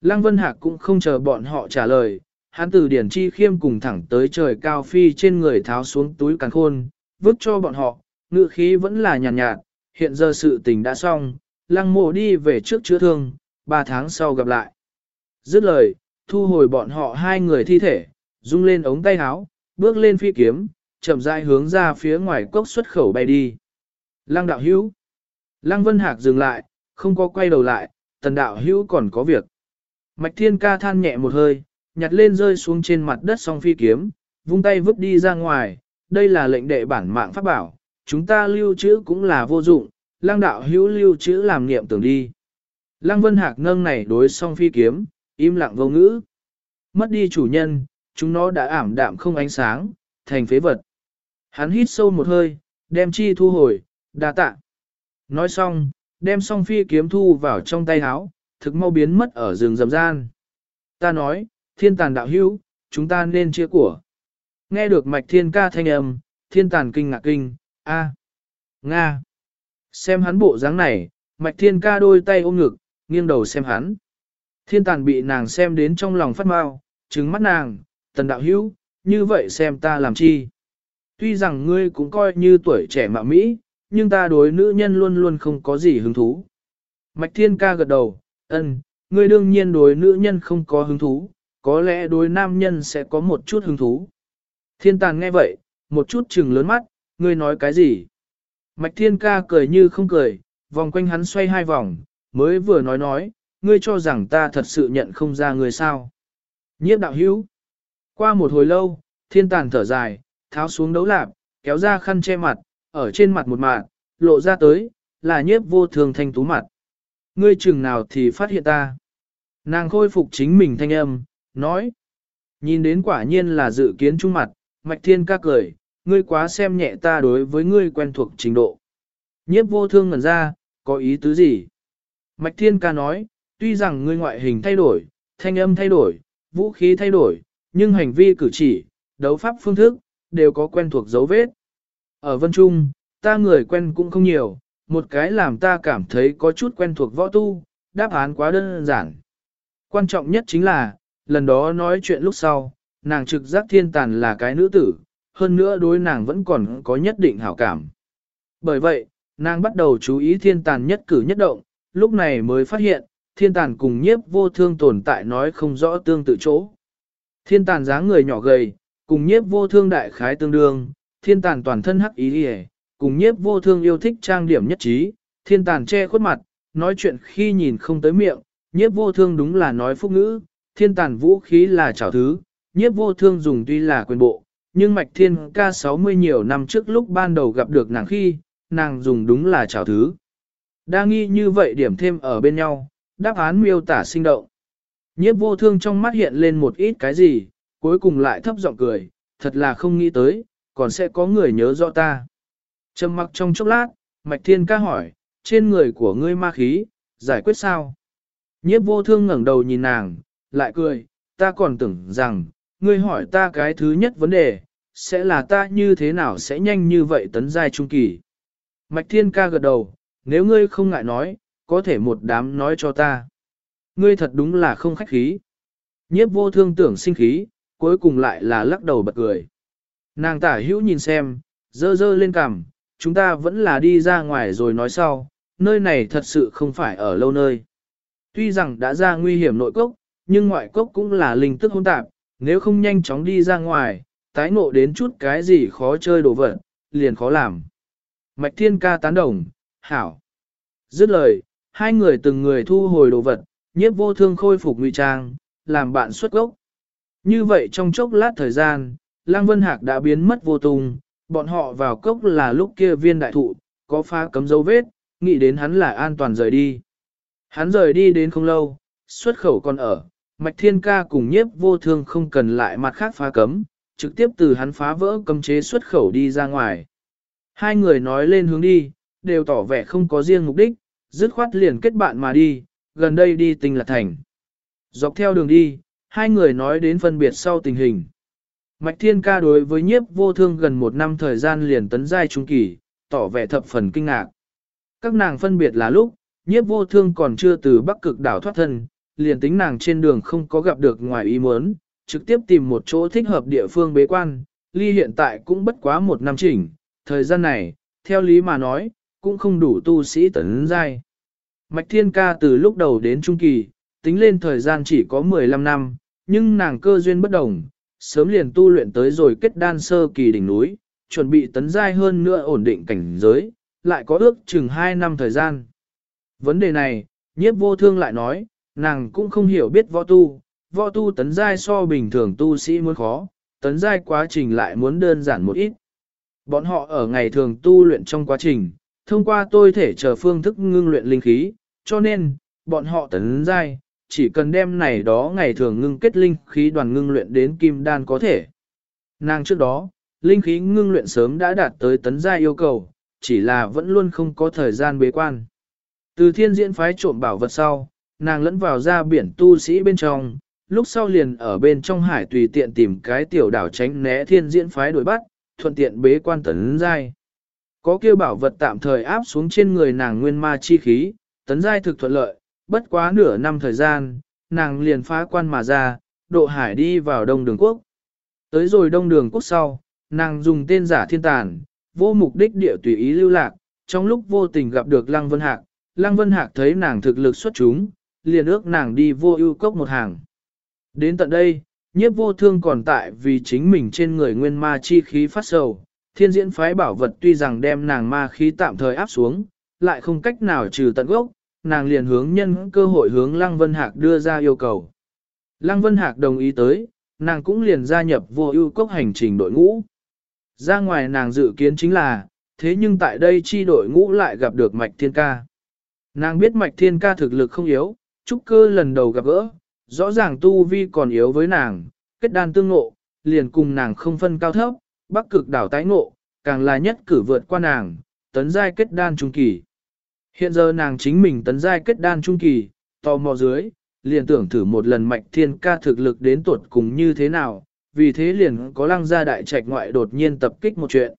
Lăng Vân Hạc cũng không chờ bọn họ trả lời, hắn từ điển chi khiêm cùng thẳng tới trời cao phi trên người tháo xuống túi càng khôn, vứt cho bọn họ, ngự khí vẫn là nhàn nhạt, nhạt, hiện giờ sự tình đã xong, lăng mộ đi về trước chữa thương, ba tháng sau gặp lại. Dứt lời, thu hồi bọn họ hai người thi thể, rung lên ống tay áo, bước lên phi kiếm, chậm rãi hướng ra phía ngoài cốc xuất khẩu bay đi. Lăng đạo hữu. Lăng Vân Hạc dừng lại, không có quay đầu lại, tần đạo hữu còn có việc. Mạch Thiên ca than nhẹ một hơi, nhặt lên rơi xuống trên mặt đất song phi kiếm, vung tay vứt đi ra ngoài, đây là lệnh đệ bản mạng pháp bảo, chúng ta lưu trữ cũng là vô dụng, lăng đạo hữu lưu trữ làm niệm tưởng đi. Lăng Vân Hạc nâng này đối song phi kiếm, im lặng vô ngữ. Mất đi chủ nhân, chúng nó đã ảm đạm không ánh sáng, thành phế vật. Hắn hít sâu một hơi, đem chi thu hồi, đa tạ. Nói xong, đem song phi kiếm thu vào trong tay áo, thực mau biến mất ở rừng rầm gian. Ta nói, thiên tàn đạo hữu, chúng ta nên chia của. Nghe được mạch thiên ca thanh âm, thiên tàn kinh ngạc kinh, a, Nga. Xem hắn bộ dáng này, mạch thiên ca đôi tay ôm ngực, nghiêng đầu xem hắn. Thiên tàn bị nàng xem đến trong lòng phát mau, trứng mắt nàng, tần đạo hữu, như vậy xem ta làm chi. Tuy rằng ngươi cũng coi như tuổi trẻ mạo Mỹ, nhưng ta đối nữ nhân luôn luôn không có gì hứng thú. Mạch thiên ca gật đầu, ân, ngươi đương nhiên đối nữ nhân không có hứng thú, có lẽ đối nam nhân sẽ có một chút hứng thú. Thiên tàn nghe vậy, một chút chừng lớn mắt, ngươi nói cái gì? Mạch thiên ca cười như không cười, vòng quanh hắn xoay hai vòng, mới vừa nói nói, ngươi cho rằng ta thật sự nhận không ra ngươi sao. Nhiếp đạo hữu. Qua một hồi lâu, thiên tàn thở dài, tháo xuống đấu lạp, kéo ra khăn che mặt, ở trên mặt một mạng, lộ ra tới, là nhiếp vô thường thanh tú mặt. Ngươi chừng nào thì phát hiện ta. Nàng khôi phục chính mình thanh âm, nói. Nhìn đến quả nhiên là dự kiến trung mặt, mạch thiên ca cười, ngươi quá xem nhẹ ta đối với ngươi quen thuộc trình độ. Nhiếp vô thương ngẩn ra, có ý tứ gì? Mạch thiên ca nói, tuy rằng ngươi ngoại hình thay đổi, thanh âm thay đổi, vũ khí thay đổi, nhưng hành vi cử chỉ, đấu pháp phương thức, đều có quen thuộc dấu vết. Ở Vân Trung, ta người quen cũng không nhiều, một cái làm ta cảm thấy có chút quen thuộc võ tu, đáp án quá đơn giản. Quan trọng nhất chính là, lần đó nói chuyện lúc sau, nàng trực giác thiên tàn là cái nữ tử, hơn nữa đối nàng vẫn còn có nhất định hảo cảm. Bởi vậy, nàng bắt đầu chú ý thiên tàn nhất cử nhất động, lúc này mới phát hiện, thiên tàn cùng nhiếp vô thương tồn tại nói không rõ tương tự chỗ. Thiên tàn dáng người nhỏ gầy, cùng nhiếp vô thương đại khái tương đương, thiên tàn toàn thân hắc ý hề, cùng nhiếp vô thương yêu thích trang điểm nhất trí, thiên tàn che khuất mặt, nói chuyện khi nhìn không tới miệng, nhiếp vô thương đúng là nói phúc ngữ, thiên tàn vũ khí là trảo thứ, nhiếp vô thương dùng tuy là quyền bộ, nhưng mạch thiên ca 60 nhiều năm trước lúc ban đầu gặp được nàng khi, nàng dùng đúng là chảo thứ. Đa nghi như vậy điểm thêm ở bên nhau, đáp án miêu tả sinh động. Nhiếp vô thương trong mắt hiện lên một ít cái gì, cuối cùng lại thấp giọng cười, thật là không nghĩ tới, còn sẽ có người nhớ rõ ta. Trầm mặc trong chốc lát, Mạch Thiên ca hỏi, trên người của ngươi ma khí, giải quyết sao? Nhiếp vô thương ngẩng đầu nhìn nàng, lại cười, ta còn tưởng rằng, ngươi hỏi ta cái thứ nhất vấn đề, sẽ là ta như thế nào sẽ nhanh như vậy tấn giai trung kỳ. Mạch Thiên ca gật đầu, nếu ngươi không ngại nói, có thể một đám nói cho ta. Ngươi thật đúng là không khách khí. Nhiếp vô thương tưởng sinh khí, cuối cùng lại là lắc đầu bật cười. Nàng tả hữu nhìn xem, dơ dơ lên cằm, chúng ta vẫn là đi ra ngoài rồi nói sau, nơi này thật sự không phải ở lâu nơi. Tuy rằng đã ra nguy hiểm nội cốc, nhưng ngoại cốc cũng là linh tức hỗn tạp, nếu không nhanh chóng đi ra ngoài, tái ngộ đến chút cái gì khó chơi đồ vật, liền khó làm. Mạch Thiên ca tán đồng, hảo. Dứt lời, hai người từng người thu hồi đồ vật, nhiếp vô thương khôi phục ngụy trang, làm bạn xuất gốc. Như vậy trong chốc lát thời gian, Lăng Vân Hạc đã biến mất vô tung, bọn họ vào cốc là lúc kia viên đại thụ, có phá cấm dấu vết, nghĩ đến hắn là an toàn rời đi. Hắn rời đi đến không lâu, xuất khẩu còn ở, Mạch Thiên Ca cùng nhiếp vô thương không cần lại mặt khác phá cấm, trực tiếp từ hắn phá vỡ cấm chế xuất khẩu đi ra ngoài. Hai người nói lên hướng đi, đều tỏ vẻ không có riêng mục đích, dứt khoát liền kết bạn mà đi, gần đây đi tình là thành. Dọc theo đường đi, hai người nói đến phân biệt sau tình hình. Mạch Thiên Ca đối với nhiếp vô thương gần một năm thời gian liền tấn giai trung kỳ, tỏ vẻ thập phần kinh ngạc. Các nàng phân biệt là lúc, nhiếp vô thương còn chưa từ bắc cực đảo thoát thân, liền tính nàng trên đường không có gặp được ngoài ý muốn, trực tiếp tìm một chỗ thích hợp địa phương bế quan, ly hiện tại cũng bất quá một năm chỉnh, thời gian này, theo lý mà nói, cũng không đủ tu sĩ tấn giai. Mạch Thiên Ca từ lúc đầu đến trung kỳ, tính lên thời gian chỉ có 15 năm, nhưng nàng cơ duyên bất đồng, sớm liền tu luyện tới rồi kết đan sơ kỳ đỉnh núi, chuẩn bị tấn giai hơn nữa ổn định cảnh giới, lại có ước chừng 2 năm thời gian. Vấn đề này, nhiếp vô thương lại nói, nàng cũng không hiểu biết võ tu, võ tu tấn giai so bình thường tu sĩ muốn khó, tấn giai quá trình lại muốn đơn giản một ít. Bọn họ ở ngày thường tu luyện trong quá trình, thông qua tôi thể chờ phương thức ngưng luyện linh khí, cho nên, bọn họ tấn giai, chỉ cần đem này đó ngày thường ngưng kết linh khí đoàn ngưng luyện đến kim đan có thể. Nàng trước đó, linh khí ngưng luyện sớm đã đạt tới tấn giai yêu cầu, chỉ là vẫn luôn không có thời gian bế quan. Từ thiên diễn phái trộm bảo vật sau, nàng lẫn vào ra biển tu sĩ bên trong, lúc sau liền ở bên trong hải tùy tiện tìm cái tiểu đảo tránh né thiên diễn phái đuổi bắt, thuận tiện bế quan tấn giai. Có kêu bảo vật tạm thời áp xuống trên người nàng nguyên ma chi khí, tấn giai thực thuận lợi, bất quá nửa năm thời gian, nàng liền phá quan mà ra, độ hải đi vào đông đường quốc. Tới rồi đông đường quốc sau, nàng dùng tên giả thiên tàn, vô mục đích địa tùy ý lưu lạc, trong lúc vô tình gặp được Lăng Vân Hạc, Lăng Vân Hạc thấy nàng thực lực xuất chúng, liền ước nàng đi vô ưu cốc một hàng. Đến tận đây, nhiếp vô thương còn tại vì chính mình trên người nguyên ma chi khí phát sầu, thiên diễn phái bảo vật tuy rằng đem nàng ma khí tạm thời áp xuống, lại không cách nào trừ tận gốc, nàng liền hướng nhân cơ hội hướng Lăng Vân Hạc đưa ra yêu cầu. Lăng Vân Hạc đồng ý tới, nàng cũng liền gia nhập vô ưu cốc hành trình đội ngũ. Ra ngoài nàng dự kiến chính là, thế nhưng tại đây chi đội ngũ lại gặp được Mạch Thiên Ca. Nàng biết Mạch Thiên Ca thực lực không yếu, trúc cơ lần đầu gặp gỡ, rõ ràng tu vi còn yếu với nàng, kết đan tương ngộ, liền cùng nàng không phân cao thấp, bắc cực đảo tái ngộ, càng là nhất cử vượt qua nàng, tấn giai kết đan trung kỳ. Hiện giờ nàng chính mình tấn giai kết đan trung kỳ, tò mò dưới, liền tưởng thử một lần mạch thiên ca thực lực đến tuột cùng như thế nào, vì thế liền có lăng gia đại trạch ngoại đột nhiên tập kích một chuyện.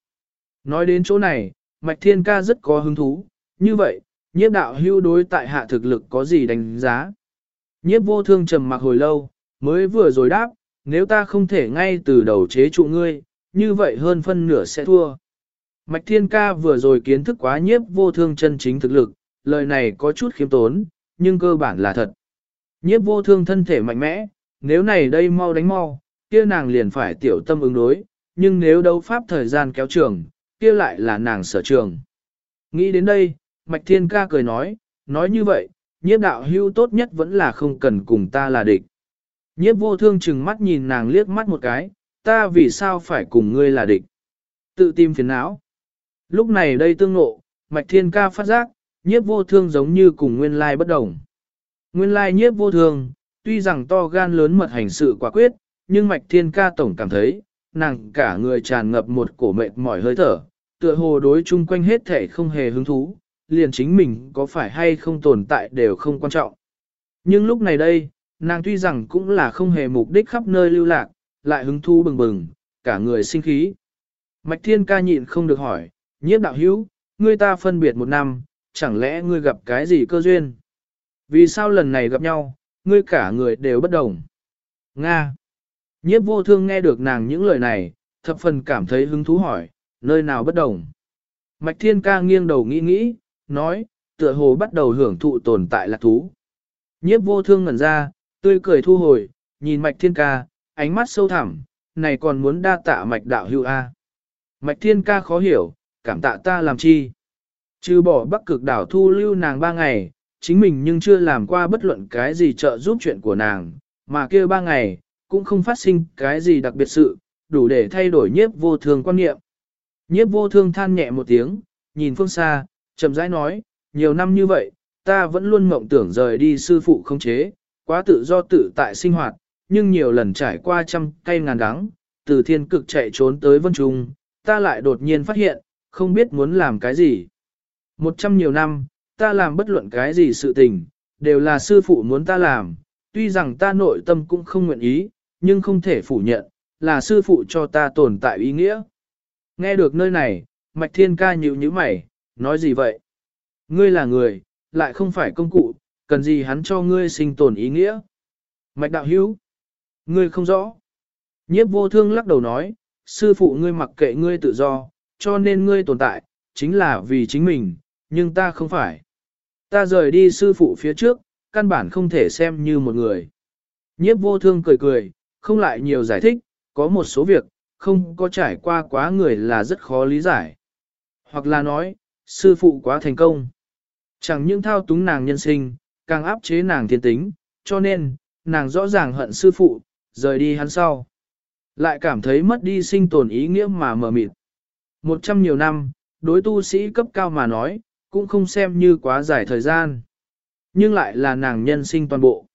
Nói đến chỗ này, mạch thiên ca rất có hứng thú, như vậy, nhiếp đạo hưu đối tại hạ thực lực có gì đánh giá. Nhiếp vô thương trầm mặc hồi lâu, mới vừa rồi đáp, nếu ta không thể ngay từ đầu chế trụ ngươi, như vậy hơn phân nửa sẽ thua. Mạch Thiên Ca vừa rồi kiến thức quá nhiếp vô thương chân chính thực lực, lời này có chút khiêm tốn, nhưng cơ bản là thật. Nhiếp vô thương thân thể mạnh mẽ, nếu này đây mau đánh mau, kia nàng liền phải tiểu tâm ứng đối, nhưng nếu đấu pháp thời gian kéo trường, kia lại là nàng sở trường. Nghĩ đến đây, Mạch Thiên Ca cười nói, nói như vậy, nhiếp đạo hưu tốt nhất vẫn là không cần cùng ta là địch. Nhiếp vô thương chừng mắt nhìn nàng liếc mắt một cái, ta vì sao phải cùng ngươi là địch. Tự tìm phiền não. Lúc này đây tương ngộ, Mạch Thiên Ca phát giác, nhiếp vô thương giống như cùng nguyên lai bất đồng. Nguyên lai nhiếp vô thương, tuy rằng to gan lớn mật hành sự quả quyết, nhưng Mạch Thiên Ca tổng cảm thấy, nàng cả người tràn ngập một cổ mệt mỏi hơi thở, tựa hồ đối chung quanh hết thể không hề hứng thú, liền chính mình có phải hay không tồn tại đều không quan trọng. Nhưng lúc này đây, nàng tuy rằng cũng là không hề mục đích khắp nơi lưu lạc, lại hứng thú bừng bừng, cả người sinh khí. Mạch Thiên ca nhịn không được hỏi, nhiếp đạo hữu, ngươi ta phân biệt một năm, chẳng lẽ ngươi gặp cái gì cơ duyên? Vì sao lần này gặp nhau, ngươi cả người đều bất đồng? Nga. Nhiếp vô thương nghe được nàng những lời này, thập phần cảm thấy hứng thú hỏi, nơi nào bất đồng? Mạch Thiên ca nghiêng đầu nghĩ nghĩ, nói, tựa hồ bắt đầu hưởng thụ tồn tại lạc thú. Nhiếp vô thương ngẩn ra, tươi cười thu hồi, nhìn Mạch Thiên ca, ánh mắt sâu thẳm, này còn muốn đa tạ Mạch đạo hữu A. Mạch Thiên ca khó hiểu, cảm tạ ta làm chi? Trừ bỏ bắc cực đảo thu lưu nàng ba ngày, chính mình nhưng chưa làm qua bất luận cái gì trợ giúp chuyện của nàng, mà kia ba ngày, cũng không phát sinh cái gì đặc biệt sự, đủ để thay đổi nhiếp vô thương quan niệm. Nhiếp vô thương than nhẹ một tiếng, nhìn phương xa, chậm rãi nói, nhiều năm như vậy, ta vẫn luôn mộng tưởng rời đi sư phụ không chế, quá tự do tự tại sinh hoạt, nhưng nhiều lần trải qua trăm cây ngàn đắng, từ thiên cực chạy trốn tới vân trung, ta lại đột nhiên phát hiện, không biết muốn làm cái gì. Một trăm nhiều năm, ta làm bất luận cái gì sự tình, đều là sư phụ muốn ta làm, tuy rằng ta nội tâm cũng không nguyện ý, nhưng không thể phủ nhận, là sư phụ cho ta tồn tại ý nghĩa. Nghe được nơi này, Mạch Thiên ca nhíu nhíu mày, nói gì vậy? Ngươi là người, lại không phải công cụ, cần gì hắn cho ngươi sinh tồn ý nghĩa? Mạch đạo hữu, ngươi không rõ. Nhiếp vô thương lắc đầu nói, sư phụ ngươi mặc kệ ngươi tự do, cho nên ngươi tồn tại, chính là vì chính mình, nhưng ta không phải. Ta rời đi sư phụ phía trước, căn bản không thể xem như một người. Nhiếp vô thương cười cười, không lại nhiều giải thích, có một số việc, không có trải qua quá người là rất khó lý giải. Hoặc là nói, sư phụ quá thành công. Chẳng những thao túng nàng nhân sinh, càng áp chế nàng thiên tính, cho nên, nàng rõ ràng hận sư phụ, rời đi hắn sau. Lại cảm thấy mất đi sinh tồn ý nghĩa mà mờ mịt. Một trăm nhiều năm, đối tu sĩ cấp cao mà nói, cũng không xem như quá dài thời gian. Nhưng lại là nàng nhân sinh toàn bộ.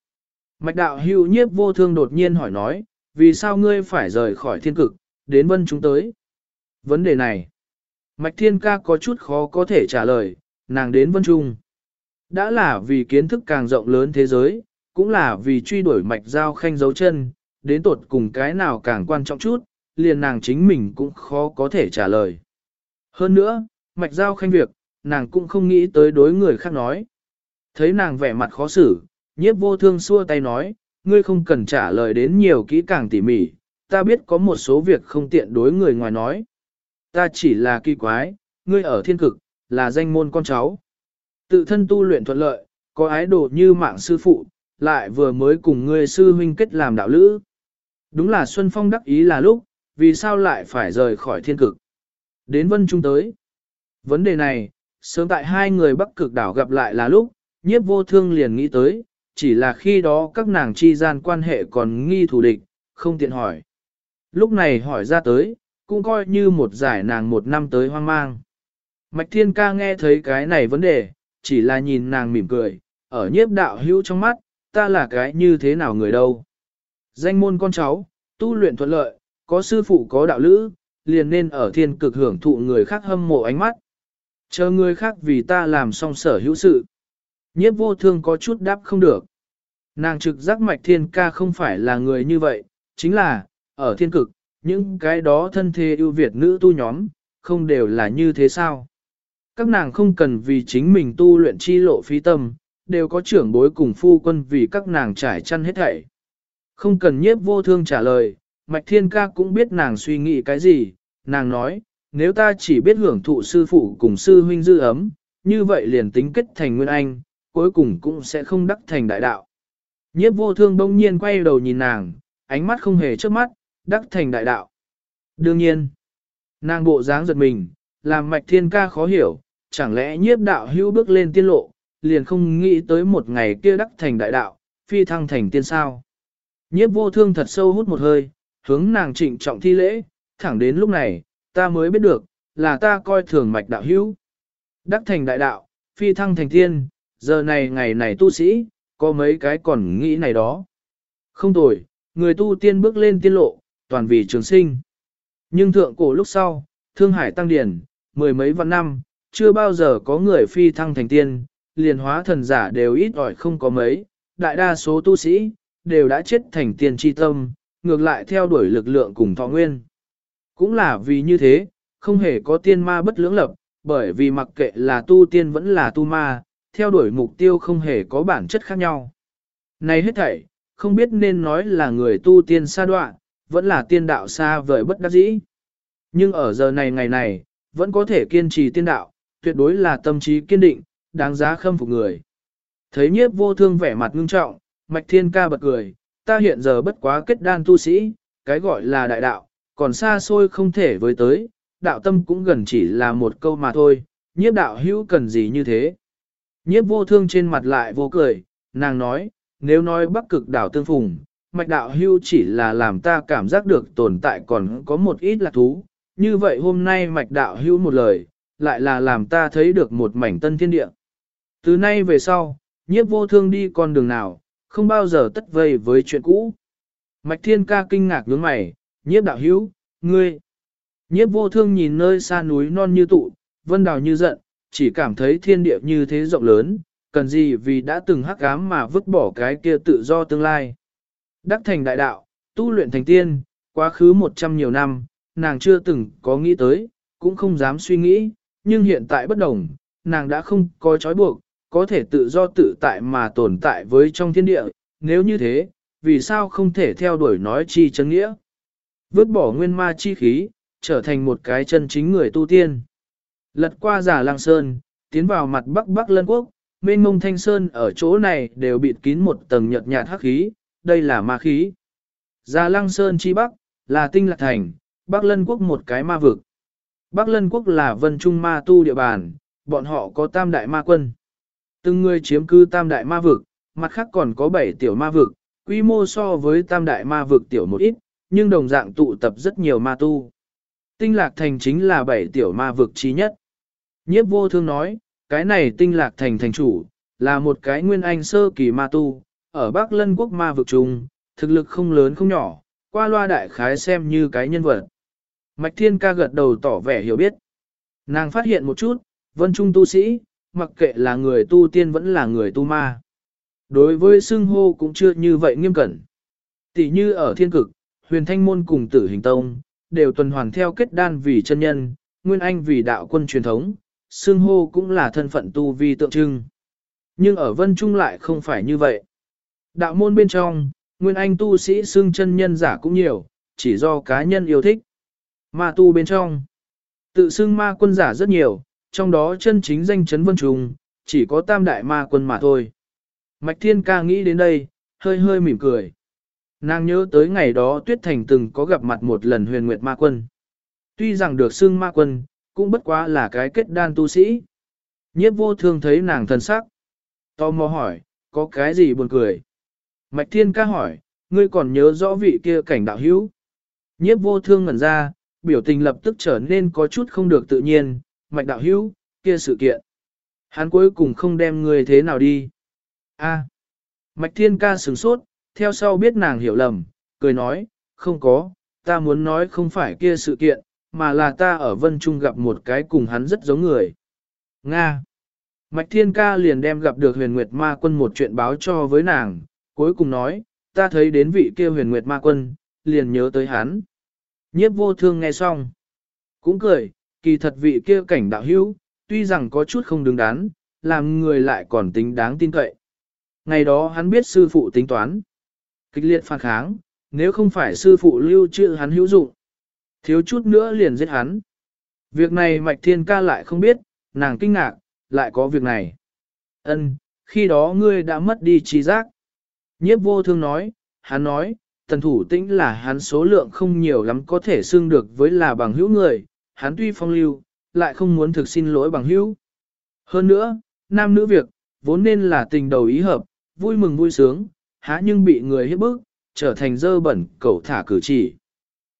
Mạch đạo hưu nhiếp vô thương đột nhiên hỏi nói, vì sao ngươi phải rời khỏi thiên cực, đến vân chúng tới? Vấn đề này, Mạch thiên ca có chút khó có thể trả lời, nàng đến vân trung. Đã là vì kiến thức càng rộng lớn thế giới, cũng là vì truy đuổi mạch giao khanh dấu chân, đến tột cùng cái nào càng quan trọng chút, liền nàng chính mình cũng khó có thể trả lời. Hơn nữa, mạch giao khanh việc, nàng cũng không nghĩ tới đối người khác nói. Thấy nàng vẻ mặt khó xử, nhiếp vô thương xua tay nói, ngươi không cần trả lời đến nhiều kỹ càng tỉ mỉ, ta biết có một số việc không tiện đối người ngoài nói. Ta chỉ là kỳ quái, ngươi ở thiên cực, là danh môn con cháu. Tự thân tu luyện thuận lợi, có ái đồ như mạng sư phụ, lại vừa mới cùng ngươi sư huynh kết làm đạo lữ. Đúng là Xuân Phong đắc ý là lúc, vì sao lại phải rời khỏi thiên cực. Đến vân trung tới. Vấn đề này, sớm tại hai người bắc cực đảo gặp lại là lúc, nhiếp vô thương liền nghĩ tới, chỉ là khi đó các nàng chi gian quan hệ còn nghi thù địch, không tiện hỏi. Lúc này hỏi ra tới, cũng coi như một giải nàng một năm tới hoang mang. Mạch Thiên Ca nghe thấy cái này vấn đề, chỉ là nhìn nàng mỉm cười, ở nhiếp đạo hữu trong mắt, ta là cái như thế nào người đâu. Danh môn con cháu, tu luyện thuận lợi, có sư phụ có đạo lữ, liền nên ở thiên cực hưởng thụ người khác hâm mộ ánh mắt. Chờ người khác vì ta làm xong sở hữu sự. Nhiếp vô thương có chút đáp không được. Nàng trực giác mạch thiên ca không phải là người như vậy, chính là, ở thiên cực, những cái đó thân thế ưu việt nữ tu nhóm, không đều là như thế sao? Các nàng không cần vì chính mình tu luyện chi lộ phí tâm, đều có trưởng bối cùng phu quân vì các nàng trải chăn hết thảy. Không cần nhiếp vô thương trả lời, Mạch Thiên Ca cũng biết nàng suy nghĩ cái gì, nàng nói, nếu ta chỉ biết hưởng thụ sư phụ cùng sư huynh dư ấm, như vậy liền tính kết thành nguyên anh, cuối cùng cũng sẽ không đắc thành đại đạo. Nhiếp vô thương đông nhiên quay đầu nhìn nàng, ánh mắt không hề trước mắt, đắc thành đại đạo. Đương nhiên, nàng bộ dáng giật mình, làm mạch thiên ca khó hiểu, chẳng lẽ nhiếp đạo hữu bước lên tiên lộ, liền không nghĩ tới một ngày kia đắc thành đại đạo, phi thăng thành tiên sao. Nhiếp vô thương thật sâu hút một hơi, hướng nàng trịnh trọng thi lễ, thẳng đến lúc này, ta mới biết được, là ta coi thường mạch đạo hữu. Đắc thành đại đạo, phi thăng thành tiên, giờ này ngày này tu sĩ, có mấy cái còn nghĩ này đó. Không tồi, người tu tiên bước lên tiên lộ, toàn vì trường sinh. Nhưng thượng cổ lúc sau, thương hải tăng điển, mười mấy vạn năm, chưa bao giờ có người phi thăng thành tiên, liền hóa thần giả đều ít ỏi không có mấy, đại đa số tu sĩ, đều đã chết thành tiên tri tâm, ngược lại theo đuổi lực lượng cùng thọ nguyên. Cũng là vì như thế, không hề có tiên ma bất lưỡng lập, bởi vì mặc kệ là tu tiên vẫn là tu ma, theo đuổi mục tiêu không hề có bản chất khác nhau. Này hết thảy, không biết nên nói là người tu tiên xa đoạn, vẫn là tiên đạo xa vời bất đắc dĩ. Nhưng ở giờ này ngày này, vẫn có thể kiên trì tiên đạo, tuyệt đối là tâm trí kiên định, đáng giá khâm phục người. Thấy nhiếp vô thương vẻ mặt ngưng trọng, mạch thiên ca bật cười, ta hiện giờ bất quá kết đan tu sĩ, cái gọi là đại đạo, còn xa xôi không thể với tới, đạo tâm cũng gần chỉ là một câu mà thôi, nhiếp đạo hữu cần gì như thế. Nhiếp vô thương trên mặt lại vô cười, nàng nói, nếu nói bắc cực đảo tương phùng, mạch đạo hưu chỉ là làm ta cảm giác được tồn tại còn có một ít lạc thú, như vậy hôm nay mạch đạo hưu một lời, lại là làm ta thấy được một mảnh tân thiên địa. Từ nay về sau, nhiếp vô thương đi con đường nào, không bao giờ tất vây với chuyện cũ. Mạch thiên ca kinh ngạc nhướng mày, nhiếp đạo hữu, ngươi. Nhiếp vô thương nhìn nơi xa núi non như tụ, vân đào như giận, chỉ cảm thấy thiên địa như thế rộng lớn, cần gì vì đã từng hắc ám mà vứt bỏ cái kia tự do tương lai. Đắc thành đại đạo, tu luyện thành tiên, quá khứ một trăm nhiều năm, nàng chưa từng có nghĩ tới, cũng không dám suy nghĩ, nhưng hiện tại bất đồng, nàng đã không có trói buộc, có thể tự do tự tại mà tồn tại với trong thiên địa, nếu như thế, vì sao không thể theo đuổi nói chi chân nghĩa? Vứt bỏ nguyên ma chi khí, trở thành một cái chân chính người tu tiên. Lật qua giả lang sơn, tiến vào mặt bắc bắc lân quốc, mênh mông thanh sơn ở chỗ này đều bịt kín một tầng nhợt nhạt hắc khí, đây là ma khí. Già lăng sơn chi bắc, là tinh lạc thành, bắc lân quốc một cái ma vực. Bắc lân quốc là vân trung ma tu địa bàn, bọn họ có tam đại ma quân. Từng người chiếm cư tam đại ma vực, mặt khác còn có bảy tiểu ma vực, quy mô so với tam đại ma vực tiểu một ít, nhưng đồng dạng tụ tập rất nhiều ma tu. Tinh lạc thành chính là bảy tiểu ma vực trí nhất. Nhiếp vô thương nói, cái này tinh lạc thành thành chủ, là một cái nguyên anh sơ kỳ ma tu, ở Bắc Lân quốc ma vực trung, thực lực không lớn không nhỏ, qua loa đại khái xem như cái nhân vật. Mạch Thiên ca gật đầu tỏ vẻ hiểu biết. Nàng phát hiện một chút, vân trung tu sĩ, mặc kệ là người tu tiên vẫn là người tu ma. Đối với xưng hô cũng chưa như vậy nghiêm cẩn. Tỷ như ở thiên cực, huyền thanh môn cùng tử hình tông, đều tuần hoàn theo kết đan vì chân nhân, nguyên anh vì đạo quân truyền thống, xưng hô cũng là thân phận tu vi tượng trưng. Nhưng ở vân trung lại không phải như vậy. Đạo môn bên trong, nguyên anh tu sĩ xưng chân nhân giả cũng nhiều, chỉ do cá nhân yêu thích. Ma tu bên trong, tự xưng ma quân giả rất nhiều, trong đó chân chính danh chấn vân trùng, chỉ có tam đại ma quân mà thôi. Mạch Thiên ca nghĩ đến đây, hơi hơi mỉm cười. Nàng nhớ tới ngày đó Tuyết Thành từng có gặp mặt một lần huyền nguyệt ma quân. Tuy rằng được xưng ma quân, cũng bất quá là cái kết đan tu sĩ. Nhiếp vô thương thấy nàng thân sắc. Tò mò hỏi, có cái gì buồn cười? Mạch Thiên ca hỏi, ngươi còn nhớ rõ vị kia cảnh đạo hữu? Nhiếp vô thương ngẩn ra, biểu tình lập tức trở nên có chút không được tự nhiên, mạch đạo hữu, kia sự kiện. Hắn cuối cùng không đem người thế nào đi. A. Mạch thiên ca sửng sốt, theo sau biết nàng hiểu lầm, cười nói, không có, ta muốn nói không phải kia sự kiện, mà là ta ở Vân Trung gặp một cái cùng hắn rất giống người. Nga. Mạch thiên ca liền đem gặp được huyền nguyệt ma quân một chuyện báo cho với nàng, cuối cùng nói, ta thấy đến vị kia huyền nguyệt ma quân, liền nhớ tới hắn. Nhiếp vô thương nghe xong. Cũng cười, kỳ thật vị kia cảnh đạo hữu, tuy rằng có chút không đứng đắn, làm người lại còn tính đáng tin cậy. Ngày đó hắn biết sư phụ tính toán. Kịch liệt phản kháng, nếu không phải sư phụ lưu trữ hắn hữu dụng. Thiếu chút nữa liền giết hắn. Việc này Mạch Thiên Ca lại không biết, nàng kinh ngạc, lại có việc này. Ân, khi đó ngươi đã mất đi trí giác. Nhiếp vô thương nói, hắn nói, tần thủ tĩnh là hắn số lượng không nhiều lắm có thể xưng được với là bằng hữu người, hắn tuy phong lưu, lại không muốn thực xin lỗi bằng hữu. Hơn nữa, nam nữ việc, vốn nên là tình đầu ý hợp, vui mừng vui sướng, há nhưng bị người hiếp bức, trở thành dơ bẩn, cẩu thả cử chỉ.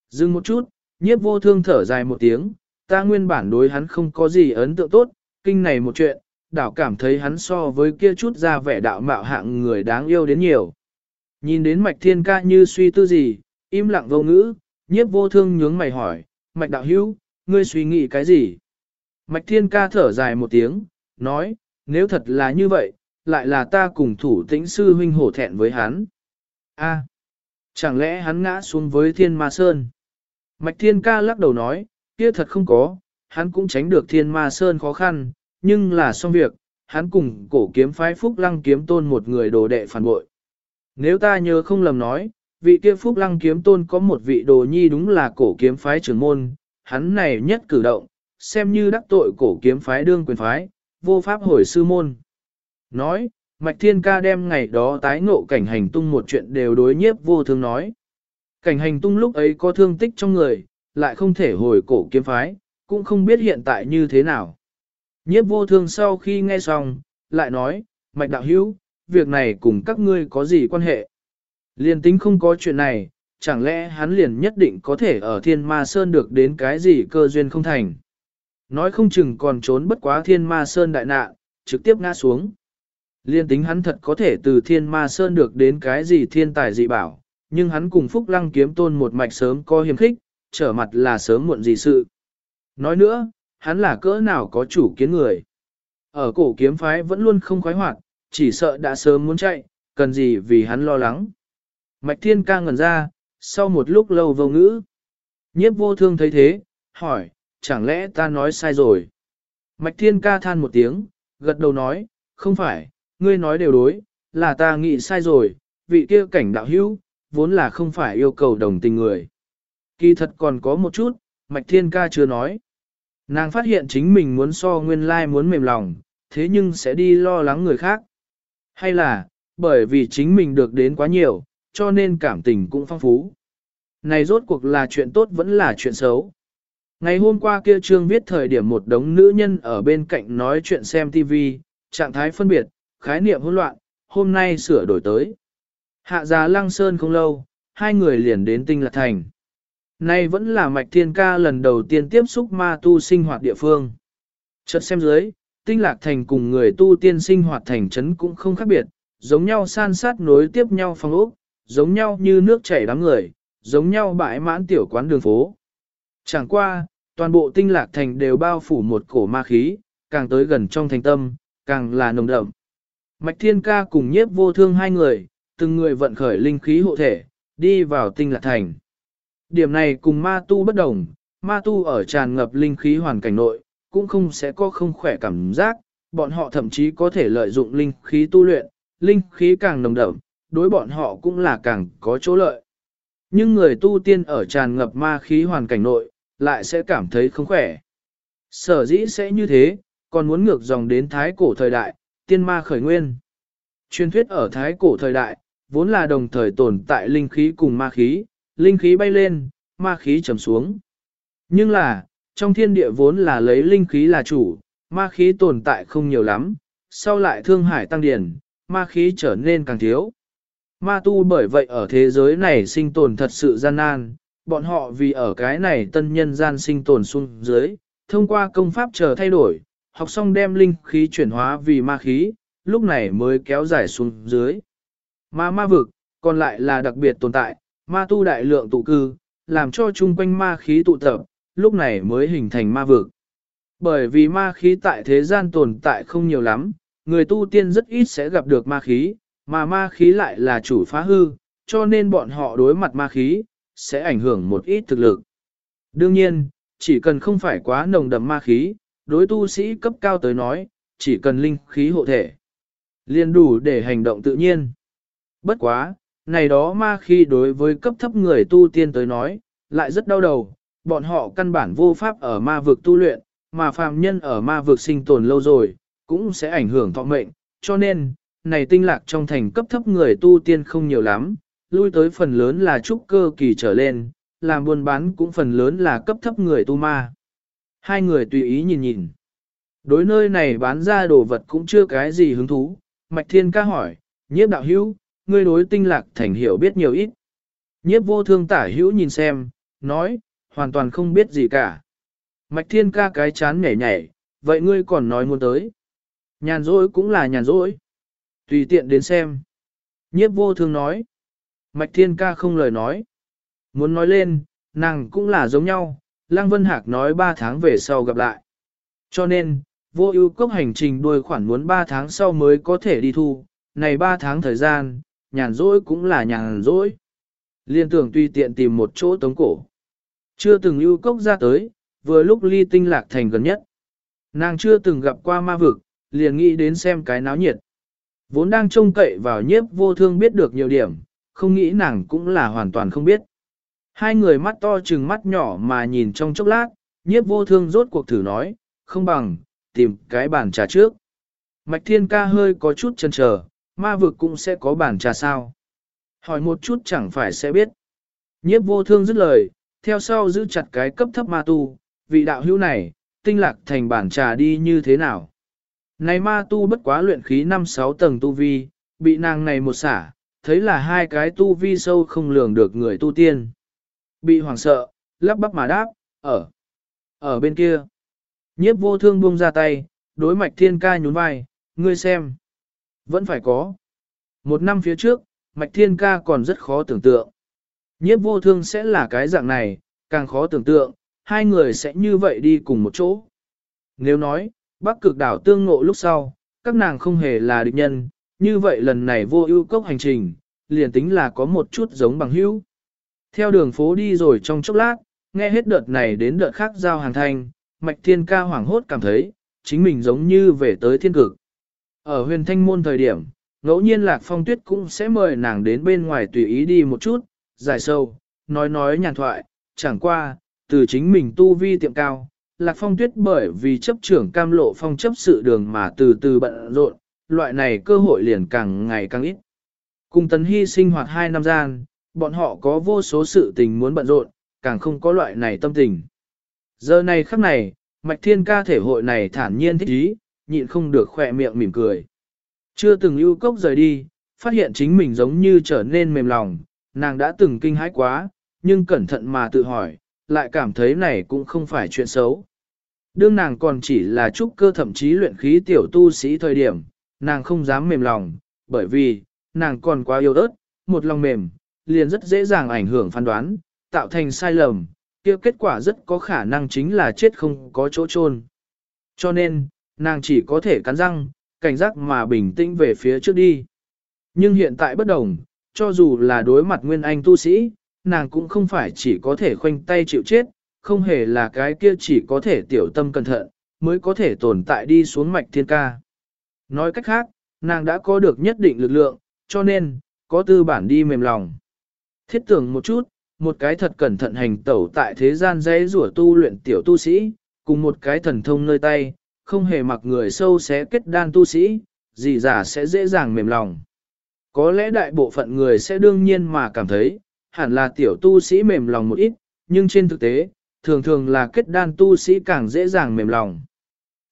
Dừng một chút, nhiếp vô thương thở dài một tiếng, ta nguyên bản đối hắn không có gì ấn tượng tốt, kinh này một chuyện, đảo cảm thấy hắn so với kia chút ra vẻ đạo mạo hạng người đáng yêu đến nhiều. Nhìn đến mạch thiên ca như suy tư gì, im lặng vô ngữ, nhiếp vô thương nhướng mày hỏi, mạch đạo hữu, ngươi suy nghĩ cái gì? Mạch thiên ca thở dài một tiếng, nói, nếu thật là như vậy, lại là ta cùng thủ tĩnh sư huynh hổ thẹn với hắn. A, chẳng lẽ hắn ngã xuống với thiên ma sơn? Mạch thiên ca lắc đầu nói, kia thật không có, hắn cũng tránh được thiên ma sơn khó khăn, nhưng là xong việc, hắn cùng cổ kiếm phái phúc lăng kiếm tôn một người đồ đệ phản bội. Nếu ta nhớ không lầm nói, vị kia phúc lăng kiếm tôn có một vị đồ nhi đúng là cổ kiếm phái trưởng môn, hắn này nhất cử động, xem như đắc tội cổ kiếm phái đương quyền phái, vô pháp hồi sư môn. Nói, Mạch Thiên Ca đem ngày đó tái ngộ cảnh hành tung một chuyện đều đối nhiếp vô thương nói. Cảnh hành tung lúc ấy có thương tích trong người, lại không thể hồi cổ kiếm phái, cũng không biết hiện tại như thế nào. Nhiếp vô thương sau khi nghe xong, lại nói, Mạch Đạo Hữu việc này cùng các ngươi có gì quan hệ? Liên tính không có chuyện này, chẳng lẽ hắn liền nhất định có thể ở thiên ma sơn được đến cái gì cơ duyên không thành? Nói không chừng còn trốn bất quá thiên ma sơn đại nạn, trực tiếp ngã xuống. Liên tính hắn thật có thể từ thiên ma sơn được đến cái gì thiên tài dị bảo, nhưng hắn cùng Phúc Lăng kiếm tôn một mạch sớm có hiểm khích, trở mặt là sớm muộn gì sự. Nói nữa, hắn là cỡ nào có chủ kiến người. Ở cổ kiếm phái vẫn luôn không khoái hoạt, chỉ sợ đã sớm muốn chạy, cần gì vì hắn lo lắng. Mạch thiên ca ngẩn ra, sau một lúc lâu vô ngữ. Nhiếp vô thương thấy thế, hỏi, chẳng lẽ ta nói sai rồi? Mạch thiên ca than một tiếng, gật đầu nói, không phải, ngươi nói đều đối, là ta nghĩ sai rồi, vị kia cảnh đạo hữu, vốn là không phải yêu cầu đồng tình người. Kỳ thật còn có một chút, Mạch Thiên Ca chưa nói. Nàng phát hiện chính mình muốn so nguyên lai muốn mềm lòng, thế nhưng sẽ đi lo lắng người khác. Hay là, bởi vì chính mình được đến quá nhiều, cho nên cảm tình cũng phong phú. Này rốt cuộc là chuyện tốt vẫn là chuyện xấu. Ngày hôm qua kia trương viết thời điểm một đống nữ nhân ở bên cạnh nói chuyện xem TV, trạng thái phân biệt, khái niệm hỗn loạn, hôm nay sửa đổi tới. Hạ giá lăng sơn không lâu, hai người liền đến tinh lạc thành. Nay vẫn là mạch thiên ca lần đầu tiên tiếp xúc ma tu sinh hoạt địa phương. Chợt xem dưới, tinh lạc thành cùng người tu tiên sinh hoạt thành trấn cũng không khác biệt, giống nhau san sát nối tiếp nhau phong ốc, giống nhau như nước chảy đám người, giống nhau bãi mãn tiểu quán đường phố. Chẳng qua, toàn bộ tinh lạc thành đều bao phủ một cổ ma khí, càng tới gần trong thành tâm, càng là nồng đậm. Mạch Thiên Ca cùng nhiếp vô thương hai người, từng người vận khởi linh khí hộ thể, đi vào tinh lạc thành. Điểm này cùng ma tu bất đồng, ma tu ở tràn ngập linh khí hoàn cảnh nội, cũng không sẽ có không khỏe cảm giác, bọn họ thậm chí có thể lợi dụng linh khí tu luyện, linh khí càng nồng đậm, đối bọn họ cũng là càng có chỗ lợi. Nhưng người tu tiên ở tràn ngập ma khí hoàn cảnh nội, lại sẽ cảm thấy không khỏe. Sở dĩ sẽ như thế, còn muốn ngược dòng đến thái cổ thời đại, tiên ma khởi nguyên. Truyền thuyết ở thái cổ thời đại, vốn là đồng thời tồn tại linh khí cùng ma khí, linh khí bay lên, ma khí trầm xuống. Nhưng là, trong thiên địa vốn là lấy linh khí là chủ, ma khí tồn tại không nhiều lắm, sau lại thương hải tăng điển, ma khí trở nên càng thiếu. Ma tu bởi vậy ở thế giới này sinh tồn thật sự gian nan, bọn họ vì ở cái này tân nhân gian sinh tồn xuống dưới, thông qua công pháp chờ thay đổi, học xong đem linh khí chuyển hóa vì ma khí, lúc này mới kéo dài xuống dưới. Ma ma vực, còn lại là đặc biệt tồn tại, ma tu đại lượng tụ cư, làm cho chung quanh ma khí tụ tập, lúc này mới hình thành ma vực. Bởi vì ma khí tại thế gian tồn tại không nhiều lắm, người tu tiên rất ít sẽ gặp được ma khí, mà ma khí lại là chủ phá hư, cho nên bọn họ đối mặt ma khí, sẽ ảnh hưởng một ít thực lực. Đương nhiên, chỉ cần không phải quá nồng đậm ma khí, đối tu sĩ cấp cao tới nói, chỉ cần linh khí hộ thể. liền đủ để hành động tự nhiên. Bất quá, này đó ma khí đối với cấp thấp người tu tiên tới nói, lại rất đau đầu, bọn họ căn bản vô pháp ở ma vực tu luyện, mà phàm nhân ở ma vực sinh tồn lâu rồi, cũng sẽ ảnh hưởng thọ mệnh, cho nên, này tinh lạc trong thành cấp thấp người tu tiên không nhiều lắm, lui tới phần lớn là trúc cơ kỳ trở lên, làm buôn bán cũng phần lớn là cấp thấp người tu ma. Hai người tùy ý nhìn nhìn. Đối nơi này bán ra đồ vật cũng chưa cái gì hứng thú, Mạch Thiên ca hỏi, nhiếp đạo hữu, ngươi đối tinh lạc thành hiểu biết nhiều ít. Nhiếp vô thương tả hữu nhìn xem, nói, hoàn toàn không biết gì cả. Mạch Thiên ca cái chán nhảy nhảy, vậy ngươi còn nói muốn tới. Nhàn rỗi cũng là nhàn rỗi. Tùy tiện đến xem. Nhiếp vô thương nói. Mạch thiên ca không lời nói. Muốn nói lên, nàng cũng là giống nhau, Lăng Vân Hạc nói 3 tháng về sau gặp lại. Cho nên, vô ưu cốc hành trình đuôi khoản muốn 3 tháng sau mới có thể đi thu, này 3 tháng thời gian, nhàn rỗi cũng là nhàn rỗi. Liên tưởng tùy tiện tìm một chỗ tống cổ. Chưa từng ưu cốc ra tới, vừa lúc ly tinh lạc thành gần nhất. Nàng chưa từng gặp qua ma vực, liền nghĩ đến xem cái náo nhiệt. Vốn đang trông cậy vào nhiếp vô thương biết được nhiều điểm, không nghĩ nàng cũng là hoàn toàn không biết. Hai người mắt to chừng mắt nhỏ mà nhìn trong chốc lát, nhiếp vô thương rốt cuộc thử nói, không bằng, tìm cái bàn trà trước. Mạch thiên ca hơi có chút chần chờ, ma vực cũng sẽ có bàn trà sao. Hỏi một chút chẳng phải sẽ biết. Nhiếp vô thương dứt lời, theo sau giữ chặt cái cấp thấp ma tu, vị đạo hữu này, tinh lạc thành bản trà đi như thế nào. Này ma tu bất quá luyện khí 5-6 tầng tu vi, bị nàng này một xả, thấy là hai cái tu vi sâu không lường được người tu tiên. Bị hoảng sợ, lắp bắp mà đáp, ở, ở bên kia. Nhiếp vô thương buông ra tay, đối mạch thiên ca nhún vai, ngươi xem. Vẫn phải có. Một năm phía trước, mạch thiên ca còn rất khó tưởng tượng. Nhiếp vô thương sẽ là cái dạng này, càng khó tưởng tượng, hai người sẽ như vậy đi cùng một chỗ. Nếu nói, bắc cực đảo tương ngộ lúc sau, các nàng không hề là địch nhân, như vậy lần này vô ưu cốc hành trình, liền tính là có một chút giống bằng hữu. Theo đường phố đi rồi trong chốc lát, nghe hết đợt này đến đợt khác giao hàng thanh, mạch thiên ca hoảng hốt cảm thấy, chính mình giống như về tới thiên cực. Ở huyền thanh môn thời điểm, ngẫu nhiên lạc phong tuyết cũng sẽ mời nàng đến bên ngoài tùy ý đi một chút, dài sâu, nói nói nhàn thoại, chẳng qua, từ chính mình tu vi tiệm cao, lạc phong tuyết bởi vì chấp trưởng cam lộ phong chấp sự đường mà từ từ bận rộn, loại này cơ hội liền càng ngày càng ít. Cùng tấn hy sinh hoạt hai năm gian, bọn họ có vô số sự tình muốn bận rộn, càng không có loại này tâm tình. Giờ này khắc này, mạch thiên ca thể hội này thản nhiên thích ý, nhịn không được khỏe miệng mỉm cười. Chưa từng ưu cốc rời đi, phát hiện chính mình giống như trở nên mềm lòng, nàng đã từng kinh hãi quá, nhưng cẩn thận mà tự hỏi, lại cảm thấy này cũng không phải chuyện xấu. Đương nàng còn chỉ là trúc cơ thậm chí luyện khí tiểu tu sĩ thời điểm, nàng không dám mềm lòng, bởi vì, nàng còn quá yếu ớt, một lòng mềm, liền rất dễ dàng ảnh hưởng phán đoán, tạo thành sai lầm, kia kết quả rất có khả năng chính là chết không có chỗ chôn. Cho nên, nàng chỉ có thể cắn răng, cảnh giác mà bình tĩnh về phía trước đi. Nhưng hiện tại bất đồng, cho dù là đối mặt nguyên anh tu sĩ, nàng cũng không phải chỉ có thể khoanh tay chịu chết, không hề là cái kia chỉ có thể tiểu tâm cẩn thận, mới có thể tồn tại đi xuống mạch thiên ca. Nói cách khác, nàng đã có được nhất định lực lượng, cho nên, có tư bản đi mềm lòng. Thiết tưởng một chút, một cái thật cẩn thận hành tẩu tại thế gian dễ rủa tu luyện tiểu tu sĩ, cùng một cái thần thông nơi tay, không hề mặc người sâu xé kết đan tu sĩ, gì giả sẽ dễ dàng mềm lòng. Có lẽ đại bộ phận người sẽ đương nhiên mà cảm thấy, hẳn là tiểu tu sĩ mềm lòng một ít, nhưng trên thực tế, thường thường là kết đan tu sĩ càng dễ dàng mềm lòng.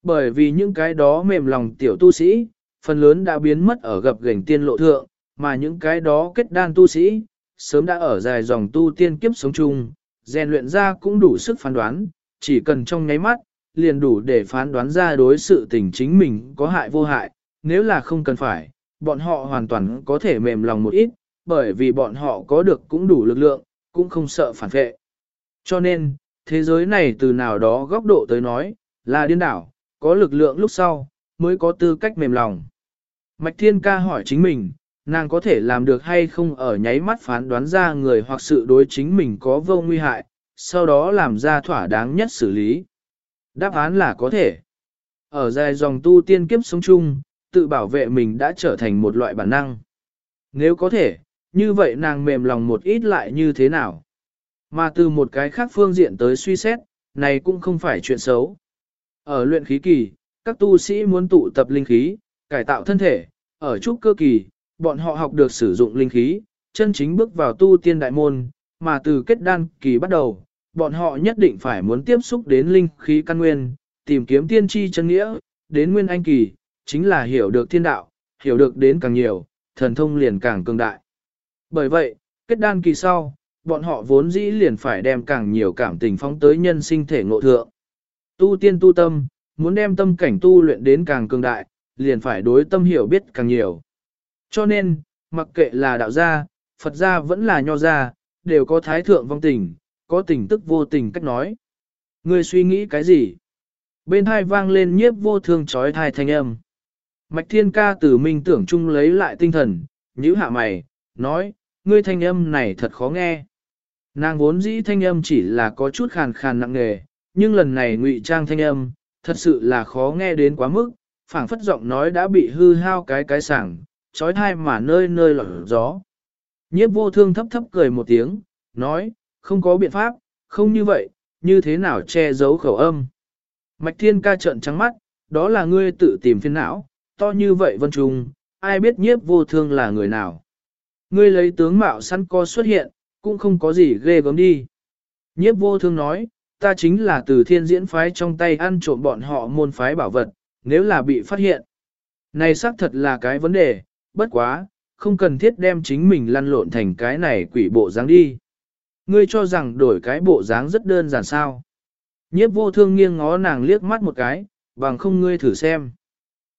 Bởi vì những cái đó mềm lòng tiểu tu sĩ, phần lớn đã biến mất ở gặp gành tiên lộ thượng, mà những cái đó kết đan tu sĩ, sớm đã ở dài dòng tu tiên kiếp sống chung, rèn luyện ra cũng đủ sức phán đoán, chỉ cần trong nháy mắt, liền đủ để phán đoán ra đối sự tình chính mình có hại vô hại, nếu là không cần phải, bọn họ hoàn toàn có thể mềm lòng một ít, bởi vì bọn họ có được cũng đủ lực lượng, cũng không sợ phản vệ. Cho nên, thế giới này từ nào đó góc độ tới nói, là điên đảo, có lực lượng lúc sau, mới có tư cách mềm lòng. Mạch Thiên Ca hỏi chính mình, nàng có thể làm được hay không ở nháy mắt phán đoán ra người hoặc sự đối chính mình có vô nguy hại, sau đó làm ra thỏa đáng nhất xử lý. Đáp án là có thể. Ở dài dòng tu tiên kiếp sống chung, tự bảo vệ mình đã trở thành một loại bản năng. Nếu có thể, như vậy nàng mềm lòng một ít lại như thế nào? Mà từ một cái khác phương diện tới suy xét, này cũng không phải chuyện xấu. Ở luyện khí kỳ, các tu sĩ muốn tụ tập linh khí, cải tạo thân thể, ở trúc cơ kỳ, bọn họ học được sử dụng linh khí, chân chính bước vào tu tiên đại môn, mà từ kết đan kỳ bắt đầu, bọn họ nhất định phải muốn tiếp xúc đến linh khí căn nguyên, tìm kiếm tiên tri chân nghĩa, đến nguyên anh kỳ, chính là hiểu được thiên đạo, hiểu được đến càng nhiều, thần thông liền càng cường đại. Bởi vậy, kết đan kỳ sau, bọn họ vốn dĩ liền phải đem càng nhiều cảm tình phóng tới nhân sinh thể ngộ thượng. Tu tiên tu tâm, muốn đem tâm cảnh tu luyện đến càng cường đại, liền phải đối tâm hiểu biết càng nhiều. Cho nên, mặc kệ là đạo gia, Phật gia vẫn là nho gia, đều có thái thượng vong tình, có tình tức vô tình cách nói. Ngươi suy nghĩ cái gì? Bên hai vang lên nhiếp vô thương trói thai thanh âm. Mạch thiên ca từ minh tưởng chung lấy lại tinh thần, nhíu hạ mày, nói, ngươi thanh âm này thật khó nghe. Nàng vốn dĩ thanh âm chỉ là có chút khàn khàn nặng nề, nhưng lần này ngụy trang thanh âm, thật sự là khó nghe đến quá mức, phảng phất giọng nói đã bị hư hao cái cái sảng, trói thai mà nơi nơi lọt gió. Nhiếp vô thương thấp thấp cười một tiếng, nói, không có biện pháp, không như vậy, như thế nào che giấu khẩu âm. Mạch thiên ca trợn trắng mắt, đó là ngươi tự tìm phiền não, to như vậy vân trùng, ai biết nhiếp vô thương là người nào. Ngươi lấy tướng mạo săn co xuất hiện, cũng không có gì ghê gớm đi. Nhiếp vô thương nói, ta chính là từ thiên diễn phái trong tay ăn trộm bọn họ môn phái bảo vật, nếu là bị phát hiện. Này xác thật là cái vấn đề, bất quá, không cần thiết đem chính mình lăn lộn thành cái này quỷ bộ dáng đi. Ngươi cho rằng đổi cái bộ dáng rất đơn giản sao. Nhiếp vô thương nghiêng ngó nàng liếc mắt một cái, bằng không ngươi thử xem.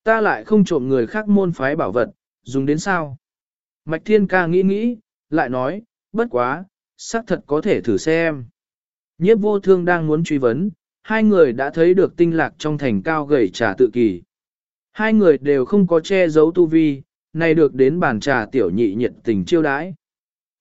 Ta lại không trộm người khác môn phái bảo vật, dùng đến sao? Mạch thiên ca nghĩ nghĩ, lại nói, bất quá, xác thật có thể thử xem. Nhiếp vô thương đang muốn truy vấn, hai người đã thấy được tinh lạc trong thành cao gầy trà tự kỳ. Hai người đều không có che giấu tu vi, này được đến bàn trà tiểu nhị nhiệt tình chiêu đãi.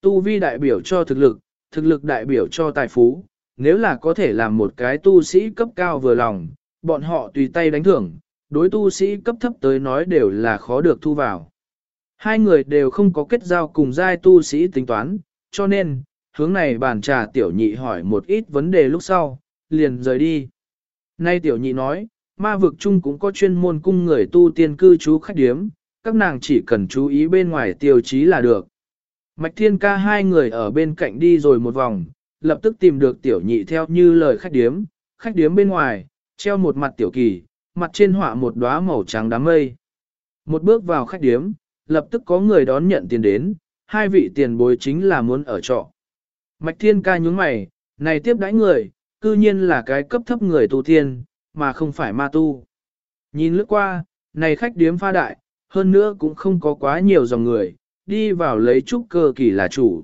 Tu vi đại biểu cho thực lực, thực lực đại biểu cho tài phú, nếu là có thể làm một cái tu sĩ cấp cao vừa lòng, bọn họ tùy tay đánh thưởng, đối tu sĩ cấp thấp tới nói đều là khó được thu vào. Hai người đều không có kết giao cùng giai tu sĩ tính toán, cho nên, hướng này bàn trà tiểu nhị hỏi một ít vấn đề lúc sau, liền rời đi. Nay tiểu nhị nói, ma vực chung cũng có chuyên môn cung người tu tiên cư trú khách điếm, các nàng chỉ cần chú ý bên ngoài tiêu chí là được. Mạch thiên ca hai người ở bên cạnh đi rồi một vòng, lập tức tìm được tiểu nhị theo như lời khách điếm, khách điếm bên ngoài, treo một mặt tiểu kỳ, mặt trên họa một đóa màu trắng đám mây. Một bước vào khách điếm, lập tức có người đón nhận tiền đến, hai vị tiền bối chính là muốn ở trọ. Mạch thiên ca nhúng mày, này tiếp đãi người, cư nhiên là cái cấp thấp người tu tiên, mà không phải ma tu. Nhìn lướt qua, này khách điếm pha đại, hơn nữa cũng không có quá nhiều dòng người, đi vào lấy trúc cơ kỳ là chủ.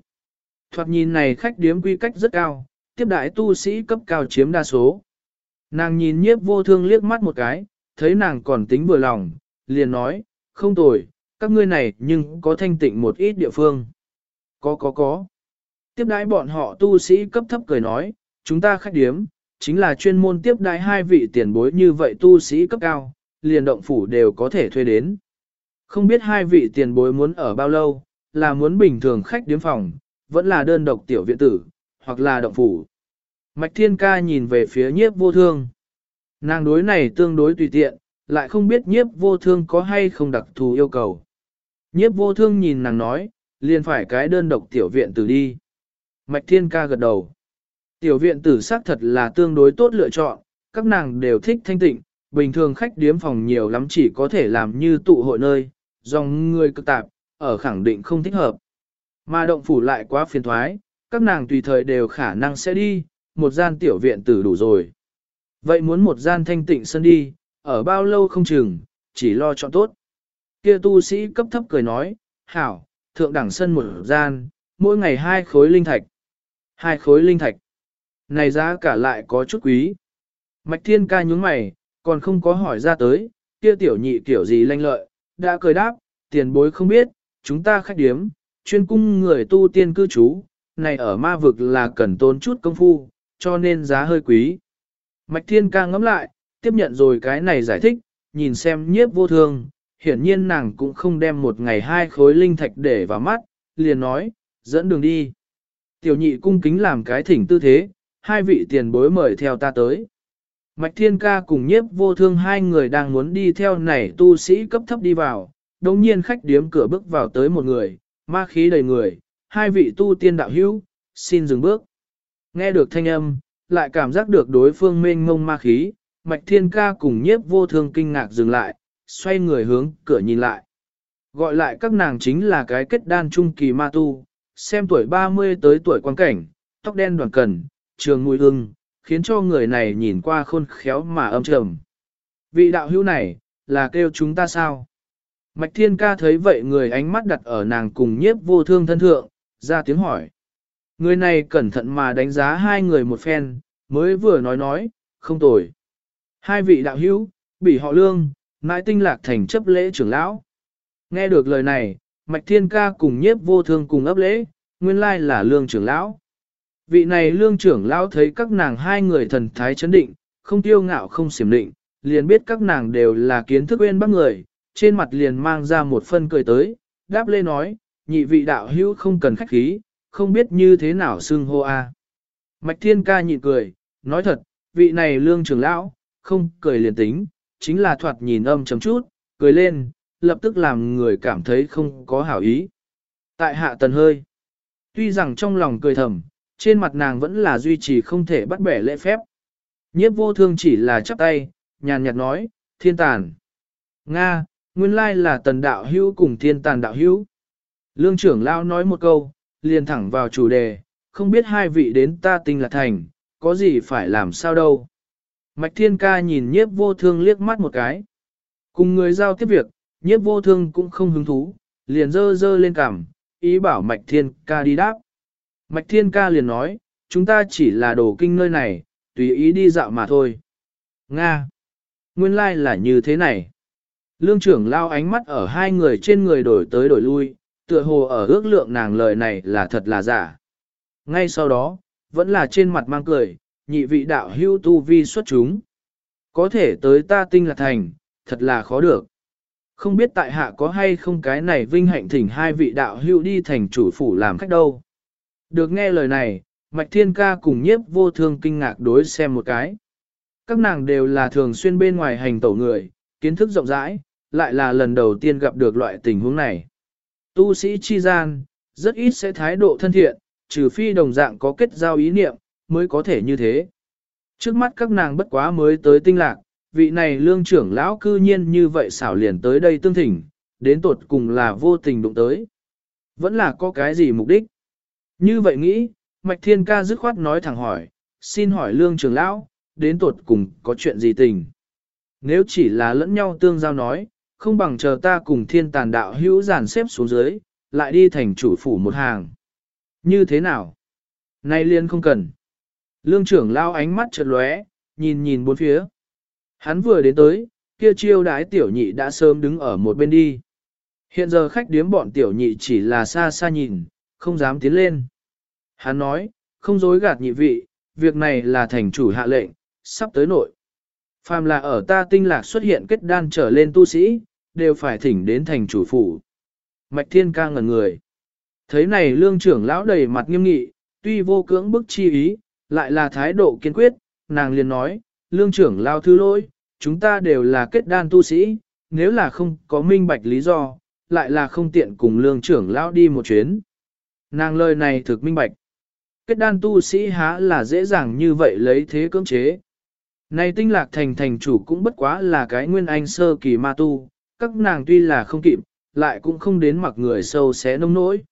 Thoạt nhìn này khách điếm quy cách rất cao, tiếp đại tu sĩ cấp cao chiếm đa số. Nàng nhìn nhiếp vô thương liếc mắt một cái, thấy nàng còn tính vừa lòng, liền nói, không tồi, các ngươi này nhưng có thanh tịnh một ít địa phương. Có có có. Tiếp đãi bọn họ tu sĩ cấp thấp cười nói, chúng ta khách điếm, chính là chuyên môn tiếp đãi hai vị tiền bối như vậy tu sĩ cấp cao, liền động phủ đều có thể thuê đến. Không biết hai vị tiền bối muốn ở bao lâu, là muốn bình thường khách điếm phòng, vẫn là đơn độc tiểu viện tử, hoặc là động phủ. Mạch Thiên Ca nhìn về phía nhiếp vô thương. Nàng đối này tương đối tùy tiện, lại không biết nhiếp vô thương có hay không đặc thù yêu cầu. Nhiếp vô thương nhìn nàng nói, liền phải cái đơn độc tiểu viện tử đi. Mạch Thiên Ca gật đầu. Tiểu viện tử xác thật là tương đối tốt lựa chọn, các nàng đều thích thanh tịnh, bình thường khách điếm phòng nhiều lắm chỉ có thể làm như tụ hội nơi, dòng người cực tạp, ở khẳng định không thích hợp. Mà động phủ lại quá phiền thoái, các nàng tùy thời đều khả năng sẽ đi, một gian tiểu viện tử đủ rồi. Vậy muốn một gian thanh tịnh sân đi, ở bao lâu không chừng, chỉ lo chọn tốt. Kia tu sĩ cấp thấp cười nói, hảo, thượng đẳng sân một gian, mỗi ngày hai khối linh thạch. Hai khối linh thạch. Này giá cả lại có chút quý. Mạch thiên ca nhúng mày, còn không có hỏi ra tới, kia tiểu nhị kiểu gì lanh lợi, đã cười đáp, tiền bối không biết, chúng ta khách điếm, chuyên cung người tu tiên cư trú, này ở ma vực là cần tốn chút công phu, cho nên giá hơi quý. Mạch Thiên ca ngẫm lại, tiếp nhận rồi cái này giải thích, nhìn xem nhiếp vô thương, hiển nhiên nàng cũng không đem một ngày hai khối linh thạch để vào mắt, liền nói, dẫn đường đi. Tiểu nhị cung kính làm cái thỉnh tư thế, hai vị tiền bối mời theo ta tới. Mạch Thiên Ca cùng nhiếp vô thương hai người đang muốn đi theo này tu sĩ cấp thấp đi vào, đồng nhiên khách điếm cửa bước vào tới một người, ma khí đầy người, hai vị tu tiên đạo hữu, xin dừng bước. Nghe được thanh âm, lại cảm giác được đối phương mênh mông ma khí, Mạch Thiên Ca cùng nhiếp vô thương kinh ngạc dừng lại, xoay người hướng cửa nhìn lại. Gọi lại các nàng chính là cái kết đan trung kỳ ma tu, xem tuổi 30 tới tuổi quan cảnh, tóc đen đoàn cần, trường mùi ưng, khiến cho người này nhìn qua khôn khéo mà âm trầm. Vị đạo hữu này, là kêu chúng ta sao? Mạch Thiên Ca thấy vậy người ánh mắt đặt ở nàng cùng nhiếp vô thương thân thượng, ra tiếng hỏi. Người này cẩn thận mà đánh giá hai người một phen, mới vừa nói nói, không tồi. Hai vị đạo hữu, bị họ lương, mãi tinh lạc thành chấp lễ trưởng lão. Nghe được lời này, Mạch Thiên Ca cùng nhiếp vô thương cùng ấp lễ, nguyên lai là lương trưởng lão. Vị này lương trưởng lão thấy các nàng hai người thần thái chấn định, không tiêu ngạo không xiểm định, liền biết các nàng đều là kiến thức uyên bác người, trên mặt liền mang ra một phân cười tới, đáp lê nói, nhị vị đạo hữu không cần khách khí, không biết như thế nào xưng hô a. Mạch Thiên Ca nhịn cười, nói thật, vị này lương trưởng lão, không cười liền tính, chính là thoạt nhìn âm chấm chút, cười lên, lập tức làm người cảm thấy không có hảo ý. Tại hạ tần hơi, tuy rằng trong lòng cười thầm, trên mặt nàng vẫn là duy trì không thể bắt bẻ lễ phép. Nhiếp vô thương chỉ là chắp tay, nhàn nhạt nói, thiên tàn. Nga, nguyên lai là tần đạo hữu cùng thiên tàn đạo hữu. Lương trưởng lao nói một câu, liền thẳng vào chủ đề, không biết hai vị đến ta tinh là thành, có gì phải làm sao đâu. Mạch thiên ca nhìn nhiếp vô thương liếc mắt một cái. Cùng người giao tiếp việc, nhiếp vô thương cũng không hứng thú, liền dơ dơ lên cằm, ý bảo mạch thiên ca đi đáp. Mạch thiên ca liền nói, chúng ta chỉ là đồ kinh nơi này, tùy ý đi dạo mà thôi. Nga! Nguyên lai like là như thế này. Lương trưởng lao ánh mắt ở hai người trên người đổi tới đổi lui, tựa hồ ở ước lượng nàng lời này là thật là giả. Ngay sau đó, vẫn là trên mặt mang cười, nhị vị đạo hưu tu vi xuất chúng. Có thể tới ta tinh là thành, thật là khó được. Không biết tại hạ có hay không cái này vinh hạnh thỉnh hai vị đạo hưu đi thành chủ phủ làm khách đâu. Được nghe lời này, Mạch Thiên Ca cùng nhiếp vô thương kinh ngạc đối xem một cái. Các nàng đều là thường xuyên bên ngoài hành tẩu người, kiến thức rộng rãi, lại là lần đầu tiên gặp được loại tình huống này. Tu sĩ chi gian, rất ít sẽ thái độ thân thiện, trừ phi đồng dạng có kết giao ý niệm, mới có thể như thế. Trước mắt các nàng bất quá mới tới tinh lạc, vị này lương trưởng lão cư nhiên như vậy xảo liền tới đây tương thỉnh, đến tột cùng là vô tình đụng tới. Vẫn là có cái gì mục đích? Như vậy nghĩ, Mạch Thiên Ca dứt khoát nói thẳng hỏi, xin hỏi lương trưởng lão, đến tột cùng có chuyện gì tình? Nếu chỉ là lẫn nhau tương giao nói, không bằng chờ ta cùng thiên tàn đạo hữu giàn xếp xuống dưới, lại đi thành chủ phủ một hàng. Như thế nào? Nay liên không cần. Lương trưởng lao ánh mắt chợt lóe, nhìn nhìn bốn phía. Hắn vừa đến tới, kia chiêu đái tiểu nhị đã sớm đứng ở một bên đi. Hiện giờ khách điếm bọn tiểu nhị chỉ là xa xa nhìn, không dám tiến lên. Hắn nói, không dối gạt nhị vị, việc này là thành chủ hạ lệnh, sắp tới nội. Phàm là ở ta tinh lạc xuất hiện kết đan trở lên tu sĩ, đều phải thỉnh đến thành chủ phủ. Mạch thiên ca ngẩn người. Thấy này lương trưởng lão đầy mặt nghiêm nghị, tuy vô cưỡng bức chi ý, lại là thái độ kiên quyết, nàng liền nói, lương trưởng lao thứ lỗi, chúng ta đều là kết đan tu sĩ, nếu là không có minh bạch lý do, lại là không tiện cùng lương trưởng lão đi một chuyến. Nàng lời này thực minh bạch. Kết đan tu sĩ há là dễ dàng như vậy lấy thế cưỡng chế. Này tinh lạc thành thành chủ cũng bất quá là cái nguyên anh sơ kỳ ma tu, các nàng tuy là không kịp, lại cũng không đến mặc người sâu xé nông nỗi.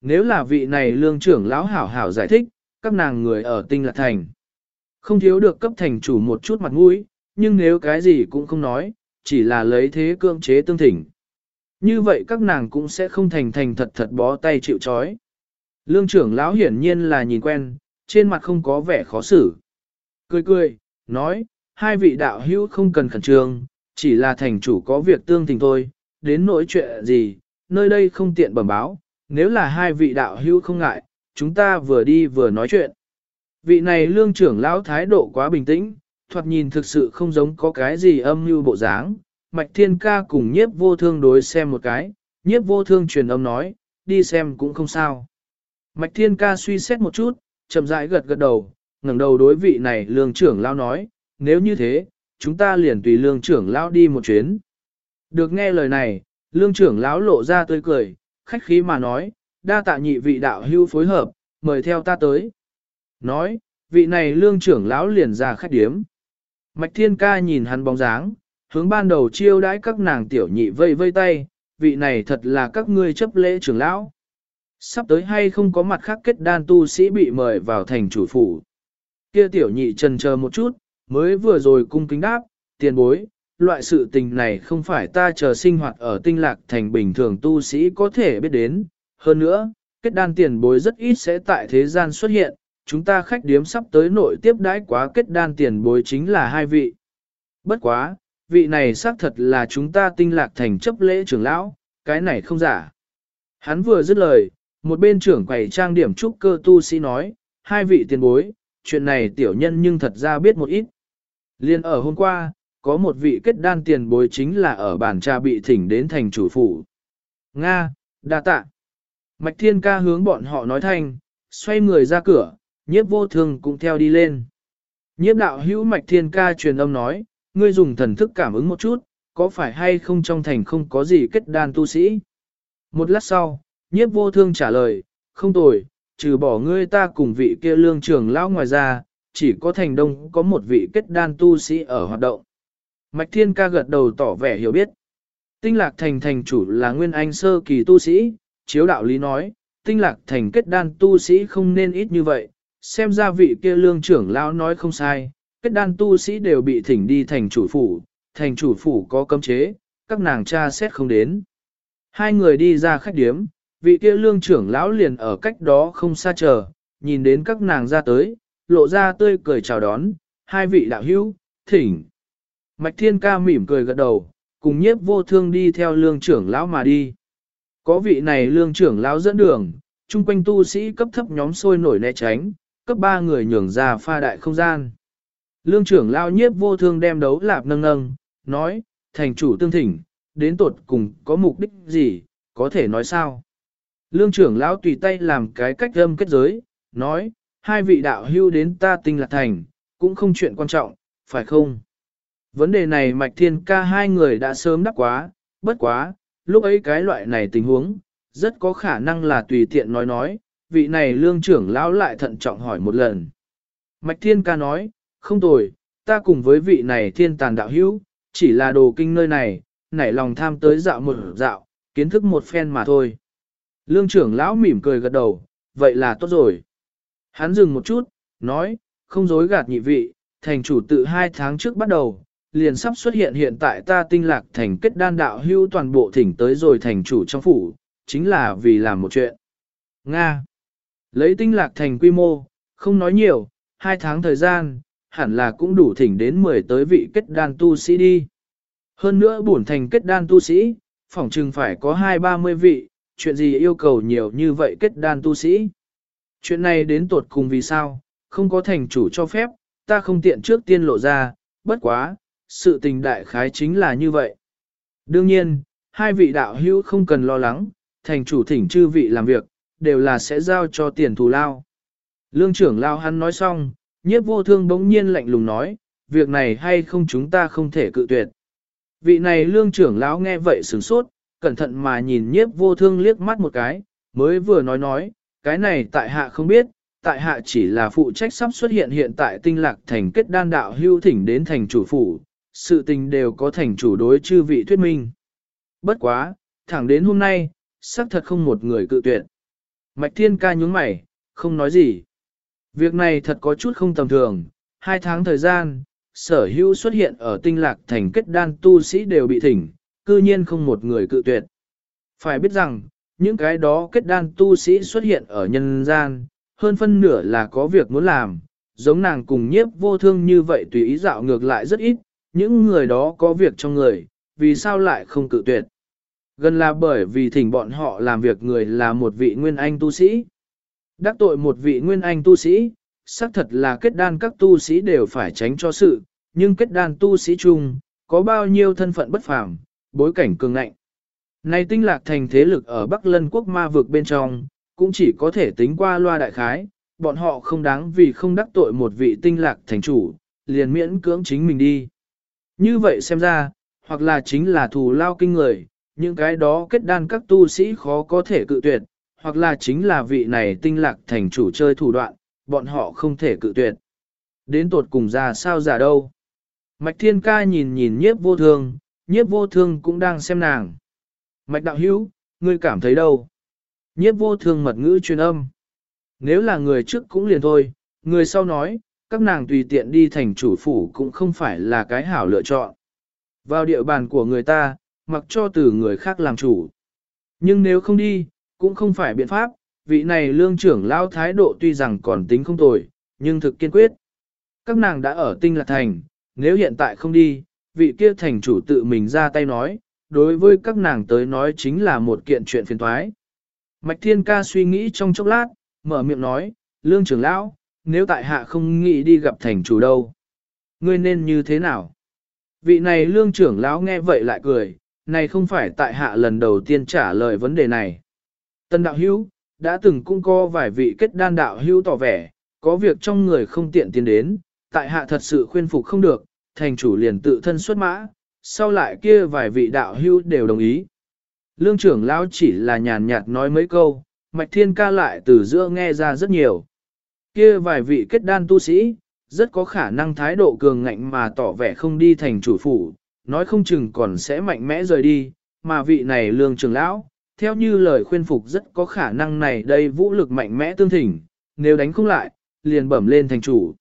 Nếu là vị này lương trưởng lão hảo hảo giải thích, các nàng người ở tinh lạc thành. Không thiếu được cấp thành chủ một chút mặt mũi, nhưng nếu cái gì cũng không nói, chỉ là lấy thế cưỡng chế tương thỉnh. Như vậy các nàng cũng sẽ không thành thành thật thật bó tay chịu chói. Lương trưởng lão hiển nhiên là nhìn quen, trên mặt không có vẻ khó xử. Cười cười, nói, hai vị đạo hữu không cần khẩn trương, chỉ là thành chủ có việc tương tình thôi, đến nỗi chuyện gì, nơi đây không tiện bẩm báo, nếu là hai vị đạo hữu không ngại, chúng ta vừa đi vừa nói chuyện. Vị này lương trưởng lão thái độ quá bình tĩnh, thoạt nhìn thực sự không giống có cái gì âm mưu bộ dáng. Mạch Thiên Ca cùng nhiếp vô thương đối xem một cái, nhiếp vô thương truyền âm nói, đi xem cũng không sao. Mạch Thiên Ca suy xét một chút, chậm rãi gật gật đầu, ngẩng đầu đối vị này lương trưởng lão nói, nếu như thế, chúng ta liền tùy lương trưởng lão đi một chuyến. Được nghe lời này, lương trưởng lão lộ ra tươi cười, khách khí mà nói, đa tạ nhị vị đạo hưu phối hợp, mời theo ta tới. Nói, vị này lương trưởng lão liền ra khách điếm. Mạch thiên ca nhìn hắn bóng dáng, hướng ban đầu chiêu đãi các nàng tiểu nhị vây vây tay, vị này thật là các ngươi chấp lễ trưởng lão. Sắp tới hay không có mặt khác kết đan tu sĩ bị mời vào thành chủ phủ. Kia tiểu nhị trần chờ một chút, mới vừa rồi cung kính đáp, tiền bối, loại sự tình này không phải ta chờ sinh hoạt ở tinh lạc thành bình thường tu sĩ có thể biết đến. Hơn nữa, kết đan tiền bối rất ít sẽ tại thế gian xuất hiện, chúng ta khách điếm sắp tới nội tiếp đãi quá kết đan tiền bối chính là hai vị. Bất quá, vị này xác thật là chúng ta tinh lạc thành chấp lễ trưởng lão, cái này không giả. Hắn vừa dứt lời, một bên trưởng quầy trang điểm trúc cơ tu sĩ nói, hai vị tiền bối, chuyện này tiểu nhân nhưng thật ra biết một ít. Liên ở hôm qua, có một vị kết đan tiền bối chính là ở bản trà bị thỉnh đến thành chủ phủ. Nga, đa tạ. Mạch thiên ca hướng bọn họ nói thanh, xoay người ra cửa, nhiếp vô thương cũng theo đi lên. Nhiếp đạo hữu mạch thiên ca truyền âm nói, ngươi dùng thần thức cảm ứng một chút, có phải hay không trong thành không có gì kết đan tu sĩ? Một lát sau, nhiếp vô thương trả lời, không tồi, trừ bỏ ngươi ta cùng vị kia lương trưởng lão ngoài ra, chỉ có thành đông có một vị kết đan tu sĩ ở hoạt động. Mạch Thiên ca gật đầu tỏ vẻ hiểu biết. Tinh lạc thành thành chủ là nguyên anh sơ kỳ tu sĩ, chiếu đạo lý nói, tinh lạc thành kết đan tu sĩ không nên ít như vậy, xem ra vị kia lương trưởng lão nói không sai, kết đan tu sĩ đều bị thỉnh đi thành chủ phủ, thành chủ phủ có cấm chế, các nàng cha xét không đến. Hai người đi ra khách điếm, vị kia lương trưởng lão liền ở cách đó không xa chờ, nhìn đến các nàng ra tới, lộ ra tươi cười chào đón, hai vị đạo hữu, thỉnh. Mạch thiên ca mỉm cười gật đầu, cùng nhiếp vô thương đi theo lương trưởng lão mà đi. Có vị này lương trưởng lão dẫn đường, chung quanh tu sĩ cấp thấp nhóm sôi nổi né tránh, cấp ba người nhường ra pha đại không gian. Lương trưởng lão nhiếp vô thương đem đấu lạp nâng nâng, nói, thành chủ tương thỉnh, đến tột cùng có mục đích gì, có thể nói sao. Lương trưởng lão tùy tay làm cái cách âm kết giới, nói, hai vị đạo hưu đến ta tinh lạc thành, cũng không chuyện quan trọng, phải không? Vấn đề này Mạch Thiên ca hai người đã sớm đắc quá, bất quá, lúc ấy cái loại này tình huống, rất có khả năng là tùy tiện nói nói, vị này lương trưởng lão lại thận trọng hỏi một lần. Mạch Thiên ca nói, không tồi, ta cùng với vị này thiên tàn đạo hữu, chỉ là đồ kinh nơi này, nảy lòng tham tới dạo một dạo, kiến thức một phen mà thôi. Lương trưởng lão mỉm cười gật đầu, vậy là tốt rồi. Hắn dừng một chút, nói, không dối gạt nhị vị, thành chủ tự hai tháng trước bắt đầu, liền sắp xuất hiện hiện tại ta tinh lạc thành kết đan đạo hưu toàn bộ thỉnh tới rồi thành chủ trong phủ, chính là vì làm một chuyện. Nga. Lấy tinh lạc thành quy mô, không nói nhiều, hai tháng thời gian, hẳn là cũng đủ thỉnh đến 10 tới vị kết đan tu sĩ đi. Hơn nữa bổn thành kết đan tu sĩ, phỏng chừng phải có hai ba mươi vị, chuyện gì yêu cầu nhiều như vậy kết đan tu sĩ. Chuyện này đến tột cùng vì sao, không có thành chủ cho phép, ta không tiện trước tiên lộ ra, bất quá, sự tình đại khái chính là như vậy. Đương nhiên, hai vị đạo hữu không cần lo lắng, thành chủ thỉnh chư vị làm việc, đều là sẽ giao cho tiền thù lao. Lương trưởng lao hắn nói xong, nhiếp vô thương bỗng nhiên lạnh lùng nói, việc này hay không chúng ta không thể cự tuyệt. Vị này lương trưởng lão nghe vậy sửng sốt, cẩn thận mà nhìn nhiếp vô thương liếc mắt một cái, mới vừa nói nói, cái này tại hạ không biết, tại hạ chỉ là phụ trách sắp xuất hiện hiện tại tinh lạc thành kết đan đạo hưu thỉnh đến thành chủ phủ, sự tình đều có thành chủ đối chư vị thuyết minh. Bất quá, thẳng đến hôm nay, xác thật không một người cự tuyệt. Mạch thiên ca nhúng mày, không nói gì. Việc này thật có chút không tầm thường, hai tháng thời gian, sở hữu xuất hiện ở tinh lạc thành kết đan tu sĩ đều bị thỉnh, cư nhiên không một người cự tuyệt. Phải biết rằng, những cái đó kết đan tu sĩ xuất hiện ở nhân gian, hơn phân nửa là có việc muốn làm, giống nàng cùng nhiếp vô thương như vậy tùy ý dạo ngược lại rất ít, những người đó có việc trong người, vì sao lại không cự tuyệt. Gần là bởi vì thỉnh bọn họ làm việc người là một vị nguyên anh tu sĩ. Đắc tội một vị nguyên anh tu sĩ, xác thật là kết đan các tu sĩ đều phải tránh cho sự, nhưng kết đan tu sĩ chung, có bao nhiêu thân phận bất phàm, bối cảnh cường ngạnh. Này tinh lạc thành thế lực ở Bắc Lân quốc ma vực bên trong, cũng chỉ có thể tính qua loa đại khái, bọn họ không đáng vì không đắc tội một vị tinh lạc thành chủ, liền miễn cưỡng chính mình đi. Như vậy xem ra, hoặc là chính là thù lao kinh người, những cái đó kết đan các tu sĩ khó có thể cự tuyệt, hoặc là chính là vị này tinh lạc thành chủ chơi thủ đoạn, bọn họ không thể cự tuyệt. Đến tột cùng ra sao giả đâu. Mạch thiên ca nhìn nhìn nhiếp vô thương, nhiếp vô thương cũng đang xem nàng. Mạch đạo hữu, ngươi cảm thấy đâu? Nhiếp vô thương mật ngữ truyền âm. Nếu là người trước cũng liền thôi, người sau nói, các nàng tùy tiện đi thành chủ phủ cũng không phải là cái hảo lựa chọn. Vào địa bàn của người ta, mặc cho từ người khác làm chủ. Nhưng nếu không đi, cũng không phải biện pháp, vị này lương trưởng lao thái độ tuy rằng còn tính không tồi, nhưng thực kiên quyết. Các nàng đã ở tinh lạc thành, nếu hiện tại không đi, vị kia thành chủ tự mình ra tay nói, đối với các nàng tới nói chính là một kiện chuyện phiền thoái. Mạch Thiên Ca suy nghĩ trong chốc lát, mở miệng nói, lương trưởng lão, nếu tại hạ không nghĩ đi gặp thành chủ đâu, ngươi nên như thế nào? Vị này lương trưởng lão nghe vậy lại cười, này không phải tại hạ lần đầu tiên trả lời vấn đề này. Tân đạo hữu, đã từng cũng có vài vị kết đan đạo hữu tỏ vẻ, có việc trong người không tiện tiến đến, tại hạ thật sự khuyên phục không được, thành chủ liền tự thân xuất mã, sau lại kia vài vị đạo hữu đều đồng ý. Lương trưởng lão chỉ là nhàn nhạt nói mấy câu, mạch thiên ca lại từ giữa nghe ra rất nhiều. Kia vài vị kết đan tu sĩ, rất có khả năng thái độ cường ngạnh mà tỏ vẻ không đi thành chủ phủ, nói không chừng còn sẽ mạnh mẽ rời đi, mà vị này lương trường lão, theo như lời khuyên phục rất có khả năng này đây vũ lực mạnh mẽ tương thỉnh, nếu đánh không lại, liền bẩm lên thành chủ.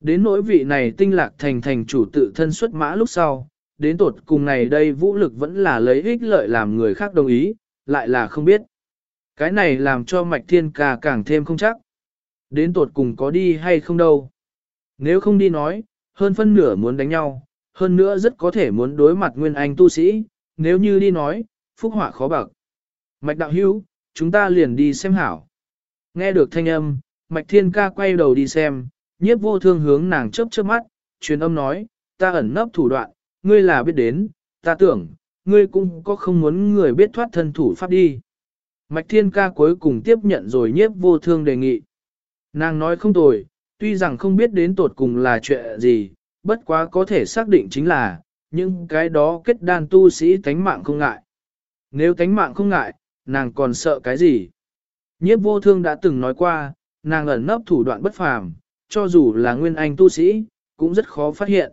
Đến nỗi vị này tinh lạc thành thành chủ tự thân xuất mã lúc sau, đến tột cùng này đây vũ lực vẫn là lấy ích lợi làm người khác đồng ý, lại là không biết. Cái này làm cho mạch thiên ca càng thêm không chắc. Đến tột cùng có đi hay không đâu. Nếu không đi nói, hơn phân nửa muốn đánh nhau, hơn nữa rất có thể muốn đối mặt nguyên anh tu sĩ, nếu như đi nói, phúc họa khó bạc. Mạch đạo hữu, chúng ta liền đi xem hảo. Nghe được thanh âm, Mạch Thiên Ca quay đầu đi xem, nhiếp vô thương hướng nàng chớp chớp mắt, truyền âm nói, ta ẩn nấp thủ đoạn, ngươi là biết đến, ta tưởng, ngươi cũng có không muốn người biết thoát thân thủ pháp đi. Mạch Thiên Ca cuối cùng tiếp nhận rồi nhiếp vô thương đề nghị. Nàng nói không tồi, tuy rằng không biết đến tột cùng là chuyện gì, bất quá có thể xác định chính là, những cái đó kết đan tu sĩ tánh mạng không ngại. Nếu tánh mạng không ngại, nàng còn sợ cái gì? Nhiếp vô thương đã từng nói qua, nàng ẩn nấp thủ đoạn bất phàm, cho dù là nguyên anh tu sĩ, cũng rất khó phát hiện.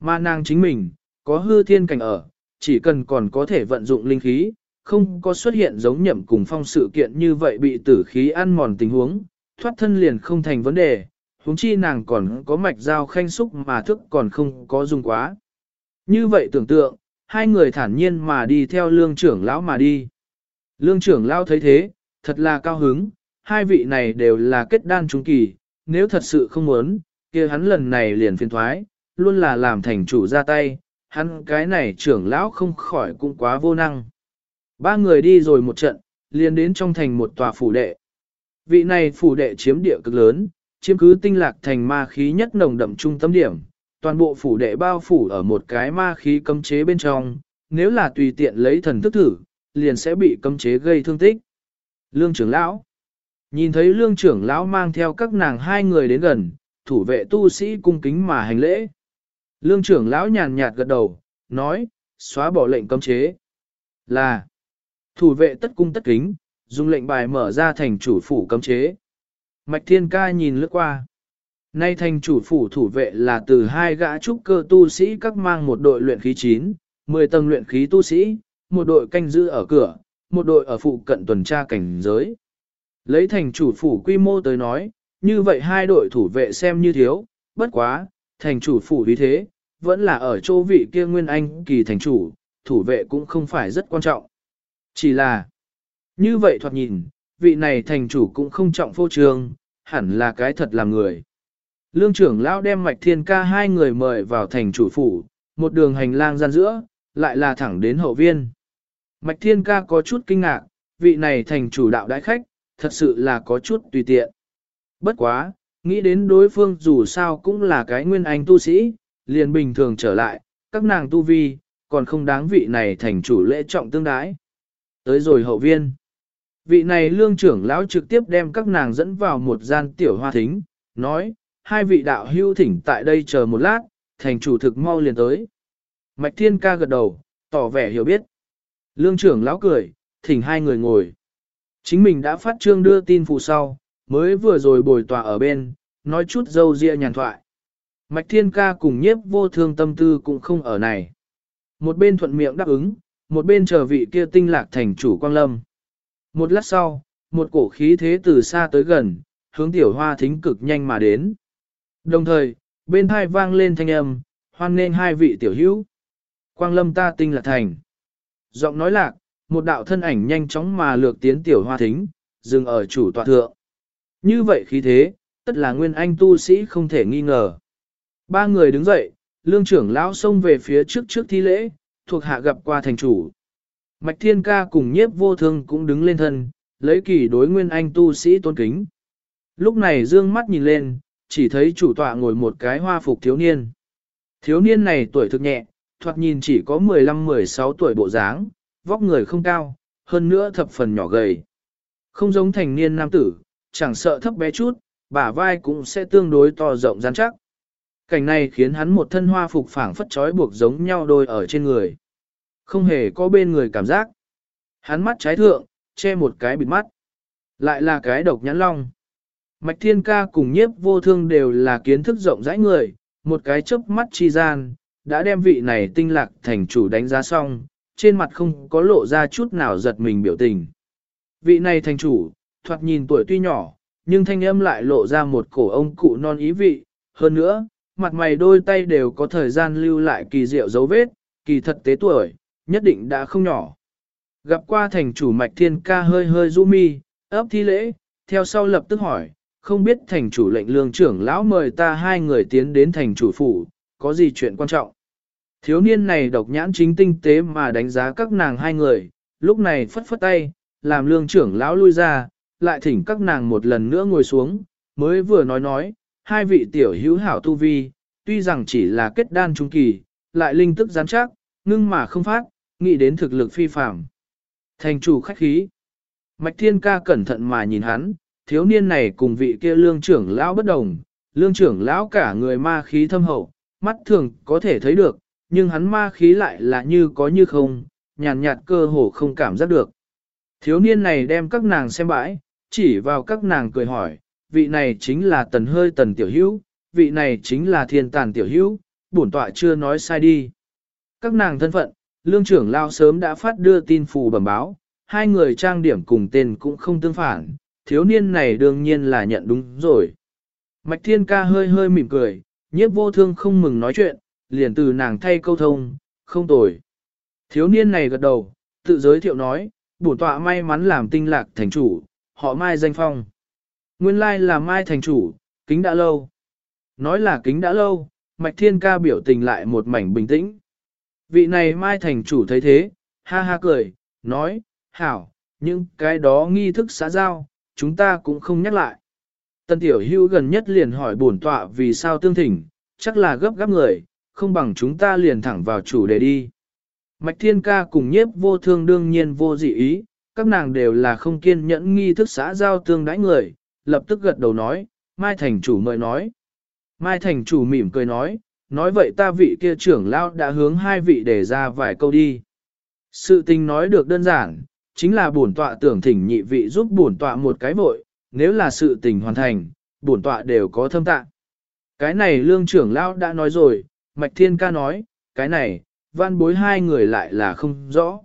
Mà nàng chính mình, có hư thiên cảnh ở, chỉ cần còn có thể vận dụng linh khí, không có xuất hiện giống nhậm cùng phong sự kiện như vậy bị tử khí ăn mòn tình huống, thoát thân liền không thành vấn đề, huống chi nàng còn có mạch dao khanh xúc mà thức còn không có dùng quá. Như vậy tưởng tượng, hai người thản nhiên mà đi theo lương trưởng lão mà đi. Lương trưởng lão thấy thế, thật là cao hứng, hai vị này đều là kết đan trung kỳ, nếu thật sự không muốn, kia hắn lần này liền phiền thoái, luôn là làm thành chủ ra tay, hắn cái này trưởng lão không khỏi cũng quá vô năng. Ba người đi rồi một trận, liền đến trong thành một tòa phủ đệ. Vị này phủ đệ chiếm địa cực lớn, chiếm cứ tinh lạc thành ma khí nhất nồng đậm trung tâm điểm, toàn bộ phủ đệ bao phủ ở một cái ma khí cấm chế bên trong, nếu là tùy tiện lấy thần thức thử, liền sẽ bị cấm chế gây thương tích. Lương trưởng lão Nhìn thấy lương trưởng lão mang theo các nàng hai người đến gần, thủ vệ tu sĩ cung kính mà hành lễ. Lương trưởng lão nhàn nhạt gật đầu, nói, xóa bỏ lệnh cấm chế. Là, thủ vệ tất cung tất kính, dùng lệnh bài mở ra thành chủ phủ cấm chế. Mạch Thiên Ca nhìn lướt qua. Nay thành chủ phủ thủ vệ là từ hai gã trúc cơ tu sĩ các mang một đội luyện khí 9, 10 tầng luyện khí tu sĩ, một đội canh giữ ở cửa, một đội ở phụ cận tuần tra cảnh giới. Lấy thành chủ phủ quy mô tới nói, như vậy hai đội thủ vệ xem như thiếu, bất quá, thành chủ phủ vì thế, vẫn là ở chỗ vị kia nguyên anh kỳ thành chủ, thủ vệ cũng không phải rất quan trọng. Chỉ là, như vậy thoạt nhìn, vị này thành chủ cũng không trọng phô trương, hẳn là cái thật làm người. Lương trưởng lão đem mạch thiên ca hai người mời vào thành chủ phủ, một đường hành lang gian giữa, lại là thẳng đến hậu viên. Mạch thiên ca có chút kinh ngạc, vị này thành chủ đạo đại khách, thật sự là có chút tùy tiện. Bất quá, nghĩ đến đối phương dù sao cũng là cái nguyên anh tu sĩ, liền bình thường trở lại, các nàng tu vi, còn không đáng vị này thành chủ lễ trọng tương đái. Tới rồi hậu viên. Vị này lương trưởng lão trực tiếp đem các nàng dẫn vào một gian tiểu hoa thính, nói, hai vị đạo hưu thỉnh tại đây chờ một lát, thành chủ thực mau liền tới. Mạch thiên ca gật đầu, tỏ vẻ hiểu biết. Lương trưởng lão cười, thỉnh hai người ngồi. Chính mình đã phát trương đưa tin phụ sau, mới vừa rồi bồi tòa ở bên, nói chút dâu ria nhàn thoại. Mạch thiên ca cùng nhiếp vô thương tâm tư cũng không ở này. Một bên thuận miệng đáp ứng, một bên chờ vị kia tinh lạc thành chủ quang lâm. Một lát sau, một cổ khí thế từ xa tới gần, hướng tiểu hoa thính cực nhanh mà đến. Đồng thời, bên hai vang lên thanh âm, hoan nên hai vị tiểu hữu. Quang lâm ta tinh là thành. Giọng nói lạc, một đạo thân ảnh nhanh chóng mà lược tiến tiểu hoa thính, dừng ở chủ tọa thượng. Như vậy khí thế, tất là nguyên anh tu sĩ không thể nghi ngờ. Ba người đứng dậy, lương trưởng lão xông về phía trước trước thi lễ, thuộc hạ gặp qua thành chủ. Mạch thiên ca cùng nhiếp vô thương cũng đứng lên thân, lấy kỳ đối nguyên anh tu sĩ tôn kính. Lúc này dương mắt nhìn lên, chỉ thấy chủ tọa ngồi một cái hoa phục thiếu niên. Thiếu niên này tuổi thực nhẹ, thoạt nhìn chỉ có 15-16 tuổi bộ dáng, vóc người không cao, hơn nữa thập phần nhỏ gầy. Không giống thành niên nam tử, chẳng sợ thấp bé chút, bả vai cũng sẽ tương đối to rộng rắn chắc. Cảnh này khiến hắn một thân hoa phục phảng phất trói buộc giống nhau đôi ở trên người. Không hề có bên người cảm giác. Hắn mắt trái thượng, che một cái bịt mắt. Lại là cái độc nhãn long. Mạch thiên ca cùng nhiếp vô thương đều là kiến thức rộng rãi người, một cái chớp mắt chi gian, đã đem vị này tinh lạc thành chủ đánh giá xong, trên mặt không có lộ ra chút nào giật mình biểu tình. Vị này thành chủ, thoạt nhìn tuổi tuy nhỏ, nhưng thanh âm lại lộ ra một cổ ông cụ non ý vị, hơn nữa, mặt mày đôi tay đều có thời gian lưu lại kỳ diệu dấu vết, kỳ thật tế tuổi, nhất định đã không nhỏ. Gặp qua thành chủ mạch thiên ca hơi hơi rũ mi, ấp thi lễ, theo sau lập tức hỏi, không biết thành chủ lệnh lương trưởng lão mời ta hai người tiến đến thành chủ phủ, có gì chuyện quan trọng. Thiếu niên này độc nhãn chính tinh tế mà đánh giá các nàng hai người, lúc này phất phất tay, làm lương trưởng lão lui ra, lại thỉnh các nàng một lần nữa ngồi xuống, mới vừa nói nói, hai vị tiểu hữu hảo tu vi, tuy rằng chỉ là kết đan trung kỳ, lại linh tức gián chắc, ngưng mà không phát, nghĩ đến thực lực phi phàm. Thành chủ khách khí. Mạch Thiên Ca cẩn thận mà nhìn hắn, thiếu niên này cùng vị kia lương trưởng lão bất đồng, lương trưởng lão cả người ma khí thâm hậu, mắt thường có thể thấy được, nhưng hắn ma khí lại là như có như không, nhàn nhạt, nhạt cơ hồ không cảm giác được. Thiếu niên này đem các nàng xem bãi, chỉ vào các nàng cười hỏi, vị này chính là tần hơi tần tiểu hữu, vị này chính là thiên tàn tiểu hữu, bổn tọa chưa nói sai đi. Các nàng thân phận, lương trưởng lao sớm đã phát đưa tin phù bẩm báo, hai người trang điểm cùng tên cũng không tương phản, thiếu niên này đương nhiên là nhận đúng rồi. Mạch thiên ca hơi hơi mỉm cười, nhiếp vô thương không mừng nói chuyện, liền từ nàng thay câu thông, không tồi. Thiếu niên này gật đầu, tự giới thiệu nói, bổn tọa may mắn làm tinh lạc thành chủ, họ mai danh phong. Nguyên lai là mai thành chủ, kính đã lâu. Nói là kính đã lâu, mạch thiên ca biểu tình lại một mảnh bình tĩnh. Vị này mai thành chủ thấy thế, ha ha cười, nói, hảo, nhưng cái đó nghi thức xã giao, chúng ta cũng không nhắc lại. Tân tiểu hưu gần nhất liền hỏi bổn tọa vì sao tương thỉnh, chắc là gấp gáp người, không bằng chúng ta liền thẳng vào chủ đề đi. Mạch thiên ca cùng nhiếp vô thương đương nhiên vô dị ý, các nàng đều là không kiên nhẫn nghi thức xã giao tương đãi người, lập tức gật đầu nói, Mai Thành chủ mời nói. Mai Thành chủ mỉm cười nói, nói vậy ta vị kia trưởng lão đã hướng hai vị để ra vài câu đi. Sự tình nói được đơn giản, chính là bổn tọa tưởng thỉnh nhị vị giúp bổn tọa một cái vội, nếu là sự tình hoàn thành, bổn tọa đều có thâm tạ. Cái này lương trưởng lão đã nói rồi, Mạch Thiên ca nói, cái này, văn bối hai người lại là không rõ.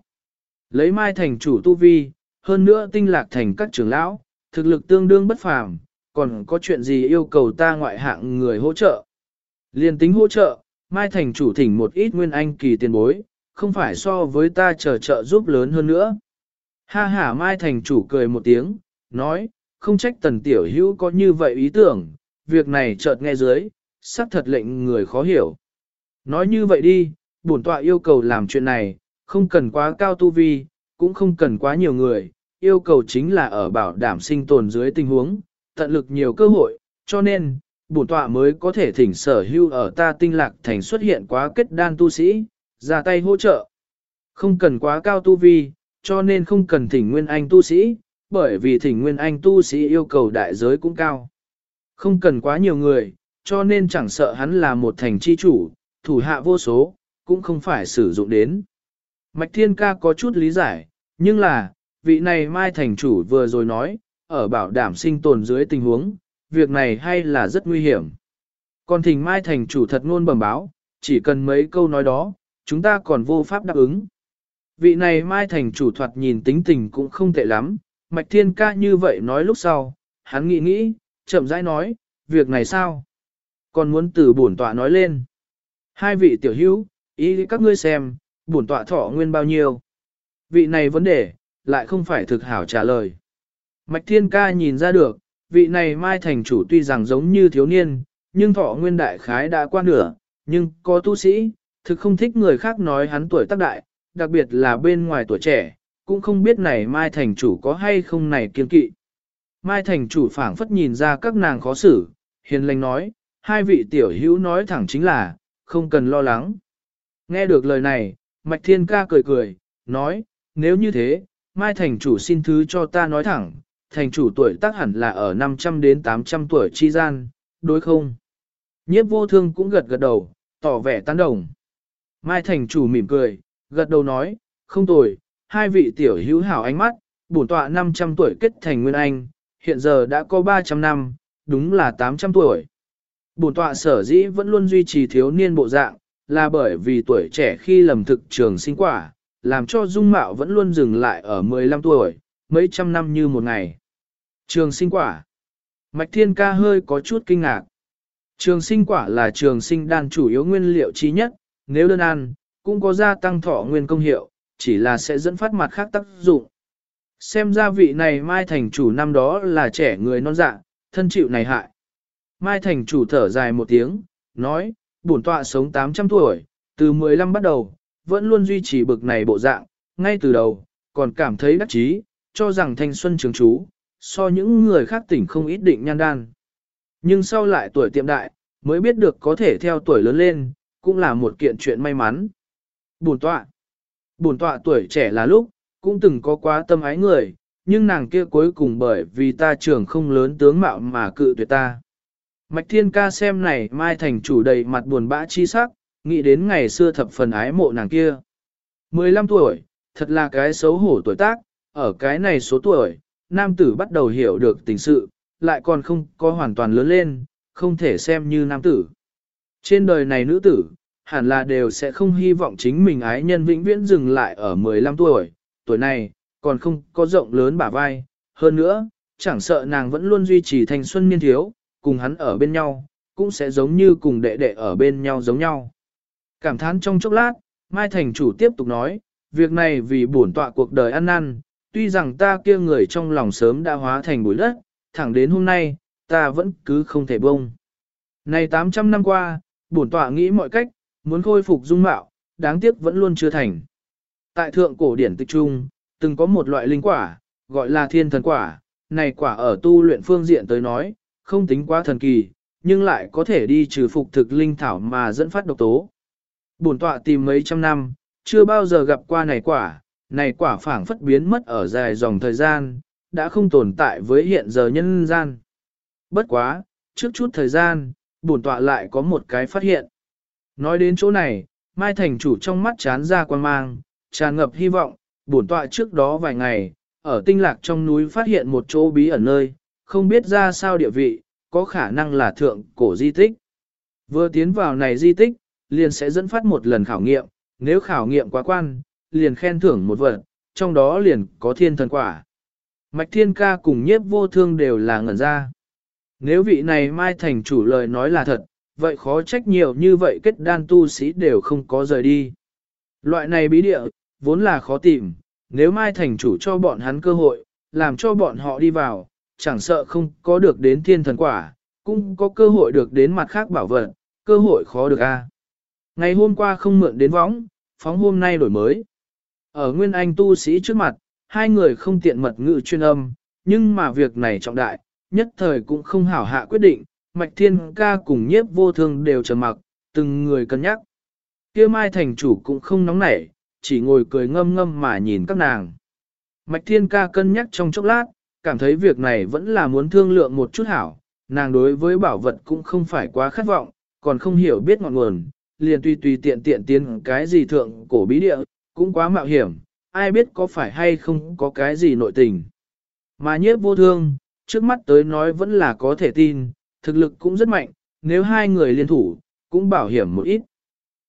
Lấy mai thành chủ tu vi, hơn nữa tinh lạc thành các trưởng lão, thực lực tương đương bất phàm, còn có chuyện gì yêu cầu ta ngoại hạng người hỗ trợ. Liên tính hỗ trợ, mai thành chủ thỉnh một ít nguyên anh kỳ tiền bối, không phải so với ta chờ trợ giúp lớn hơn nữa. Ha ha mai thành chủ cười một tiếng, nói, không trách tần tiểu hữu có như vậy ý tưởng, việc này chợt nghe dưới, xác thật lệnh người khó hiểu. Nói như vậy đi, bổn tọa yêu cầu làm chuyện này, không cần quá cao tu vi, cũng không cần quá nhiều người, yêu cầu chính là ở bảo đảm sinh tồn dưới tình huống, tận lực nhiều cơ hội, cho nên, bổn tọa mới có thể thỉnh sở hưu ở ta tinh lạc thành xuất hiện quá kết đan tu sĩ, ra tay hỗ trợ. Không cần quá cao tu vi, cho nên không cần thỉnh nguyên anh tu sĩ, bởi vì thỉnh nguyên anh tu sĩ yêu cầu đại giới cũng cao. Không cần quá nhiều người, cho nên chẳng sợ hắn là một thành chi chủ, thủ hạ vô số, cũng không phải sử dụng đến. Mạch Thiên Ca có chút lý giải, nhưng là, vị này Mai Thành Chủ vừa rồi nói, ở bảo đảm sinh tồn dưới tình huống, việc này hay là rất nguy hiểm. Còn thỉnh Mai Thành Chủ thật ngôn bẩm báo, chỉ cần mấy câu nói đó, chúng ta còn vô pháp đáp ứng. Vị này Mai Thành Chủ thoạt nhìn tính tình cũng không tệ lắm, Mạch Thiên Ca như vậy nói lúc sau, hắn nghĩ nghĩ, chậm rãi nói, việc này sao? Còn muốn từ bổn tọa nói lên. Hai vị tiểu hữu, Ý các ngươi xem, bổn tọa thọ nguyên bao nhiêu. Vị này vấn đề, lại không phải thực hảo trả lời. Mạch Thiên Ca nhìn ra được, vị này Mai Thành chủ tuy rằng giống như thiếu niên, nhưng thọ nguyên đại khái đã qua nửa, nhưng có tu sĩ, thực không thích người khác nói hắn tuổi tác đại, đặc biệt là bên ngoài tuổi trẻ, cũng không biết này Mai Thành chủ có hay không này kiên kỵ. Mai Thành chủ phảng phất nhìn ra các nàng khó xử, hiền lành nói, hai vị tiểu hữu nói thẳng chính là, không cần lo lắng. Nghe được lời này, Mạch Thiên Ca cười cười, nói, nếu như thế, Mai Thành chủ xin thứ cho ta nói thẳng, Thành chủ tuổi tác hẳn là ở 500 đến 800 tuổi chi gian, đối không? Nhiếp vô thương cũng gật gật đầu, tỏ vẻ tán đồng. Mai Thành chủ mỉm cười, gật đầu nói, không tồi, hai vị tiểu hữu hảo ánh mắt, bổn tọa 500 tuổi kết thành nguyên anh, hiện giờ đã có 300 năm, đúng là 800 tuổi. Bổn tọa sở dĩ vẫn luôn duy trì thiếu niên bộ dạng, là bởi vì tuổi trẻ khi lầm thực trường sinh quả, làm cho dung mạo vẫn luôn dừng lại ở 15 tuổi, mấy trăm năm như một ngày. Trường sinh quả. Mạch Thiên Ca hơi có chút kinh ngạc. Trường sinh quả là trường sinh đan chủ yếu nguyên liệu chi nhất, nếu đơn ăn, cũng có gia tăng thọ nguyên công hiệu, chỉ là sẽ dẫn phát mặt khác tác dụng. Xem ra vị này Mai Thành chủ năm đó là trẻ người non dạ, thân chịu này hại. Mai Thành chủ thở dài một tiếng, nói, bổn tọa sống 800 tuổi, từ 15 bắt đầu, vẫn luôn duy trì bực này bộ dạng, ngay từ đầu, còn cảm thấy đắc chí, cho rằng thanh xuân trường chú, so những người khác tỉnh không ít định nhan đan. Nhưng sau lại tuổi tiệm đại, mới biết được có thể theo tuổi lớn lên, cũng là một kiện chuyện may mắn. Bổn tọa. Bổn tọa tuổi trẻ là lúc, cũng từng có quá tâm ái người, nhưng nàng kia cuối cùng bởi vì ta trưởng không lớn tướng mạo mà cự tuyệt ta. Mạch Thiên Ca xem này Mai Thành chủ đầy mặt buồn bã chi sắc, nghĩ đến ngày xưa thập phần ái mộ nàng kia. 15 tuổi, thật là cái xấu hổ tuổi tác, ở cái này số tuổi, nam tử bắt đầu hiểu được tình sự, lại còn không có hoàn toàn lớn lên, không thể xem như nam tử. Trên đời này nữ tử, hẳn là đều sẽ không hy vọng chính mình ái nhân vĩnh viễn dừng lại ở 15 tuổi, tuổi này, còn không có rộng lớn bả vai. Hơn nữa, chẳng sợ nàng vẫn luôn duy trì thanh xuân niên thiếu, cùng hắn ở bên nhau, cũng sẽ giống như cùng đệ đệ ở bên nhau giống nhau. Cảm thán trong chốc lát, Mai Thành chủ tiếp tục nói, việc này vì bổn tọa cuộc đời ăn năn, tuy rằng ta kia người trong lòng sớm đã hóa thành bụi đất, thẳng đến hôm nay, ta vẫn cứ không thể bông. Này 800 năm qua, bổn tọa nghĩ mọi cách, muốn khôi phục dung mạo, đáng tiếc vẫn luôn chưa thành. Tại thượng cổ điển tịch trung, từng có một loại linh quả, gọi là thiên thần quả, này quả ở tu luyện phương diện tới nói, không tính quá thần kỳ, nhưng lại có thể đi trừ phục thực linh thảo mà dẫn phát độc tố. Bổn tọa tìm mấy trăm năm, chưa bao giờ gặp qua này quả, này quả phảng phất biến mất ở dài dòng thời gian, đã không tồn tại với hiện giờ nhân gian. Bất quá, trước chút thời gian, bổn tọa lại có một cái phát hiện. Nói đến chỗ này, Mai Thành chủ trong mắt chán ra quan mang, tràn ngập hy vọng, bổn tọa trước đó vài ngày, ở tinh lạc trong núi phát hiện một chỗ bí ẩn nơi, không biết ra sao địa vị, có khả năng là thượng cổ di tích. Vừa tiến vào này di tích, liền sẽ dẫn phát một lần khảo nghiệm, nếu khảo nghiệm quá quan, liền khen thưởng một vật, trong đó liền có thiên thần quả. Mạch thiên ca cùng nhiếp vô thương đều là ngẩn ra. Nếu vị này mai thành chủ lời nói là thật, vậy khó trách nhiều như vậy kết đan tu sĩ đều không có rời đi. Loại này bí địa, vốn là khó tìm, nếu mai thành chủ cho bọn hắn cơ hội, làm cho bọn họ đi vào, chẳng sợ không có được đến thiên thần quả, cũng có cơ hội được đến mặt khác bảo vật, cơ hội khó được a. Ngày hôm qua không mượn đến võng, phóng hôm nay đổi mới. Ở Nguyên Anh tu sĩ trước mặt, hai người không tiện mật ngữ chuyên âm, nhưng mà việc này trọng đại, nhất thời cũng không hảo hạ quyết định, Mạch Thiên ca cùng nhiếp vô thương đều trầm mặc, từng người cân nhắc. kia Mai thành chủ cũng không nóng nảy, chỉ ngồi cười ngâm ngâm mà nhìn các nàng. Mạch Thiên ca cân nhắc trong chốc lát, cảm thấy việc này vẫn là muốn thương lượng một chút hảo, nàng đối với bảo vật cũng không phải quá khát vọng, còn không hiểu biết ngọn nguồn, liền tùy tùy tiện tiện tiến cái gì thượng cổ bí địa, cũng quá mạo hiểm, ai biết có phải hay không có cái gì nội tình. Mà nhiếp vô thương, trước mắt tới nói vẫn là có thể tin, thực lực cũng rất mạnh, nếu hai người liên thủ, cũng bảo hiểm một ít.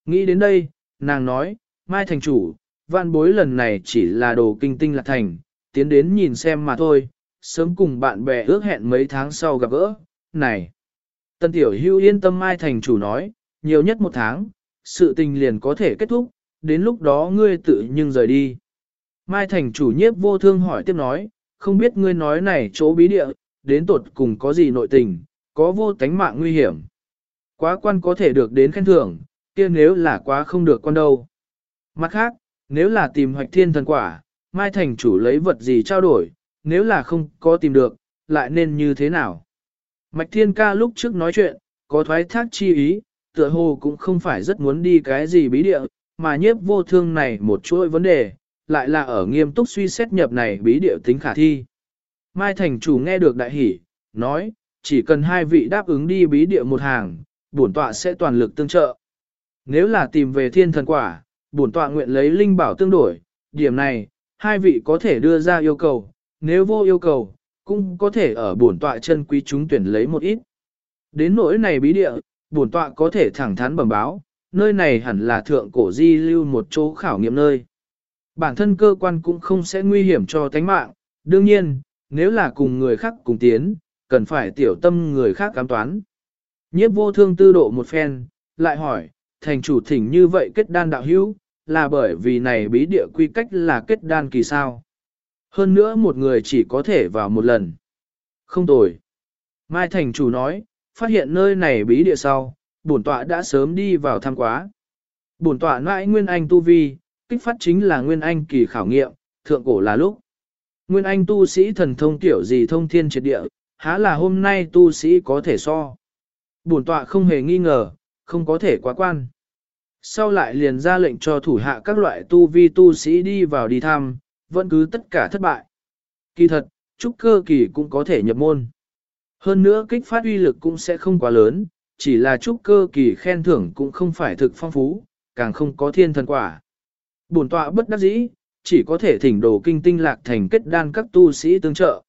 Nghĩ đến đây, nàng nói, Mai thành chủ, vạn bối lần này chỉ là đồ kinh tinh lạc thành, tiến đến nhìn xem mà thôi, sớm cùng bạn bè ước hẹn mấy tháng sau gặp gỡ, này. Tân tiểu hưu yên tâm Mai thành chủ nói, nhiều nhất một tháng, sự tình liền có thể kết thúc, đến lúc đó ngươi tự nhưng rời đi. Mai thành chủ nhiếp vô thương hỏi tiếp nói, không biết ngươi nói này chỗ bí địa, đến tột cùng có gì nội tình, có vô tánh mạng nguy hiểm. Quá quan có thể được đến khen thưởng, kia nếu là quá không được quan đâu. Mặt khác, nếu là tìm hoạch thiên thần quả, Mai thành chủ lấy vật gì trao đổi, nếu là không có tìm được, lại nên như thế nào? Mạch thiên ca lúc trước nói chuyện, có thoái thác chi ý, tựa hồ cũng không phải rất muốn đi cái gì bí địa, mà nhiếp vô thương này một chuỗi vấn đề, lại là ở nghiêm túc suy xét nhập này bí địa tính khả thi. Mai thành chủ nghe được đại hỷ, nói, chỉ cần hai vị đáp ứng đi bí địa một hàng, bổn tọa sẽ toàn lực tương trợ. Nếu là tìm về thiên thần quả, bổn tọa nguyện lấy linh bảo tương đổi, điểm này, hai vị có thể đưa ra yêu cầu, nếu vô yêu cầu, cũng có thể ở bổn tọa chân quý chúng tuyển lấy một ít. Đến nỗi này bí địa, bổn tọa có thể thẳng thắn bẩm báo, nơi này hẳn là thượng cổ di lưu một chỗ khảo nghiệm nơi. Bản thân cơ quan cũng không sẽ nguy hiểm cho tánh mạng, đương nhiên, nếu là cùng người khác cùng tiến, cần phải tiểu tâm người khác cám toán. Nhiếp vô thương tư độ một phen, lại hỏi, thành chủ thỉnh như vậy kết đan đạo hữu, là bởi vì này bí địa quy cách là kết đan kỳ sao. Hơn nữa một người chỉ có thể vào một lần. Không tồi. Mai thành chủ nói, phát hiện nơi này bí địa sau, bổn tọa đã sớm đi vào thăm quá. Bổn tọa nãi Nguyên Anh tu vi, kích phát chính là Nguyên Anh kỳ khảo nghiệm, thượng cổ là lúc. Nguyên Anh tu sĩ thần thông tiểu gì thông thiên triệt địa, há là hôm nay tu sĩ có thể so. Bổn tọa không hề nghi ngờ, không có thể quá quan. Sau lại liền ra lệnh cho thủ hạ các loại tu vi tu sĩ đi vào đi thăm, vẫn cứ tất cả thất bại. Kỳ thật, trúc cơ kỳ cũng có thể nhập môn. Hơn nữa kích phát uy lực cũng sẽ không quá lớn, chỉ là trúc cơ kỳ khen thưởng cũng không phải thực phong phú, càng không có thiên thần quả. Bổn tọa bất đắc dĩ, chỉ có thể thỉnh đồ kinh tinh lạc thành kết đan các tu sĩ tương trợ.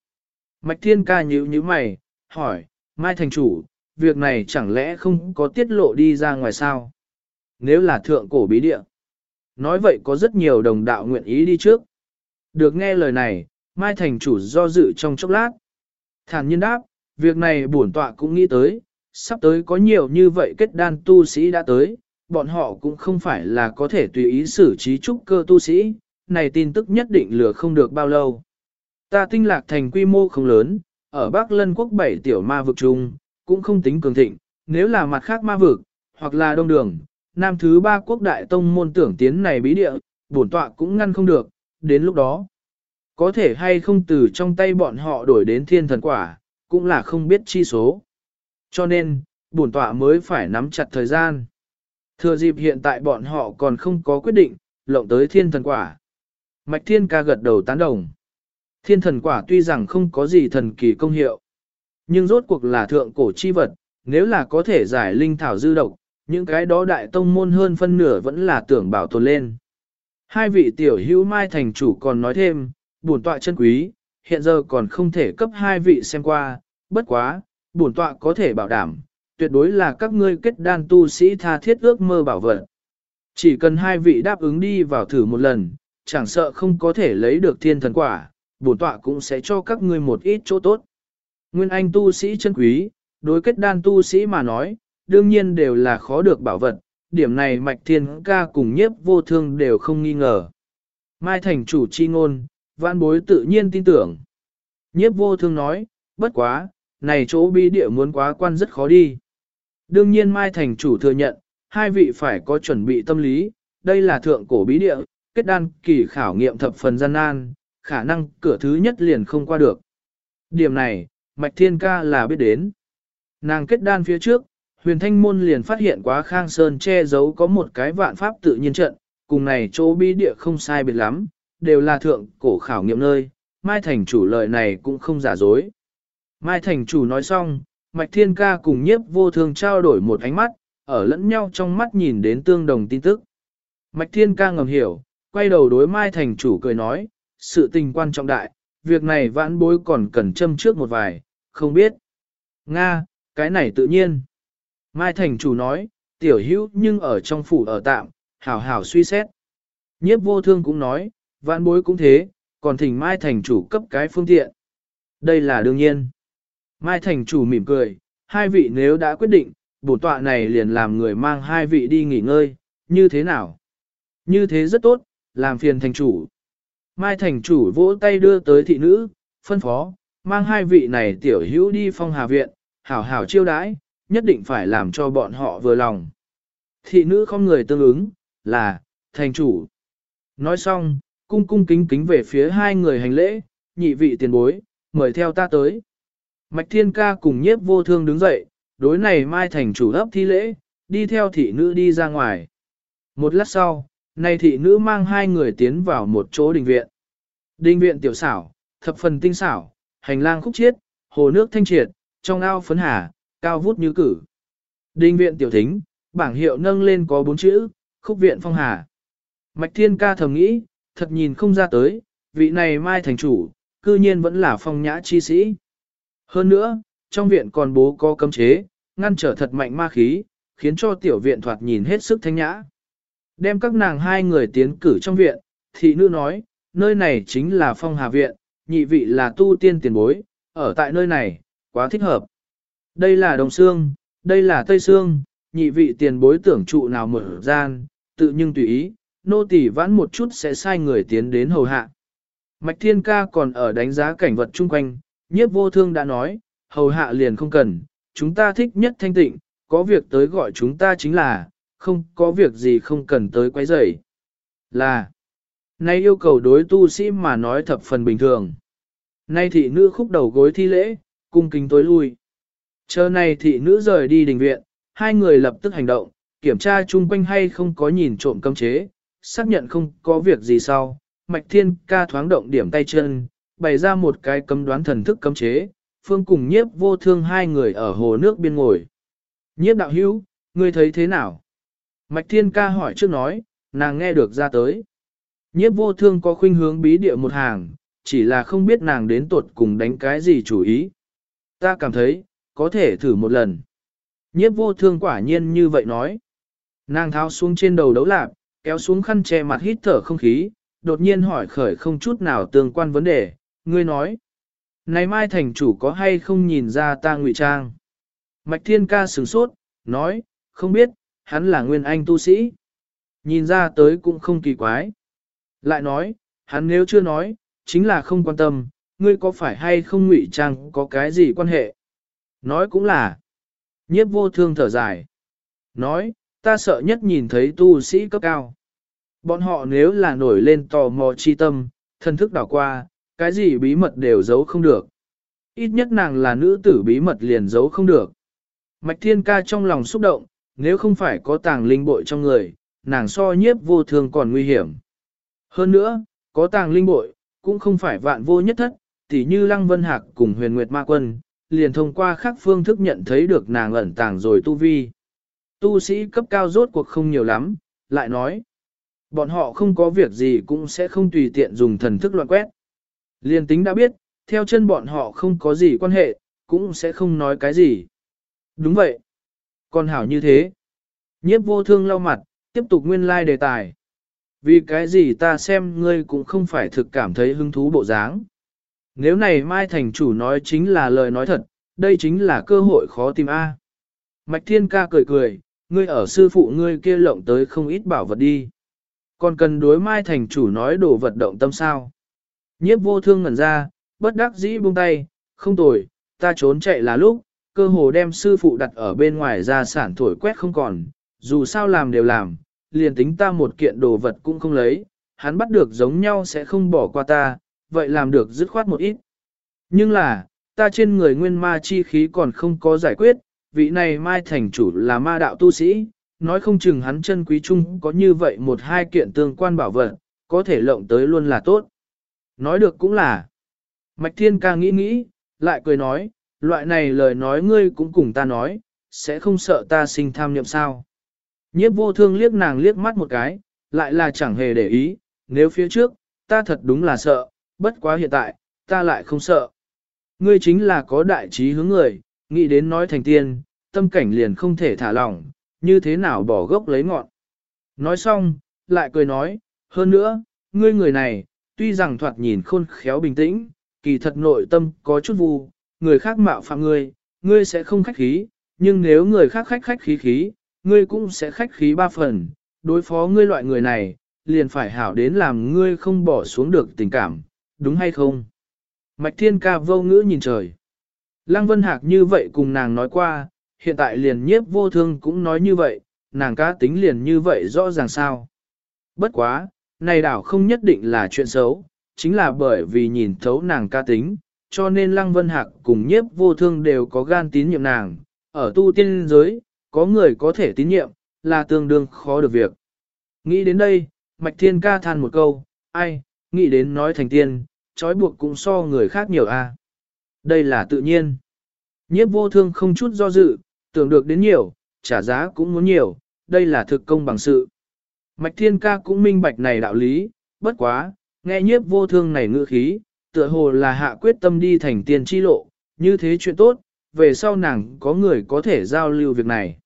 Mạch thiên ca nhíu như mày, hỏi, Mai thành chủ, việc này chẳng lẽ không có tiết lộ đi ra ngoài sao? Nếu là thượng cổ bí địa. Nói vậy có rất nhiều đồng đạo nguyện ý đi trước. Được nghe lời này, Mai thành chủ do dự trong chốc lát. Thản nhiên đáp, việc này bổn tọa cũng nghĩ tới, sắp tới có nhiều như vậy kết đan tu sĩ đã tới, bọn họ cũng không phải là có thể tùy ý xử trí trúc cơ tu sĩ, này tin tức nhất định lừa không được bao lâu. Ta tinh lạc thành quy mô không lớn, ở Bắc Lân quốc bảy tiểu ma vực chung, cũng không tính cường thịnh, nếu là mặt khác ma vực, hoặc là đông đường, nam thứ ba quốc đại tông môn tưởng tiến này bí địa, bổn tọa cũng ngăn không được, đến lúc đó. Có thể hay không từ trong tay bọn họ đổi đến thiên thần quả, cũng là không biết chi số. Cho nên, bổn tọa mới phải nắm chặt thời gian. Thừa dịp hiện tại bọn họ còn không có quyết định, lộng tới thiên thần quả. Mạch thiên ca gật đầu tán đồng. Thiên thần quả tuy rằng không có gì thần kỳ công hiệu, nhưng rốt cuộc là thượng cổ chi vật, nếu là có thể giải linh thảo dư độc, những cái đó đại tông môn hơn phân nửa vẫn là tưởng bảo tồn lên. Hai vị tiểu hữu mai thành chủ còn nói thêm, bổn tọa chân quý, hiện giờ còn không thể cấp hai vị xem qua, bất quá, bổn tọa có thể bảo đảm, tuyệt đối là các ngươi kết đan tu sĩ tha thiết ước mơ bảo vật. Chỉ cần hai vị đáp ứng đi vào thử một lần, chẳng sợ không có thể lấy được thiên thần quả, bổn tọa cũng sẽ cho các ngươi một ít chỗ tốt. Nguyên Anh tu sĩ chân quý, đối kết đan tu sĩ mà nói, đương nhiên đều là khó được bảo vật, điểm này mạch thiên ca cùng nhiếp vô thương đều không nghi ngờ. Mai thành chủ chi ngôn, vạn bối tự nhiên tin tưởng. Nhiếp vô thương nói, bất quá, này chỗ bi địa muốn quá quan rất khó đi. Đương nhiên Mai thành chủ thừa nhận, hai vị phải có chuẩn bị tâm lý, đây là thượng cổ bí địa, kết đan kỳ khảo nghiệm thập phần gian nan, khả năng cửa thứ nhất liền không qua được. Điểm này, Mạch Thiên Ca là biết đến. Nàng kết đan phía trước, huyền thanh môn liền phát hiện quá khang sơn che giấu có một cái vạn pháp tự nhiên trận, cùng này chỗ bí địa không sai biệt lắm, đều là thượng cổ khảo nghiệm nơi, Mai Thành chủ lời này cũng không giả dối. Mai Thành chủ nói xong, Mạch Thiên Ca cùng nhiếp vô thương trao đổi một ánh mắt, ở lẫn nhau trong mắt nhìn đến tương đồng tin tức. Mạch Thiên Ca ngầm hiểu, quay đầu đối Mai Thành chủ cười nói, sự tình quan trọng đại, việc này vãn bối còn cần châm trước một vài, không biết. Nga, cái này tự nhiên. Mai Thành chủ nói, tiểu hữu nhưng ở trong phủ ở tạm, hảo hảo suy xét. Nhiếp vô thương cũng nói, vãn bối cũng thế, còn thỉnh Mai Thành chủ cấp cái phương tiện. Đây là đương nhiên. Mai Thành chủ mỉm cười, hai vị nếu đã quyết định, bổn tọa này liền làm người mang hai vị đi nghỉ ngơi, như thế nào? Như thế rất tốt, làm phiền thành chủ. Mai thành chủ vỗ tay đưa tới thị nữ, phân phó, mang hai vị này tiểu hữu đi phong hà viện, hảo hảo chiêu đãi, nhất định phải làm cho bọn họ vừa lòng. Thị nữ không người tương ứng, là, thành chủ. Nói xong, cung cung kính kính về phía hai người hành lễ, nhị vị tiền bối, mời theo ta tới. Mạch thiên ca cùng nhiếp vô thương đứng dậy, đối này mai thành chủ ấp thi lễ, đi theo thị nữ đi ra ngoài. Một lát sau, này thị nữ mang hai người tiến vào một chỗ đình viện. Đình viện tiểu xảo, thập phần tinh xảo, hành lang khúc chiết, hồ nước thanh triệt, trong ao phấn hà, cao vút như cử. Đình viện tiểu thính, bảng hiệu nâng lên có bốn chữ, khúc viện phong hà. Mạch thiên ca thầm nghĩ, thật nhìn không ra tới, vị này mai thành chủ, cư nhiên vẫn là phong nhã chi sĩ. Hơn nữa, trong viện còn bố có cấm chế, ngăn trở thật mạnh ma khí, khiến cho tiểu viện thoạt nhìn hết sức thanh nhã. Đem các nàng hai người tiến cử trong viện, thị nữ nói, nơi này chính là phong hà viện, nhị vị là tu tiên tiền bối, ở tại nơi này, quá thích hợp. Đây là Đồng Sương, đây là Tây Sương, nhị vị tiền bối tưởng trụ nào mở gian, tự nhưng tùy ý, nô tỳ vãn một chút sẽ sai người tiến đến hầu hạ. Mạch Thiên Ca còn ở đánh giá cảnh vật chung quanh, nhiếp vô thương đã nói, hầu hạ liền không cần, chúng ta thích nhất thanh tịnh, có việc tới gọi chúng ta chính là, không có việc gì không cần tới quấy rầy. Là, nay yêu cầu đối tu sĩ mà nói thập phần bình thường. Nay thị nữ khúc đầu gối thi lễ, cung kính tối lui. Chờ này thị nữ rời đi đình viện, hai người lập tức hành động, kiểm tra chung quanh hay không có nhìn trộm cấm chế, xác nhận không có việc gì sau. Mạch Thiên ca thoáng động điểm tay chân, bày ra một cái cấm đoán thần thức cấm chế, phương cùng nhiếp vô thương hai người ở hồ nước biên ngồi. Nhiếp đạo hữu, ngươi thấy thế nào? Mạch Thiên ca hỏi trước nói, nàng nghe được ra tới. Nhiếp vô thương có khuynh hướng bí địa một hàng, chỉ là không biết nàng đến tuột cùng đánh cái gì chủ ý. Ta cảm thấy, có thể thử một lần. Nhiếp vô thương quả nhiên như vậy nói. Nàng tháo xuống trên đầu đấu lạp, kéo xuống khăn che mặt hít thở không khí, đột nhiên hỏi khởi không chút nào tương quan vấn đề, ngươi nói. Này mai thành chủ có hay không nhìn ra ta ngụy trang? Mạch thiên ca sửng sốt, nói, không biết, hắn là nguyên anh tu sĩ. Nhìn ra tới cũng không kỳ quái. Lại nói, hắn nếu chưa nói, chính là không quan tâm, ngươi có phải hay không ngụy trang có cái gì quan hệ. Nói cũng là, nhiếp vô thương thở dài. Nói, ta sợ nhất nhìn thấy tu sĩ cấp cao. Bọn họ nếu là nổi lên tò mò chi tâm, thân thức đảo qua, cái gì bí mật đều giấu không được. Ít nhất nàng là nữ tử bí mật liền giấu không được. Mạch thiên ca trong lòng xúc động, nếu không phải có tàng linh bội trong người, nàng so nhiếp vô thường còn nguy hiểm. Hơn nữa, có tàng linh bội, cũng không phải vạn vô nhất thất, tỉ như Lăng Vân Hạc cùng huyền nguyệt ma quân, liền thông qua khác phương thức nhận thấy được nàng ẩn tàng rồi tu vi. Tu sĩ cấp cao rốt cuộc không nhiều lắm, lại nói, bọn họ không có việc gì cũng sẽ không tùy tiện dùng thần thức loạn quét. Liền tính đã biết, theo chân bọn họ không có gì quan hệ, cũng sẽ không nói cái gì. Đúng vậy. Còn hảo như thế. Nhiếp vô thương lau mặt, tiếp tục nguyên lai like đề tài. Vì cái gì ta xem ngươi cũng không phải thực cảm thấy hứng thú bộ dáng. Nếu này Mai Thành chủ nói chính là lời nói thật, đây chính là cơ hội khó tìm A. Mạch Thiên ca cười cười, ngươi ở sư phụ ngươi kia lộng tới không ít bảo vật đi. Còn cần đối Mai Thành chủ nói đồ vật động tâm sao. Nhiếp vô thương ngẩn ra, bất đắc dĩ buông tay, không tồi, ta trốn chạy là lúc, cơ hồ đem sư phụ đặt ở bên ngoài ra sản thổi quét không còn, dù sao làm đều làm, liền tính ta một kiện đồ vật cũng không lấy, hắn bắt được giống nhau sẽ không bỏ qua ta, vậy làm được dứt khoát một ít. Nhưng là, ta trên người nguyên ma chi khí còn không có giải quyết, vị này mai thành chủ là ma đạo tu sĩ, nói không chừng hắn chân quý chung có như vậy một hai kiện tương quan bảo vật, có thể lộng tới luôn là tốt. Nói được cũng là. Mạch Thiên ca nghĩ nghĩ, lại cười nói, loại này lời nói ngươi cũng cùng ta nói, sẽ không sợ ta sinh tham nhậm sao. Nhiếp vô thương liếc nàng liếc mắt một cái, lại là chẳng hề để ý, nếu phía trước, ta thật đúng là sợ, bất quá hiện tại, ta lại không sợ. Ngươi chính là có đại trí hướng người, nghĩ đến nói thành tiên, tâm cảnh liền không thể thả lỏng, như thế nào bỏ gốc lấy ngọn. Nói xong, lại cười nói, hơn nữa, ngươi người này, tuy rằng thoạt nhìn khôn khéo bình tĩnh, kỳ thật nội tâm có chút vu, người khác mạo phạm ngươi, ngươi sẽ không khách khí, nhưng nếu người khác khách khách khí khí, ngươi cũng sẽ khách khí ba phần, đối phó ngươi loại người này, liền phải hảo đến làm ngươi không bỏ xuống được tình cảm, đúng hay không? Mạch Thiên Ca vô ngữ nhìn trời. Lăng Vân Hạc như vậy cùng nàng nói qua, hiện tại liền nhiếp vô thương cũng nói như vậy, nàng cá tính liền như vậy rõ ràng sao. Bất quá, này đảo không nhất định là chuyện xấu, chính là bởi vì nhìn thấu nàng ca tính, cho nên Lăng Vân Hạc cùng nhiếp vô thương đều có gan tín nhiệm nàng, ở tu tiên giới, có người có thể tín nhiệm, là tương đương khó được việc. Nghĩ đến đây, Mạch Thiên ca than một câu, ai, nghĩ đến nói thành tiên, trói buộc cũng so người khác nhiều a. Đây là tự nhiên. Nhiếp vô thương không chút do dự, tưởng được đến nhiều, trả giá cũng muốn nhiều, đây là thực công bằng sự. Mạch Thiên ca cũng minh bạch này đạo lý, bất quá, nghe nhiếp vô thương này ngữ khí, tựa hồ là hạ quyết tâm đi thành tiên chi lộ, như thế chuyện tốt, về sau nàng có người có thể giao lưu việc này.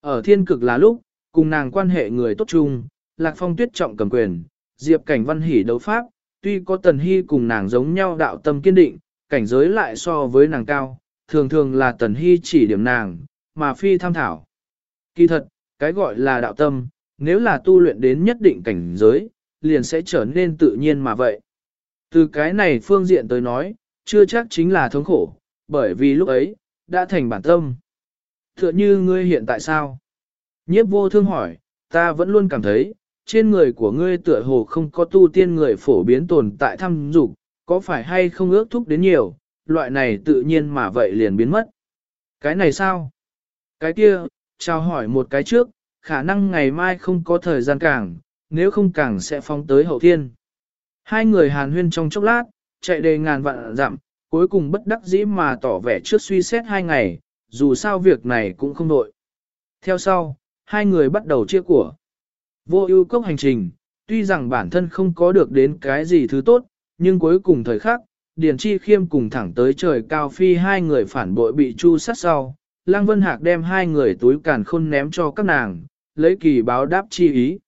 Ở thiên cực là lúc, cùng nàng quan hệ người tốt chung, Lạc Phong tuyết trọng cầm quyền, Diệp Cảnh Văn hỉ đấu pháp, tuy có Tần Hy cùng nàng giống nhau đạo tâm kiên định, cảnh giới lại so với nàng cao, thường thường là Tần Hy chỉ điểm nàng, mà phi tham thảo. Kỳ thật, cái gọi là đạo tâm, nếu là tu luyện đến nhất định cảnh giới, liền sẽ trở nên tự nhiên mà vậy. Từ cái này phương diện tới nói, chưa chắc chính là thống khổ, bởi vì lúc ấy, đã thành bản tâm. Tựa như ngươi hiện tại sao? Nhiếp vô thương hỏi, ta vẫn luôn cảm thấy, trên người của ngươi tựa hồ không có tu tiên người phổ biến tồn tại thăm dục, có phải hay không ước thúc đến nhiều, loại này tự nhiên mà vậy liền biến mất. Cái này sao? Cái kia, chào hỏi một cái trước, khả năng ngày mai không có thời gian càng, nếu không càng sẽ phóng tới hậu thiên. Hai người hàn huyên trong chốc lát, chạy đề ngàn vạn dặm, cuối cùng bất đắc dĩ mà tỏ vẻ trước suy xét hai ngày, dù sao việc này cũng không đội. Theo sau, hai người bắt đầu chia của. Vô ưu cốc hành trình, tuy rằng bản thân không có được đến cái gì thứ tốt, nhưng cuối cùng thời khắc, Điền Chi Khiêm cùng thẳng tới trời cao phi hai người phản bội bị chu sát sau. Lăng Vân Hạc đem hai người túi càn khôn ném cho các nàng, lấy kỳ báo đáp chi ý.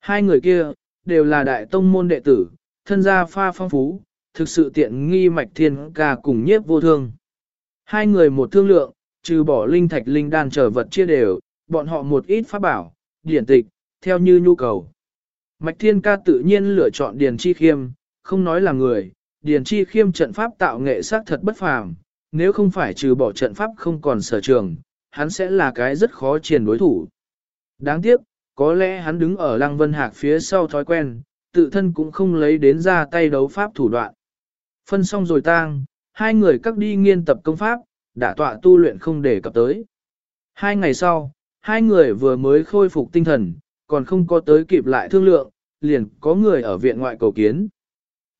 Hai người kia, đều là đại tông môn đệ tử, thân gia pha phong phú, thực sự tiện nghi mạch thiên ca cùng nhiếp vô thương. Hai người một thương lượng, trừ bỏ linh thạch linh đan trở vật chia đều, bọn họ một ít pháp bảo, điển tịch, theo như nhu cầu. Mạch thiên ca tự nhiên lựa chọn điền chi khiêm, không nói là người, điền chi khiêm trận pháp tạo nghệ sắc thật bất phàm, nếu không phải trừ bỏ trận pháp không còn sở trường, hắn sẽ là cái rất khó triển đối thủ. Đáng tiếc, có lẽ hắn đứng ở lăng vân hạc phía sau thói quen, tự thân cũng không lấy đến ra tay đấu pháp thủ đoạn. Phân xong rồi tang, hai người các đi nghiên tập công pháp, đã tọa tu luyện không để cập tới. Hai ngày sau, hai người vừa mới khôi phục tinh thần, còn không có tới kịp lại thương lượng, liền có người ở viện ngoại cầu kiến.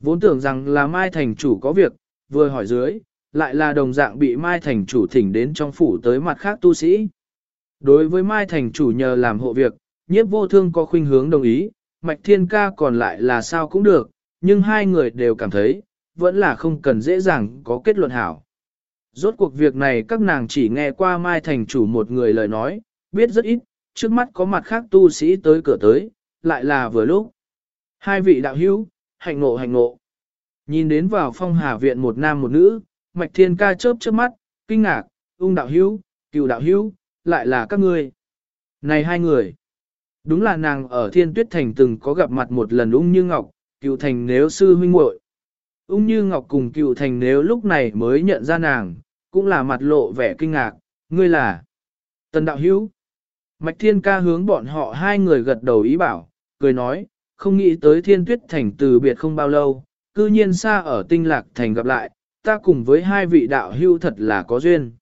Vốn tưởng rằng là Mai Thành chủ có việc, vừa hỏi dưới, lại là đồng dạng bị Mai Thành chủ thỉnh đến trong phủ tới mặt khác tu sĩ. Đối với Mai Thành chủ nhờ làm hộ việc, nhiếp vô thương có khuynh hướng đồng ý, Mạch Thiên Ca còn lại là sao cũng được, nhưng hai người đều cảm thấy, vẫn là không cần dễ dàng có kết luận hảo. Rốt cuộc việc này các nàng chỉ nghe qua Mai Thành chủ một người lời nói, biết rất ít, trước mắt có mặt khác tu sĩ tới cửa tới, lại là vừa lúc. Hai vị đạo hữu, hạnh ngộ hạnh ngộ. Nhìn đến vào phong hà viện một nam một nữ, Mạch Thiên Ca chớp chớp mắt, kinh ngạc, ung đạo hữu, cựu đạo hữu, lại là các ngươi. Này hai người, đúng là nàng ở Thiên Tuyết Thành từng có gặp mặt một lần ung như ngọc, cựu thành nếu sư huynh muội. Ung như ngọc cùng cựu thành nếu lúc này mới nhận ra nàng, cũng là mặt lộ vẻ kinh ngạc, ngươi là Tần Đạo Hữu. Mạch Thiên Ca hướng bọn họ hai người gật đầu ý bảo, cười nói, không nghĩ tới Thiên Tuyết Thành từ biệt không bao lâu, cư nhiên xa ở Tinh Lạc Thành gặp lại, ta cùng với hai vị đạo hữu thật là có duyên.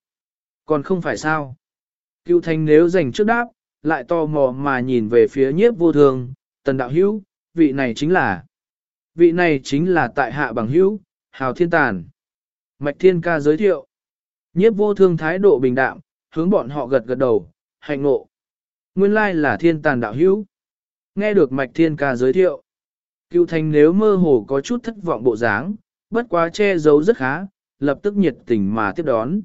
Còn không phải sao? Cựu Thành nếu dành trước đáp, lại tò mò mà nhìn về phía nhiếp vô thường, Tần Đạo Hữu, vị này chính là vị này chính là tại hạ bằng hữu, Hào Thiên Tàn. Mạch Thiên Ca giới thiệu. Nhiếp vô thương thái độ bình đạm, hướng bọn họ gật gật đầu, hạnh ngộ. Nguyên lai là thiên tàn đạo hữu. Nghe được Mạch Thiên Ca giới thiệu. Cựu thành nếu mơ hồ có chút thất vọng bộ dáng, bất quá che giấu rất khá, lập tức nhiệt tình mà tiếp đón.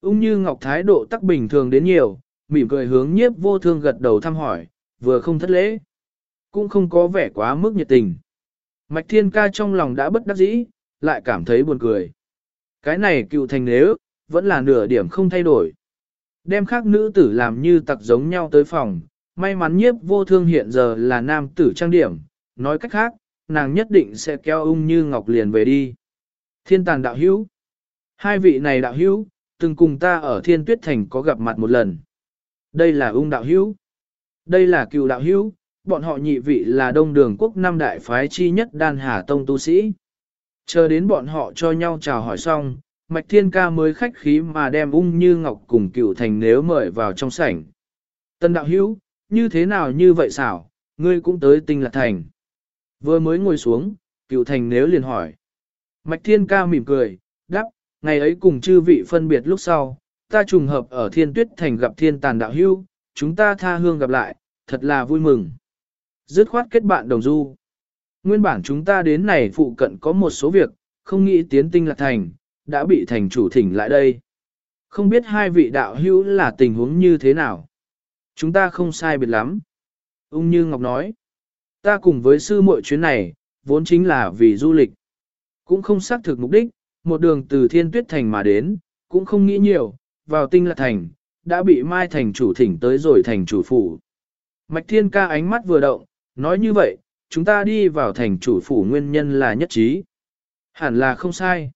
Ung như ngọc thái độ tắc bình thường đến nhiều, mỉm cười hướng nhiếp vô thương gật đầu thăm hỏi, vừa không thất lễ, cũng không có vẻ quá mức nhiệt tình. Mạch thiên ca trong lòng đã bất đắc dĩ, lại cảm thấy buồn cười. Cái này cựu thành nếu, vẫn là nửa điểm không thay đổi. Đem khác nữ tử làm như tặc giống nhau tới phòng, may mắn nhiếp vô thương hiện giờ là nam tử trang điểm, nói cách khác, nàng nhất định sẽ kéo ung như ngọc liền về đi. Thiên tàn đạo hữu. Hai vị này đạo hữu, từng cùng ta ở thiên tuyết thành có gặp mặt một lần. Đây là ung đạo hữu. Đây là cựu đạo hữu, bọn họ nhị vị là đông đường quốc năm đại phái chi nhất đan hà tông tu sĩ. Chờ đến bọn họ cho nhau chào hỏi xong, Mạch Thiên Ca mới khách khí mà đem ung như ngọc cùng cựu thành nếu mời vào trong sảnh. Tân đạo hữu, như thế nào như vậy xảo, ngươi cũng tới tinh lạc thành. Vừa mới ngồi xuống, cựu thành nếu liền hỏi. Mạch Thiên Ca mỉm cười, đáp, ngày ấy cùng chư vị phân biệt lúc sau, ta trùng hợp ở thiên tuyết thành gặp thiên tàn đạo hưu, chúng ta tha hương gặp lại, thật là vui mừng. Dứt khoát kết bạn đồng du. Nguyên bản chúng ta đến này phụ cận có một số việc, không nghĩ tiến tinh lạc thành, đã bị thành chủ thỉnh lại đây. Không biết hai vị đạo hữu là tình huống như thế nào. Chúng ta không sai biệt lắm. Ung Như Ngọc nói, ta cùng với sư muội chuyến này, vốn chính là vì du lịch. Cũng không xác thực mục đích, một đường từ thiên tuyết thành mà đến, cũng không nghĩ nhiều, vào tinh lạc thành, đã bị mai thành chủ thỉnh tới rồi thành chủ phủ. Mạch thiên ca ánh mắt vừa động, nói như vậy, chúng ta đi vào thành chủ phủ nguyên nhân là nhất trí. Hẳn là không sai.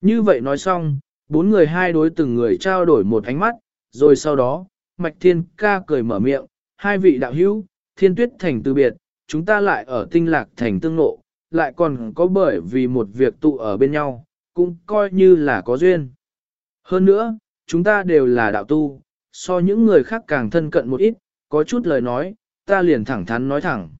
Như vậy nói xong, bốn người hai đối từng người trao đổi một ánh mắt, rồi sau đó, Mạch Thiên ca cười mở miệng, hai vị đạo hữu, thiên tuyết thành từ biệt, chúng ta lại ở tinh lạc thành tương nộ, lại còn có bởi vì một việc tụ ở bên nhau, cũng coi như là có duyên. Hơn nữa, chúng ta đều là đạo tu, so những người khác càng thân cận một ít, có chút lời nói, ta liền thẳng thắn nói thẳng.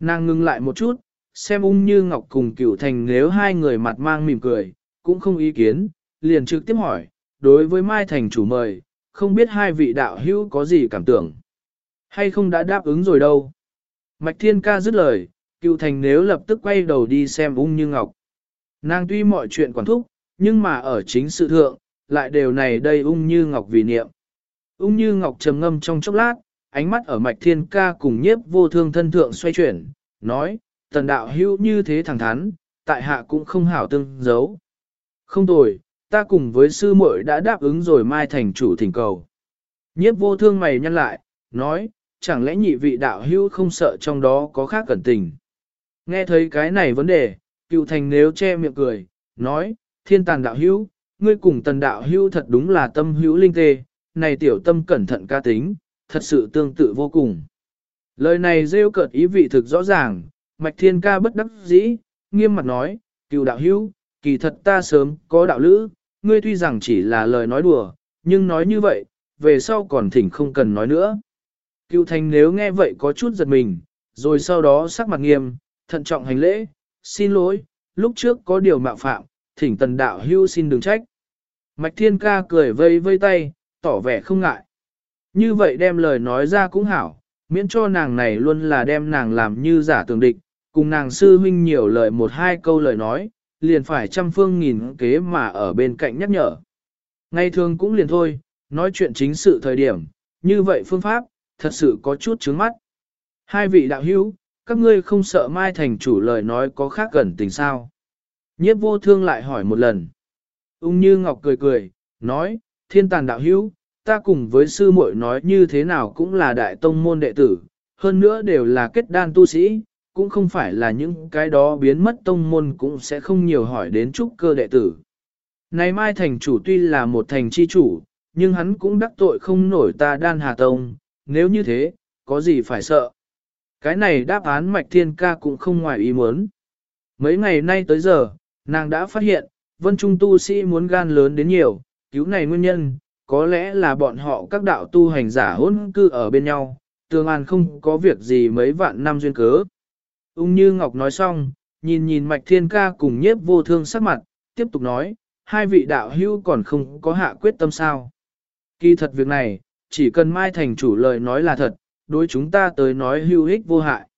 Nàng ngưng lại một chút, xem ung như ngọc cùng cửu thành nếu hai người mặt mang mỉm cười, cũng không ý kiến, liền trực tiếp hỏi, đối với Mai Thành chủ mời, không biết hai vị đạo hữu có gì cảm tưởng, hay không đã đáp ứng rồi đâu. Mạch Thiên Ca dứt lời, cựu thành nếu lập tức quay đầu đi xem ung như ngọc. Nàng tuy mọi chuyện quản thúc, nhưng mà ở chính sự thượng, lại đều này đây ung như ngọc vì niệm. Ung như ngọc trầm ngâm trong chốc lát, ánh mắt ở mạch thiên ca cùng nhiếp vô thương thân thượng xoay chuyển, nói, tần đạo hữu như thế thẳng thắn, tại hạ cũng không hảo tương giấu. Không tồi, ta cùng với sư muội đã đáp ứng rồi mai thành chủ thỉnh cầu. Nhiếp vô thương mày nhăn lại, nói, chẳng lẽ nhị vị đạo hữu không sợ trong đó có khác cẩn tình. Nghe thấy cái này vấn đề, cựu thành nếu che miệng cười, nói, thiên tàn đạo hữu, ngươi cùng tần đạo hữu thật đúng là tâm hữu linh tê, này tiểu tâm cẩn thận ca tính, thật sự tương tự vô cùng. Lời này rêu cợt ý vị thực rõ ràng, mạch thiên ca bất đắc dĩ, nghiêm mặt nói, cựu đạo hữu, kỳ thật ta sớm có đạo lữ, ngươi tuy rằng chỉ là lời nói đùa, nhưng nói như vậy, về sau còn thỉnh không cần nói nữa. Cựu thành nếu nghe vậy có chút giật mình, rồi sau đó sắc mặt nghiêm, thận trọng hành lễ, xin lỗi, lúc trước có điều mạo phạm, thỉnh tần đạo hưu xin đừng trách. Mạch thiên ca cười vây vây tay, tỏ vẻ không ngại. Như vậy đem lời nói ra cũng hảo, miễn cho nàng này luôn là đem nàng làm như giả tường địch, cùng nàng sư huynh nhiều lời một hai câu lời nói, liền phải trăm phương nghìn kế mà ở bên cạnh nhắc nhở. Ngày thường cũng liền thôi, nói chuyện chính sự thời điểm, như vậy phương pháp, thật sự có chút chướng mắt. Hai vị đạo hữu, các ngươi không sợ mai thành chủ lời nói có khác gần tình sao. Nhiếp vô thương lại hỏi một lần. Ung như ngọc cười cười, nói, thiên tàn đạo hữu, ta cùng với sư muội nói như thế nào cũng là đại tông môn đệ tử, hơn nữa đều là kết đan tu sĩ, cũng không phải là những cái đó biến mất tông môn cũng sẽ không nhiều hỏi đến trúc cơ đệ tử. Này mai thành chủ tuy là một thành chi chủ, nhưng hắn cũng đắc tội không nổi ta đan hà tông, nếu như thế, có gì phải sợ. Cái này đáp án mạch thiên ca cũng không ngoài ý muốn. Mấy ngày nay tới giờ, nàng đã phát hiện, vân trung tu sĩ muốn gan lớn đến nhiều, cứu này nguyên nhân, có lẽ là bọn họ các đạo tu hành giả hôn cư ở bên nhau, tương an không có việc gì mấy vạn năm duyên cớ. Ung như Ngọc nói xong, nhìn nhìn mạch thiên ca cùng nhiếp vô thương sắc mặt, tiếp tục nói, hai vị đạo hữu còn không có hạ quyết tâm sao. Kỳ thật việc này, chỉ cần mai thành chủ lời nói là thật, đối chúng ta tới nói hữu ích vô hại.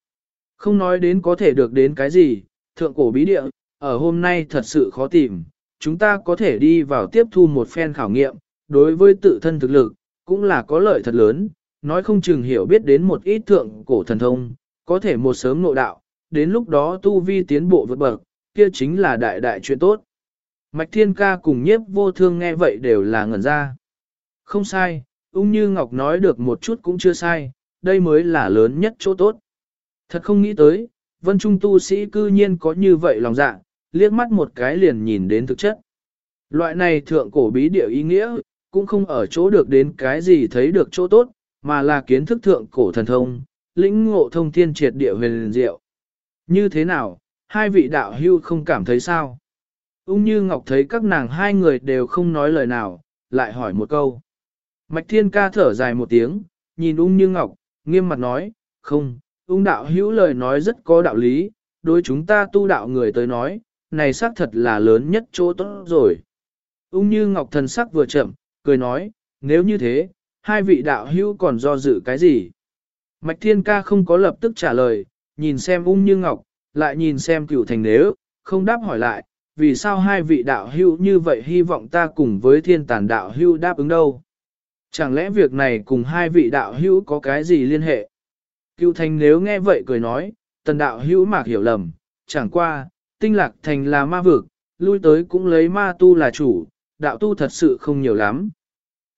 Không nói đến có thể được đến cái gì, thượng cổ bí địa, ở hôm nay thật sự khó tìm, chúng ta có thể đi vào tiếp thu một phen khảo nghiệm, đối với tự thân thực lực, cũng là có lợi thật lớn, nói không chừng hiểu biết đến một ít thượng cổ thần thông, có thể một sớm nội đạo, đến lúc đó tu vi tiến bộ vượt bậc, kia chính là đại đại chuyện tốt. Mạch Thiên Ca cùng nhiếp vô thương nghe vậy đều là ngẩn ra. Không sai, ung như Ngọc nói được một chút cũng chưa sai, đây mới là lớn nhất chỗ tốt. Thật không nghĩ tới, vân trung tu sĩ cư nhiên có như vậy lòng dạ, liếc mắt một cái liền nhìn đến thực chất. Loại này thượng cổ bí địa ý nghĩa, cũng không ở chỗ được đến cái gì thấy được chỗ tốt, mà là kiến thức thượng cổ thần thông, lĩnh ngộ thông thiên triệt địa huyền diệu. Như thế nào, hai vị đạo hưu không cảm thấy sao? Ung như Ngọc thấy các nàng hai người đều không nói lời nào, lại hỏi một câu. Mạch Thiên ca thở dài một tiếng, nhìn ung như Ngọc, nghiêm mặt nói, không, ung đạo hữu lời nói rất có đạo lý, đối chúng ta tu đạo người tới nói, này xác thật là lớn nhất chỗ tốt rồi. Ung như Ngọc thần sắc vừa chậm, cười nói, nếu như thế, hai vị đạo hữu còn do dự cái gì? Mạch Thiên Ca không có lập tức trả lời, nhìn xem ung như Ngọc, lại nhìn xem cửu thành nếu, không đáp hỏi lại, vì sao hai vị đạo hữu như vậy hy vọng ta cùng với thiên tàn đạo hữu đáp ứng đâu? Chẳng lẽ việc này cùng hai vị đạo hữu có cái gì liên hệ? Cựu thành nếu nghe vậy cười nói, tần đạo hữu mạc hiểu lầm, chẳng qua, tinh lạc thành là ma vực, lui tới cũng lấy ma tu là chủ, đạo tu thật sự không nhiều lắm.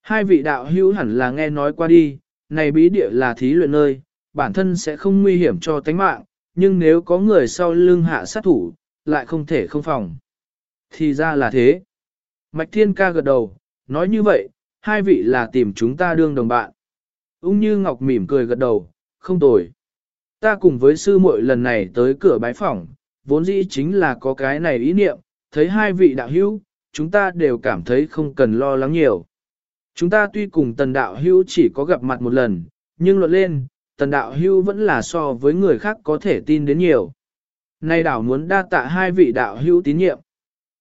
Hai vị đạo hữu hẳn là nghe nói qua đi, này bí địa là thí luyện nơi, bản thân sẽ không nguy hiểm cho tánh mạng, nhưng nếu có người sau lưng hạ sát thủ, lại không thể không phòng. Thì ra là thế. Mạch Thiên ca gật đầu, nói như vậy, hai vị là tìm chúng ta đương đồng bạn. Ung như Ngọc mỉm cười gật đầu, không tồi. Ta cùng với sư muội lần này tới cửa bái phỏng, vốn dĩ chính là có cái này ý niệm, thấy hai vị đạo hữu, chúng ta đều cảm thấy không cần lo lắng nhiều. Chúng ta tuy cùng tần đạo hữu chỉ có gặp mặt một lần, nhưng luận lên, tần đạo hữu vẫn là so với người khác có thể tin đến nhiều. Nay đảo muốn đa tạ hai vị đạo hữu tín nhiệm.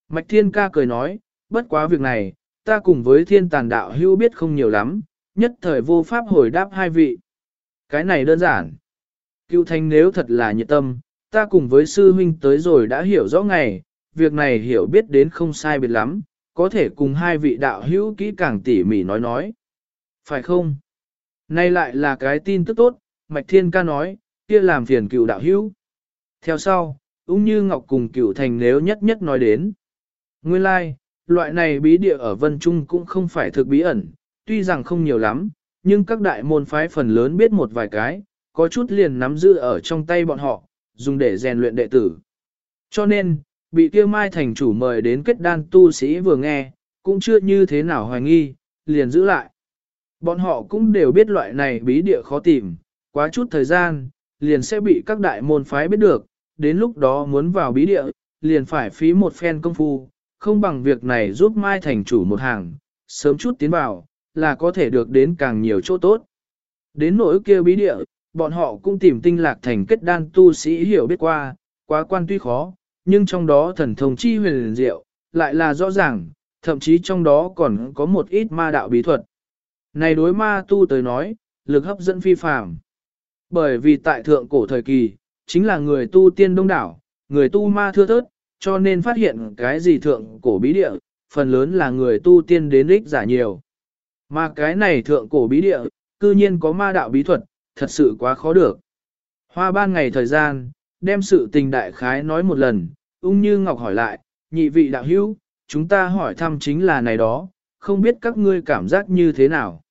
Mạch Thiên Ca cười nói, bất quá việc này, ta cùng với thiên tàn đạo hữu biết không nhiều lắm, nhất thời vô pháp hồi đáp hai vị. Cái này đơn giản. Cựu thanh nếu thật là nhiệt tâm, ta cùng với sư huynh tới rồi đã hiểu rõ ngày, việc này hiểu biết đến không sai biệt lắm, có thể cùng hai vị đạo hữu kỹ càng tỉ mỉ nói nói. Phải không? Nay lại là cái tin tức tốt, Mạch Thiên ca nói, kia làm phiền cựu đạo hữu. Theo sau, cũng như Ngọc cùng cựu thành nếu nhất nhất nói đến. Nguyên lai, like, loại này bí địa ở Vân Trung cũng không phải thực bí ẩn, tuy rằng không nhiều lắm, nhưng các đại môn phái phần lớn biết một vài cái, có chút liền nắm giữ ở trong tay bọn họ, dùng để rèn luyện đệ tử. Cho nên, bị kia mai thành chủ mời đến kết đan tu sĩ vừa nghe, cũng chưa như thế nào hoài nghi, liền giữ lại. Bọn họ cũng đều biết loại này bí địa khó tìm, quá chút thời gian, liền sẽ bị các đại môn phái biết được, đến lúc đó muốn vào bí địa, liền phải phí một phen công phu, không bằng việc này giúp Mai thành chủ một hàng, sớm chút tiến vào, là có thể được đến càng nhiều chỗ tốt. Đến nỗi kia bí địa, bọn họ cũng tìm tinh lạc thành kết đan tu sĩ hiểu biết qua, quá quan tuy khó, nhưng trong đó thần thông chi huyền diệu, lại là rõ ràng, thậm chí trong đó còn có một ít ma đạo bí thuật. Này đối ma tu tới nói, lực hấp dẫn phi phàm. Bởi vì tại thượng cổ thời kỳ, chính là người tu tiên đông đảo, người tu ma thưa thớt, cho nên phát hiện cái gì thượng cổ bí địa, phần lớn là người tu tiên đến ích giả nhiều. Mà cái này thượng cổ bí địa, cư nhiên có ma đạo bí thuật, thật sự quá khó được. Hoa ban ngày thời gian, đem sự tình đại khái nói một lần, ung như Ngọc hỏi lại, nhị vị đạo hữu, chúng ta hỏi thăm chính là này đó, không biết các ngươi cảm giác như thế nào.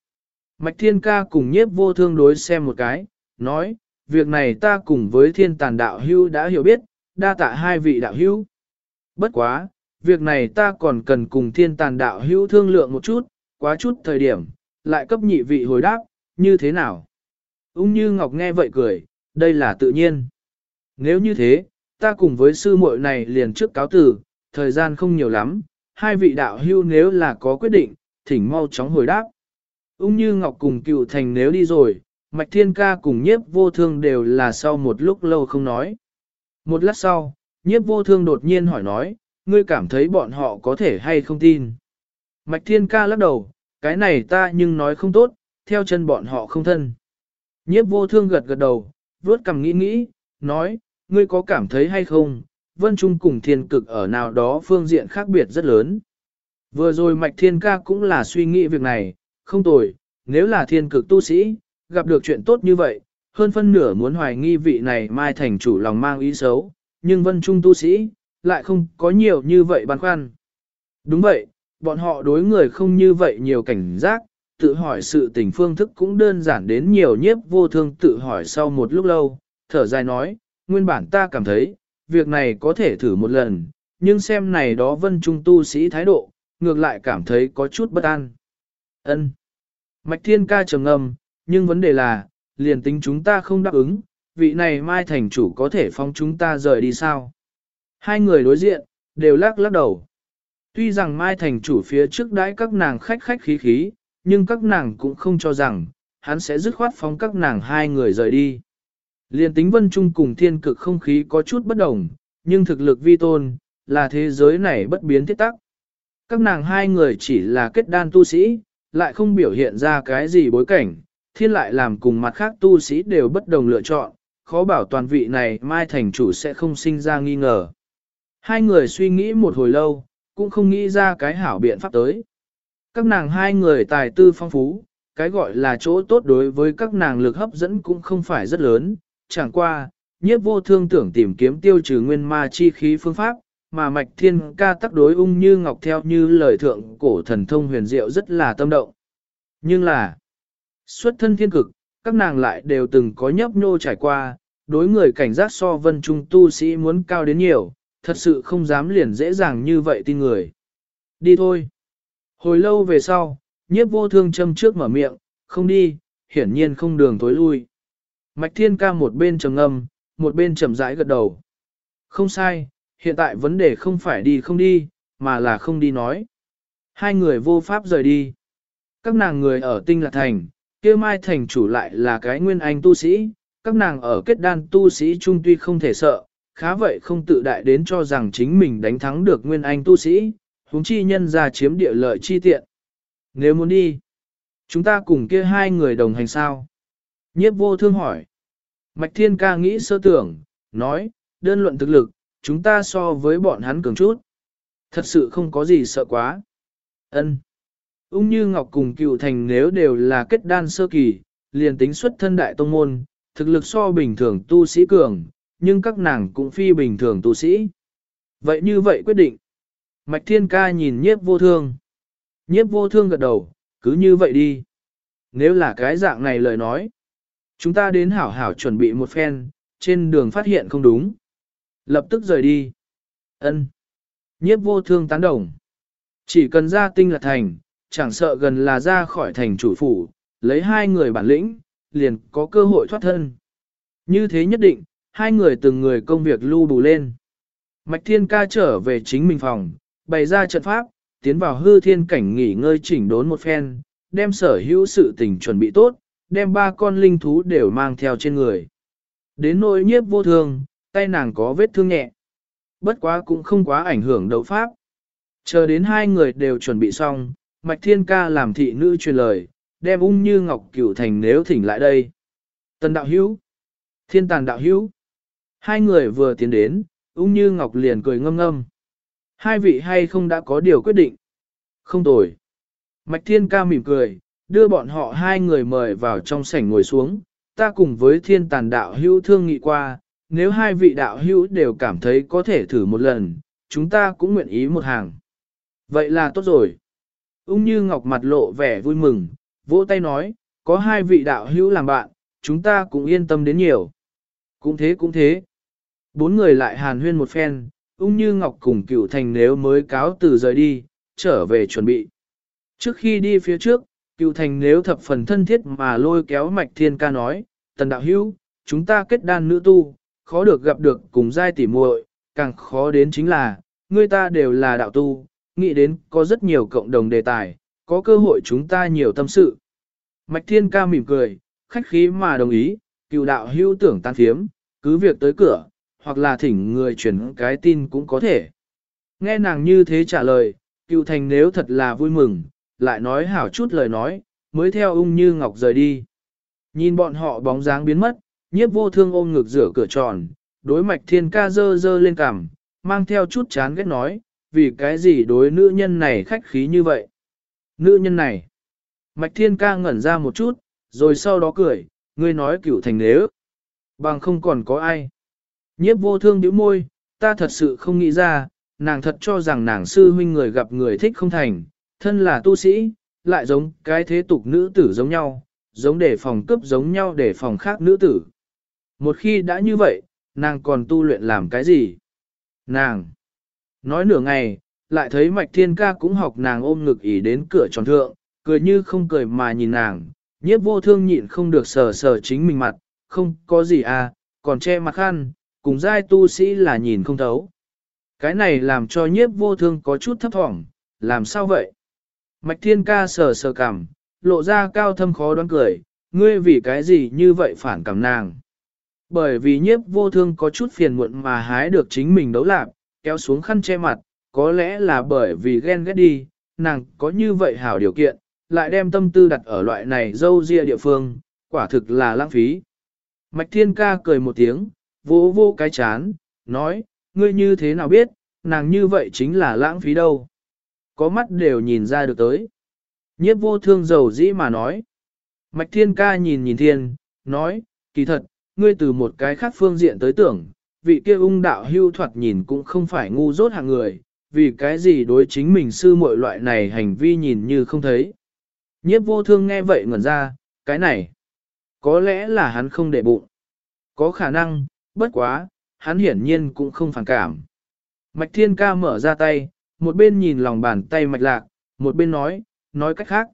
Mạch Thiên Ca cùng nhiếp vô thương đối xem một cái, nói, việc này ta cùng với thiên tàn đạo hữu đã hiểu biết, đa tạ hai vị đạo hữu. Bất quá, việc này ta còn cần cùng thiên tàn đạo hữu thương lượng một chút, quá chút thời điểm, lại cấp nhị vị hồi đáp, như thế nào? Ung như Ngọc nghe vậy cười, đây là tự nhiên. Nếu như thế, ta cùng với sư muội này liền trước cáo tử, thời gian không nhiều lắm, hai vị đạo hưu nếu là có quyết định, thỉnh mau chóng hồi đáp. Ung như Ngọc cùng cựu thành nếu đi rồi, Mạch Thiên Ca cùng nhiếp vô thương đều là sau một lúc lâu không nói. Một lát sau, nhiếp vô thương đột nhiên hỏi nói, ngươi cảm thấy bọn họ có thể hay không tin. Mạch Thiên Ca lắc đầu, cái này ta nhưng nói không tốt, theo chân bọn họ không thân. Nhiếp vô thương gật gật đầu, vuốt cằm nghĩ nghĩ, nói, ngươi có cảm thấy hay không, vân trung cùng thiên cực ở nào đó phương diện khác biệt rất lớn. Vừa rồi Mạch Thiên Ca cũng là suy nghĩ việc này, không tồi, nếu là thiên cực tu sĩ, gặp được chuyện tốt như vậy, hơn phân nửa muốn hoài nghi vị này mai thành chủ lòng mang ý xấu, nhưng vân trung tu sĩ, lại không có nhiều như vậy băn khoăn. Đúng vậy, bọn họ đối người không như vậy nhiều cảnh giác, tự hỏi sự tình phương thức cũng đơn giản đến nhiều nhiếp vô thương tự hỏi sau một lúc lâu, thở dài nói, nguyên bản ta cảm thấy, việc này có thể thử một lần, nhưng xem này đó vân trung tu sĩ thái độ, ngược lại cảm thấy có chút bất an. Ân. Mạch Thiên ca trầm ngâm, nhưng vấn đề là, liền tính chúng ta không đáp ứng, vị này mai thành chủ có thể phóng chúng ta rời đi sao? Hai người đối diện, đều lắc lắc đầu. Tuy rằng mai thành chủ phía trước đãi các nàng khách khách khí khí, nhưng các nàng cũng không cho rằng, hắn sẽ dứt khoát phóng các nàng hai người rời đi. Liên tính vân trung cùng thiên cực không khí có chút bất đồng, nhưng thực lực vi tôn, là thế giới này bất biến thiết tắc. Các nàng hai người chỉ là kết đan tu sĩ, lại không biểu hiện ra cái gì bối cảnh, thiên lại làm cùng mặt khác tu sĩ đều bất đồng lựa chọn, khó bảo toàn vị này mai thành chủ sẽ không sinh ra nghi ngờ. Hai người suy nghĩ một hồi lâu, cũng không nghĩ ra cái hảo biện pháp tới. Các nàng hai người tài tư phong phú, cái gọi là chỗ tốt đối với các nàng lực hấp dẫn cũng không phải rất lớn, chẳng qua, nhiếp vô thương tưởng tìm kiếm tiêu trừ nguyên ma chi khí phương pháp, mà mạch thiên ca tác đối ung như ngọc theo như lời thượng cổ thần thông huyền diệu rất là tâm động. Nhưng là, xuất thân thiên cực, các nàng lại đều từng có nhấp nhô trải qua, đối người cảnh giác so vân trung tu sĩ muốn cao đến nhiều, thật sự không dám liền dễ dàng như vậy tin người. Đi thôi. Hồi lâu về sau, nhiếp vô thương châm trước mở miệng, không đi, hiển nhiên không đường tối lui. Mạch thiên ca một bên trầm ngâm, một bên trầm rãi gật đầu. Không sai, hiện tại vấn đề không phải đi không đi, mà là không đi nói. Hai người vô pháp rời đi. Các nàng người ở tinh lạc thành, kia mai thành chủ lại là cái nguyên anh tu sĩ, các nàng ở kết đan tu sĩ trung tuy không thể sợ, khá vậy không tự đại đến cho rằng chính mình đánh thắng được nguyên anh tu sĩ, huống chi nhân ra chiếm địa lợi chi tiện. Nếu muốn đi, chúng ta cùng kia hai người đồng hành sao? Nhiếp vô thương hỏi. Mạch Thiên ca nghĩ sơ tưởng, nói, đơn luận thực lực, chúng ta so với bọn hắn cường chút. Thật sự không có gì sợ quá. Ân. Ung như Ngọc cùng cựu thành nếu đều là kết đan sơ kỳ, liền tính xuất thân đại tông môn, thực lực so bình thường tu sĩ cường, nhưng các nàng cũng phi bình thường tu sĩ. Vậy như vậy quyết định. Mạch Thiên Ca nhìn nhiếp vô thương. Nhiếp vô thương gật đầu, cứ như vậy đi. Nếu là cái dạng này lời nói, chúng ta đến hảo hảo chuẩn bị một phen, trên đường phát hiện không đúng. Lập tức rời đi. Ân. Nhiếp vô thương tán đồng. Chỉ cần ra tinh là thành, chẳng sợ gần là ra khỏi thành chủ phủ, lấy hai người bản lĩnh, liền có cơ hội thoát thân. Như thế nhất định, hai người từng người công việc lưu bù lên. Mạch Thiên Ca trở về chính mình phòng, bày ra trận pháp, tiến vào hư thiên cảnh nghỉ ngơi chỉnh đốn một phen, đem sở hữu sự tình chuẩn bị tốt, đem ba con linh thú đều mang theo trên người. Đến nỗi nhiếp vô thương, tay nàng có vết thương nhẹ. Bất quá cũng không quá ảnh hưởng đấu pháp. Chờ đến hai người đều chuẩn bị xong, Mạch Thiên Ca làm thị nữ truyền lời, đem ung như ngọc cửu thành nếu thỉnh lại đây. Tần đạo hữu, thiên tàn đạo hữu. Hai người vừa tiến đến, ung như ngọc liền cười ngâm ngâm. Hai vị hay không đã có điều quyết định? Không tồi. Mạch Thiên Ca mỉm cười, đưa bọn họ hai người mời vào trong sảnh ngồi xuống. Ta cùng với thiên tàn đạo hữu thương nghị qua, nếu hai vị đạo hữu đều cảm thấy có thể thử một lần, chúng ta cũng nguyện ý một hàng. Vậy là tốt rồi. Ung như ngọc mặt lộ vẻ vui mừng, vỗ tay nói, có hai vị đạo hữu làm bạn, chúng ta cũng yên tâm đến nhiều. Cũng thế cũng thế. Bốn người lại hàn huyên một phen, ung như ngọc cùng cựu thành nếu mới cáo từ rời đi, trở về chuẩn bị. Trước khi đi phía trước, cựu thành nếu thập phần thân thiết mà lôi kéo mạch thiên ca nói, tần đạo hữu, chúng ta kết đan nữ tu, khó được gặp được cùng giai tỉ muội, càng khó đến chính là, người ta đều là đạo tu, nghĩ đến có rất nhiều cộng đồng đề tài, có cơ hội chúng ta nhiều tâm sự. Mạch Thiên Ca mỉm cười, khách khí mà đồng ý, cựu đạo hưu tưởng tan phiếm, cứ việc tới cửa, hoặc là thỉnh người chuyển cái tin cũng có thể. Nghe nàng như thế trả lời, cựu thành nếu thật là vui mừng, lại nói hảo chút lời nói, mới theo ung như ngọc rời đi. Nhìn bọn họ bóng dáng biến mất, nhiếp vô thương ôm ngực rửa cửa tròn, đối mạch thiên ca dơ dơ lên cằm, mang theo chút chán ghét nói, vì cái gì đối nữ nhân này khách khí như vậy. Nữ nhân này, mạch thiên ca ngẩn ra một chút, rồi sau đó cười, ngươi nói cửu thành nếu, bằng không còn có ai. Nhiếp vô thương điếu môi, ta thật sự không nghĩ ra, nàng thật cho rằng nàng sư huynh người gặp người thích không thành, thân là tu sĩ, lại giống cái thế tục nữ tử giống nhau, giống để phòng cướp giống nhau để phòng khác nữ tử. Một khi đã như vậy, nàng còn tu luyện làm cái gì? Nàng! Nói nửa ngày, lại thấy Mạch Thiên Ca cũng học nàng ôm ngực ỉ đến cửa tròn thượng, cười như không cười mà nhìn nàng, nhiếp vô thương nhịn không được sờ sờ chính mình mặt, không có gì à, còn che mặt khăn, cùng giai tu sĩ là nhìn không thấu. Cái này làm cho nhiếp vô thương có chút thấp thỏm, làm sao vậy? Mạch Thiên Ca sờ sờ cằm, lộ ra cao thâm khó đoán cười, ngươi vì cái gì như vậy phản cảm nàng. Bởi vì nhiếp vô thương có chút phiền muộn mà hái được chính mình đấu lạc, kéo xuống khăn che mặt, có lẽ là bởi vì ghen ghét đi, nàng có như vậy hảo điều kiện, lại đem tâm tư đặt ở loại này dâu ria địa phương, quả thực là lãng phí. Mạch Thiên Ca cười một tiếng, vỗ vô cái chán, nói, ngươi như thế nào biết, nàng như vậy chính là lãng phí đâu. Có mắt đều nhìn ra được tới. Nhiếp vô thương giàu dĩ mà nói. Mạch Thiên Ca nhìn nhìn thiên, nói, kỳ thật, ngươi từ một cái khác phương diện tới tưởng, vị kia ung đạo hưu thoạt nhìn cũng không phải ngu dốt hạng người, vì cái gì đối chính mình sư muội loại này hành vi nhìn như không thấy. Nhiếp vô thương nghe vậy ngẩn ra, cái này, có lẽ là hắn không để bụng. Có khả năng, bất quá, hắn hiển nhiên cũng không phản cảm. Mạch thiên ca mở ra tay, một bên nhìn lòng bàn tay mạch lạc, một bên nói, nói cách khác.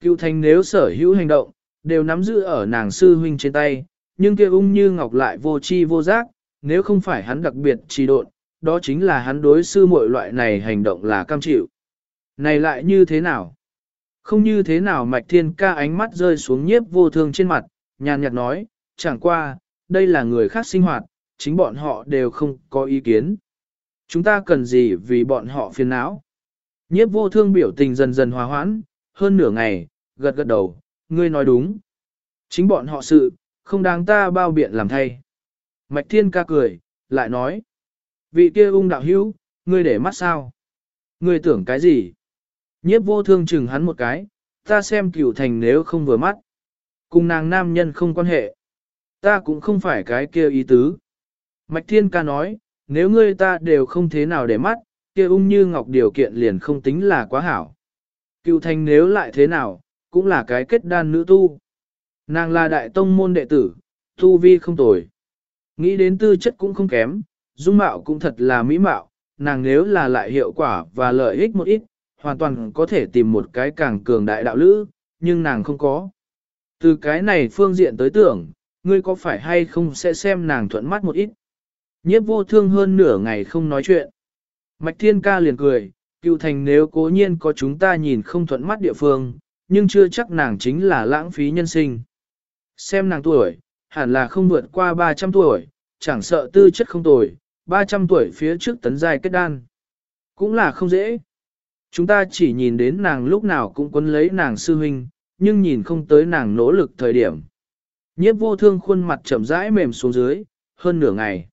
Cựu thành nếu sở hữu hành động, đều nắm giữ ở nàng sư huynh trên tay, nhưng kia ung như ngọc lại vô chi vô giác, nếu không phải hắn đặc biệt trì độn, đó chính là hắn đối sư muội loại này hành động là cam chịu. Này lại như thế nào? Không như thế nào mạch thiên ca ánh mắt rơi xuống nhiếp vô thương trên mặt, nhàn nhạt nói, chẳng qua, đây là người khác sinh hoạt, chính bọn họ đều không có ý kiến. Chúng ta cần gì vì bọn họ phiền não? Nhiếp vô thương biểu tình dần dần hòa hoãn, hơn nửa ngày, gật gật đầu, ngươi nói đúng. Chính bọn họ sự, không đáng ta bao biện làm thay. Mạch thiên ca cười, lại nói. Vị kia ung đạo hữu, ngươi để mắt sao? Ngươi tưởng cái gì? Nhiếp vô thương chừng hắn một cái, ta xem cửu thành nếu không vừa mắt. Cùng nàng nam nhân không quan hệ. Ta cũng không phải cái kia ý tứ. Mạch thiên ca nói, nếu ngươi ta đều không thế nào để mắt, kia ung như ngọc điều kiện liền không tính là quá hảo. Cựu thành nếu lại thế nào, cũng là cái kết đan nữ tu. Nàng là đại tông môn đệ tử, tu vi không tồi. Nghĩ đến tư chất cũng không kém, dung mạo cũng thật là mỹ mạo, nàng nếu là lại hiệu quả và lợi ích một ít, hoàn toàn có thể tìm một cái càng cường đại đạo lữ, nhưng nàng không có. Từ cái này phương diện tới tưởng, ngươi có phải hay không sẽ xem nàng thuận mắt một ít. Nhiếp vô thương hơn nửa ngày không nói chuyện. Mạch Thiên Ca liền cười, cựu thành nếu cố nhiên có chúng ta nhìn không thuận mắt địa phương, nhưng chưa chắc nàng chính là lãng phí nhân sinh. Xem nàng tuổi, hẳn là không vượt qua 300 tuổi, chẳng sợ tư chất không tuổi, 300 tuổi phía trước tấn giai kết đan. Cũng là không dễ. Chúng ta chỉ nhìn đến nàng lúc nào cũng quấn lấy nàng sư huynh, nhưng nhìn không tới nàng nỗ lực thời điểm. Nhiếp vô thương khuôn mặt chậm rãi mềm xuống dưới, hơn nửa ngày.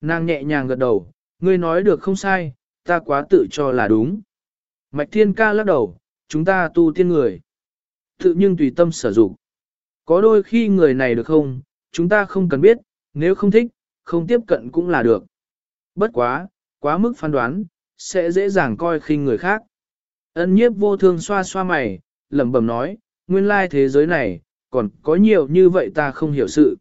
Nàng nhẹ nhàng gật đầu, ngươi nói được không sai, ta quá tự cho là đúng. Mạch thiên ca lắc đầu, chúng ta tu tiên người. Tự nhưng tùy tâm sử dụng. Có đôi khi người này được không, chúng ta không cần biết, nếu không thích, không tiếp cận cũng là được. Bất quá, quá mức phán đoán, sẽ dễ dàng coi khinh người khác. Ân nhiếp vô thương xoa xoa mày, lẩm bẩm nói, nguyên lai thế giới này, còn có nhiều như vậy ta không hiểu sự.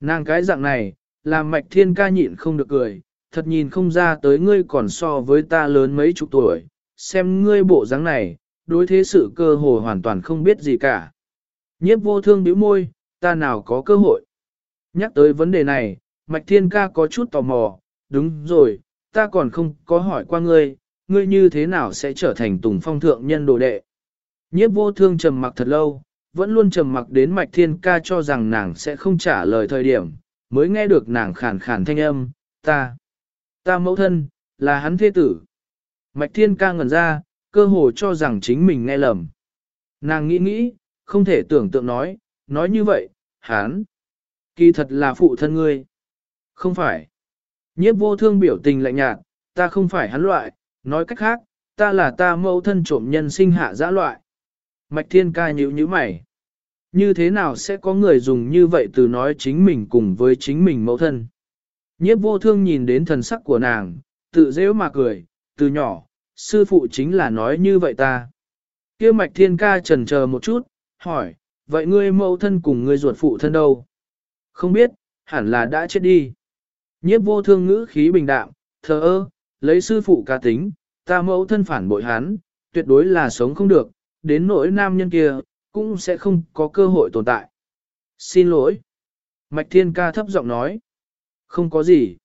Nàng cái dạng này, làm mạch thiên ca nhịn không được cười, thật nhìn không ra tới ngươi còn so với ta lớn mấy chục tuổi, xem ngươi bộ dáng này, đối thế sự cơ hồ hoàn toàn không biết gì cả. Nhiếp vô thương bĩu môi, ta nào có cơ hội. Nhắc tới vấn đề này, Mạch Thiên Ca có chút tò mò, đúng rồi, ta còn không có hỏi qua ngươi, ngươi như thế nào sẽ trở thành Tùng Phong thượng nhân đồ đệ. Nhiếp vô thương trầm mặc thật lâu, vẫn luôn trầm mặc đến Mạch Thiên Ca cho rằng nàng sẽ không trả lời thời điểm, mới nghe được nàng khàn khàn thanh âm, ta, ta mẫu thân, là hắn thế tử. Mạch Thiên Ca ngẩn ra, cơ hồ cho rằng chính mình nghe lầm. Nàng nghĩ nghĩ, không thể tưởng tượng nói, nói như vậy, hắn, kỳ thật là phụ thân ngươi. Không phải. Nhiếp vô thương biểu tình lạnh nhạt, ta không phải hắn loại, nói cách khác, ta là ta mẫu thân trộm nhân sinh hạ giã loại. Mạch thiên ca nhíu nhíu mày. Như thế nào sẽ có người dùng như vậy từ nói chính mình cùng với chính mình mẫu thân? Nhiếp vô thương nhìn đến thần sắc của nàng, tự dễ mà cười, từ nhỏ, sư phụ chính là nói như vậy ta. kia mạch thiên ca trần chờ một chút, hỏi, vậy ngươi mẫu thân cùng ngươi ruột phụ thân đâu? Không biết, hẳn là đã chết đi. Nhiếp vô thương ngữ khí bình đạm, thờ ơ, lấy sư phụ ca tính, ta mẫu thân phản bội hắn, tuyệt đối là sống không được, đến nỗi nam nhân kia, cũng sẽ không có cơ hội tồn tại. Xin lỗi. Mạch Thiên Ca thấp giọng nói. Không có gì.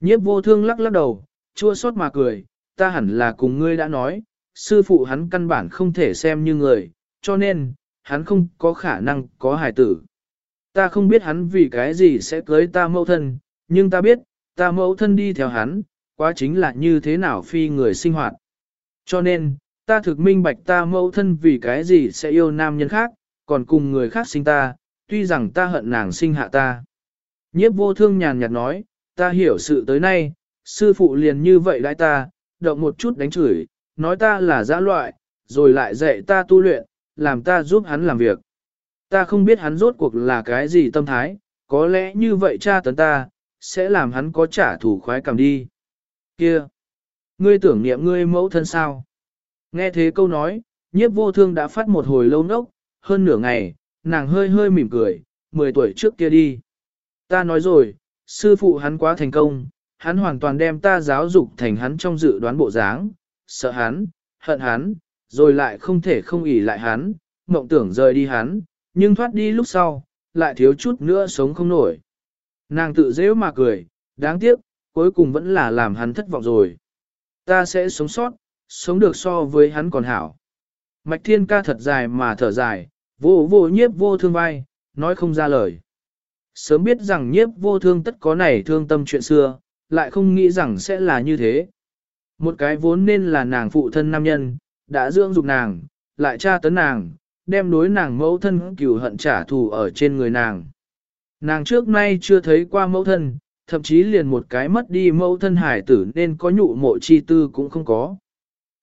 Nhiếp vô thương lắc lắc đầu, chua xót mà cười, ta hẳn là cùng ngươi đã nói, sư phụ hắn căn bản không thể xem như người, cho nên, hắn không có khả năng có hài tử. Ta không biết hắn vì cái gì sẽ cưới ta mẫu thân, nhưng ta biết, ta mẫu thân đi theo hắn, quá chính là như thế nào phi người sinh hoạt. Cho nên, ta thực minh bạch ta mẫu thân vì cái gì sẽ yêu nam nhân khác, còn cùng người khác sinh ta, tuy rằng ta hận nàng sinh hạ ta. Nhiếp vô thương nhàn nhạt nói, ta hiểu sự tới nay, sư phụ liền như vậy đãi ta, động một chút đánh chửi, nói ta là dã loại, rồi lại dạy ta tu luyện, làm ta giúp hắn làm việc. Ta không biết hắn rốt cuộc là cái gì tâm thái, có lẽ như vậy cha tấn ta, sẽ làm hắn có trả thù khoái cảm đi. Kia! Ngươi tưởng niệm ngươi mẫu thân sao? Nghe thế câu nói, nhiếp vô thương đã phát một hồi lâu nốc, hơn nửa ngày, nàng hơi hơi mỉm cười, 10 tuổi trước kia đi. Ta nói rồi, sư phụ hắn quá thành công, hắn hoàn toàn đem ta giáo dục thành hắn trong dự đoán bộ dáng, sợ hắn, hận hắn, rồi lại không thể không ỉ lại hắn, mộng tưởng rời đi hắn, nhưng thoát đi lúc sau, lại thiếu chút nữa sống không nổi. Nàng tự dễ mà cười, đáng tiếc, cuối cùng vẫn là làm hắn thất vọng rồi. Ta sẽ sống sót, sống được so với hắn còn hảo. Mạch thiên ca thật dài mà thở dài, vô vô nhiếp vô thương vai, nói không ra lời. Sớm biết rằng nhiếp vô thương tất có này thương tâm chuyện xưa, lại không nghĩ rằng sẽ là như thế. Một cái vốn nên là nàng phụ thân nam nhân, đã dưỡng dục nàng, lại tra tấn nàng, đem đối nàng mẫu thân cửu hận trả thù ở trên người nàng. Nàng trước nay chưa thấy qua mẫu thân, thậm chí liền một cái mất đi mẫu thân hải tử nên có nhụ mộ chi tư cũng không có.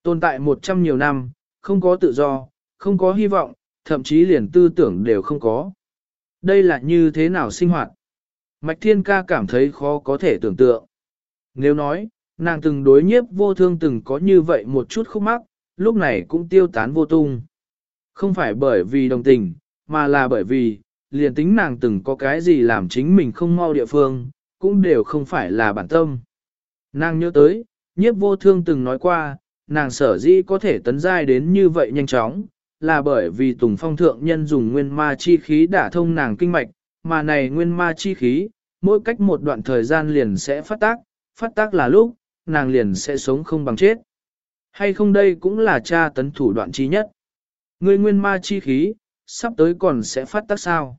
Tồn tại một trăm nhiều năm, không có tự do, không có hy vọng, thậm chí liền tư tưởng đều không có. Đây là như thế nào sinh hoạt? Mạch Thiên Ca cảm thấy khó có thể tưởng tượng. Nếu nói, nàng từng đối nhiếp vô thương từng có như vậy một chút khúc mắc, lúc này cũng tiêu tán vô tung. Không phải bởi vì đồng tình, mà là bởi vì, liền tính nàng từng có cái gì làm chính mình không mau địa phương, cũng đều không phải là bản tâm. Nàng nhớ tới, nhiếp vô thương từng nói qua, nàng sở dĩ có thể tấn giai đến như vậy nhanh chóng, là bởi vì Tùng Phong Thượng Nhân dùng nguyên ma chi khí đả thông nàng kinh mạch, mà này nguyên ma chi khí, mỗi cách một đoạn thời gian liền sẽ phát tác, phát tác là lúc, nàng liền sẽ sống không bằng chết. Hay không đây cũng là cha tấn thủ đoạn chi nhất. Người nguyên ma chi khí, sắp tới còn sẽ phát tác sao.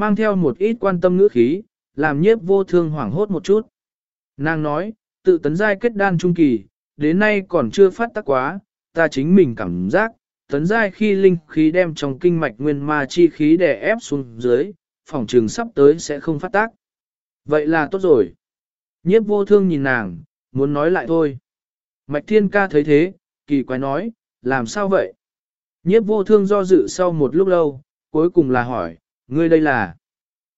Mang theo một ít quan tâm ngữ khí, làm nhiếp vô thương hoảng hốt một chút. Nàng nói, tự tấn giai kết đan trung kỳ, đến nay còn chưa phát tác quá, ta chính mình cảm giác, tấn giai khi linh khí đem trong kinh mạch nguyên ma chi khí đè ép xuống dưới, phòng trường sắp tới sẽ không phát tác. Vậy là tốt rồi. Nhiếp vô thương nhìn nàng, muốn nói lại thôi. Mạch thiên ca thấy thế, kỳ quái nói, làm sao vậy? Nhiếp vô thương do dự sau một lúc lâu, cuối cùng là hỏi, ngươi đây là,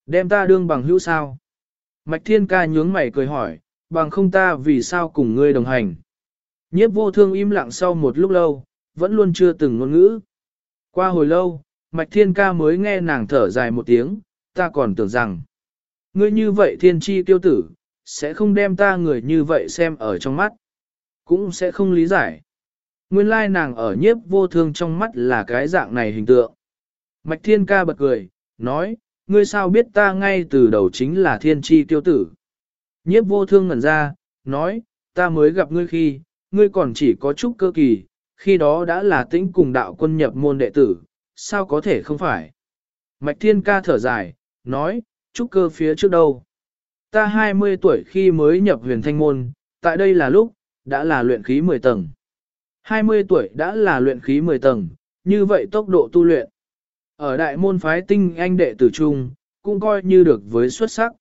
đem ta đương bằng hữu sao? Mạch thiên ca nhướng mày cười hỏi, bằng không ta vì sao cùng ngươi đồng hành? Nhiếp vô thương im lặng sau một lúc lâu, vẫn luôn chưa từng ngôn ngữ. Qua hồi lâu, Mạch Thiên Ca mới nghe nàng thở dài một tiếng, ta còn tưởng rằng, ngươi như vậy thiên tri tiêu tử, sẽ không đem ta người như vậy xem ở trong mắt, cũng sẽ không lý giải. Nguyên lai nàng ở nhiếp vô thương trong mắt là cái dạng này hình tượng. Mạch Thiên Ca bật cười, nói, ngươi sao biết ta ngay từ đầu chính là thiên tri tiêu tử. Nhiếp vô thương ngẩn ra, nói, ta mới gặp ngươi khi, ngươi còn chỉ có chút cơ kỳ, khi đó đã là tĩnh cùng đạo quân nhập môn đệ tử, sao có thể không phải? Mạch Thiên ca thở dài, nói, trúc cơ phía trước đâu? Ta 20 tuổi khi mới nhập huyền thanh môn, tại đây là lúc, đã là luyện khí 10 tầng. 20 tuổi đã là luyện khí 10 tầng, như vậy tốc độ tu luyện. Ở đại môn phái tinh anh đệ tử trung, cũng coi như được với xuất sắc.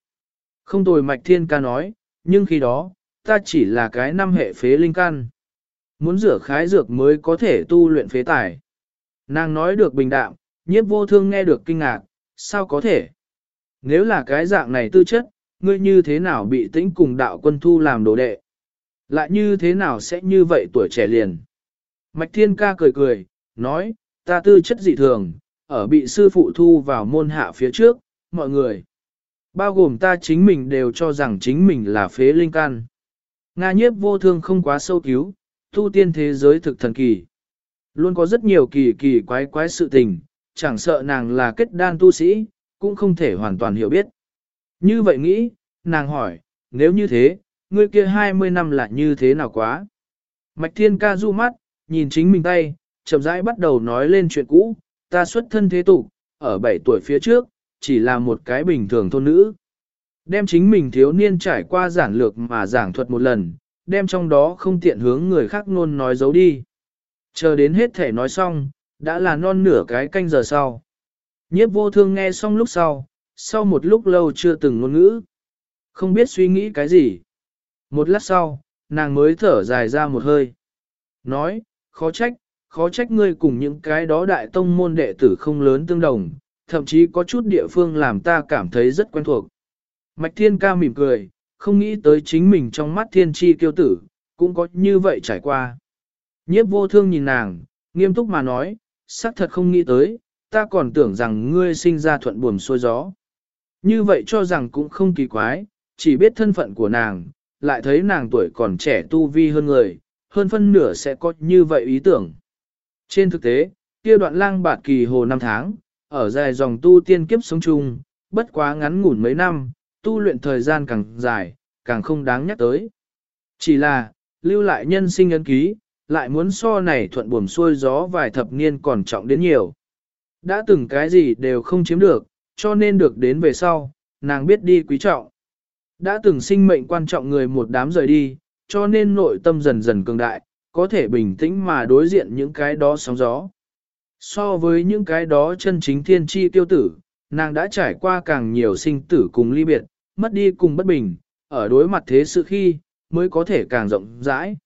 Không tồi Mạch Thiên ca nói, nhưng khi đó, ta chỉ là cái năm hệ phế linh căn muốn rửa khái dược mới có thể tu luyện phế tài. Nàng nói được bình đạm, nhiếp vô thương nghe được kinh ngạc, sao có thể? Nếu là cái dạng này tư chất, ngươi như thế nào bị tĩnh cùng đạo quân thu làm đồ đệ? Lại như thế nào sẽ như vậy tuổi trẻ liền? Mạch thiên ca cười cười, nói, ta tư chất dị thường, ở bị sư phụ thu vào môn hạ phía trước, mọi người. Bao gồm ta chính mình đều cho rằng chính mình là phế linh can. Nga nhiếp vô thương không quá sâu cứu, tu tiên thế giới thực thần kỳ. Luôn có rất nhiều kỳ kỳ quái quái sự tình, chẳng sợ nàng là kết đan tu sĩ, cũng không thể hoàn toàn hiểu biết. Như vậy nghĩ, nàng hỏi, nếu như thế, ngươi kia 20 năm là như thế nào quá? Mạch thiên ca du mắt, nhìn chính mình tay, chậm rãi bắt đầu nói lên chuyện cũ, ta xuất thân thế tục, ở 7 tuổi phía trước, chỉ là một cái bình thường thôn nữ. Đem chính mình thiếu niên trải qua giản lược mà giảng thuật một lần, đem trong đó không tiện hướng người khác ngôn nói giấu đi. Chờ đến hết thể nói xong, đã là non nửa cái canh giờ sau. Nhiếp vô thương nghe xong lúc sau, sau một lúc lâu chưa từng ngôn ngữ. Không biết suy nghĩ cái gì. Một lát sau, nàng mới thở dài ra một hơi. Nói, khó trách, khó trách ngươi cùng những cái đó đại tông môn đệ tử không lớn tương đồng, thậm chí có chút địa phương làm ta cảm thấy rất quen thuộc. Mạch thiên ca mỉm cười, không nghĩ tới chính mình trong mắt thiên tri kiêu tử, cũng có như vậy trải qua. Nhiếp vô thương nhìn nàng, nghiêm túc mà nói, xác thật không nghĩ tới, ta còn tưởng rằng ngươi sinh ra thuận buồm xuôi gió. Như vậy cho rằng cũng không kỳ quái, chỉ biết thân phận của nàng, lại thấy nàng tuổi còn trẻ tu vi hơn người, hơn phân nửa sẽ có như vậy ý tưởng. Trên thực tế, kia đoạn lang bạt kỳ hồ năm tháng, ở dài dòng tu tiên kiếp sống chung, bất quá ngắn ngủn mấy năm, tu luyện thời gian càng dài, càng không đáng nhắc tới. Chỉ là, lưu lại nhân sinh ấn ký, lại muốn so này thuận buồm xuôi gió vài thập niên còn trọng đến nhiều. Đã từng cái gì đều không chiếm được, cho nên được đến về sau, nàng biết đi quý trọng. Đã từng sinh mệnh quan trọng người một đám rời đi, cho nên nội tâm dần dần cường đại, có thể bình tĩnh mà đối diện những cái đó sóng gió. So với những cái đó chân chính thiên tri tiêu tử, nàng đã trải qua càng nhiều sinh tử cùng ly biệt, mất đi cùng bất bình, ở đối mặt thế sự khi, mới có thể càng rộng rãi.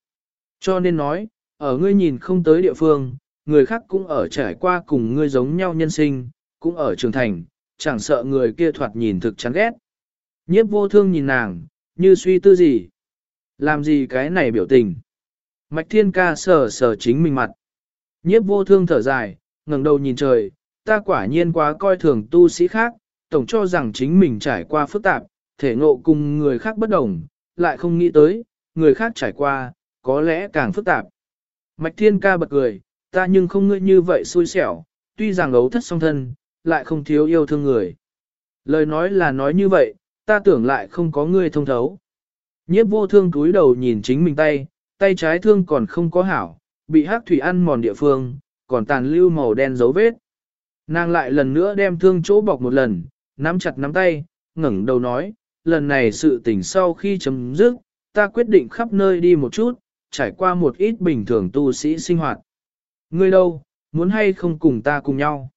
Cho nên nói, ở ngươi nhìn không tới địa phương, người khác cũng ở trải qua cùng ngươi giống nhau nhân sinh, cũng ở trưởng thành, chẳng sợ người kia thoạt nhìn thực chán ghét. Nhiếp vô thương nhìn nàng, như suy tư gì. Làm gì cái này biểu tình. Mạch thiên ca sờ sờ chính mình mặt. Nhiếp vô thương thở dài, ngẩng đầu nhìn trời, ta quả nhiên quá coi thường tu sĩ khác, tổng cho rằng chính mình trải qua phức tạp, thể ngộ cùng người khác bất đồng, lại không nghĩ tới, người khác trải qua, có lẽ càng phức tạp. Mạch thiên ca bật cười, ta nhưng không ngươi như vậy xui xẻo, tuy rằng ấu thất song thân, lại không thiếu yêu thương người. Lời nói là nói như vậy, ta tưởng lại không có ngươi thông thấu. Nhiếp vô thương túi đầu nhìn chính mình tay, tay trái thương còn không có hảo, bị hắc thủy ăn mòn địa phương, còn tàn lưu màu đen dấu vết. Nàng lại lần nữa đem thương chỗ bọc một lần, nắm chặt nắm tay, ngẩng đầu nói, lần này sự tình sau khi chấm dứt, ta quyết định khắp nơi đi một chút, trải qua một ít bình thường tu sĩ sinh hoạt. Ngươi đâu, muốn hay không cùng ta cùng nhau?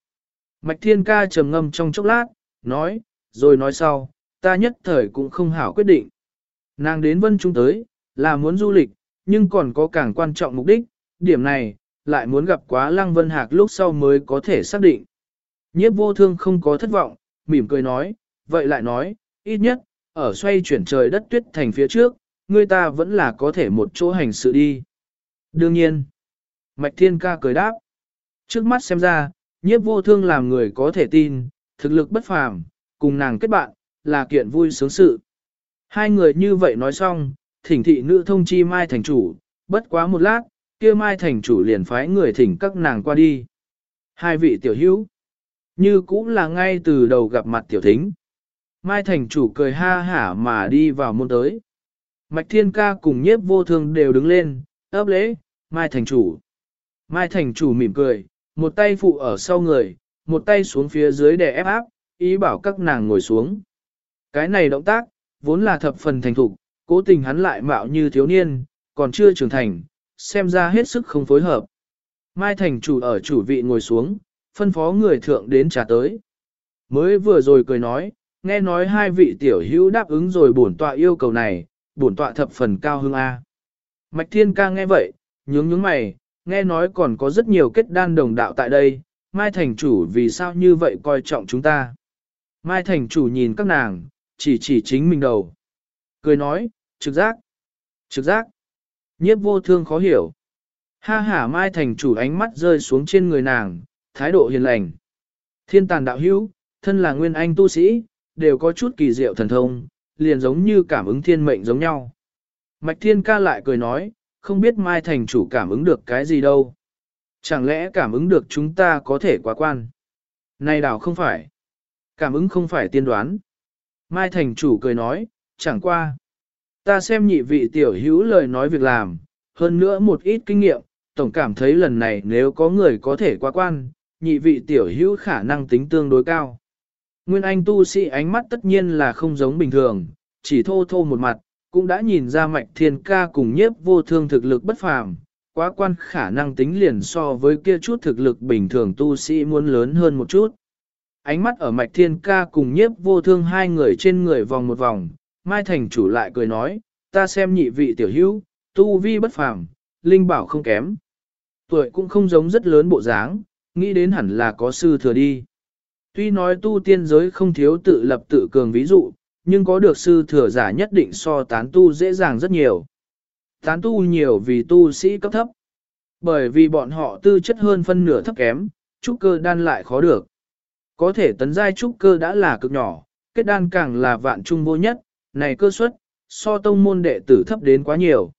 Mạch Thiên Ca trầm ngâm trong chốc lát, nói, rồi nói sau, ta nhất thời cũng không hảo quyết định. Nàng đến Vân Trung tới, là muốn du lịch, nhưng còn có càng quan trọng mục đích, điểm này, lại muốn gặp quá Lăng Vân Hạc lúc sau mới có thể xác định. Nhiếp vô thương không có thất vọng, mỉm cười nói, vậy lại nói, ít nhất, ở xoay chuyển trời đất tuyết thành phía trước, người ta vẫn là có thể một chỗ hành sự đi. Đương nhiên, Mạch Thiên Ca cười đáp, trước mắt xem ra, nhiếp vô thương làm người có thể tin, thực lực bất phàm, cùng nàng kết bạn, là kiện vui sướng sự. Hai người như vậy nói xong, thỉnh thị nữ thông chi Mai Thành Chủ, bất quá một lát, kia Mai Thành Chủ liền phái người thỉnh các nàng qua đi. Hai vị tiểu hữu, như cũng là ngay từ đầu gặp mặt tiểu thính. Mai Thành Chủ cười ha hả mà đi vào môn tới. Mạch Thiên Ca cùng nhiếp vô thương đều đứng lên, ấp lễ, Mai Thành Chủ. Mai Thành Chủ mỉm cười, một tay phụ ở sau người, một tay xuống phía dưới để ép áp, ý bảo các nàng ngồi xuống. Cái này động tác, vốn là thập phần thành thục, cố tình hắn lại mạo như thiếu niên, còn chưa trưởng thành, xem ra hết sức không phối hợp. Mai thành chủ ở chủ vị ngồi xuống, phân phó người thượng đến trả tới. Mới vừa rồi cười nói, nghe nói hai vị tiểu hữu đáp ứng rồi bổn tọa yêu cầu này, bổn tọa thập phần cao hương A. Mạch thiên ca nghe vậy, nhướng nhướng mày, nghe nói còn có rất nhiều kết đan đồng đạo tại đây, Mai thành chủ vì sao như vậy coi trọng chúng ta. Mai thành chủ nhìn các nàng, chỉ chỉ chính mình đầu. Cười nói, trực giác, trực giác. Nhiếp vô thương khó hiểu. Ha ha Mai Thành chủ ánh mắt rơi xuống trên người nàng, thái độ hiền lành. Thiên tàn đạo hữu, thân là nguyên anh tu sĩ, đều có chút kỳ diệu thần thông, liền giống như cảm ứng thiên mệnh giống nhau. Mạch thiên ca lại cười nói, không biết Mai Thành chủ cảm ứng được cái gì đâu. Chẳng lẽ cảm ứng được chúng ta có thể quá quan? Này đảo không phải. Cảm ứng không phải tiên đoán. Mai Thành chủ cười nói, chẳng qua. Ta xem nhị vị tiểu hữu lời nói việc làm, hơn nữa một ít kinh nghiệm, tổng cảm thấy lần này nếu có người có thể qua quan, nhị vị tiểu hữu khả năng tính tương đối cao. Nguyên Anh tu sĩ ánh mắt tất nhiên là không giống bình thường, chỉ thô thô một mặt, cũng đã nhìn ra mạch thiên ca cùng nhiếp vô thương thực lực bất phàm, quá quan khả năng tính liền so với kia chút thực lực bình thường tu sĩ muốn lớn hơn một chút. Ánh mắt ở mạch thiên ca cùng nhiếp vô thương hai người trên người vòng một vòng, Mai Thành chủ lại cười nói, ta xem nhị vị tiểu hữu, tu vi bất phàm, linh bảo không kém. Tuổi cũng không giống rất lớn bộ dáng, nghĩ đến hẳn là có sư thừa đi. Tuy nói tu tiên giới không thiếu tự lập tự cường ví dụ, nhưng có được sư thừa giả nhất định so tán tu dễ dàng rất nhiều. Tán tu nhiều vì tu sĩ cấp thấp. Bởi vì bọn họ tư chất hơn phân nửa thấp kém, trúc cơ đan lại khó được. Có thể tấn giai trúc cơ đã là cực nhỏ, kết đan càng là vạn trung vô nhất, này cơ suất, so tông môn đệ tử thấp đến quá nhiều.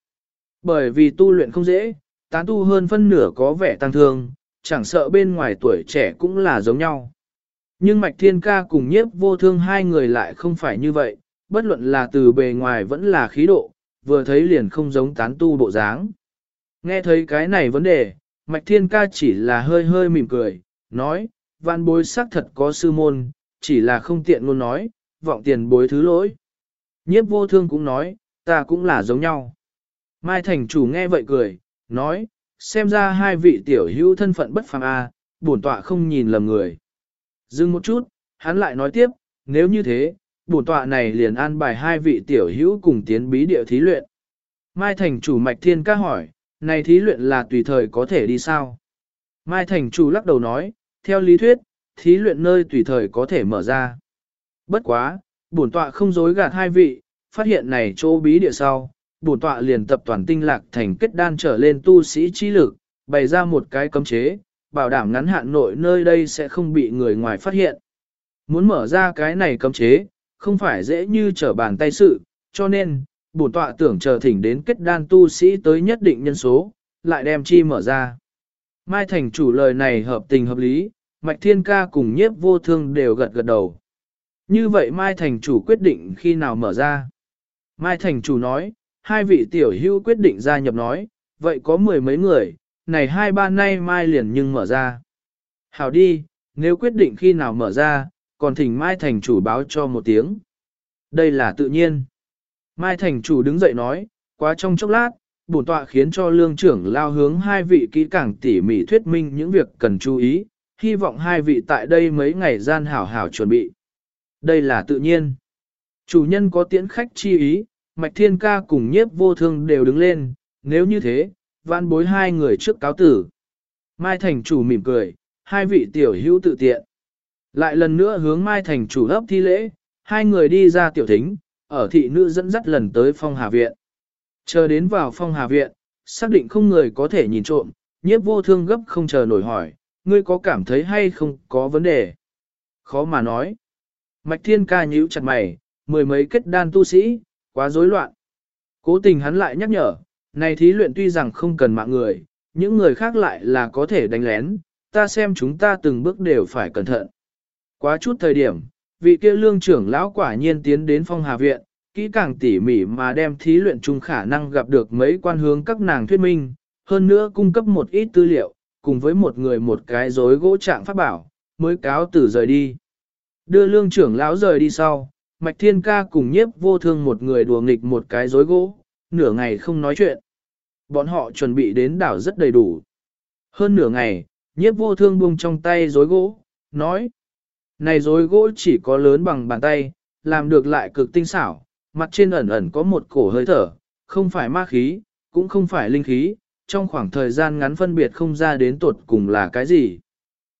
Bởi vì tu luyện không dễ, tán tu hơn phân nửa có vẻ tăng thương, chẳng sợ bên ngoài tuổi trẻ cũng là giống nhau. Nhưng Mạch Thiên Ca cùng nhiếp vô thương hai người lại không phải như vậy, bất luận là từ bề ngoài vẫn là khí độ, vừa thấy liền không giống tán tu bộ dáng. Nghe thấy cái này vấn đề, Mạch Thiên Ca chỉ là hơi hơi mỉm cười, nói, văn bối xác thật có sư môn, chỉ là không tiện luôn nói, vọng tiền bối thứ lỗi. Nhiếp vô thương cũng nói, ta cũng là giống nhau. Mai thành chủ nghe vậy cười, nói, xem ra hai vị tiểu hữu thân phận bất phàm a, bổn tọa không nhìn lầm người. Dừng một chút, hắn lại nói tiếp, nếu như thế, bổn tọa này liền an bài hai vị tiểu hữu cùng tiến bí địa thí luyện. Mai thành chủ mạch thiên ca hỏi, này thí luyện là tùy thời có thể đi sao? Mai thành chủ lắc đầu nói, theo lý thuyết, thí luyện nơi tùy thời có thể mở ra. Bất quá, bổn tọa không dối gạt hai vị, phát hiện này chỗ bí địa sau, bổn tọa liền tập toàn tinh lạc thành kết đan trở lên tu sĩ trí lực, bày ra một cái cấm chế, bảo đảm ngắn hạn nội nơi đây sẽ không bị người ngoài phát hiện. Muốn mở ra cái này cấm chế, không phải dễ như trở bàn tay sự, cho nên, bổn tọa tưởng chờ thỉnh đến kết đan tu sĩ tới nhất định nhân số, lại đem chi mở ra. Mai thành chủ lời này hợp tình hợp lý, Mạch Thiên Ca cùng nhiếp vô thương đều gật gật đầu. Như vậy Mai thành chủ quyết định khi nào mở ra. Mai thành chủ nói, hai vị tiểu hưu quyết định gia nhập nói, vậy có mười mấy người, này hai ba nay mai liền nhưng mở ra. Hảo đi, nếu quyết định khi nào mở ra, còn thỉnh Mai thành chủ báo cho một tiếng. Đây là tự nhiên. Mai thành chủ đứng dậy nói, quá trong chốc lát, bổn tọa khiến cho lương trưởng lao hướng hai vị kỹ càng tỉ mỉ thuyết minh những việc cần chú ý, hy vọng hai vị tại đây mấy ngày gian hảo hảo chuẩn bị. Đây là tự nhiên. Chủ nhân có tiễn khách chi ý, Mạch Thiên Ca cùng nhiếp vô thương đều đứng lên, nếu như thế, vãn bối hai người trước cáo tử. Mai Thành chủ mỉm cười, hai vị tiểu hữu tự tiện. Lại lần nữa hướng Mai Thành chủ hấp thi lễ, hai người đi ra tiểu thính, ở thị nữ dẫn dắt lần tới phong hà viện. Chờ đến vào phong hà viện, xác định không người có thể nhìn trộm, nhiếp vô thương gấp không chờ nổi hỏi, ngươi có cảm thấy hay không có vấn đề? Khó mà nói. Mạch Thiên Ca nhíu chặt mày, mười mấy kết đan tu sĩ, quá rối loạn. Cố tình hắn lại nhắc nhở, này thí luyện tuy rằng không cần mạng người, những người khác lại là có thể đánh lén, ta xem chúng ta từng bước đều phải cẩn thận. Quá chút thời điểm, vị kia lương trưởng lão quả nhiên tiến đến phong hà viện, kỹ càng tỉ mỉ mà đem thí luyện chung khả năng gặp được mấy quan hướng các nàng thuyết minh, hơn nữa cung cấp một ít tư liệu, cùng với một người một cái rối gỗ trạng pháp bảo, mới cáo tử rời đi. Đưa lương trưởng lão rời đi sau, Mạch Thiên Ca cùng nhiếp vô thương một người đùa nghịch một cái rối gỗ, nửa ngày không nói chuyện. Bọn họ chuẩn bị đến đảo rất đầy đủ. Hơn nửa ngày, nhiếp vô thương buông trong tay rối gỗ, nói. Này rối gỗ chỉ có lớn bằng bàn tay, làm được lại cực tinh xảo, mặt trên ẩn ẩn có một cổ hơi thở, không phải ma khí, cũng không phải linh khí, trong khoảng thời gian ngắn phân biệt không ra đến tột cùng là cái gì.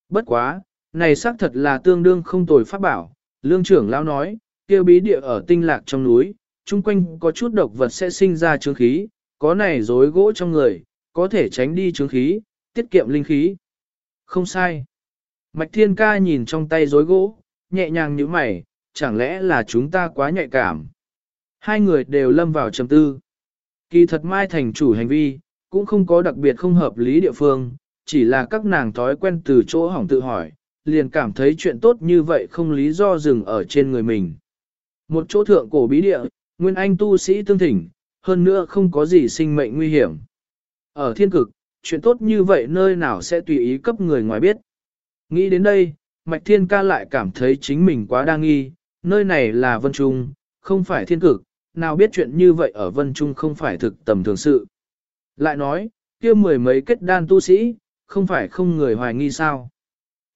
Bất quá, này xác thật là tương đương không tồi pháp bảo, lương trưởng lão nói, kia bí địa ở tinh lạc trong núi, chung quanh có chút độc vật sẽ sinh ra chứng khí, có này rối gỗ trong người, có thể tránh đi chứng khí, tiết kiệm linh khí. Không sai. Mạch Thiên Ca nhìn trong tay rối gỗ, nhẹ nhàng như mày, chẳng lẽ là chúng ta quá nhạy cảm. Hai người đều lâm vào trầm tư. Kỳ thật Mai thành chủ hành vi, cũng không có đặc biệt không hợp lý địa phương, chỉ là các nàng thói quen từ chỗ hỏng tự hỏi, liền cảm thấy chuyện tốt như vậy không lý do dừng ở trên người mình. Một chỗ thượng cổ bí địa, nguyên anh tu sĩ tương thỉnh, hơn nữa không có gì sinh mệnh nguy hiểm. Ở thiên cực, chuyện tốt như vậy nơi nào sẽ tùy ý cấp người ngoài biết. Nghĩ đến đây, Mạch Thiên Ca lại cảm thấy chính mình quá đa nghi, nơi này là Vân Trung, không phải thiên cực, nào biết chuyện như vậy ở Vân Trung không phải thực tầm thường sự. Lại nói, kia mười mấy kết đan tu sĩ, không phải không người hoài nghi sao.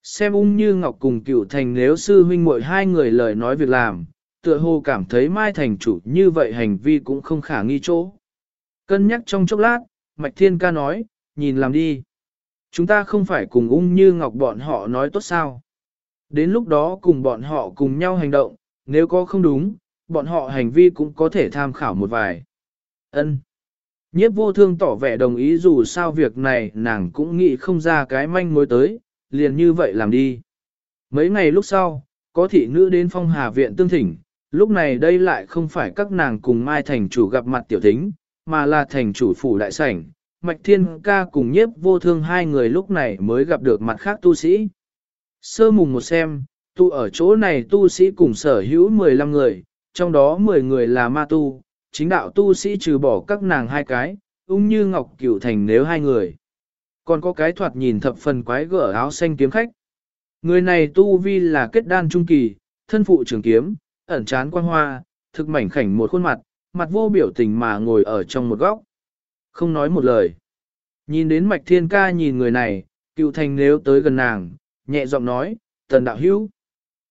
Xem ung như Ngọc cùng cựu thành nếu sư huynh muội hai người lời nói việc làm, tựa hồ cảm thấy Mai thành chủ như vậy hành vi cũng không khả nghi chỗ. Cân nhắc trong chốc lát, Mạch Thiên ca nói, nhìn làm đi. Chúng ta không phải cùng ung như Ngọc bọn họ nói tốt sao. Đến lúc đó cùng bọn họ cùng nhau hành động, nếu có không đúng, bọn họ hành vi cũng có thể tham khảo một vài. Ân. Nhiếp vô thương tỏ vẻ đồng ý dù sao việc này nàng cũng nghĩ không ra cái manh mối tới, liền như vậy làm đi. Mấy ngày lúc sau, có thị nữ đến phong hà viện tương thỉnh, lúc này đây lại không phải các nàng cùng Mai Thành chủ gặp mặt tiểu thính, mà là thành chủ phủ đại sảnh. Mạch Thiên Ca cùng nhiếp vô thương hai người lúc này mới gặp được mặt khác tu sĩ. Sơ mùng một xem, tu ở chỗ này tu sĩ cùng sở hữu 15 người, trong đó 10 người là ma tu, chính đạo tu sĩ trừ bỏ các nàng hai cái, ung như ngọc cửu thành nếu hai người. Còn có cái thoạt nhìn thập phần quái gở áo xanh kiếm khách. Người này tu vi là kết đan trung kỳ, thân phụ trường kiếm, ẩn chán quan hoa, thực mảnh khảnh một khuôn mặt, mặt vô biểu tình mà ngồi ở trong một góc. Không nói một lời. Nhìn đến mạch thiên ca nhìn người này, cựu thành nếu tới gần nàng, nhẹ giọng nói, tần đạo hữu.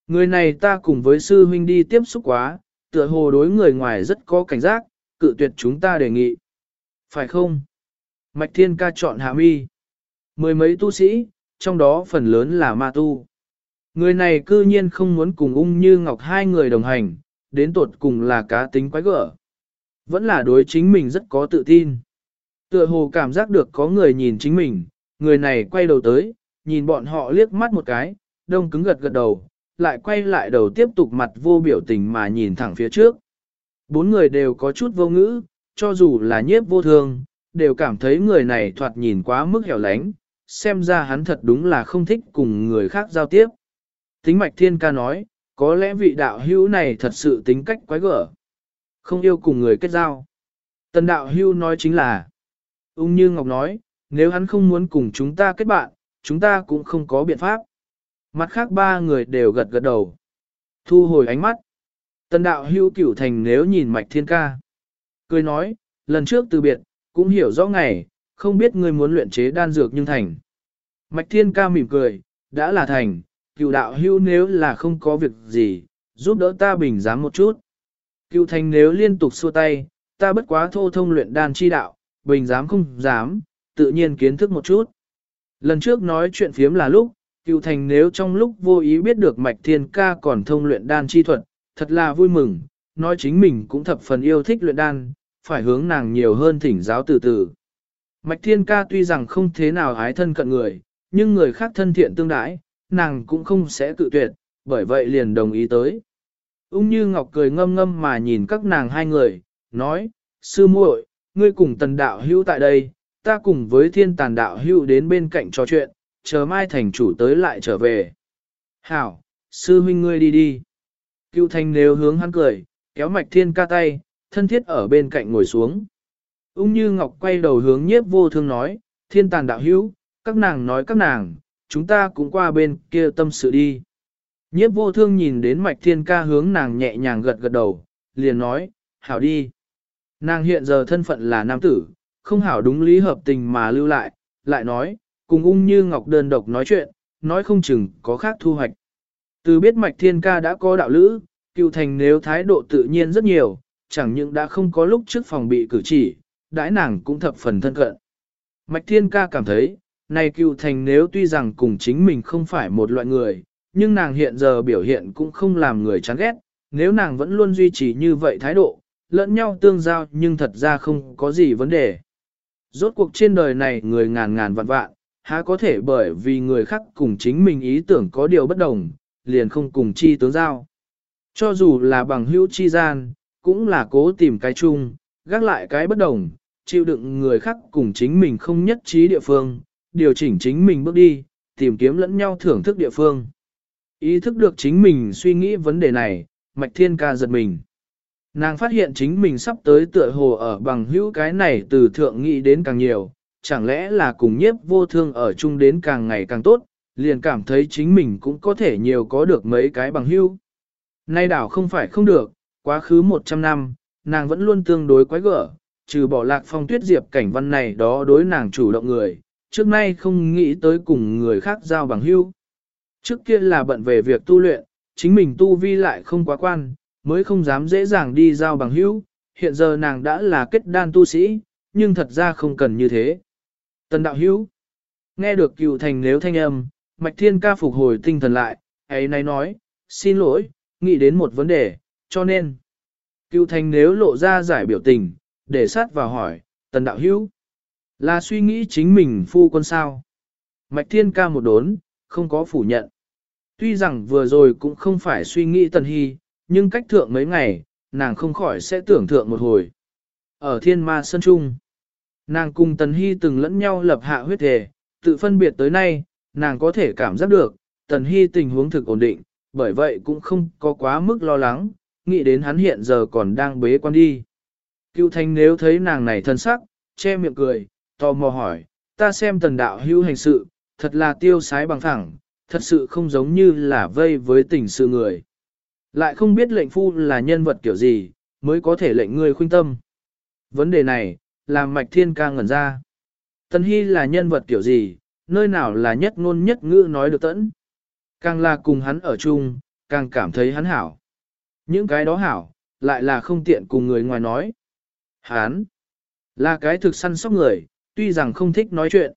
Người này ta cùng với sư huynh đi tiếp xúc quá, tựa hồ đối người ngoài rất có cảnh giác, cự tuyệt chúng ta đề nghị. Phải không? Mạch Thiên ca chọn hạ mi. Mười mấy tu sĩ, trong đó phần lớn là ma tu. Người này cư nhiên không muốn cùng ung như ngọc hai người đồng hành, đến tột cùng là cá tính quái gở. Vẫn là đối chính mình rất có tự tin. Tựa hồ cảm giác được có người nhìn chính mình, người này quay đầu tới, nhìn bọn họ liếc mắt một cái, đông cứng gật gật đầu, lại quay lại đầu tiếp tục mặt vô biểu tình mà nhìn thẳng phía trước. Bốn người đều có chút vô ngữ, cho dù là nhiếp vô thương, đều cảm thấy người này thoạt nhìn quá mức hẻo lánh, xem ra hắn thật đúng là không thích cùng người khác giao tiếp. Tính mạch thiên ca nói, có lẽ vị đạo hữu này thật sự tính cách quái gở. Không yêu cùng người kết giao. Tần đạo hữu nói chính là, ung như Ngọc nói, nếu hắn không muốn cùng chúng ta kết bạn, chúng ta cũng không có biện pháp. Mặt khác ba người đều gật gật đầu. Thu hồi ánh mắt. Tần đạo hữu cửu thành nếu nhìn mạch thiên ca. Cười nói, lần trước từ biệt, cũng hiểu rõ ngày, không biết ngươi muốn luyện chế đan dược nhưng thành. Mạch thiên ca mỉm cười, đã là thành, cựu đạo hữu nếu là không có việc gì, giúp đỡ ta bình giám một chút. Cựu thành nếu liên tục xua tay, ta bất quá thô thông luyện đan chi đạo, bình giám không dám, tự nhiên kiến thức một chút. Lần trước nói chuyện phiếm là lúc, cựu thành nếu trong lúc vô ý biết được mạch thiên ca còn thông luyện đan chi thuật, thật là vui mừng, nói chính mình cũng thập phần yêu thích luyện đan, phải hướng nàng nhiều hơn thỉnh giáo từ từ. Mạch thiên ca tuy rằng không thế nào ái thân cận người, nhưng người khác thân thiện tương đãi, nàng cũng không sẽ cự tuyệt, bởi vậy liền đồng ý tới. Ung như Ngọc cười ngâm ngâm mà nhìn các nàng hai người, nói, sư muội, ngươi cùng tần đạo hữu tại đây, ta cùng với thiên tàn đạo hữu đến bên cạnh trò chuyện, chờ mai thành chủ tới lại trở về. Hảo, sư huynh ngươi đi đi. Cựu Thanh nếu hướng hắn cười, kéo mạch thiên ca tay, thân thiết ở bên cạnh ngồi xuống. Ung như Ngọc quay đầu hướng nhiếp vô thương nói, thiên tàn đạo hữu, các nàng nói các nàng, chúng ta cũng qua bên kia tâm sự đi. Nhiếp vô thương nhìn đến mạch thiên ca hướng nàng nhẹ nhàng gật gật đầu, liền nói, hảo đi. Nàng hiện giờ thân phận là nam tử, không hảo đúng lý hợp tình mà lưu lại, lại nói, cùng ung như ngọc đơn độc nói chuyện, nói không chừng có khác thu hoạch. Từ biết mạch thiên ca đã có đạo lữ, cựu thành nếu thái độ tự nhiên rất nhiều, chẳng những đã không có lúc trước phòng bị cử chỉ, đãi nàng cũng thập phần thân cận. Mạch thiên ca cảm thấy, này cựu thành nếu tuy rằng cùng chính mình không phải một loại người, nhưng nàng hiện giờ biểu hiện cũng không làm người chán ghét, nếu nàng vẫn luôn duy trì như vậy thái độ, lẫn nhau tương giao nhưng thật ra không có gì vấn đề. Rốt cuộc trên đời này người ngàn ngàn vạn vạn, há có thể bởi vì người khác cùng chính mình ý tưởng có điều bất đồng, liền không cùng chi tướng giao. Cho dù là bằng hữu chi gian, cũng là cố tìm cái chung, gác lại cái bất đồng, chịu đựng người khác cùng chính mình không nhất trí địa phương, điều chỉnh chính mình bước đi, tìm kiếm lẫn nhau thưởng thức địa phương. Ý thức được chính mình suy nghĩ vấn đề này, Mạch Thiên Ca giật mình. Nàng phát hiện chính mình sắp tới tựa hồ ở bằng hữu cái này từ thượng nghĩ đến càng nhiều, chẳng lẽ là cùng nhiếp vô thương ở chung đến càng ngày càng tốt, liền cảm thấy chính mình cũng có thể nhiều có được mấy cái bằng hữu. Nay đảo không phải không được, quá khứ 100 năm, nàng vẫn luôn tương đối quái gở, trừ bỏ lạc phong tuyết diệp cảnh văn này đó đối nàng chủ động người, trước nay không nghĩ tới cùng người khác giao bằng hữu. Trước kia là bận về việc tu luyện, chính mình tu vi lại không quá quan, mới không dám dễ dàng đi giao bằng hữu, hiện giờ nàng đã là kết đan tu sĩ, nhưng thật ra không cần như thế. Tần đạo hữu, nghe được cựu thành nếu thanh âm, mạch thiên ca phục hồi tinh thần lại, ấy nay nói, xin lỗi, nghĩ đến một vấn đề, cho nên, cựu thành nếu lộ ra giải biểu tình, để sát vào hỏi, tần đạo hữu, là suy nghĩ chính mình phu quân sao. Mạch thiên ca một đốn, không có phủ nhận. Tuy rằng vừa rồi cũng không phải suy nghĩ tần hy, nhưng cách thượng mấy ngày, nàng không khỏi sẽ tưởng thượng một hồi. Ở thiên ma sân trung, nàng cùng tần hy từng lẫn nhau lập hạ huyết thể, tự phân biệt tới nay, nàng có thể cảm giác được, tần hy tình huống thực ổn định, bởi vậy cũng không có quá mức lo lắng, nghĩ đến hắn hiện giờ còn đang bế quan đi. Cựu thanh nếu thấy nàng này thân sắc, che miệng cười, tò mò hỏi, ta xem tần đạo hữu hành sự, thật là tiêu sái bằng thẳng, thật sự không giống như là vây với tình sự người. Lại không biết lệnh phu là nhân vật kiểu gì, mới có thể lệnh người khuyên tâm. Vấn đề này, làm mạch thiên ca ngẩn ra. Tần Hy là nhân vật kiểu gì, nơi nào là nhất ngôn nhất ngữ nói được tẫn. Càng là cùng hắn ở chung, càng cảm thấy hắn hảo. Những cái đó hảo, lại là không tiện cùng người ngoài nói. Hán là cái thực săn sóc người, tuy rằng không thích nói chuyện,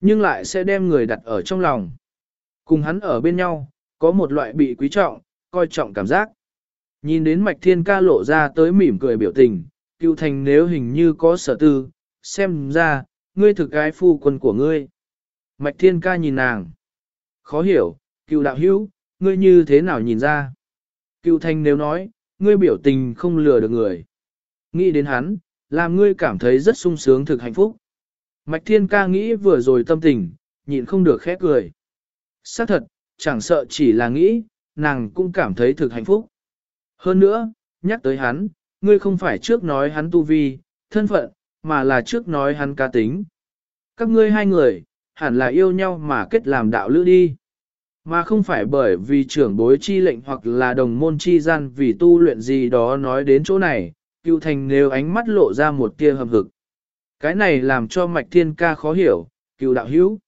nhưng lại sẽ đem người đặt ở trong lòng. Cùng hắn ở bên nhau, có một loại bị quý trọng, coi trọng cảm giác. Nhìn đến mạch thiên ca lộ ra tới mỉm cười biểu tình, cựu thành nếu hình như có sở tư, xem ra, ngươi thực cái phu quân của ngươi. Mạch thiên ca nhìn nàng. Khó hiểu, cựu đạo hữu, ngươi như thế nào nhìn ra? Cựu thành nếu nói, ngươi biểu tình không lừa được người. Nghĩ đến hắn, làm ngươi cảm thấy rất sung sướng thực hạnh phúc. Mạch thiên ca nghĩ vừa rồi tâm tình, nhịn không được khẽ cười. Xác thật, chẳng sợ chỉ là nghĩ, nàng cũng cảm thấy thực hạnh phúc. Hơn nữa, nhắc tới hắn, ngươi không phải trước nói hắn tu vi, thân phận, mà là trước nói hắn ca tính. Các ngươi hai người, hẳn là yêu nhau mà kết làm đạo lữ đi. Mà không phải bởi vì trưởng bối chi lệnh hoặc là đồng môn chi gian vì tu luyện gì đó nói đến chỗ này, cựu thành nếu ánh mắt lộ ra một tia hầm hực. Cái này làm cho mạch thiên ca khó hiểu, cựu đạo hữu.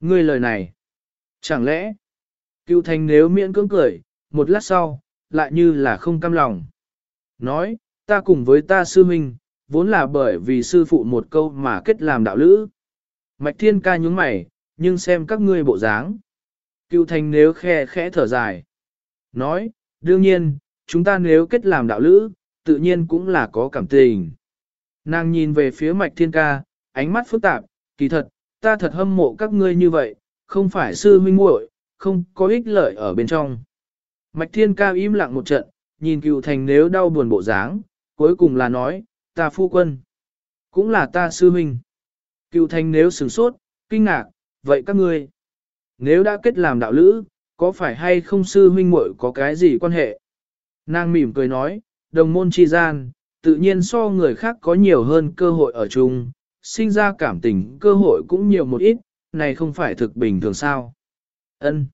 Ngươi lời này, chẳng lẽ, cựu thành nếu miễn cưỡng cười, một lát sau, lại như là không cam lòng. Nói, ta cùng với ta sư huynh, vốn là bởi vì sư phụ một câu mà kết làm đạo lữ. Mạch thiên ca nhúng mày, nhưng xem các ngươi bộ dáng. Cựu thành nếu khe khẽ thở dài. Nói, đương nhiên, chúng ta nếu kết làm đạo lữ, tự nhiên cũng là có cảm tình. Nàng nhìn về phía mạch thiên ca, ánh mắt phức tạp, kỳ thật, ta thật hâm mộ các ngươi như vậy, không phải sư huynh muội, không có ích lợi ở bên trong. Mạch thiên ca im lặng một trận, nhìn cựu thành nếu đau buồn bộ dáng, cuối cùng là nói, ta phu quân, cũng là ta sư huynh. Cựu thành nếu sửng sốt, kinh ngạc, vậy các ngươi, nếu đã kết làm đạo lữ, có phải hay không sư huynh muội có cái gì quan hệ? Nàng mỉm cười nói, đồng môn chi gian, tự nhiên so người khác có nhiều hơn cơ hội ở chung, sinh ra cảm tình cơ hội cũng nhiều một ít, này không phải thực bình thường sao. Ân.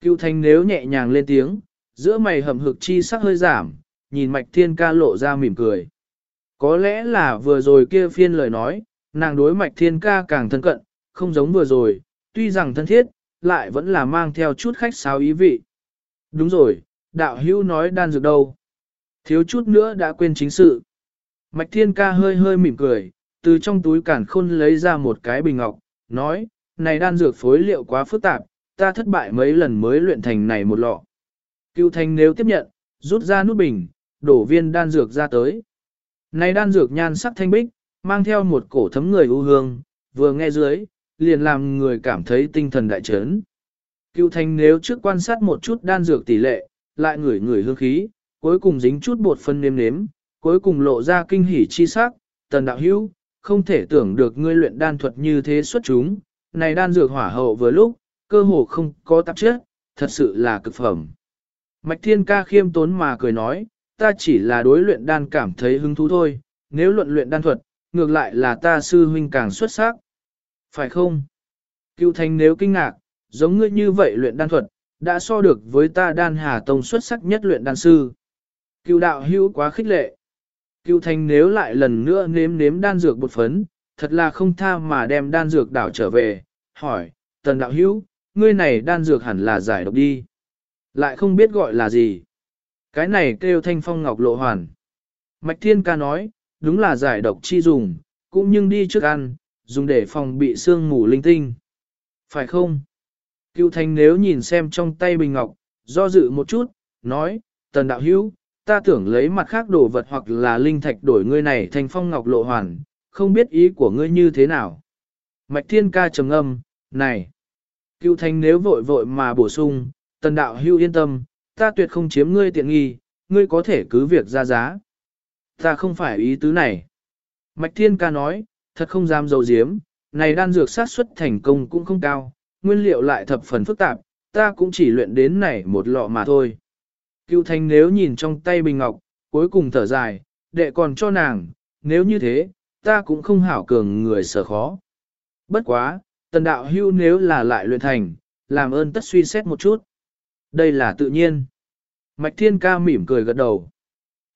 Cựu thanh nếu nhẹ nhàng lên tiếng, giữa mày hầm hực chi sắc hơi giảm, nhìn mạch thiên ca lộ ra mỉm cười. Có lẽ là vừa rồi kia phiên lời nói, nàng đối mạch thiên ca càng thân cận, không giống vừa rồi, tuy rằng thân thiết, lại vẫn là mang theo chút khách sáo ý vị. Đúng rồi, đạo hữu nói đan dược đâu. Thiếu chút nữa đã quên chính sự. Mạch thiên ca hơi hơi mỉm cười, từ trong túi cản khôn lấy ra một cái bình ngọc, nói, này đan dược phối liệu quá phức tạp, ta thất bại mấy lần mới luyện thành này một lọ. Cựu thành nếu tiếp nhận, rút ra nút bình, đổ viên đan dược ra tới. Này đan dược nhan sắc thanh bích, mang theo một cổ thấm người ưu hương, vừa nghe dưới, liền làm người cảm thấy tinh thần đại chấn. Cựu thành nếu trước quan sát một chút đan dược tỷ lệ, lại ngửi ngửi hương khí, cuối cùng dính chút bột phân nêm nếm, cuối cùng lộ ra kinh hỉ chi sắc, tần đạo hữu, không thể tưởng được ngươi luyện đan thuật như thế xuất chúng, này đan dược hỏa hậu vừa lúc, cơ hồ không có tạp chất, thật sự là cực phẩm. Mạch Thiên Ca khiêm tốn mà cười nói, ta chỉ là đối luyện đan cảm thấy hứng thú thôi, nếu luận luyện đan thuật, ngược lại là ta sư huynh càng xuất sắc. Phải không? Cựu thanh nếu kinh ngạc, giống ngươi như vậy luyện đan thuật, đã so được với ta đan hà tông xuất sắc nhất luyện đan sư. Cựu đạo hữu quá khích lệ. Cựu thành nếu lại lần nữa nếm nếm đan dược bột phấn, thật là không tha mà đem đan dược đảo trở về, hỏi, tần đạo hữu, ngươi này đan dược hẳn là giải độc đi. Lại không biết gọi là gì. Cái này kêu thanh phong ngọc lộ hoàn. Mạch thiên ca nói, đúng là giải độc chi dùng, cũng nhưng đi trước ăn, dùng để phòng bị sương mù linh tinh. Phải không? Cựu thanh nếu nhìn xem trong tay bình ngọc, do dự một chút, nói, tần đạo hữu, ta tưởng lấy mặt khác đồ vật hoặc là linh thạch đổi ngươi này thành phong ngọc lộ hoàn, không biết ý của ngươi như thế nào. Mạch thiên ca trầm âm, này, cựu thành nếu vội vội mà bổ sung, tần đạo Hưu yên tâm, ta tuyệt không chiếm ngươi tiện nghi, ngươi có thể cứ việc ra giá. Ta không phải ý tứ này. Mạch thiên ca nói, thật không dám dầu diếm, này đan dược sát xuất thành công cũng không cao, nguyên liệu lại thập phần phức tạp, ta cũng chỉ luyện đến này một lọ mà thôi. Cựu Thanh nếu nhìn trong tay bình ngọc, cuối cùng thở dài, đệ còn cho nàng, nếu như thế, ta cũng không hảo cường người sở khó. Bất quá, tần đạo hưu nếu là lại luyện thành, làm ơn tất suy xét một chút. Đây là tự nhiên. Mạch Thiên Ca mỉm cười gật đầu.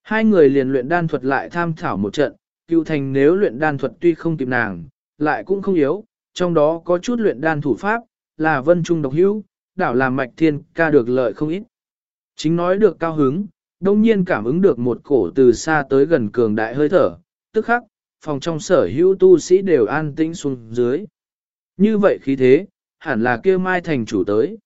Hai người liền luyện đan thuật lại tham thảo một trận, cựu thành nếu luyện đan thuật tuy không kịp nàng, lại cũng không yếu, trong đó có chút luyện đan thủ pháp, là vân trung độc hữu, đảo làm Mạch Thiên Ca được lợi không ít. Chính nói được cao hứng, đông nhiên cảm ứng được một cổ từ xa tới gần cường đại hơi thở, tức khắc, phòng trong sở hữu tu sĩ đều an tĩnh xuống dưới. Như vậy khí thế, hẳn là kia mai thành chủ tới.